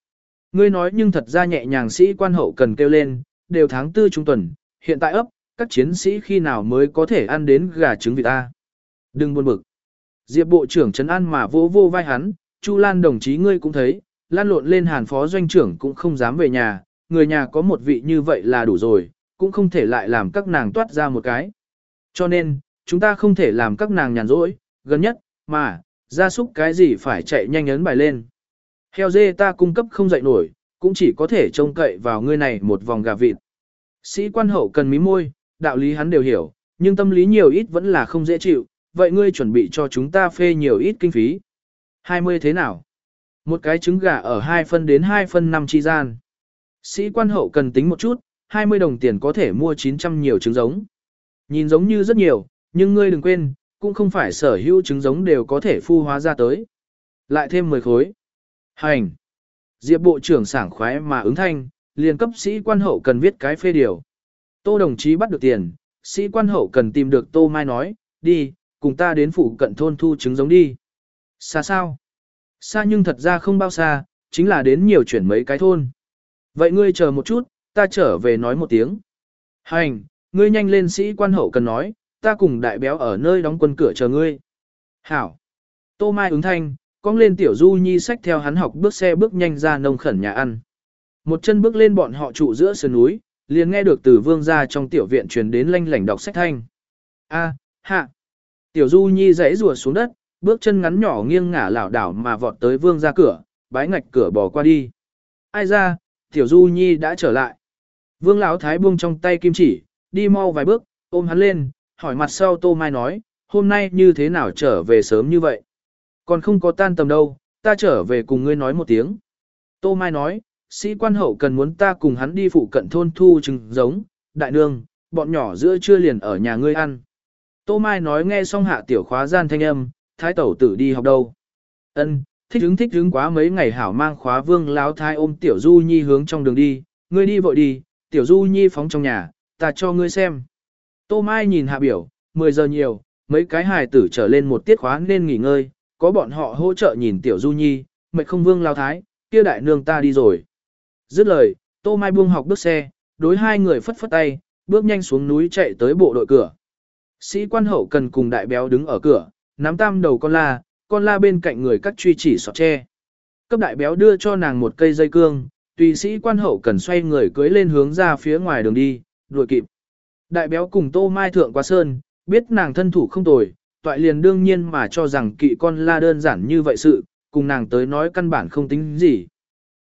Ngươi nói nhưng thật ra nhẹ nhàng sĩ quan hậu cần kêu lên, đều tháng tư trung tuần, hiện tại ấp, các chiến sĩ khi nào mới có thể ăn đến gà trứng vịt ta. Đừng buồn bực. Diệp bộ trưởng trấn an mà vô vô vai hắn, Chu Lan đồng chí ngươi cũng thấy, lan lộn lên hàn phó doanh trưởng cũng không dám về nhà, người nhà có một vị như vậy là đủ rồi, cũng không thể lại làm các nàng toát ra một cái. Cho nên, chúng ta không thể làm các nàng nhàn rỗi, gần nhất, mà, gia súc cái gì phải chạy nhanh ấn bài lên. Heo dê ta cung cấp không dậy nổi, cũng chỉ có thể trông cậy vào ngươi này một vòng gà vịt. Sĩ quan hậu cần mí môi, đạo lý hắn đều hiểu, nhưng tâm lý nhiều ít vẫn là không dễ chịu, vậy ngươi chuẩn bị cho chúng ta phê nhiều ít kinh phí. 20 thế nào? Một cái trứng gà ở 2 phân đến 2 phân 5 chi gian. Sĩ quan hậu cần tính một chút, 20 đồng tiền có thể mua 900 nhiều trứng giống. Nhìn giống như rất nhiều, nhưng ngươi đừng quên, cũng không phải sở hữu trứng giống đều có thể phu hóa ra tới. Lại thêm 10 khối. Hành. Diệp bộ trưởng sảng khoái mà ứng thanh, liền cấp sĩ quan hậu cần viết cái phê điều. Tô đồng chí bắt được tiền, sĩ quan hậu cần tìm được Tô Mai nói, đi, cùng ta đến phủ cận thôn thu trứng giống đi. Xa sao? Xa nhưng thật ra không bao xa, chính là đến nhiều chuyển mấy cái thôn. Vậy ngươi chờ một chút, ta trở về nói một tiếng. Hành, ngươi nhanh lên sĩ quan hậu cần nói, ta cùng đại béo ở nơi đóng quân cửa chờ ngươi. Hảo. Tô Mai ứng thanh, cong lên tiểu du nhi sách theo hắn học bước xe bước nhanh ra nông khẩn nhà ăn. Một chân bước lên bọn họ trụ giữa sườn núi, liền nghe được từ vương ra trong tiểu viện truyền đến lanh lảnh đọc sách thanh. A, hạ. Tiểu du nhi dãy rùa xuống đất, bước chân ngắn nhỏ nghiêng ngả lảo đảo mà vọt tới vương ra cửa, bái ngạch cửa bỏ qua đi. Ai ra, tiểu du nhi đã trở lại. Vương lão thái buông trong tay kim chỉ, đi mau vài bước, ôm hắn lên, hỏi mặt sau tô mai nói, hôm nay như thế nào trở về sớm như vậy. Còn không có tan tầm đâu, ta trở về cùng ngươi nói một tiếng. Tô mai nói, sĩ quan hậu cần muốn ta cùng hắn đi phụ cận thôn thu trứng giống, đại nương, bọn nhỏ giữa trưa liền ở nhà ngươi ăn. Tô Mai nói nghe xong hạ tiểu khóa gian thanh âm, thái tẩu tử đi học đâu. Ân, thích hứng thích hứng quá mấy ngày hảo mang khóa vương láo thái ôm tiểu du nhi hướng trong đường đi, ngươi đi vội đi, tiểu du nhi phóng trong nhà, ta cho ngươi xem. Tô Mai nhìn hạ biểu, 10 giờ nhiều, mấy cái hài tử trở lên một tiết khóa nên nghỉ ngơi, có bọn họ hỗ trợ nhìn tiểu du nhi, mệt không vương lao thái, kia đại nương ta đi rồi. Dứt lời, Tô Mai buông học bước xe, đối hai người phất phất tay, bước nhanh xuống núi chạy tới bộ đội cửa. Sĩ quan hậu cần cùng đại béo đứng ở cửa, nắm tam đầu con la, con la bên cạnh người cắt truy chỉ sọt tre. Cấp đại béo đưa cho nàng một cây dây cương, tùy sĩ quan hậu cần xoay người cưới lên hướng ra phía ngoài đường đi, đuổi kịp. Đại béo cùng tô mai thượng qua sơn, biết nàng thân thủ không tồi, toại liền đương nhiên mà cho rằng kỵ con la đơn giản như vậy sự, cùng nàng tới nói căn bản không tính gì.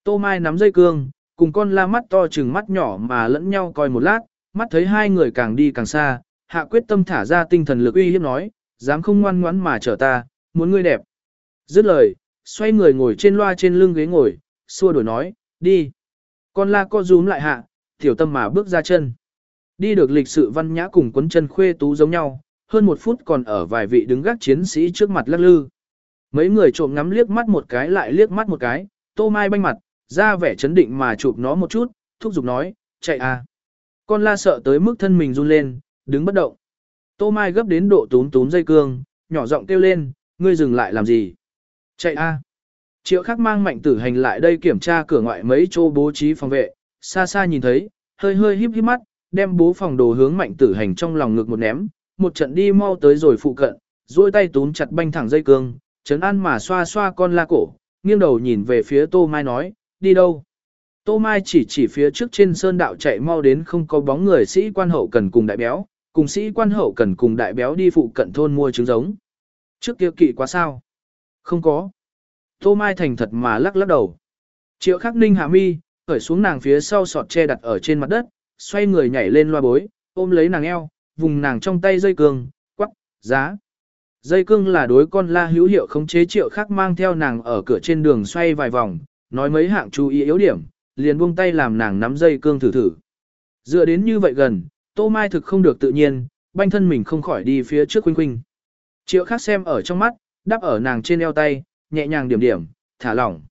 Tô Mai nắm dây cương, cùng con la mắt to chừng mắt nhỏ mà lẫn nhau coi một lát, mắt thấy hai người càng đi càng xa, hạ quyết tâm thả ra tinh thần lực uy hiếp nói, dám không ngoan ngoãn mà chở ta, muốn ngươi đẹp. Dứt lời, xoay người ngồi trên loa trên lưng ghế ngồi, xua đổi nói, đi. Con la co rúm lại hạ, tiểu tâm mà bước ra chân. Đi được lịch sự văn nhã cùng quấn chân khuê tú giống nhau, hơn một phút còn ở vài vị đứng gác chiến sĩ trước mặt lắc lư. Mấy người trộm ngắm liếc mắt một cái lại liếc mắt một cái, tô mai banh mặt, ra vẻ chấn định mà chụp nó một chút, thúc giục nói, chạy à. Con la sợ tới mức thân mình run lên, đứng bất động. Tô mai gấp đến độ túm túm dây cương, nhỏ giọng kêu lên, ngươi dừng lại làm gì? Chạy a! Triệu khắc mang mạnh tử hành lại đây kiểm tra cửa ngoại mấy chỗ bố trí phòng vệ, xa xa nhìn thấy, hơi hơi híp híp mắt, đem bố phòng đồ hướng mạnh tử hành trong lòng ngực một ném, một trận đi mau tới rồi phụ cận, duỗi tay túm chặt banh thẳng dây cương, chấn an mà xoa xoa con la cổ, nghiêng đầu nhìn về phía Tô Mai nói, đi đâu? Tô Mai chỉ chỉ phía trước trên sơn đạo chạy mau đến không có bóng người sĩ quan hậu cần cùng đại béo, cùng sĩ quan hậu cần cùng đại béo đi phụ cận thôn mua trứng giống. Trước kia kỵ quá sao? Không có. Tô Mai thành thật mà lắc lắc đầu. Triệu khắc ninh hạ mi, khởi xuống nàng phía sau sọt che đặt ở trên mặt đất, xoay người nhảy lên loa bối, ôm lấy nàng eo, vùng nàng trong tay dây cương, quắc, giá. Dây cương là đối con la hữu hiệu khống chế triệu khắc mang theo nàng ở cửa trên đường xoay vài vòng, nói mấy hạng chú ý yếu điểm, liền buông tay làm nàng nắm dây cương thử thử. Dựa đến như vậy gần, Tô Mai thực không được tự nhiên, banh thân mình không khỏi đi phía trước khuynh khuynh. Triệu khắc xem ở trong mắt, đắp ở nàng trên eo tay, nhẹ nhàng điểm điểm, thả lỏng.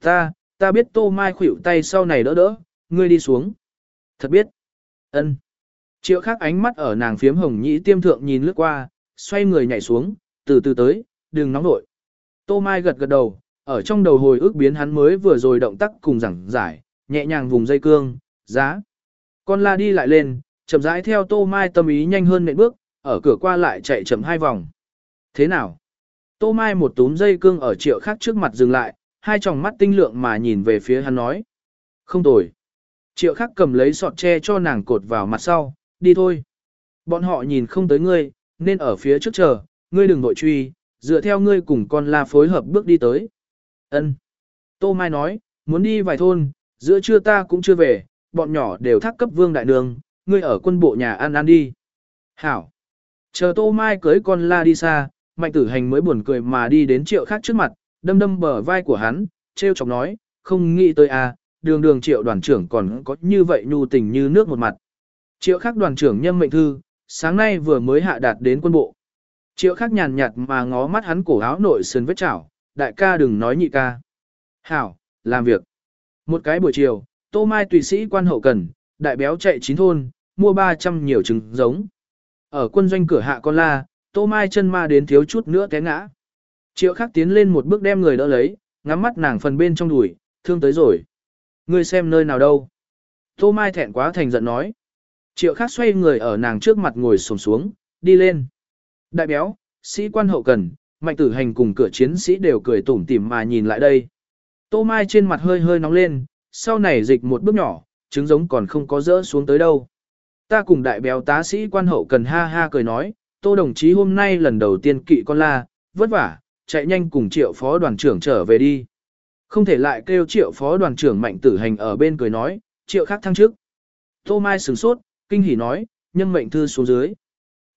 Ta, ta biết Tô Mai khuỷu tay sau này đỡ đỡ, ngươi đi xuống. Thật biết. ân. Triệu khắc ánh mắt ở nàng phiếm hồng nhĩ tiêm thượng nhìn lướt qua, xoay người nhảy xuống, từ từ tới, đừng nóng nội. Tô Mai gật gật đầu, ở trong đầu hồi ức biến hắn mới vừa rồi động tác cùng giảng giải, nhẹ nhàng vùng dây cương, giá. Con la đi lại lên, chậm rãi theo Tô Mai tâm ý nhanh hơn nệm bước, ở cửa qua lại chạy chậm hai vòng. Thế nào? Tô Mai một túm dây cương ở triệu khác trước mặt dừng lại, hai tròng mắt tinh lượng mà nhìn về phía hắn nói. Không tồi. Triệu khắc cầm lấy sọt tre cho nàng cột vào mặt sau, đi thôi. Bọn họ nhìn không tới ngươi, nên ở phía trước chờ, ngươi đừng nội truy, dựa theo ngươi cùng con la phối hợp bước đi tới. Ân. Tô Mai nói, muốn đi vài thôn, giữa trưa ta cũng chưa về, bọn nhỏ đều thác cấp vương đại đường, ngươi ở quân bộ nhà ăn ăn đi. Hảo. Chờ Tô Mai cưới con la đi xa, mạnh tử hành mới buồn cười mà đi đến triệu khác trước mặt, đâm đâm bờ vai của hắn, treo chọc nói, không nghĩ tới à, đường đường triệu đoàn trưởng còn có như vậy nhu tình như nước một mặt. Triệu Khắc đoàn trưởng nhâm mệnh thư, sáng nay vừa mới hạ đạt đến quân bộ. Triệu Khắc nhàn nhạt mà ngó mắt hắn cổ áo nội sườn vết chảo, đại ca đừng nói nhị ca. Hảo, làm việc. Một cái buổi chiều, tô mai tùy sĩ quan hậu cần, đại béo chạy chín thôn, mua 300 nhiều trứng giống. Ở quân doanh cửa hạ con la, tô mai chân ma đến thiếu chút nữa té ngã. Triệu khắc tiến lên một bước đem người đỡ lấy, ngắm mắt nàng phần bên trong đùi, thương tới rồi. Ngươi xem nơi nào đâu. Tô mai thẹn quá thành giận nói. Triệu khác xoay người ở nàng trước mặt ngồi sồn xuống, đi lên. Đại béo, sĩ quan hậu cần, mạnh tử hành cùng cửa chiến sĩ đều cười tủm tỉm mà nhìn lại đây. Tô mai trên mặt hơi hơi nóng lên, sau này dịch một bước nhỏ, trứng giống còn không có rỡ xuống tới đâu. Ta cùng đại béo tá sĩ quan hậu cần ha ha cười nói, tô đồng chí hôm nay lần đầu tiên kỵ con la, vất vả, chạy nhanh cùng triệu phó đoàn trưởng trở về đi. Không thể lại kêu triệu phó đoàn trưởng mạnh tử hành ở bên cười nói, triệu khác thăng trước. Tô Mai sửng sốt, kinh hỉ nói, nhân mệnh thư xuống dưới.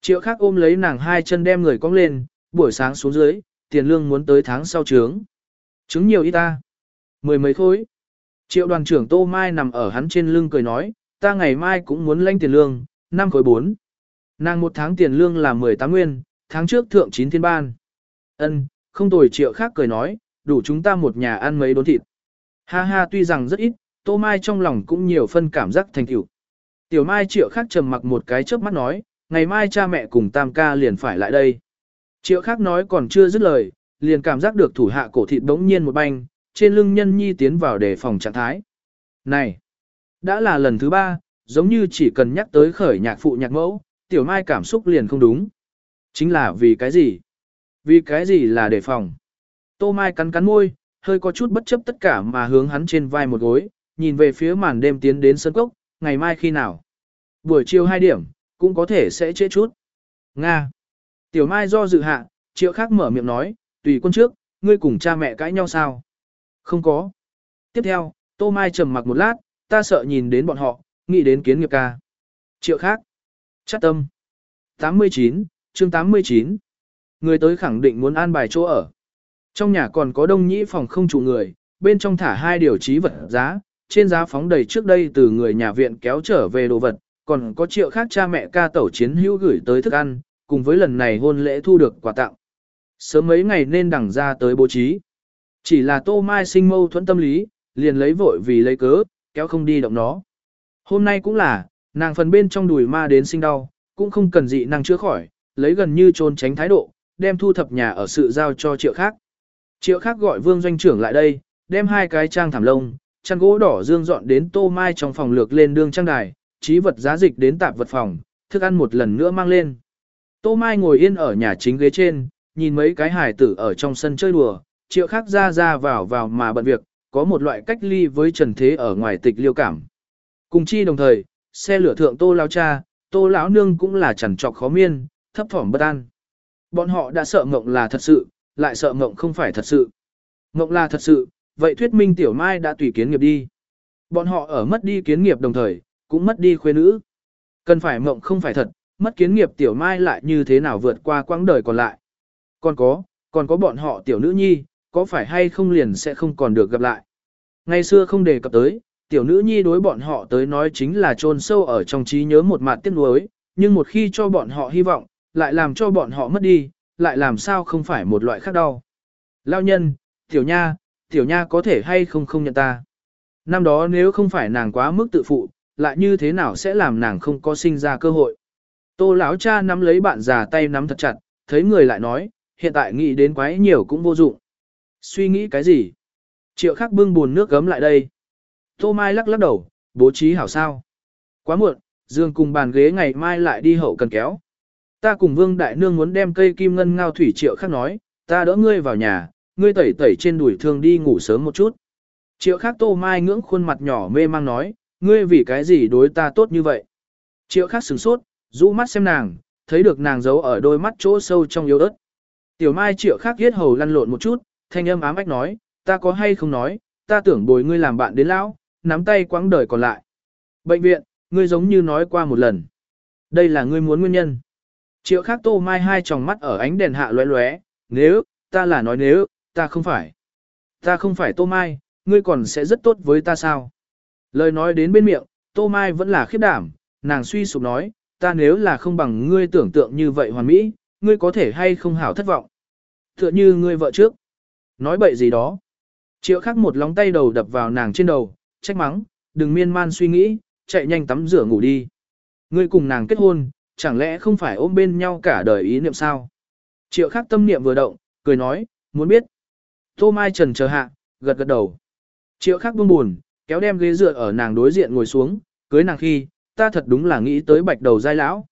Triệu khác ôm lấy nàng hai chân đem người cong lên, buổi sáng xuống dưới, tiền lương muốn tới tháng sau trướng. Trứng nhiều ít ta. Mười mấy khối. Triệu đoàn trưởng Tô Mai nằm ở hắn trên lưng cười nói, ta ngày mai cũng muốn lãnh tiền lương, năm khối bốn. Nàng một tháng tiền lương là 18 nguyên, tháng trước thượng 9 thiên ban. Ân, không tồi triệu khác cười nói, đủ chúng ta một nhà ăn mấy đốn thịt. Ha ha tuy rằng rất ít, Tô Mai trong lòng cũng nhiều phân cảm giác thành tựu. Tiểu Mai triệu khác trầm mặc một cái chớp mắt nói, ngày mai cha mẹ cùng tam ca liền phải lại đây. Triệu khác nói còn chưa dứt lời, liền cảm giác được thủ hạ cổ thịt bỗng nhiên một banh, trên lưng nhân nhi tiến vào để phòng trạng thái. Này, đã là lần thứ ba, giống như chỉ cần nhắc tới khởi nhạc phụ nhạc mẫu, tiểu mai cảm xúc liền không đúng. Chính là vì cái gì? Vì cái gì là đề phòng? Tô mai cắn cắn môi, hơi có chút bất chấp tất cả mà hướng hắn trên vai một gối, nhìn về phía màn đêm tiến đến sân cốc, ngày mai khi nào? Buổi chiều 2 điểm, cũng có thể sẽ trễ chút. Nga. Tiểu Mai do dự hạ, triệu khác mở miệng nói, tùy quân trước, ngươi cùng cha mẹ cãi nhau sao? Không có. Tiếp theo, Tô Mai trầm mặc một lát, ta sợ nhìn đến bọn họ, nghĩ đến kiến nghiệp ca. Triệu khác. Chắc tâm. 89, chương 89. Người tới khẳng định muốn an bài chỗ ở. Trong nhà còn có đông nhĩ phòng không chủ người, bên trong thả hai điều trí vật giá, trên giá phóng đầy trước đây từ người nhà viện kéo trở về đồ vật, còn có triệu khác cha mẹ ca tẩu chiến hữu gửi tới thức ăn, cùng với lần này hôn lễ thu được quà tặng. Sớm mấy ngày nên đẳng ra tới bố trí. Chỉ là tô mai sinh mâu thuẫn tâm lý, liền lấy vội vì lấy cớ, kéo không đi động nó. Hôm nay cũng là, nàng phần bên trong đùi ma đến sinh đau, cũng không cần dị năng chữa khỏi, lấy gần như trốn tránh thái độ, đem thu thập nhà ở sự giao cho triệu khác. Triệu khác gọi vương doanh trưởng lại đây, đem hai cái trang thảm lông, chăn gỗ đỏ dương dọn đến tô mai trong phòng lược lên đương trang đài, trí vật giá dịch đến tạp vật phòng, thức ăn một lần nữa mang lên. Tô mai ngồi yên ở nhà chính ghế trên, nhìn mấy cái hải tử ở trong sân chơi đùa, triệu khác ra ra vào vào mà bận việc, có một loại cách ly với trần thế ở ngoài tịch liêu cảm. Cùng chi đồng thời, xe lửa thượng tô lao cha, tô lão nương cũng là chẳng trọc khó miên, thấp thỏm bất an. Bọn họ đã sợ mộng là thật sự, lại sợ mộng không phải thật sự. Mộng là thật sự, vậy thuyết minh tiểu mai đã tùy kiến nghiệp đi. Bọn họ ở mất đi kiến nghiệp đồng thời, cũng mất đi khuê nữ. Cần phải mộng không phải thật, mất kiến nghiệp tiểu mai lại như thế nào vượt qua quãng đời còn lại. Còn có, còn có bọn họ tiểu nữ nhi, có phải hay không liền sẽ không còn được gặp lại. Ngày xưa không đề cập tới, tiểu nữ nhi đối bọn họ tới nói chính là chôn sâu ở trong trí nhớ một mặt tiếc nuối, nhưng một khi cho bọn họ hy vọng, lại làm cho bọn họ mất đi, lại làm sao không phải một loại khác đau. Lao nhân, tiểu nha, tiểu nha có thể hay không không nhận ta. Năm đó nếu không phải nàng quá mức tự phụ, lại như thế nào sẽ làm nàng không có sinh ra cơ hội. Tô lão cha nắm lấy bạn già tay nắm thật chặt, thấy người lại nói, hiện tại nghĩ đến quái nhiều cũng vô dụng. Suy nghĩ cái gì? Triệu khắc bưng buồn nước gấm lại đây. Tô Mai lắc lắc đầu, bố trí hảo sao. Quá muộn, Dương cùng bàn ghế ngày mai lại đi hậu cần kéo. Ta cùng Vương Đại Nương muốn đem cây kim ngân ngao thủy triệu khắc nói, ta đỡ ngươi vào nhà, ngươi tẩy tẩy trên đùi thương đi ngủ sớm một chút. Triệu khắc Tô Mai ngưỡng khuôn mặt nhỏ mê mang nói, ngươi vì cái gì đối ta tốt như vậy. Triệu khắc sửng sốt, rũ mắt xem nàng, thấy được nàng giấu ở đôi mắt chỗ sâu trong yếu ớt. Tiểu Mai triệu khắc ghét hầu lăn lộn một chút, thanh âm ám ách nói, ta có hay không nói, ta tưởng bồi ngươi làm bạn đến lão, nắm tay quãng đời còn lại. Bệnh viện, ngươi giống như nói qua một lần. Đây là ngươi muốn nguyên nhân. Triệu khác tô mai hai tròng mắt ở ánh đèn hạ lóe lóe, nếu, ta là nói nếu, ta không phải. Ta không phải tô mai, ngươi còn sẽ rất tốt với ta sao? Lời nói đến bên miệng, tô mai vẫn là khiếp đảm, nàng suy sụp nói, ta nếu là không bằng ngươi tưởng tượng như vậy hoàn mỹ, ngươi có thể hay không hảo thất vọng. Tựa như ngươi vợ trước. Nói bậy gì đó. Triệu khắc một lóng tay đầu đập vào nàng trên đầu, trách mắng, đừng miên man suy nghĩ, chạy nhanh tắm rửa ngủ đi. Ngươi cùng nàng kết hôn, chẳng lẽ không phải ôm bên nhau cả đời ý niệm sao? Triệu khắc tâm niệm vừa động, cười nói, muốn biết. Tô Mai trần chờ hạ, gật gật đầu. Triệu khắc buông buồn, kéo đem ghế dựa ở nàng đối diện ngồi xuống, cưới nàng khi, ta thật đúng là nghĩ tới bạch đầu giai lão.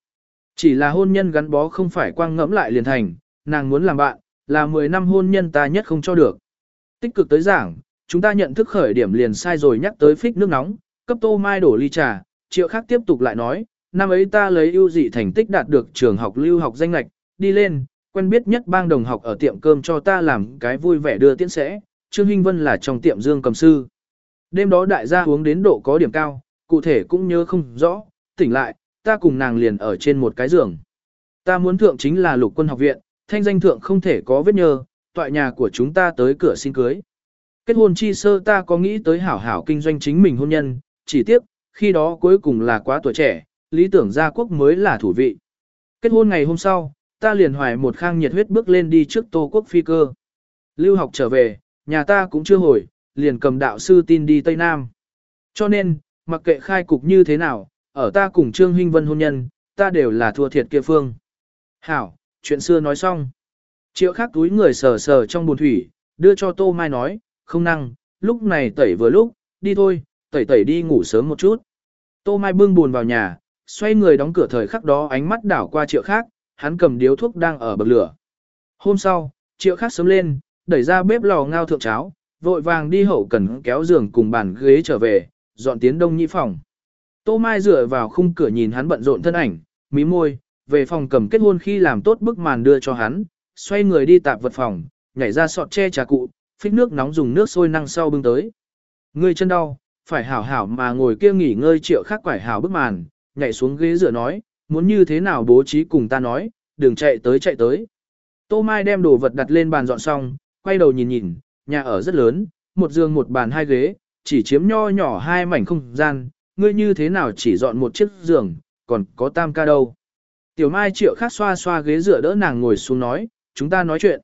Chỉ là hôn nhân gắn bó không phải quang ngẫm lại liền thành, nàng muốn làm bạn, là 10 năm hôn nhân ta nhất không cho được. Tích cực tới giảng, chúng ta nhận thức khởi điểm liền sai rồi nhắc tới phích nước nóng, cấp tô mai đổ ly trà, triệu khác tiếp tục lại nói, năm ấy ta lấy ưu dị thành tích đạt được trường học lưu học danh lạch, đi lên, quen biết nhất bang đồng học ở tiệm cơm cho ta làm cái vui vẻ đưa tiễn sẽ, Trương Hinh Vân là trong tiệm dương cầm sư. Đêm đó đại gia uống đến độ có điểm cao, cụ thể cũng nhớ không rõ, tỉnh lại, ta cùng nàng liền ở trên một cái giường. Ta muốn thượng chính là lục quân học viện, thanh danh thượng không thể có vết nhơ, tọa nhà của chúng ta tới cửa xin cưới. Kết hôn chi sơ ta có nghĩ tới hảo hảo kinh doanh chính mình hôn nhân, chỉ tiếc, khi đó cuối cùng là quá tuổi trẻ, lý tưởng gia quốc mới là thủ vị. Kết hôn ngày hôm sau, ta liền hoài một khang nhiệt huyết bước lên đi trước tô quốc phi cơ. Lưu học trở về, nhà ta cũng chưa hồi, liền cầm đạo sư tin đi Tây Nam. Cho nên, mặc kệ khai cục như thế nào, ở ta cùng Trương Hinh Vân hôn nhân, ta đều là thua thiệt kia phương. Hảo, chuyện xưa nói xong. Triệu khắc túi người sờ sờ trong buồn thủy, đưa cho Tô Mai nói, không năng, lúc này tẩy vừa lúc, đi thôi, tẩy tẩy đi ngủ sớm một chút. Tô Mai bưng buồn vào nhà, xoay người đóng cửa thời khắc đó ánh mắt đảo qua triệu khác, hắn cầm điếu thuốc đang ở bậc lửa. Hôm sau, triệu khác sớm lên, đẩy ra bếp lò ngao thượng cháo, vội vàng đi hậu cần kéo giường cùng bàn ghế trở về, dọn tiến đông nhị phòng. Tô Mai dựa vào khung cửa nhìn hắn bận rộn thân ảnh, mí môi, về phòng cầm kết hôn khi làm tốt bức màn đưa cho hắn, xoay người đi tạp vật phòng, nhảy ra sọt che trà cụ, phích nước nóng dùng nước sôi năng sau bưng tới. Người chân đau, phải hảo hảo mà ngồi kia nghỉ ngơi triệu khắc quải hảo bức màn, nhảy xuống ghế rửa nói, muốn như thế nào bố trí cùng ta nói, đừng chạy tới chạy tới. Tô Mai đem đồ vật đặt lên bàn dọn xong, quay đầu nhìn nhìn, nhà ở rất lớn, một giường một bàn hai ghế, chỉ chiếm nho nhỏ hai mảnh không gian, ngươi như thế nào chỉ dọn một chiếc giường, còn có tam ca đâu. Tiểu Mai triệu khát xoa xoa ghế dựa đỡ nàng ngồi xuống nói, chúng ta nói chuyện.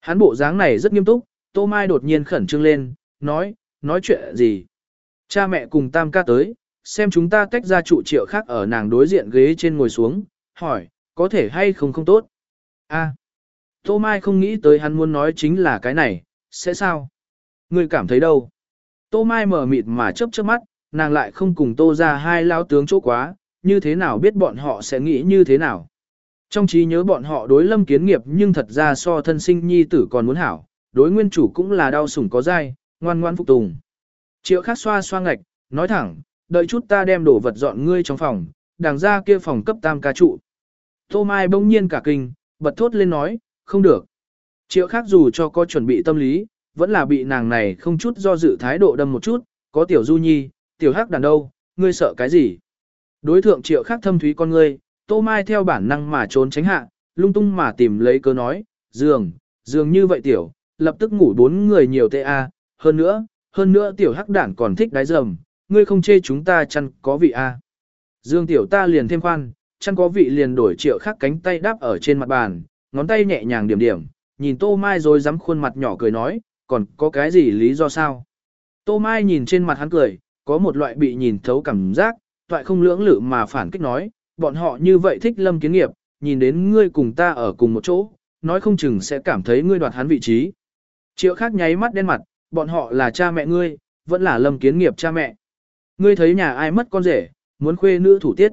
Hắn bộ dáng này rất nghiêm túc, Tô Mai đột nhiên khẩn trương lên, nói, nói chuyện gì. Cha mẹ cùng tam ca tới, xem chúng ta tách ra trụ triệu khác ở nàng đối diện ghế trên ngồi xuống, hỏi, có thể hay không không tốt. A. Tô Mai không nghĩ tới hắn muốn nói chính là cái này, sẽ sao? người cảm thấy đâu? Tô Mai mở mịt mà chớp chớp mắt, nàng lại không cùng Tô ra hai lao tướng chỗ quá, như thế nào biết bọn họ sẽ nghĩ như thế nào? Trong trí nhớ bọn họ đối lâm kiến nghiệp nhưng thật ra so thân sinh nhi tử còn muốn hảo, đối nguyên chủ cũng là đau sủng có dai, ngoan ngoan phục tùng. Triệu khác xoa xoa ngạch, nói thẳng, đợi chút ta đem đồ vật dọn ngươi trong phòng, đằng ra kia phòng cấp tam ca trụ. Tô Mai bỗng nhiên cả kinh, bật thốt lên nói, không được. Triệu khác dù cho có chuẩn bị tâm lý, vẫn là bị nàng này không chút do dự thái độ đâm một chút, có tiểu du nhi, tiểu hắc đàn đâu, ngươi sợ cái gì. Đối thượng triệu khác thâm thúy con ngươi, Tô Mai theo bản năng mà trốn tránh hạ, lung tung mà tìm lấy cơ nói, giường, giường như vậy tiểu, lập tức ngủ bốn người nhiều tê a, hơn nữa, hơn nữa tiểu hắc đản còn thích đái dầm, ngươi không chê chúng ta chăn có vị a. Dương tiểu ta liền thêm khoan, chăn có vị liền đổi triệu khắc cánh tay đáp ở trên mặt bàn, ngón tay nhẹ nhàng điểm điểm, nhìn Tô Mai rồi dám khuôn mặt nhỏ cười nói, còn có cái gì lý do sao? Tô Mai nhìn trên mặt hắn cười, có một loại bị nhìn thấu cảm giác, toại không lưỡng lự mà phản kích nói, bọn họ như vậy thích lâm kiến nghiệp, nhìn đến ngươi cùng ta ở cùng một chỗ, nói không chừng sẽ cảm thấy ngươi đoạt hắn vị trí. Triệu khác nháy mắt đen mặt, bọn họ là cha mẹ ngươi, vẫn là lâm kiến nghiệp cha mẹ. Ngươi thấy nhà ai mất con rể, muốn khuê nữ thủ tiết.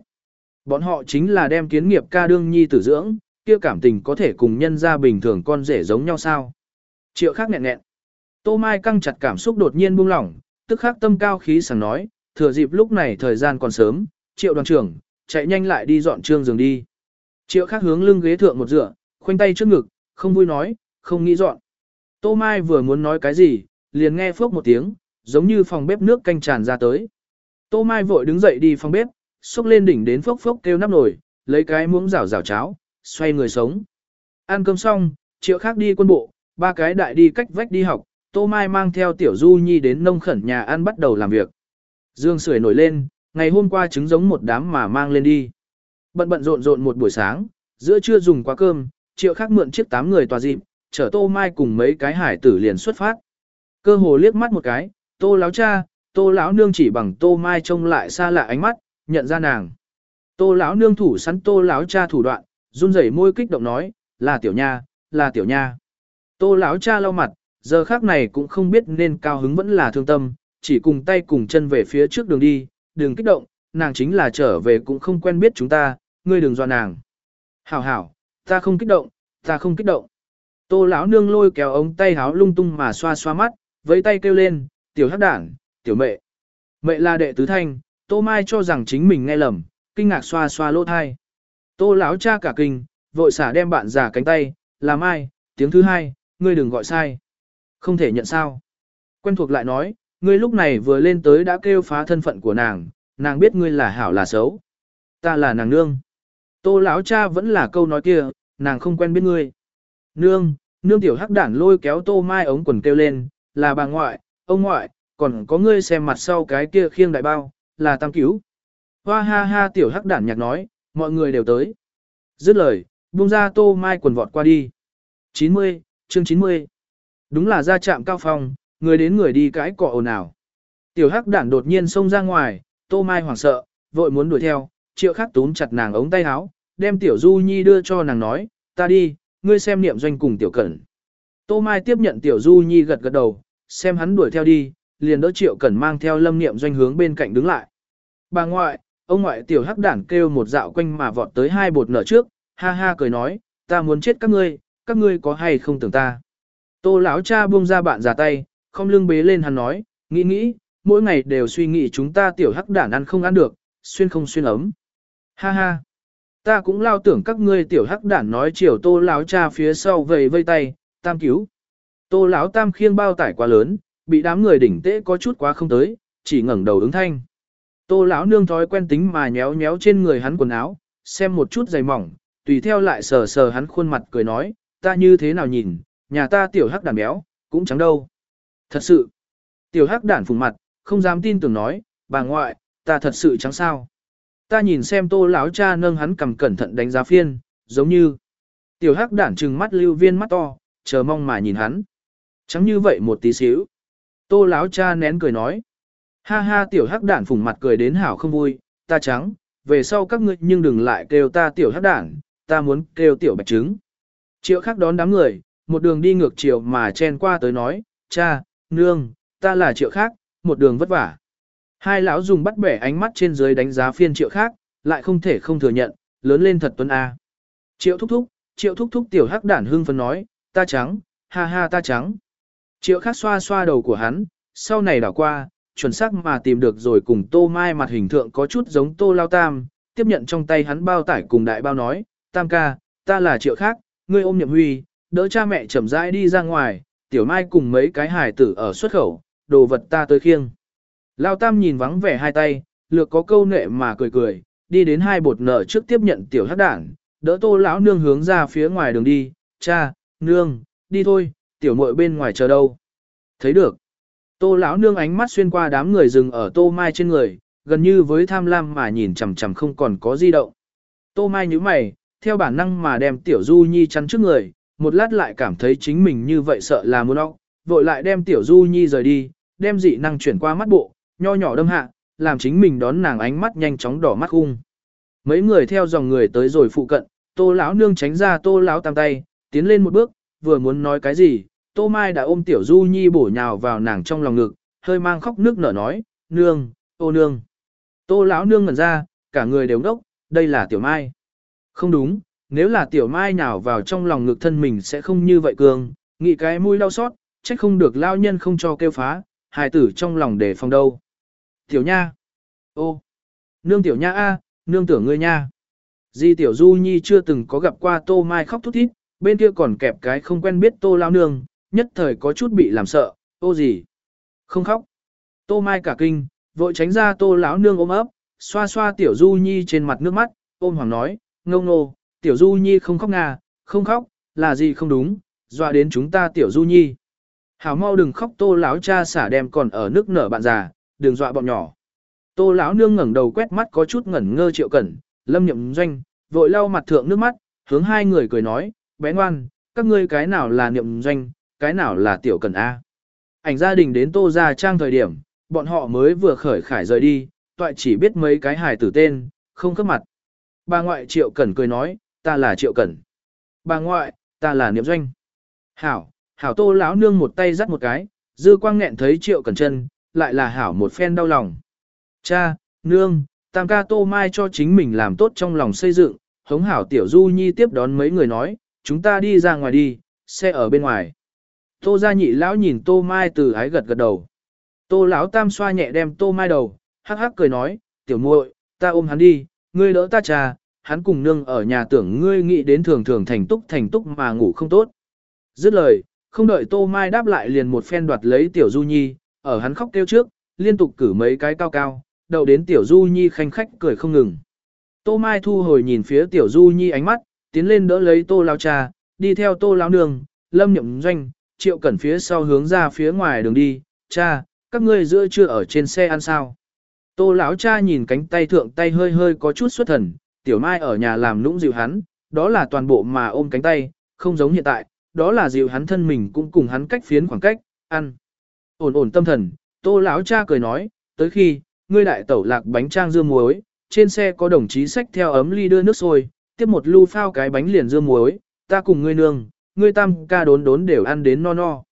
Bọn họ chính là đem kiến nghiệp ca đương nhi tử dưỡng, kia cảm tình có thể cùng nhân ra bình thường con rể giống nhau sao. Triệu khác nghẹn nghẹn. Tô Mai căng chặt cảm xúc đột nhiên buông lỏng, tức khắc tâm cao khí sảng nói, thừa dịp lúc này thời gian còn sớm, triệu đoàn trưởng, chạy nhanh lại đi dọn trương giường đi. Triệu khác hướng lưng ghế thượng một dựa, khoanh tay trước ngực, không vui nói, không nghĩ dọn. Tô Mai vừa muốn nói cái gì, liền nghe phước một tiếng, giống như phòng bếp nước canh tràn ra tới. Tô Mai vội đứng dậy đi phòng bếp, xúc lên đỉnh đến phốc phốc kêu nắp nồi, lấy cái muỗng rảo rảo cháo, xoay người sống. Ăn cơm xong, triệu khác đi quân bộ, ba cái đại đi cách vách đi học, Tô Mai mang theo Tiểu Du Nhi đến nông khẩn nhà ăn bắt đầu làm việc. Dương sưởi nổi lên, ngày hôm qua trứng giống một đám mà mang lên đi. Bận bận rộn rộn một buổi sáng, giữa trưa dùng quá cơm, triệu khác mượn chiếc tám người tòa dịp, chở Tô Mai cùng mấy cái hải tử liền xuất phát. Cơ hồ liếc mắt một cái, Tô láo cha, Tô lão nương chỉ bằng Tô Mai trông lại xa lạ ánh mắt, nhận ra nàng. Tô lão nương thủ sẵn Tô lão cha thủ đoạn, run rẩy môi kích động nói, là tiểu nha, là tiểu nha. Tô lão cha lau mặt, giờ khác này cũng không biết nên cao hứng vẫn là thương tâm, chỉ cùng tay cùng chân về phía trước đường đi, đừng kích động, nàng chính là trở về cũng không quen biết chúng ta, ngươi đừng dọa nàng. Hảo hảo, ta không kích động, ta không kích động. Tô lão nương lôi kéo ống tay háo lung tung mà xoa xoa mắt, với tay kêu lên, tiểu hắc đảng, tiểu mẹ. Mẹ là đệ tứ thanh, tô mai cho rằng chính mình nghe lầm, kinh ngạc xoa xoa lỗ thai. Tô lão cha cả kinh, vội xả đem bạn giả cánh tay, là mai, tiếng thứ hai, ngươi đừng gọi sai. Không thể nhận sao. Quen thuộc lại nói, ngươi lúc này vừa lên tới đã kêu phá thân phận của nàng, nàng biết ngươi là hảo là xấu. Ta là nàng nương. Tô lão cha vẫn là câu nói kia, nàng không quen biết ngươi. Nương, nương tiểu hắc đản lôi kéo tô mai ống quần kêu lên, là bà ngoại, ông ngoại, còn có ngươi xem mặt sau cái kia khiêng đại bao, là tam cứu. Hoa ha ha tiểu hắc đản nhạc nói, mọi người đều tới. Dứt lời, buông ra tô mai quần vọt qua đi. 90, chương 90. Đúng là ra trạm cao phong, người đến người đi cãi cọ ồn ào. Tiểu hắc đản đột nhiên xông ra ngoài, tô mai hoảng sợ, vội muốn đuổi theo, triệu khắc túm chặt nàng ống tay áo, đem tiểu du nhi đưa cho nàng nói, ta đi, ngươi xem niệm doanh cùng tiểu cẩn. Tô mai tiếp nhận tiểu du nhi gật gật đầu, xem hắn đuổi theo đi, liền đỡ triệu cẩn mang theo lâm niệm doanh hướng bên cạnh đứng lại. Bà ngoại, ông ngoại tiểu hắc đản kêu một dạo quanh mà vọt tới hai bột nở trước, ha ha cười nói, ta muốn chết các ngươi, các ngươi có hay không tưởng ta. Tô lão cha buông ra bạn già tay, không lưng bế lên hắn nói, nghĩ nghĩ, mỗi ngày đều suy nghĩ chúng ta tiểu hắc đản ăn không ăn được, xuyên không xuyên ấm. Ha ha. ta cũng lao tưởng các ngươi tiểu hắc đản nói chiều tô lão cha phía sau vầy vây tay, tam cứu. Tô lão tam khiêng bao tải quá lớn, bị đám người đỉnh tế có chút quá không tới, chỉ ngẩng đầu ứng thanh. Tô lão nương thói quen tính mà nhéo nhéo trên người hắn quần áo, xem một chút dày mỏng, tùy theo lại sờ sờ hắn khuôn mặt cười nói, ta như thế nào nhìn, nhà ta tiểu hắc đàn béo, cũng chẳng đâu. Thật sự, tiểu hắc đản phùng mặt, không dám tin tưởng nói, bà ngoại, ta thật sự chẳng sao. Ta nhìn xem tô lão cha nâng hắn cầm cẩn thận đánh giá phiên, giống như tiểu hắc đản trừng mắt lưu viên mắt to, chờ mong mà nhìn hắn. Chẳng như vậy một tí xíu. Tô lão cha nén cười nói. Ha ha tiểu hắc đản phủng mặt cười đến hảo không vui, ta trắng, về sau các ngươi nhưng đừng lại kêu ta tiểu hắc đản, ta muốn kêu tiểu bạch trứng. Triệu khắc đón đám người, một đường đi ngược chiều mà chen qua tới nói, cha, nương, ta là triệu khác, một đường vất vả. Hai lão dùng bắt bẻ ánh mắt trên dưới đánh giá phiên triệu khác, lại không thể không thừa nhận, lớn lên thật tuấn A. Triệu thúc thúc, triệu thúc thúc tiểu hắc đản hưng phấn nói, ta trắng, ha ha ta trắng. Triệu Khắc xoa xoa đầu của hắn, sau này đảo qua, chuẩn xác mà tìm được rồi cùng tô mai mặt hình thượng có chút giống tô lao tam, tiếp nhận trong tay hắn bao tải cùng đại bao nói, tam ca, ta là triệu khác, ngươi ôm nhậm huy, đỡ cha mẹ chậm rãi đi ra ngoài, tiểu mai cùng mấy cái hải tử ở xuất khẩu, đồ vật ta tới khiêng. Lao tam nhìn vắng vẻ hai tay, lược có câu nệ mà cười cười, đi đến hai bột nợ trước tiếp nhận tiểu hắc đảng, đỡ tô lão nương hướng ra phía ngoài đường đi, cha, nương, đi thôi, tiểu muội bên ngoài chờ đâu. Thấy được. Tô lão nương ánh mắt xuyên qua đám người dừng ở tô mai trên người, gần như với tham lam mà nhìn chằm chằm không còn có di động. Tô mai nhíu mày, theo bản năng mà đem tiểu du nhi chắn trước người, một lát lại cảm thấy chính mình như vậy sợ là muốn óc, vội lại đem tiểu du nhi rời đi, đem dị năng chuyển qua mắt bộ, nho nhỏ đâm hạ, làm chính mình đón nàng ánh mắt nhanh chóng đỏ mắt khung. Mấy người theo dòng người tới rồi phụ cận, tô lão nương tránh ra tô lão tam tay, tiến lên một bước, vừa muốn nói cái gì, tô mai đã ôm tiểu du nhi bổ nhào vào nàng trong lòng ngực, hơi mang khóc nước nở nói, nương, ô nương. Tô lão nương ngẩn ra, cả người đều ngốc, đây là tiểu mai. Không đúng, nếu là tiểu mai nhào vào trong lòng ngực thân mình sẽ không như vậy cường, nghĩ cái mũi đau xót, trách không được lao nhân không cho kêu phá, hài tử trong lòng để phòng đâu. Tiểu nha. Ô. Nương tiểu nha a, nương tưởng ngươi nha. Di tiểu du nhi chưa từng có gặp qua tô mai khóc thút thít, bên kia còn kẹp cái không quen biết tô lao nương, nhất thời có chút bị làm sợ, ô gì. Không khóc. Tô mai cả kinh, vội tránh ra tô lão nương ôm ấp, xoa xoa tiểu du nhi trên mặt nước mắt, ôm hoàng nói, ngông nô, tiểu du nhi không khóc nga, không khóc, là gì không đúng, dọa đến chúng ta tiểu du nhi. Hảo mau đừng khóc tô lão cha xả đem còn ở nước nở bạn già, đừng dọa bọn nhỏ. Tô lão nương ngẩng đầu quét mắt có chút ngẩn ngơ triệu cẩn, lâm nhậm doanh, vội lau mặt thượng nước mắt, hướng hai người cười nói, bé ngoan, các ngươi cái nào là niệm doanh, cái nào là tiểu Cần A. Ảnh gia đình đến tô ra trang thời điểm, bọn họ mới vừa khởi khải rời đi, toại chỉ biết mấy cái hài tử tên, không khớp mặt. Bà ngoại triệu cẩn cười nói, ta là triệu cẩn. Bà ngoại, ta là niệm doanh. Hảo, hảo tô lão nương một tay dắt một cái, dư quang nghẹn thấy triệu cẩn chân, lại là hảo một phen đau lòng. Cha, nương, tam ca tô mai cho chính mình làm tốt trong lòng xây dựng, hống hảo tiểu du nhi tiếp đón mấy người nói, chúng ta đi ra ngoài đi, xe ở bên ngoài. Tô gia nhị lão nhìn tô mai từ ái gật gật đầu. Tô lão tam xoa nhẹ đem tô mai đầu, hắc hắc cười nói, tiểu muội, ta ôm hắn đi, ngươi đỡ ta trà, hắn cùng nương ở nhà tưởng ngươi nghĩ đến thường thường thành túc thành túc mà ngủ không tốt. Dứt lời, không đợi Tô Mai đáp lại liền một phen đoạt lấy Tiểu Du Nhi, ở hắn khóc kêu trước, liên tục cử mấy cái cao cao, đầu đến Tiểu Du Nhi khanh khách cười không ngừng. Tô Mai thu hồi nhìn phía Tiểu Du Nhi ánh mắt, tiến lên đỡ lấy Tô Lao Cha, đi theo Tô Lao Nương, Lâm Nhậm Doanh, Triệu Cẩn phía sau hướng ra phía ngoài đường đi, cha, các ngươi giữa chưa ở trên xe ăn sao. Tô lão cha nhìn cánh tay thượng tay hơi hơi có chút xuất thần, tiểu mai ở nhà làm nũng dịu hắn, đó là toàn bộ mà ôm cánh tay, không giống hiện tại, đó là dịu hắn thân mình cũng cùng hắn cách phiến khoảng cách, ăn. Ổn ổn tâm thần, tô lão cha cười nói, tới khi, ngươi đại tẩu lạc bánh trang dưa muối, trên xe có đồng chí sách theo ấm ly đưa nước sôi, tiếp một lu phao cái bánh liền dưa muối, ta cùng ngươi nương, ngươi tam ca đốn đốn đều ăn đến no no.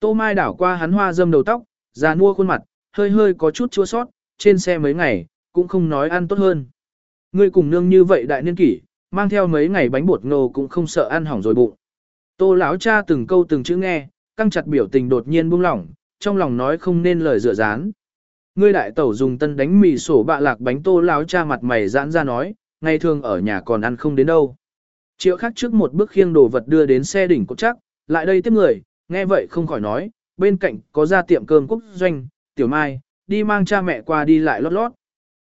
Tô Mai đảo qua hắn hoa dâm đầu tóc, già mua khuôn mặt, hơi hơi có chút chua sót, trên xe mấy ngày, cũng không nói ăn tốt hơn. Ngươi cùng nương như vậy đại niên kỷ, mang theo mấy ngày bánh bột ngô cũng không sợ ăn hỏng rồi bụng. Tô lão cha từng câu từng chữ nghe, căng chặt biểu tình đột nhiên buông lỏng, trong lòng nói không nên lời dựa dán. Ngươi đại tẩu dùng tân đánh mì sổ bạ lạc bánh tô lão cha mặt mày giãn ra nói, ngày thường ở nhà còn ăn không đến đâu. Triệu khác trước một bước khiêng đồ vật đưa đến xe đỉnh cột chắc, lại đây tiếp người, nghe vậy không khỏi nói, bên cạnh có ra tiệm cơm quốc doanh, tiểu mai, đi mang cha mẹ qua đi lại lót lót.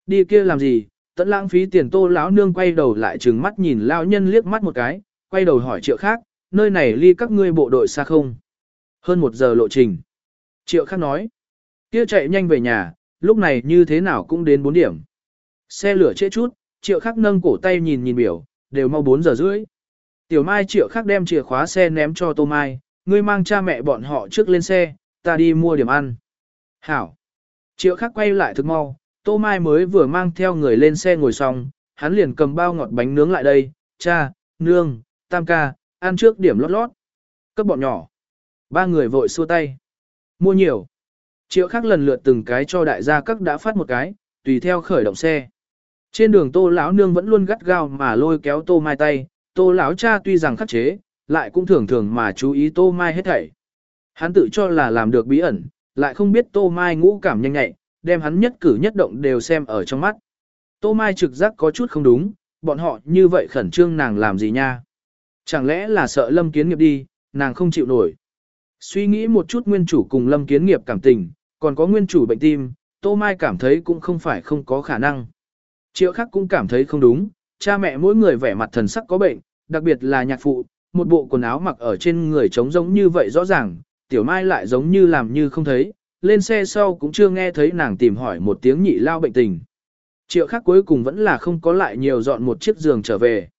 Đi kia làm gì, tận lãng phí tiền tô lão nương quay đầu lại trừng mắt nhìn lão nhân liếc mắt một cái, quay đầu hỏi triệu khác, nơi này ly các ngươi bộ đội xa không? Hơn một giờ lộ trình. Triệu khác nói, kia chạy nhanh về nhà, lúc này như thế nào cũng đến 4 điểm. Xe lửa trễ chút, triệu khắc nâng cổ tay nhìn nhìn biểu, đều mau 4 giờ rưỡi. Tiểu Mai triệu khắc đem chìa khóa xe ném cho Tô Mai, ngươi mang cha mẹ bọn họ trước lên xe, ta đi mua điểm ăn. Hảo. Triệu khắc quay lại thực mau, Tô Mai mới vừa mang theo người lên xe ngồi xong, hắn liền cầm bao ngọt bánh nướng lại đây, cha, nương, tam ca, ăn trước điểm lót lót. Cấp bọn nhỏ. Ba người vội xua tay. Mua nhiều. Triệu khắc lần lượt từng cái cho đại gia các đã phát một cái, tùy theo khởi động xe. Trên đường tô lão nương vẫn luôn gắt gao mà lôi kéo tô mai tay, tô lão cha tuy rằng khắc chế, lại cũng thường thường mà chú ý tô mai hết thảy. Hắn tự cho là làm được bí ẩn, lại không biết tô mai ngũ cảm nhanh nhạy, đem hắn nhất cử nhất động đều xem ở trong mắt. Tô mai trực giác có chút không đúng, bọn họ như vậy khẩn trương nàng làm gì nha. Chẳng lẽ là sợ lâm kiến nghiệp đi, nàng không chịu nổi. Suy nghĩ một chút nguyên chủ cùng lâm kiến nghiệp cảm tình, còn có nguyên chủ bệnh tim, Tô Mai cảm thấy cũng không phải không có khả năng. Triệu khắc cũng cảm thấy không đúng, cha mẹ mỗi người vẻ mặt thần sắc có bệnh, đặc biệt là nhạc phụ, một bộ quần áo mặc ở trên người trống giống như vậy rõ ràng, tiểu mai lại giống như làm như không thấy, lên xe sau cũng chưa nghe thấy nàng tìm hỏi một tiếng nhị lao bệnh tình. Triệu khắc cuối cùng vẫn là không có lại nhiều dọn một chiếc giường trở về.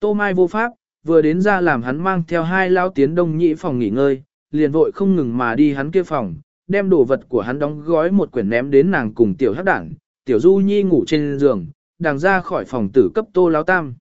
Tô Mai vô pháp, vừa đến ra làm hắn mang theo hai lao tiến đông nhị phòng nghỉ ngơi, liền vội không ngừng mà đi hắn kia phòng, đem đồ vật của hắn đóng gói một quyển ném đến nàng cùng tiểu hắc đảng, tiểu du nhi ngủ trên giường, đàng ra khỏi phòng tử cấp tô láo tam.